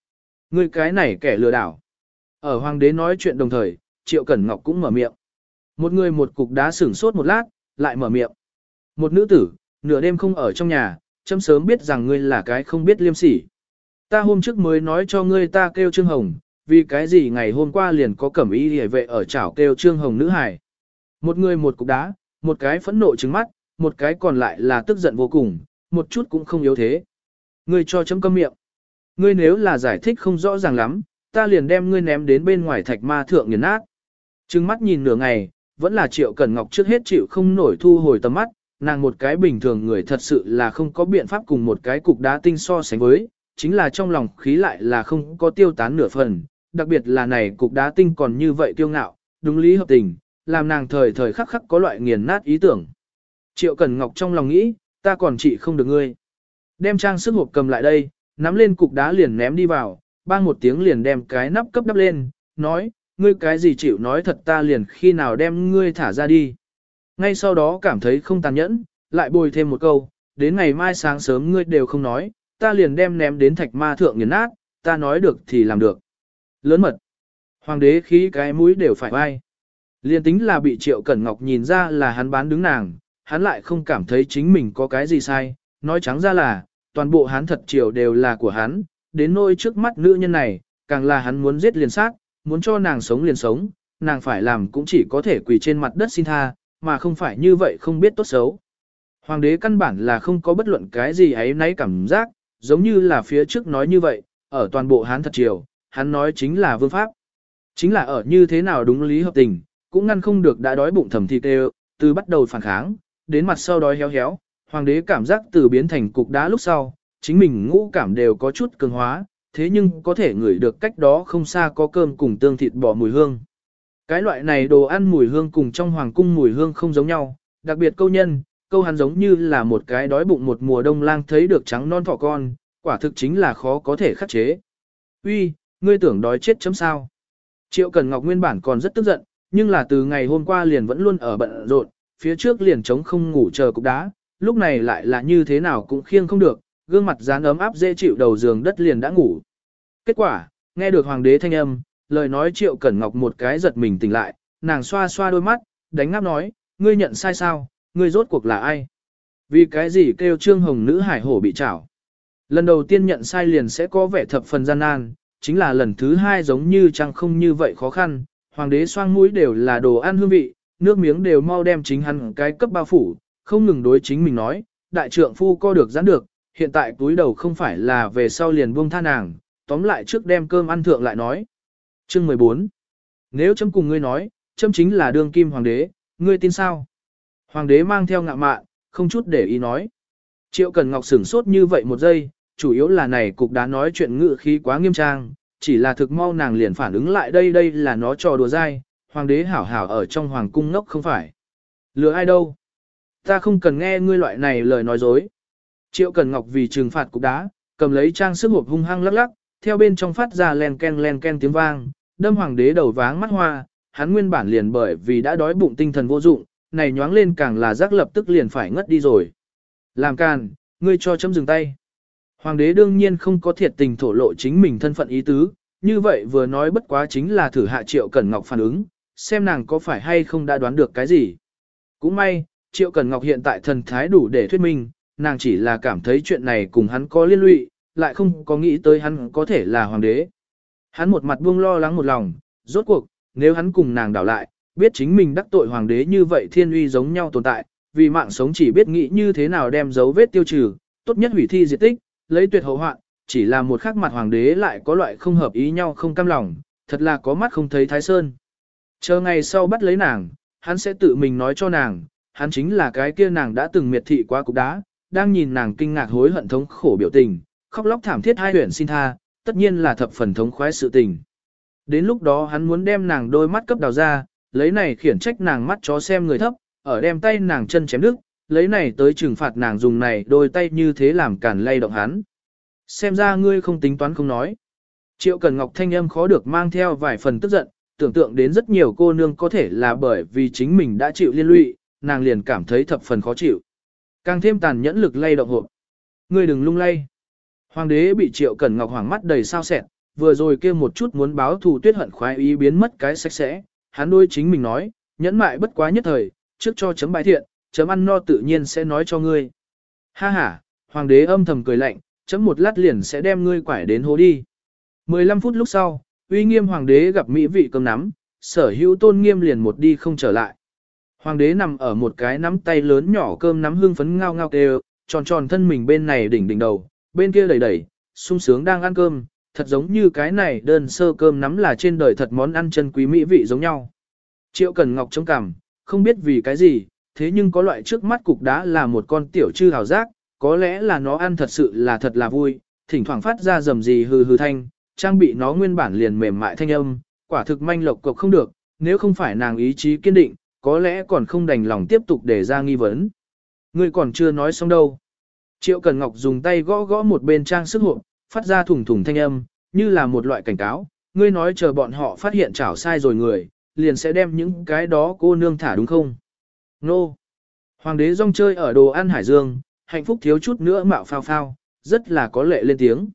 Ngươi cái này kẻ lừa đảo. Ở hoàng đế nói chuyện đồng thời, Triệu Cẩn Ngọc cũng mở miệng. Một người một cục đá sửng sốt một lát, lại mở miệng. Một nữ tử, nửa đêm không ở trong nhà, châm sớm biết rằng ngươi là cái không biết liêm sỉ. Ta hôm trước mới nói cho ngươi ta kêu Trương Hồng, vì cái gì ngày hôm qua liền có cẩm y hề vệ ở chảo kêu Trương Hồng nữ hải. Một người một cục đá, một cái phẫn nộ trứng mắt, một cái còn lại là tức giận vô cùng, một chút cũng không yếu thế. Ngươi cho chấm câm miệng. Ngươi nếu là giải thích không rõ ràng lắm, ta liền đem ngươi ném đến bên ngoài thạch ma thượng nghiền nát. Trừng mắt nhìn nửa ngày, vẫn là Triệu Cẩn Ngọc trước hết chịu không nổi thu hồi tầm mắt, nàng một cái bình thường người thật sự là không có biện pháp cùng một cái cục đá tinh so sánh với, chính là trong lòng khí lại là không có tiêu tán nửa phần, đặc biệt là này cục đá tinh còn như vậy tiêu ngạo, đúng lý hợp tình, làm nàng thời thời khắc khắc có loại nghiền nát ý tưởng. Triệu Cẩn Ngọc trong lòng nghĩ, ta còn trị không được ngươi. Đem trang sức hộp cầm lại đây, nắm lên cục đá liền ném đi vào, bang một tiếng liền đem cái nắp cấp đắp lên, nói, ngươi cái gì chịu nói thật ta liền khi nào đem ngươi thả ra đi. Ngay sau đó cảm thấy không tàn nhẫn, lại bồi thêm một câu, đến ngày mai sáng sớm ngươi đều không nói, ta liền đem ném đến thạch ma thượng nghiền nát, ta nói được thì làm được. Lớn mật. Hoàng đế khí cái mũi đều phải vai. Liên tính là bị Triệu Cẩn Ngọc nhìn ra là hắn bán đứng nàng, hắn lại không cảm thấy chính mình có cái gì sai, nói trắng ra là, toàn bộ hắn thật triều đều là của hắn, đến nỗi trước mắt nữ nhân này, càng là hắn muốn giết liền sát, muốn cho nàng sống liền sống, nàng phải làm cũng chỉ có thể quỳ trên mặt đất xin tha, mà không phải như vậy không biết tốt xấu. Hoàng đế căn bản là không có bất luận cái gì ấy nấy cảm giác, giống như là phía trước nói như vậy, ở toàn bộ hắn thật triều, hắn nói chính là vương pháp. Chính là ở như thế nào đúng lý hợp tình, cũng ngăn không được đã đói bụng thầm thịt đều, từ bắt đầu phản kháng, đến mặt sau đói héo héo, hoàng đế cảm giác từ biến thành cục đá lúc sau, chính mình ngũ cảm đều có chút cường hóa, thế nhưng có thể ngửi được cách đó không xa có cơm cùng tương thịt bò mùi hương. Cái loại này đồ ăn mùi hương cùng trong hoàng cung mùi hương không giống nhau, đặc biệt câu nhân, câu hắn giống như là một cái đói bụng một mùa đông lang thấy được trắng non thỏ con, quả thực chính là khó có thể khắc chế. Uy, ngươi tưởng đói chết chấm sao? Triệu Cần Ngọc nguyên bản còn rất tức giận, nhưng là từ ngày hôm qua liền vẫn luôn ở bận rộn, phía trước liền trống không ngủ chờ cục đá, lúc này lại là như thế nào cũng khiêng không được, gương mặt dán ấm áp dễ chịu đầu giường đất liền đã ngủ. Kết quả, nghe được hoàng đế thanh âm, lời nói Triệu Cẩn Ngọc một cái giật mình tỉnh lại, nàng xoa xoa đôi mắt, đánh ngáp nói, ngươi nhận sai sao, ngươi rốt cuộc là ai? Vì cái gì kêu trương hồng nữ hải hổ bị trảo? Lần đầu tiên nhận sai liền sẽ có vẻ thập phần gian nan, chính là lần thứ hai giống như chẳng không như vậy khó khăn, hoàng đế xoang mũi đều là đồ ăn hương vị, nước miếng đều mau đem chính hắn cái cấp bao phủ, không ngừng đối chính mình nói, đại trượng phu co được giãn được, hiện tại túi đầu không phải là về sau liền buông tha nàng, tóm lại trước đem cơm ăn thượng lại nói. Chương 14. Nếu chấm cùng ngươi nói, chấm chính là đương kim hoàng đế, ngươi tin sao? Hoàng đế mang theo ngạ mạn, không chút để ý nói. Triệu Cần Ngọc sửng sốt như vậy một giây, chủ yếu là này cục đá nói chuyện ngự khí quá nghiêm trang, chỉ là thực mau nàng liền phản ứng lại đây đây là nó trò đùa dai, hoàng đế hảo hảo ở trong hoàng cung ngốc không phải. Lừa ai đâu? Ta không cần nghe ngươi loại này lời nói dối. Triệu Cần Ngọc vì trừng phạt cục đá, cầm lấy trang sức hộp hung hăng lắc lắc, theo bên trong phát ra len ken len ken tiếng vang, đâm hoàng đế đầu váng mắt hoa, hắn nguyên bản liền bởi vì đã đói bụng tinh thần vô dụng, này nhoáng lên càng là giác lập tức liền phải ngất đi rồi. Làm càn, ngươi cho chấm dừng tay. Hoàng đế đương nhiên không có thiệt tình thổ lộ chính mình thân phận ý tứ, như vậy vừa nói bất quá chính là thử hạ Triệu Cẩn Ngọc phản ứng, xem nàng có phải hay không đã đoán được cái gì. Cũng may, Triệu Cẩn Ngọc hiện tại thần thái đủ để thuyết minh, nàng chỉ là cảm thấy chuyện này cùng hắn có liên lụy, lại không có nghĩ tới hắn có thể là hoàng đế. Hắn một mặt buông lo lắng một lòng, rốt cuộc, nếu hắn cùng nàng đảo lại, biết chính mình đắc tội hoàng đế như vậy thiên uy giống nhau tồn tại, vì mạng sống chỉ biết nghĩ như thế nào đem dấu vết tiêu trừ, tốt nhất hủy thi diệt tích, lấy tuyệt hậu hoạn, chỉ là một khắc mặt hoàng đế lại có loại không hợp ý nhau không cam lòng, thật là có mắt không thấy thái sơn. Chờ ngày sau bắt lấy nàng, hắn sẽ tự mình nói cho nàng, hắn chính là cái kia nàng đã từng miệt thị qua cục đá, đang nhìn nàng kinh ngạc hối hận thống khổ biểu tình, khóc lóc thảm thiết hai huyền xin tha, tất nhiên là thập phần thống khoái sự tình. Đến lúc đó hắn muốn đem nàng đôi mắt cấp đào ra, lấy này khiển trách nàng mắt chó xem người thấp, ở đem tay nàng chân chém đứt, lấy này tới trừng phạt nàng dùng này đôi tay như thế làm cản lay động hắn. Xem ra ngươi không tính toán không nói. Triệu Cần Ngọc thanh âm khó được mang theo vài phần tức giận, tưởng tượng đến rất nhiều cô nương có thể là bởi vì chính mình đã chịu liên lụy, nàng liền cảm thấy thập phần khó chịu. Càng thêm tàn nhẫn lực lay động hộp. Ngươi đừng lung lay. Hoàng đế bị Triệu Cẩn Ngọc hoàng mắt đầy sao sẹn, vừa rồi kia một chút muốn báo thù tuyết hận khoái ý biến mất cái sạch sẽ, hắn đôi chính mình nói, nhẫn mại bất quá nhất thời, trước cho chấm bài thiện, chấm ăn no tự nhiên sẽ nói cho ngươi. Ha ha, hoàng đế âm thầm cười lạnh, chấm một lát liền sẽ đem ngươi quải đến hố đi. 15 phút lúc sau, uy nghiêm hoàng đế gặp mỹ vị cơm nắm, sở hữu tôn nghiêm liền một đi không trở lại. Hoàng đế nằm ở một cái nắm tay lớn nhỏ cơm nắm hương phấn ngao ngao kêu, tròn tròn thân mình bên này đỉnh đỉnh đầu, bên kia đầy đầy, sung sướng đang ăn cơm, thật giống như cái này đơn sơ cơm nắm là trên đời thật món ăn chân quý mỹ vị giống nhau. Triệu Cần Ngọc trông cảm không biết vì cái gì, thế nhưng có loại trước mắt cục đá là một con tiểu chư hào giác, có lẽ là nó ăn thật sự là thật là vui, thỉnh thoảng phát ra rầm gì hừ hừ thanh, trang bị nó nguyên bản liền mềm mại thanh âm, quả thực manh lộc cộc không được, nếu không phải nàng ý chí kiên định, có lẽ còn không đành lòng tiếp tục để ra nghi vấn. Ngươi còn chưa nói xong đâu. Triệu Cần Ngọc dùng tay gõ gõ một bên trang sức hộp, phát ra thủng thủng thanh âm, như là một loại cảnh cáo. Ngươi nói chờ bọn họ phát hiện chảo sai rồi người, liền sẽ đem những cái đó cô nương thả đúng không? Nô! Hoàng đế rong chơi ở đồ ăn hải dương, hạnh phúc thiếu chút nữa mạo phao phao, rất là có lệ lên tiếng.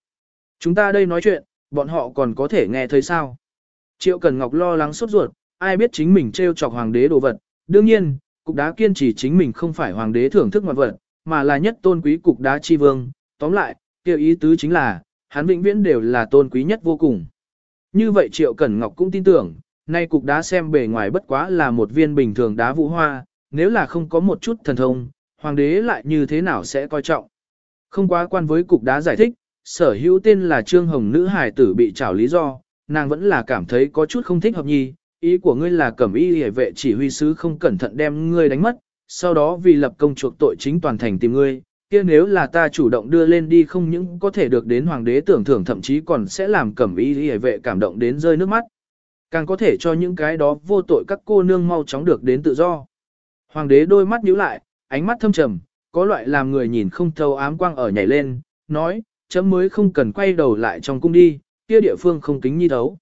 Chúng ta đây nói chuyện, bọn họ còn có thể nghe thấy sao? Triệu Cần Ngọc lo lắng sốt ruột, ai biết chính mình trêu chọc hoàng đế đồ vật. Đương nhiên, cục đá kiên trì chính mình không phải hoàng đế thưởng thức mặt vật, mà là nhất tôn quý cục đá chi vương. Tóm lại, kêu ý tứ chính là, hắn vĩnh viễn đều là tôn quý nhất vô cùng. Như vậy Triệu Cẩn Ngọc cũng tin tưởng, nay cục đá xem bề ngoài bất quá là một viên bình thường đá vũ hoa, nếu là không có một chút thần thông, hoàng đế lại như thế nào sẽ coi trọng. Không quá quan với cục đá giải thích, sở hữu tên là Trương Hồng nữ hài tử bị trảo lý do, nàng vẫn là cảm thấy có chút không thích hợp nhi, ý của ngươi là cẩm y hề vệ chỉ huy sứ không cẩn thận đem ngươi đánh mất, sau đó vì lập công chuộc tội chính toàn thành tìm ngươi, kia nếu là ta chủ động đưa lên đi không những có thể được đến hoàng đế tưởng thưởng thậm chí còn sẽ làm cẩm y hề vệ cảm động đến rơi nước mắt. Càng có thể cho những cái đó vô tội các cô nương mau chóng được đến tự do. Hoàng đế đôi mắt nhíu lại, ánh mắt thâm trầm, có loại làm người nhìn không thâu ám quang ở nhảy lên, nói, chấm mới không cần quay đầu lại trong cung đi, kia địa phương không kính nhi thấu.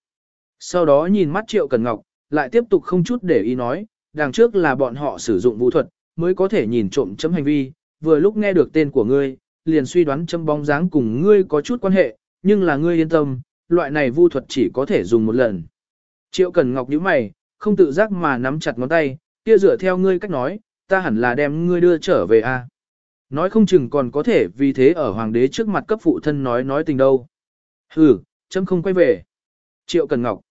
Sau đó nhìn mắt Triệu Cần Ngọc, lại tiếp tục không chút để ý nói, đằng trước là bọn họ sử dụng vũ thuật, mới có thể nhìn trộm chấm hành vi, vừa lúc nghe được tên của ngươi, liền suy đoán chấm bóng dáng cùng ngươi có chút quan hệ, nhưng là ngươi yên tâm, loại này vu thuật chỉ có thể dùng một lần. Triệu Cần Ngọc nhíu mày, không tự giác mà nắm chặt ngón tay, kia dựa theo ngươi cách nói, ta hẳn là đem ngươi đưa trở về a. Nói không chừng còn có thể vì thế ở hoàng đế trước mặt cấp phụ thân nói nói tình đâu. Hừ, chấm không quay về. Triệu Cần Ngọc.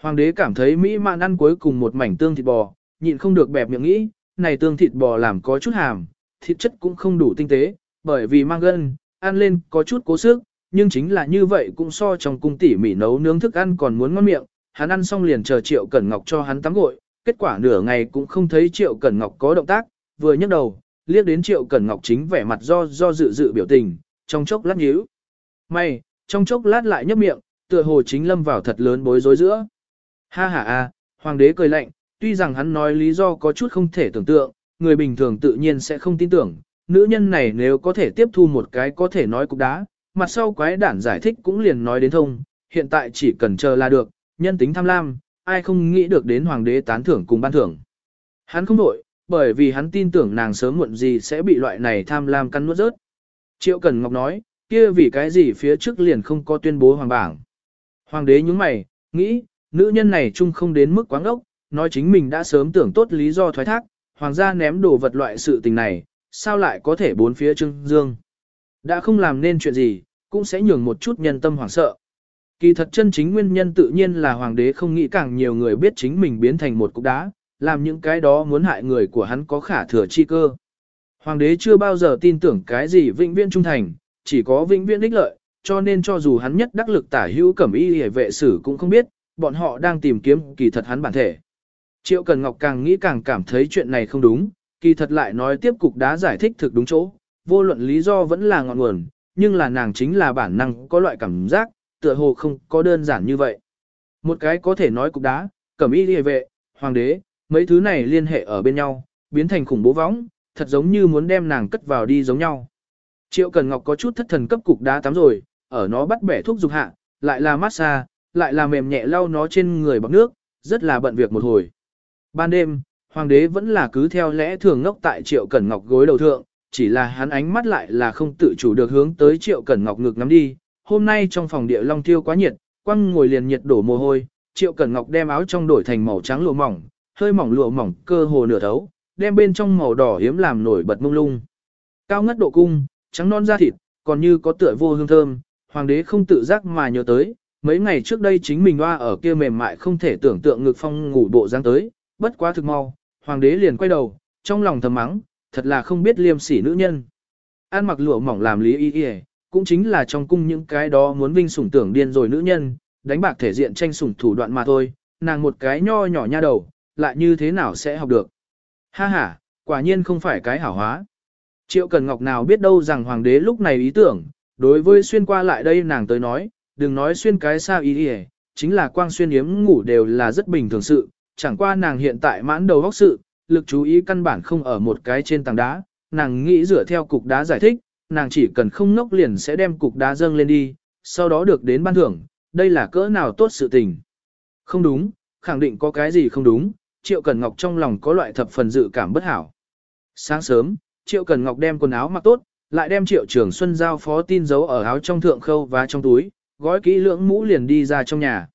Hoàng đế cảm thấy mỹ mãn ăn cuối cùng một mảnh tương thịt bò, nhịn không được bẹp miệng nghĩ, này tương thịt bò làm có chút hàm, thịt chất cũng không đủ tinh tế, bởi vì mang gân, ăn lên có chút cố sức, nhưng chính là như vậy cũng so trong cung tỉ mỉ nấu nướng thức ăn còn muốn ngon miệng, hắn ăn xong liền chờ Triệu Cẩn Ngọc cho hắn tắm gội, kết quả nửa ngày cũng không thấy Triệu Cẩn Ngọc có động tác, vừa nhấc đầu, liếc đến Triệu Cẩn Ngọc chính vẻ mặt do do dự dự biểu tình, trong chốc lát nhíu. May, trong chốc lát lại nhấp miệng, tựa hồ chính lâm vào thật lớn bối rối giữa. Ha ha a, hoàng đế cười lạnh, tuy rằng hắn nói lý do có chút không thể tưởng tượng, người bình thường tự nhiên sẽ không tin tưởng, nữ nhân này nếu có thể tiếp thu một cái có thể nói cục đá, mặt sau quái đản giải thích cũng liền nói đến thông, hiện tại chỉ cần chờ là được, nhân tính tham lam, ai không nghĩ được đến hoàng đế tán thưởng cùng ban thưởng. Hắn không đổi, bởi vì hắn tin tưởng nàng sớm muộn gì sẽ bị loại này tham lam căn nuốt rớt. Triệu Cần Ngọc nói, kia vì cái gì phía trước liền không có tuyên bố hoàng bảng. Hoàng đế nhúng mày, nghĩ, nữ nhân này chung không đến mức quáng ốc, nói chính mình đã sớm tưởng tốt lý do thoái thác, hoàng gia ném đồ vật loại sự tình này, sao lại có thể bốn phía trưng dương. Đã không làm nên chuyện gì, cũng sẽ nhường một chút nhân tâm hoảng sợ. Kỳ thật chân chính nguyên nhân tự nhiên là hoàng đế không nghĩ càng nhiều người biết chính mình biến thành một cục đá, làm những cái đó muốn hại người của hắn có khả thừa chi cơ. Hoàng đế chưa bao giờ tin tưởng cái gì vĩnh viễn trung thành, chỉ có vĩnh viễn ích lợi, cho nên cho dù hắn nhất đắc lực tả hữu cẩm y hề vệ sử cũng không biết, bọn họ đang tìm kiếm kỳ thật hắn bản thể. Triệu Cần Ngọc càng nghĩ càng cảm thấy chuyện này không đúng, kỳ thật lại nói tiếp cục đá giải thích thực đúng chỗ, vô luận lý do vẫn là ngọn nguồn, nhưng là nàng chính là bản năng có loại cảm giác, tựa hồ không có đơn giản như vậy. Một cái có thể nói cục đá, cẩm y liề vệ, hoàng đế, mấy thứ này liên hệ ở bên nhau, biến thành khủng bố võng, thật giống như muốn đem nàng cất vào đi giống nhau. Triệu Cần Ngọc có chút thất thần cấp cục đá tắm rồi, ở nó bắt bẻ thuốc dục hạ, lại là massage, lại là mềm nhẹ lau nó trên người bằng nước, rất là bận việc một hồi. Ban đêm, hoàng đế vẫn là cứ theo lẽ thường ngốc tại Triệu Cẩn Ngọc gối đầu thượng, chỉ là hắn ánh mắt lại là không tự chủ được hướng tới Triệu Cẩn Ngọc ngực ngắm đi. Hôm nay trong phòng địa long tiêu quá nhiệt, quăng ngồi liền nhiệt đổ mồ hôi, Triệu Cẩn Ngọc đem áo trong đổi thành màu trắng lụa mỏng, hơi mỏng lụa mỏng cơ hồ nửa thấu, đem bên trong màu đỏ hiếm làm nổi bật mông lung. Cao ngất độ cung, trắng non da thịt, còn như có tựa vô hương thơm, hoàng đế không tự giác mà nhớ tới, mấy ngày trước đây chính mình hoa ở kia mềm mại không thể tưởng tượng ngực phong ngủ bộ dáng tới, bất quá thực mau, hoàng đế liền quay đầu, trong lòng thầm mắng, thật là không biết liêm sỉ nữ nhân. An mặc lụa mỏng làm lý y y, cũng chính là trong cung những cái đó muốn vinh sủng tưởng điên rồi nữ nhân, đánh bạc thể diện tranh sủng thủ đoạn mà thôi, nàng một cái nho nhỏ nha đầu, lại như thế nào sẽ học được. Ha ha, quả nhiên không phải cái hảo hóa. Triệu Cần Ngọc nào biết đâu rằng hoàng đế lúc này ý tưởng, đối với xuyên qua lại đây nàng tới nói, đừng nói xuyên cái sao ý y, chính là quang xuyên yếm ngủ đều là rất bình thường sự, chẳng qua nàng hiện tại mãn đầu góc sự, lực chú ý căn bản không ở một cái trên tảng đá, nàng nghĩ dựa theo cục đá giải thích, nàng chỉ cần không ngốc liền sẽ đem cục đá dâng lên đi, sau đó được đến ban thưởng, đây là cỡ nào tốt sự tình. Không đúng, khẳng định có cái gì không đúng, Triệu Cần Ngọc trong lòng có loại thập phần dự cảm bất hảo. Sáng sớm, Triệu Cần Ngọc đem quần áo mặc tốt, lại đem Triệu Trường Xuân giao phó tin giấu ở áo trong thượng khâu và trong túi, gói kỹ lưỡng mũ liền đi ra trong nhà.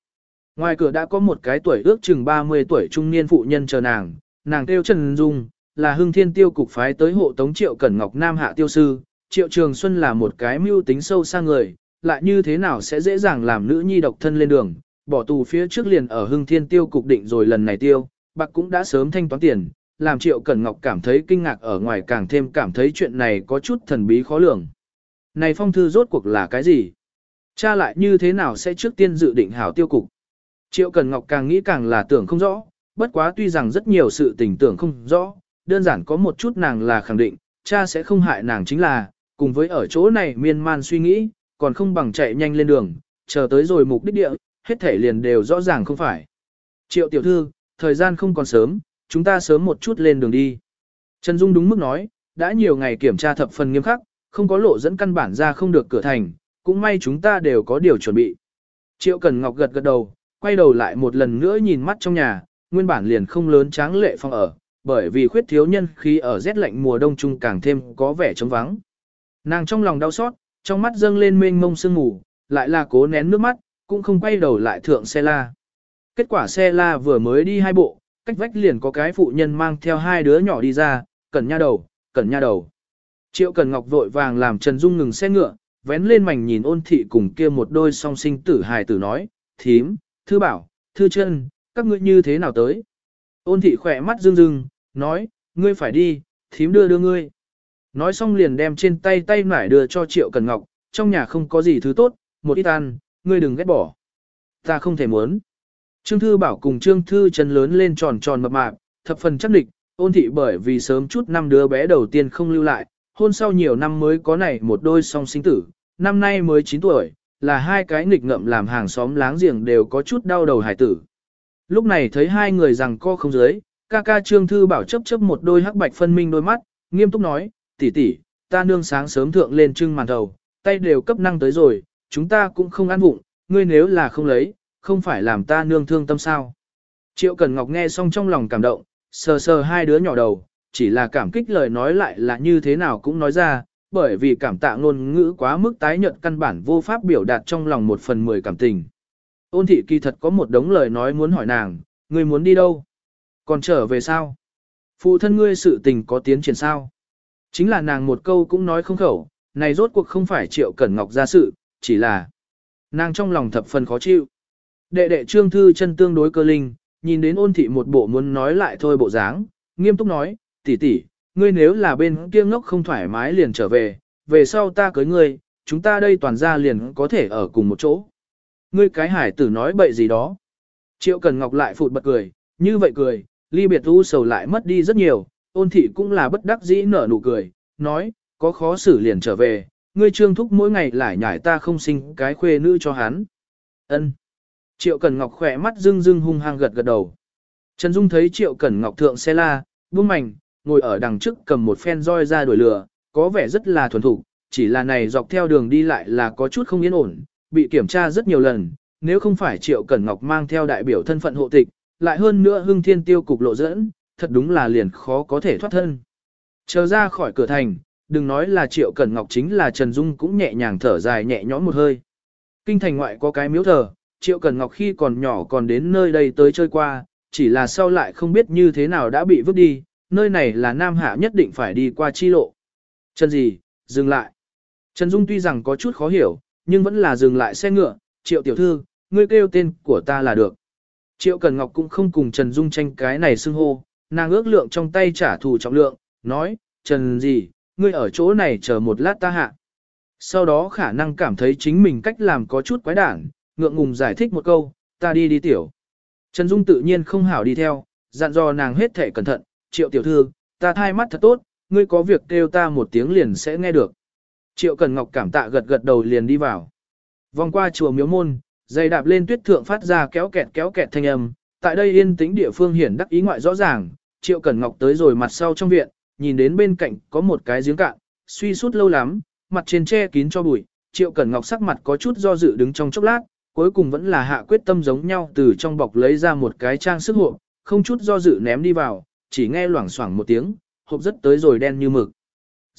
Ngoài cửa đã có một cái tuổi ước chừng 30 tuổi trung niên phụ nhân chờ nàng, nàng kêu Trần Dung, là hưng thiên tiêu cục phái tới hộ tống Triệu Cẩn Ngọc Nam hạ tiêu sư, Triệu Trường Xuân là một cái mưu tính sâu xa người, lại như thế nào sẽ dễ dàng làm nữ nhi độc thân lên đường, bỏ tù phía trước liền ở hưng thiên tiêu cục định rồi lần này tiêu, bạc cũng đã sớm thanh toán tiền, làm Triệu Cẩn Ngọc cảm thấy kinh ngạc ở ngoài càng thêm cảm thấy chuyện này có chút thần bí khó lường. Này phong thư rốt cuộc là cái gì? Cha lại như thế nào sẽ trước tiên dự định hảo tiêu cục? Triệu Cẩn Ngọc càng nghĩ càng là tưởng không rõ, bất quá tuy rằng rất nhiều sự tình tưởng không rõ, đơn giản có một chút nàng là khẳng định, cha sẽ không hại nàng chính là, cùng với ở chỗ này miên man suy nghĩ, còn không bằng chạy nhanh lên đường, chờ tới rồi mục đích địa, hết thể liền đều rõ ràng không phải. Triệu tiểu thư, thời gian không còn sớm, chúng ta sớm một chút lên đường đi. Trần Dung đúng mức nói, đã nhiều ngày kiểm tra thập phần nghiêm khắc, không có lộ dẫn căn bản ra không được cửa thành, cũng may chúng ta đều có điều chuẩn bị. Triệu Cần Ngọc gật gật đầu, quay đầu lại một lần nữa nhìn mắt trong nhà, nguyên bản liền không lớn tráng lệ phong ở, bởi vì khuyết thiếu nhân khi ở rét lạnh mùa đông trung càng thêm có vẻ trống vắng. Nàng trong lòng đau xót, trong mắt dâng lên mênh mông sương mù, lại là cố nén nước mắt, cũng không quay đầu lại thượng xe la. Kết quả xe la vừa mới đi hai bộ, cách vách liền có cái phụ nhân mang theo hai đứa nhỏ đi ra, cẩn nha đầu, cẩn nha đầu. Triệu Cần Ngọc vội vàng làm Trần Dung ngừng xe ngựa, vén lên mảnh nhìn ôn thị cùng kia một đôi song sinh tử hài tử nói, thím, thư bảo, thư chân, các ngươi như thế nào tới? Ôn thị khỏe mắt rưng rưng, nói, ngươi phải đi, thím đưa đưa ngươi. Nói xong liền đem trên tay tay nải đưa cho Triệu Cần Ngọc, trong nhà không có gì thứ tốt, một ít ăn, ngươi đừng ghét bỏ. Ta không thể muốn. Trương Thư Bảo cùng Trương Thư chân lớn lên tròn tròn mập mạp, thập phần chắc địch, ôn thị bởi vì sớm chút năm đứa bé đầu tiên không lưu lại, hôn sau nhiều năm mới có này một đôi song sinh tử, năm nay mới 9 tuổi, là hai cái nghịch ngậm làm hàng xóm láng giềng đều có chút đau đầu hải tử. Lúc này thấy hai người rằng co không dưới, ca ca Trương Thư Bảo chấp chấp một đôi hắc bạch phân minh đôi mắt, nghiêm túc nói, tỷ tỷ, ta nương sáng sớm thượng lên trưng màn đầu, tay đều cấp năng tới rồi, chúng ta cũng không ăn vụng, ngươi nếu là không lấy, không phải làm ta nương thương tâm sao. Triệu Cần Ngọc nghe xong trong lòng cảm động, sờ sờ hai đứa nhỏ đầu, chỉ là cảm kích lời nói lại là như thế nào cũng nói ra, bởi vì cảm tạ ngôn ngữ quá mức tái nhận căn bản vô pháp biểu đạt trong lòng một phần mười cảm tình. Ôn thị kỳ thật có một đống lời nói muốn hỏi nàng, ngươi muốn đi đâu? Còn trở về sao? Phụ thân ngươi sự tình có tiến triển sao? Chính là nàng một câu cũng nói không khẩu, này rốt cuộc không phải triệu cẩn ngọc ra sự, chỉ là nàng trong lòng thập phần khó chịu. Đệ đệ trương thư chân tương đối cơ linh, nhìn đến ôn thị một bộ muốn nói lại thôi bộ dáng, nghiêm túc nói, tỷ tỷ, ngươi nếu là bên kia ngốc không thoải mái liền trở về, về sau ta cưới ngươi, chúng ta đây toàn ra liền có thể ở cùng một chỗ. Ngươi cái hải tử nói bậy gì đó. Triệu Cần Ngọc lại phụt bật cười, như vậy cười, ly biệt u sầu lại mất đi rất nhiều, ôn thị cũng là bất đắc dĩ nở nụ cười, nói, có khó xử liền trở về, ngươi trương thúc mỗi ngày lại nhải ta không sinh cái khuê nữ cho hắn. Ân. Triệu Cần Ngọc khỏe mắt rưng rưng hung hăng gật gật đầu. Trần Dung thấy Triệu Cẩn Ngọc thượng xe la, buông mảnh, ngồi ở đằng trước cầm một phen roi ra đuổi lửa, có vẻ rất là thuần thục, chỉ là này dọc theo đường đi lại là có chút không yên ổn, bị kiểm tra rất nhiều lần, nếu không phải Triệu Cẩn Ngọc mang theo đại biểu thân phận hộ tịch, lại hơn nữa hưng thiên tiêu cục lộ dẫn, thật đúng là liền khó có thể thoát thân. Chờ ra khỏi cửa thành, đừng nói là Triệu Cẩn Ngọc chính là Trần Dung cũng nhẹ nhàng thở dài nhẹ nhõm một hơi. Kinh thành ngoại có cái miếu thờ, Triệu Cẩn Ngọc khi còn nhỏ còn đến nơi đây tới chơi qua, chỉ là sau lại không biết như thế nào đã bị vứt đi, nơi này là Nam Hạ nhất định phải đi qua chi lộ. Trần gì, dừng lại. Trần Dung tuy rằng có chút khó hiểu, nhưng vẫn là dừng lại xe ngựa, Triệu tiểu thư, ngươi kêu tên của ta là được. Triệu Cần Ngọc cũng không cùng Trần Dung tranh cái này xưng hô, nàng ước lượng trong tay trả thù trọng lượng, nói, Trần gì, ngươi ở chỗ này chờ một lát ta hạ. Sau đó khả năng cảm thấy chính mình cách làm có chút quái đản, ngượng ngùng giải thích một câu, ta đi đi tiểu. Trần Dung tự nhiên không hảo đi theo, dặn dò nàng hết thể cẩn thận, triệu tiểu thư, ta thai mắt thật tốt, ngươi có việc kêu ta một tiếng liền sẽ nghe được. Triệu Cần Ngọc cảm tạ gật gật đầu liền đi vào. Vòng qua chùa miếu môn, dây đạp lên tuyết thượng phát ra kéo kẹt kéo kẹt thanh âm, tại đây yên tĩnh địa phương hiển đắc ý ngoại rõ ràng, Triệu Cẩn Ngọc tới rồi mặt sau trong viện, nhìn đến bên cạnh có một cái giếng cạn, suy sút lâu lắm, mặt trên che kín cho bụi, Triệu Cẩn Ngọc sắc mặt có chút do dự đứng trong chốc lát, cuối cùng vẫn là hạ quyết tâm giống nhau từ trong bọc lấy ra một cái trang sức hộ, không chút do dự ném đi vào, chỉ nghe loảng xoảng một tiếng, hộp rất tới rồi đen như mực.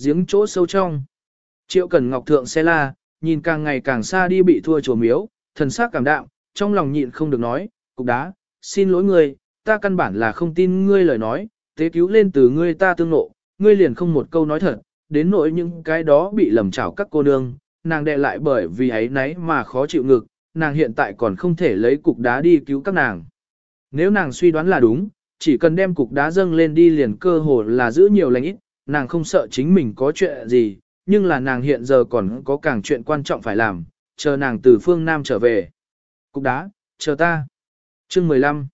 Giếng chỗ sâu trong. Triệu Cẩn Ngọc thượng xe la, nhìn càng ngày càng xa đi bị thua chùa miếu, thần sắc cảm đạm, trong lòng nhịn không được nói, cục đá, xin lỗi ngươi, ta căn bản là không tin ngươi lời nói, tế cứu lên từ ngươi ta tương nộ, ngươi liền không một câu nói thật, đến nỗi những cái đó bị lầm chảo các cô nương, nàng đệ lại bởi vì ấy nấy mà khó chịu ngực, nàng hiện tại còn không thể lấy cục đá đi cứu các nàng. Nếu nàng suy đoán là đúng, chỉ cần đem cục đá dâng lên đi liền cơ hồ là giữ nhiều lành ít, nàng không sợ chính mình có chuyện gì, nhưng là nàng hiện giờ còn có càng chuyện quan trọng phải làm, chờ nàng từ phương Nam trở về. Cục đá, chờ ta. Chương 15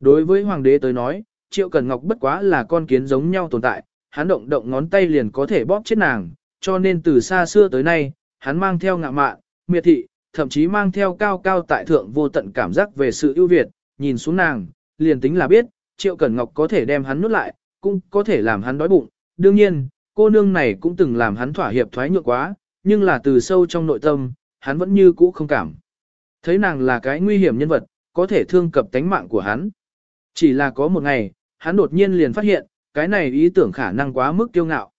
Đối với hoàng đế tới nói, Triệu cần Ngọc bất quá là con kiến giống nhau tồn tại, hắn động động ngón tay liền có thể bóp chết nàng, cho nên từ xa xưa tới nay, hắn mang theo ngạ mạn, miệt thị, thậm chí mang theo cao cao tại thượng vô tận cảm giác về sự ưu việt, nhìn xuống nàng, liền tính là biết, Triệu Cẩn Ngọc có thể đem hắn nuốt lại, cũng có thể làm hắn đói bụng. Đương nhiên, cô nương này cũng từng làm hắn thỏa hiệp thoái nhượng quá, nhưng là từ sâu trong nội tâm, hắn vẫn như cũ không cảm. Thấy nàng là cái nguy hiểm nhân vật, có thể thương cập tánh mạng của hắn. Chỉ là có một ngày, hắn đột nhiên liền phát hiện, cái này ý tưởng khả năng quá mức kiêu ngạo.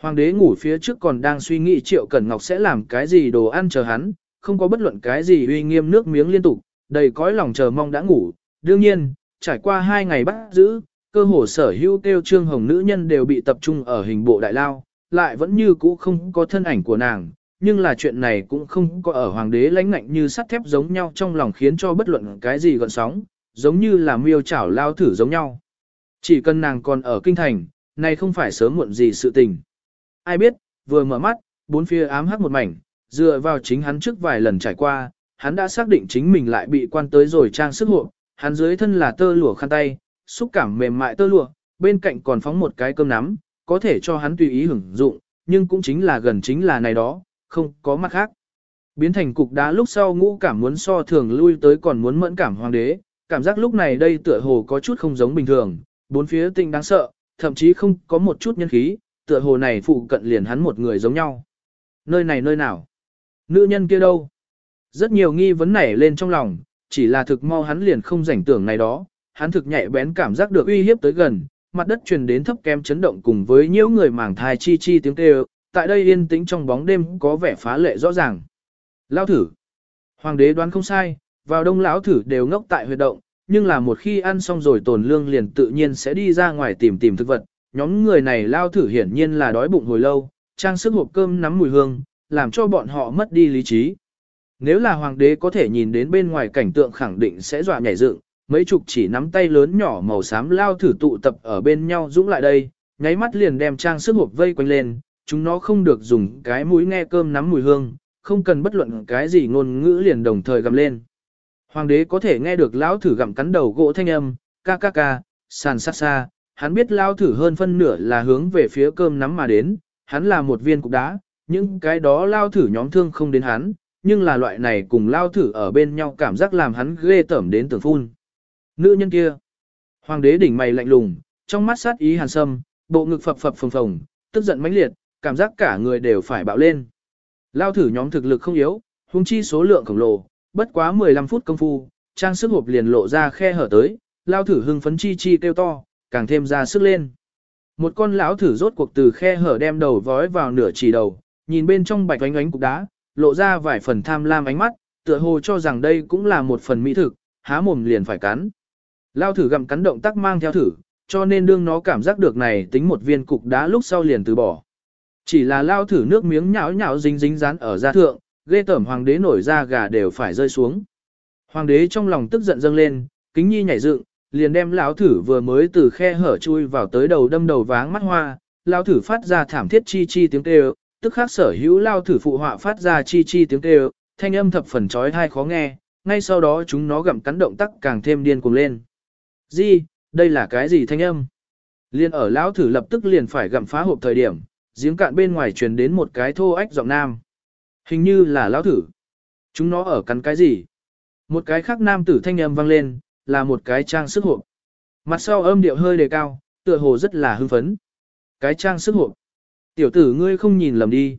Hoàng đế ngủ phía trước còn đang suy nghĩ Triệu Cẩn Ngọc sẽ làm cái gì đồ ăn chờ hắn, không có bất luận cái gì uy nghiêm nước miếng liên tục, đầy cõi lòng chờ mong đã ngủ. Đương nhiên, trải qua hai ngày bắt giữ, cơ hồ sở hữu tiêu trương hồng nữ nhân đều bị tập trung ở hình bộ đại lao, lại vẫn như cũ không có thân ảnh của nàng. Nhưng là chuyện này cũng không có ở hoàng đế lãnh ngạnh như sắt thép giống nhau trong lòng khiến cho bất luận cái gì gọn sóng, giống như là miêu chảo lao thử giống nhau. Chỉ cần nàng còn ở kinh thành, này không phải sớm muộn gì sự tình. Ai biết, vừa mở mắt, bốn phía ám hắc một mảnh, dựa vào chính hắn trước vài lần trải qua, hắn đã xác định chính mình lại bị quan tới rồi trang sức hộ, hắn dưới thân là tơ lụa khăn tay, xúc cảm mềm mại tơ lụa, bên cạnh còn phóng một cái cơm nắm, có thể cho hắn tùy ý hưởng dụng, nhưng cũng chính là gần chính là này đó, không có mặt khác. Biến thành cục đá lúc sau ngũ cảm muốn so thường lui tới còn muốn mẫn cảm hoàng đế, cảm giác lúc này đây tựa hồ có chút không giống bình thường, bốn phía tinh đáng sợ, thậm chí không có một chút nhân khí, tựa hồ này phụ cận liền hắn một người giống nhau. Nơi này nơi nào? Nữ nhân kia đâu? Rất nhiều nghi vấn nảy lên trong lòng, chỉ là thực mau hắn liền không rảnh tưởng này đó, hắn thực nhạy bén cảm giác được uy hiếp tới gần, mặt đất truyền đến thấp kém chấn động cùng với nhiều người màng thai chi chi tiếng kêu, tại đây yên tĩnh trong bóng đêm có vẻ phá lệ rõ ràng. Lao thử. Hoàng đế đoán không sai, vào đông lão thử đều ngốc tại huyệt động, nhưng là một khi ăn xong rồi tồn lương liền tự nhiên sẽ đi ra ngoài tìm tìm thực vật. Nhóm người này lao thử hiển nhiên là đói bụng hồi lâu, trang sức hộp cơm nắm mùi hương, làm cho bọn họ mất đi lý trí. Nếu là hoàng đế có thể nhìn đến bên ngoài cảnh tượng khẳng định sẽ dọa nhảy dựng, mấy chục chỉ nắm tay lớn nhỏ màu xám lao thử tụ tập ở bên nhau dũng lại đây, nháy mắt liền đem trang sức hộp vây quanh lên, chúng nó không được dùng cái mũi nghe cơm nắm mùi hương, không cần bất luận cái gì ngôn ngữ liền đồng thời gầm lên. Hoàng đế có thể nghe được lão thử gặm cắn đầu gỗ thanh âm, ca ca ca, sàn sát xa, hắn biết lao thử hơn phân nửa là hướng về phía cơm nắm mà đến, hắn là một viên cục đá, những cái đó lao thử nhóm thương không đến hắn, nhưng là loại này cùng lao thử ở bên nhau cảm giác làm hắn ghê tởm đến tưởng phun. Nữ nhân kia, hoàng đế đỉnh mày lạnh lùng, trong mắt sát ý hàn sâm, bộ ngực phập phập phồng phồng, tức giận mãnh liệt, cảm giác cả người đều phải bạo lên. Lao thử nhóm thực lực không yếu, huống chi số lượng khổng lồ, bất quá 15 phút công phu, trang sức hộp liền lộ ra khe hở tới, lao thử hưng phấn chi chi kêu to, càng thêm ra sức lên. Một con lão thử rốt cuộc từ khe hở đem đầu vói vào nửa chỉ đầu, nhìn bên trong bạch ánh ánh cục đá, lộ ra vài phần tham lam ánh mắt, tựa hồ cho rằng đây cũng là một phần mỹ thực, há mồm liền phải cắn. Lao thử gặm cắn động tác mang theo thử, cho nên đương nó cảm giác được này tính một viên cục đá lúc sau liền từ bỏ. Chỉ là lao thử nước miếng nhão nhão dính dính dán ở da thượng, ghê tởm hoàng đế nổi ra gà đều phải rơi xuống. Hoàng đế trong lòng tức giận dâng lên, kính nhi nhảy dựng, liền đem lão thử vừa mới từ khe hở chui vào tới đầu đâm đầu váng mắt hoa, lão thử phát ra thảm thiết chi chi tiếng kêu, tức khắc sở hữu lao thử phụ họa phát ra chi chi tiếng kêu, thanh âm thập phần trói tai khó nghe, ngay sau đó chúng nó gặm cắn động tác càng thêm điên cuồng lên. Gì, đây là cái gì thanh âm? Liên ở lão thử lập tức liền phải gặm phá hộp thời điểm, giếng cạn bên ngoài truyền đến một cái thô ách giọng nam. Hình như là lão thử. Chúng nó ở cắn cái gì? Một cái khác nam tử thanh âm vang lên, là một cái trang sức hộp. Mặt sau âm điệu hơi đề cao, tựa hồ rất là hưng phấn. Cái trang sức hộp. Tiểu tử ngươi không nhìn lầm đi.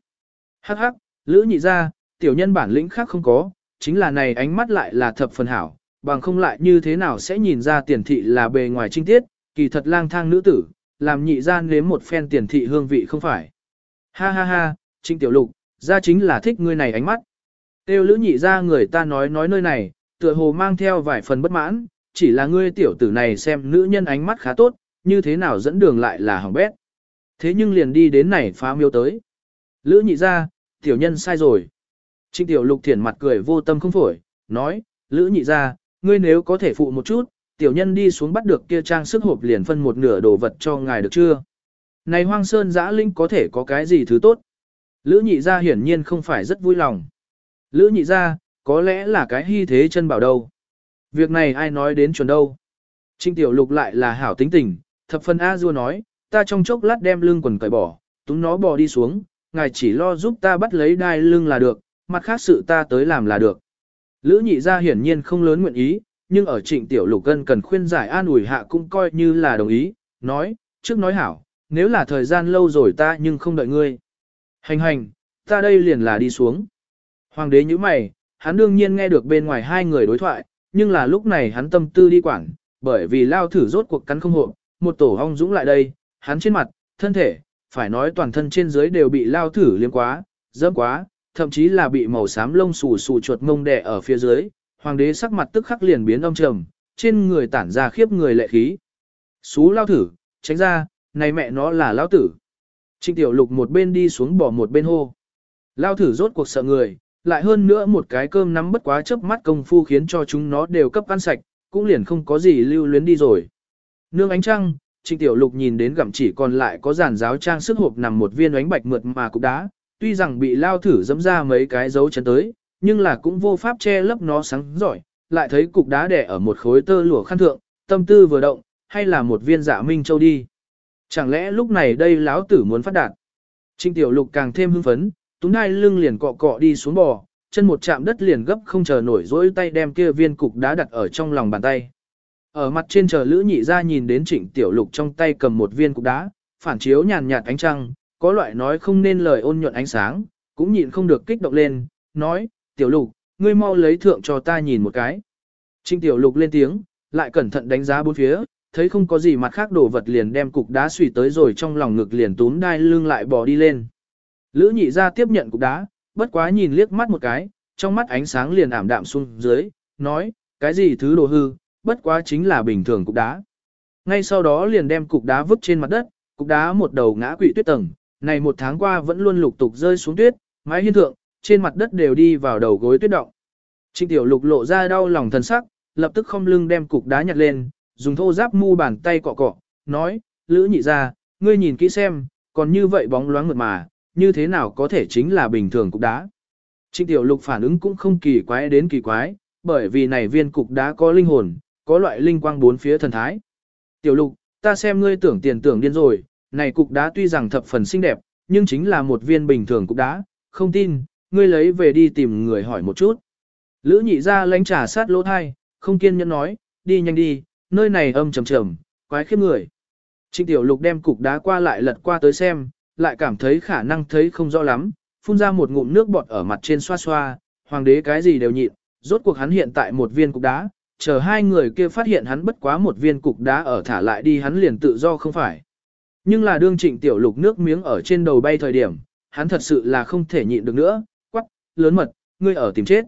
Hắc hắc, lữ nhị ra, tiểu nhân bản lĩnh khác không có, chính là này ánh mắt lại là thập phần hảo, bằng không lại như thế nào sẽ nhìn ra tiền thị là bề ngoài trinh tiết, kỳ thật lang thang nữ tử, làm nhị ra nếm một phen tiền thị hương vị không phải. Ha ha ha, trinh tiểu lục, ra chính là thích ngươi này ánh mắt. Tiêu lữ nhị ra người ta nói nói nơi này, tựa hồ mang theo vài phần bất mãn, chỉ là ngươi tiểu tử này xem nữ nhân ánh mắt khá tốt, như thế nào dẫn đường lại là hỏng bét. Thế nhưng liền đi đến này phá miêu tới. Lữ nhị ra, tiểu nhân sai rồi. Trinh tiểu lục thiển mặt cười vô tâm không phổi, nói, Lữ nhị ra, ngươi nếu có thể phụ một chút, tiểu nhân đi xuống bắt được kia trang sức hộp liền phân một nửa đồ vật cho ngài được chưa? Này hoang sơn giã linh có thể có cái gì thứ tốt? Lữ nhị ra hiển nhiên không phải rất vui lòng. Lữ nhị ra, có lẽ là cái hy thế chân bảo đâu. Việc này ai nói đến chuẩn đâu. Trinh tiểu lục lại là hảo tính tình, thập phân A-dua nói, ta trong chốc lát đem lưng quần cởi bỏ, túng nó bò đi xuống, ngài chỉ lo giúp ta bắt lấy đai lưng là được, mặt khác sự ta tới làm là được. Lữ nhị gia hiển nhiên không lớn nguyện ý, nhưng ở trịnh tiểu lục gân cần khuyên giải an ủi hạ cũng coi như là đồng ý, nói, trước nói hảo, nếu là thời gian lâu rồi ta nhưng không đợi ngươi. Hành hành, ta đây liền là đi xuống. Hoàng đế như mày, hắn đương nhiên nghe được bên ngoài hai người đối thoại, nhưng là lúc này hắn tâm tư đi quảng, bởi vì lao thử rốt cuộc cắn không hộ, một tổ hong dũng lại đây, hắn trên mặt, thân thể, phải nói toàn thân trên dưới đều bị lao thử liếm quá, dẫm quá, thậm chí là bị màu xám lông xù xù chuột ngông đè ở phía dưới, hoàng đế sắc mặt tức khắc liền biến âm trầm, trên người tản ra khiếp người lệ khí. Xú lao thử, tránh ra, này mẹ nó là lao tử. Trịnh tiểu lục một bên đi xuống bỏ một bên hô. Lao thử rốt cuộc sợ người, lại hơn nữa một cái cơm nắm bất quá chớp mắt công phu khiến cho chúng nó đều cấp ăn sạch, cũng liền không có gì lưu luyến đi rồi. Nương ánh trăng, Trịnh Tiểu Lục nhìn đến gặm chỉ còn lại có giàn giáo trang sức hộp nằm một viên ánh bạch mượt mà cục đá, tuy rằng bị lao thử dẫm ra mấy cái dấu chân tới, nhưng là cũng vô pháp che lấp nó sáng giỏi, lại thấy cục đá đẻ ở một khối tơ lụa khăn thượng, tâm tư vừa động, hay là một viên dạ minh châu đi. Chẳng lẽ lúc này đây lão tử muốn phát đạt? Trịnh Tiểu Lục càng thêm hưng phấn, túng hai lưng liền cọ cọ đi xuống bò, chân một chạm đất liền gấp không chờ nổi dỗi tay đem kia viên cục đá đặt ở trong lòng bàn tay. Ở mặt trên chờ Lữ Nhị ra nhìn đến Trịnh Tiểu Lục trong tay cầm một viên cục đá, phản chiếu nhàn nhạt ánh trăng, có loại nói không nên lời ôn nhuận ánh sáng, cũng nhịn không được kích động lên, nói, Tiểu Lục, ngươi mau lấy thượng cho ta nhìn một cái. Trịnh Tiểu Lục lên tiếng, lại cẩn thận đánh giá bốn phía, thấy không có gì mặt khác đổ vật liền đem cục đá suy tới rồi trong lòng ngực liền túm đai lưng lại bỏ đi lên. Lữ nhị ra tiếp nhận cục đá, bất quá nhìn liếc mắt một cái, trong mắt ánh sáng liền ảm đạm xuống dưới, nói, cái gì thứ đồ hư, bất quá chính là bình thường cục đá. Ngay sau đó liền đem cục đá vứt trên mặt đất, cục đá một đầu ngã quỵ tuyết tầng, này một tháng qua vẫn luôn lục tục rơi xuống tuyết, mái hiên thượng, trên mặt đất đều đi vào đầu gối tuyết động. Trịnh tiểu lục lộ ra đau lòng thần sắc, lập tức không lưng đem cục đá nhặt lên, dùng thô giáp mu bàn tay cọ cọ, nói, lữ nhị ra, ngươi nhìn kỹ xem, còn như vậy bóng loáng mượt mà, như thế nào có thể chính là bình thường cục đá. Trịnh tiểu lục phản ứng cũng không kỳ quái đến kỳ quái, bởi vì này viên cục đá có linh hồn, có loại linh quang bốn phía thần thái. Tiểu lục, ta xem ngươi tưởng tiền tưởng điên rồi, này cục đá tuy rằng thập phần xinh đẹp, nhưng chính là một viên bình thường cục đá, không tin, ngươi lấy về đi tìm người hỏi một chút. Lữ nhị ra lánh trà sát lỗ thai, không kiên nhẫn nói, đi nhanh đi, nơi này âm trầm trầm, quái khiếp người. Trịnh tiểu lục đem cục đá qua lại lật qua tới xem, lại cảm thấy khả năng thấy không rõ lắm, phun ra một ngụm nước bọt ở mặt trên xoa xoa, hoàng đế cái gì đều nhịn, rốt cuộc hắn hiện tại một viên cục đá, chờ hai người kia phát hiện hắn bất quá một viên cục đá ở thả lại đi hắn liền tự do không phải. Nhưng là đương trịnh tiểu lục nước miếng ở trên đầu bay thời điểm, hắn thật sự là không thể nhịn được nữa, quắc, lớn mật, ngươi ở tìm chết.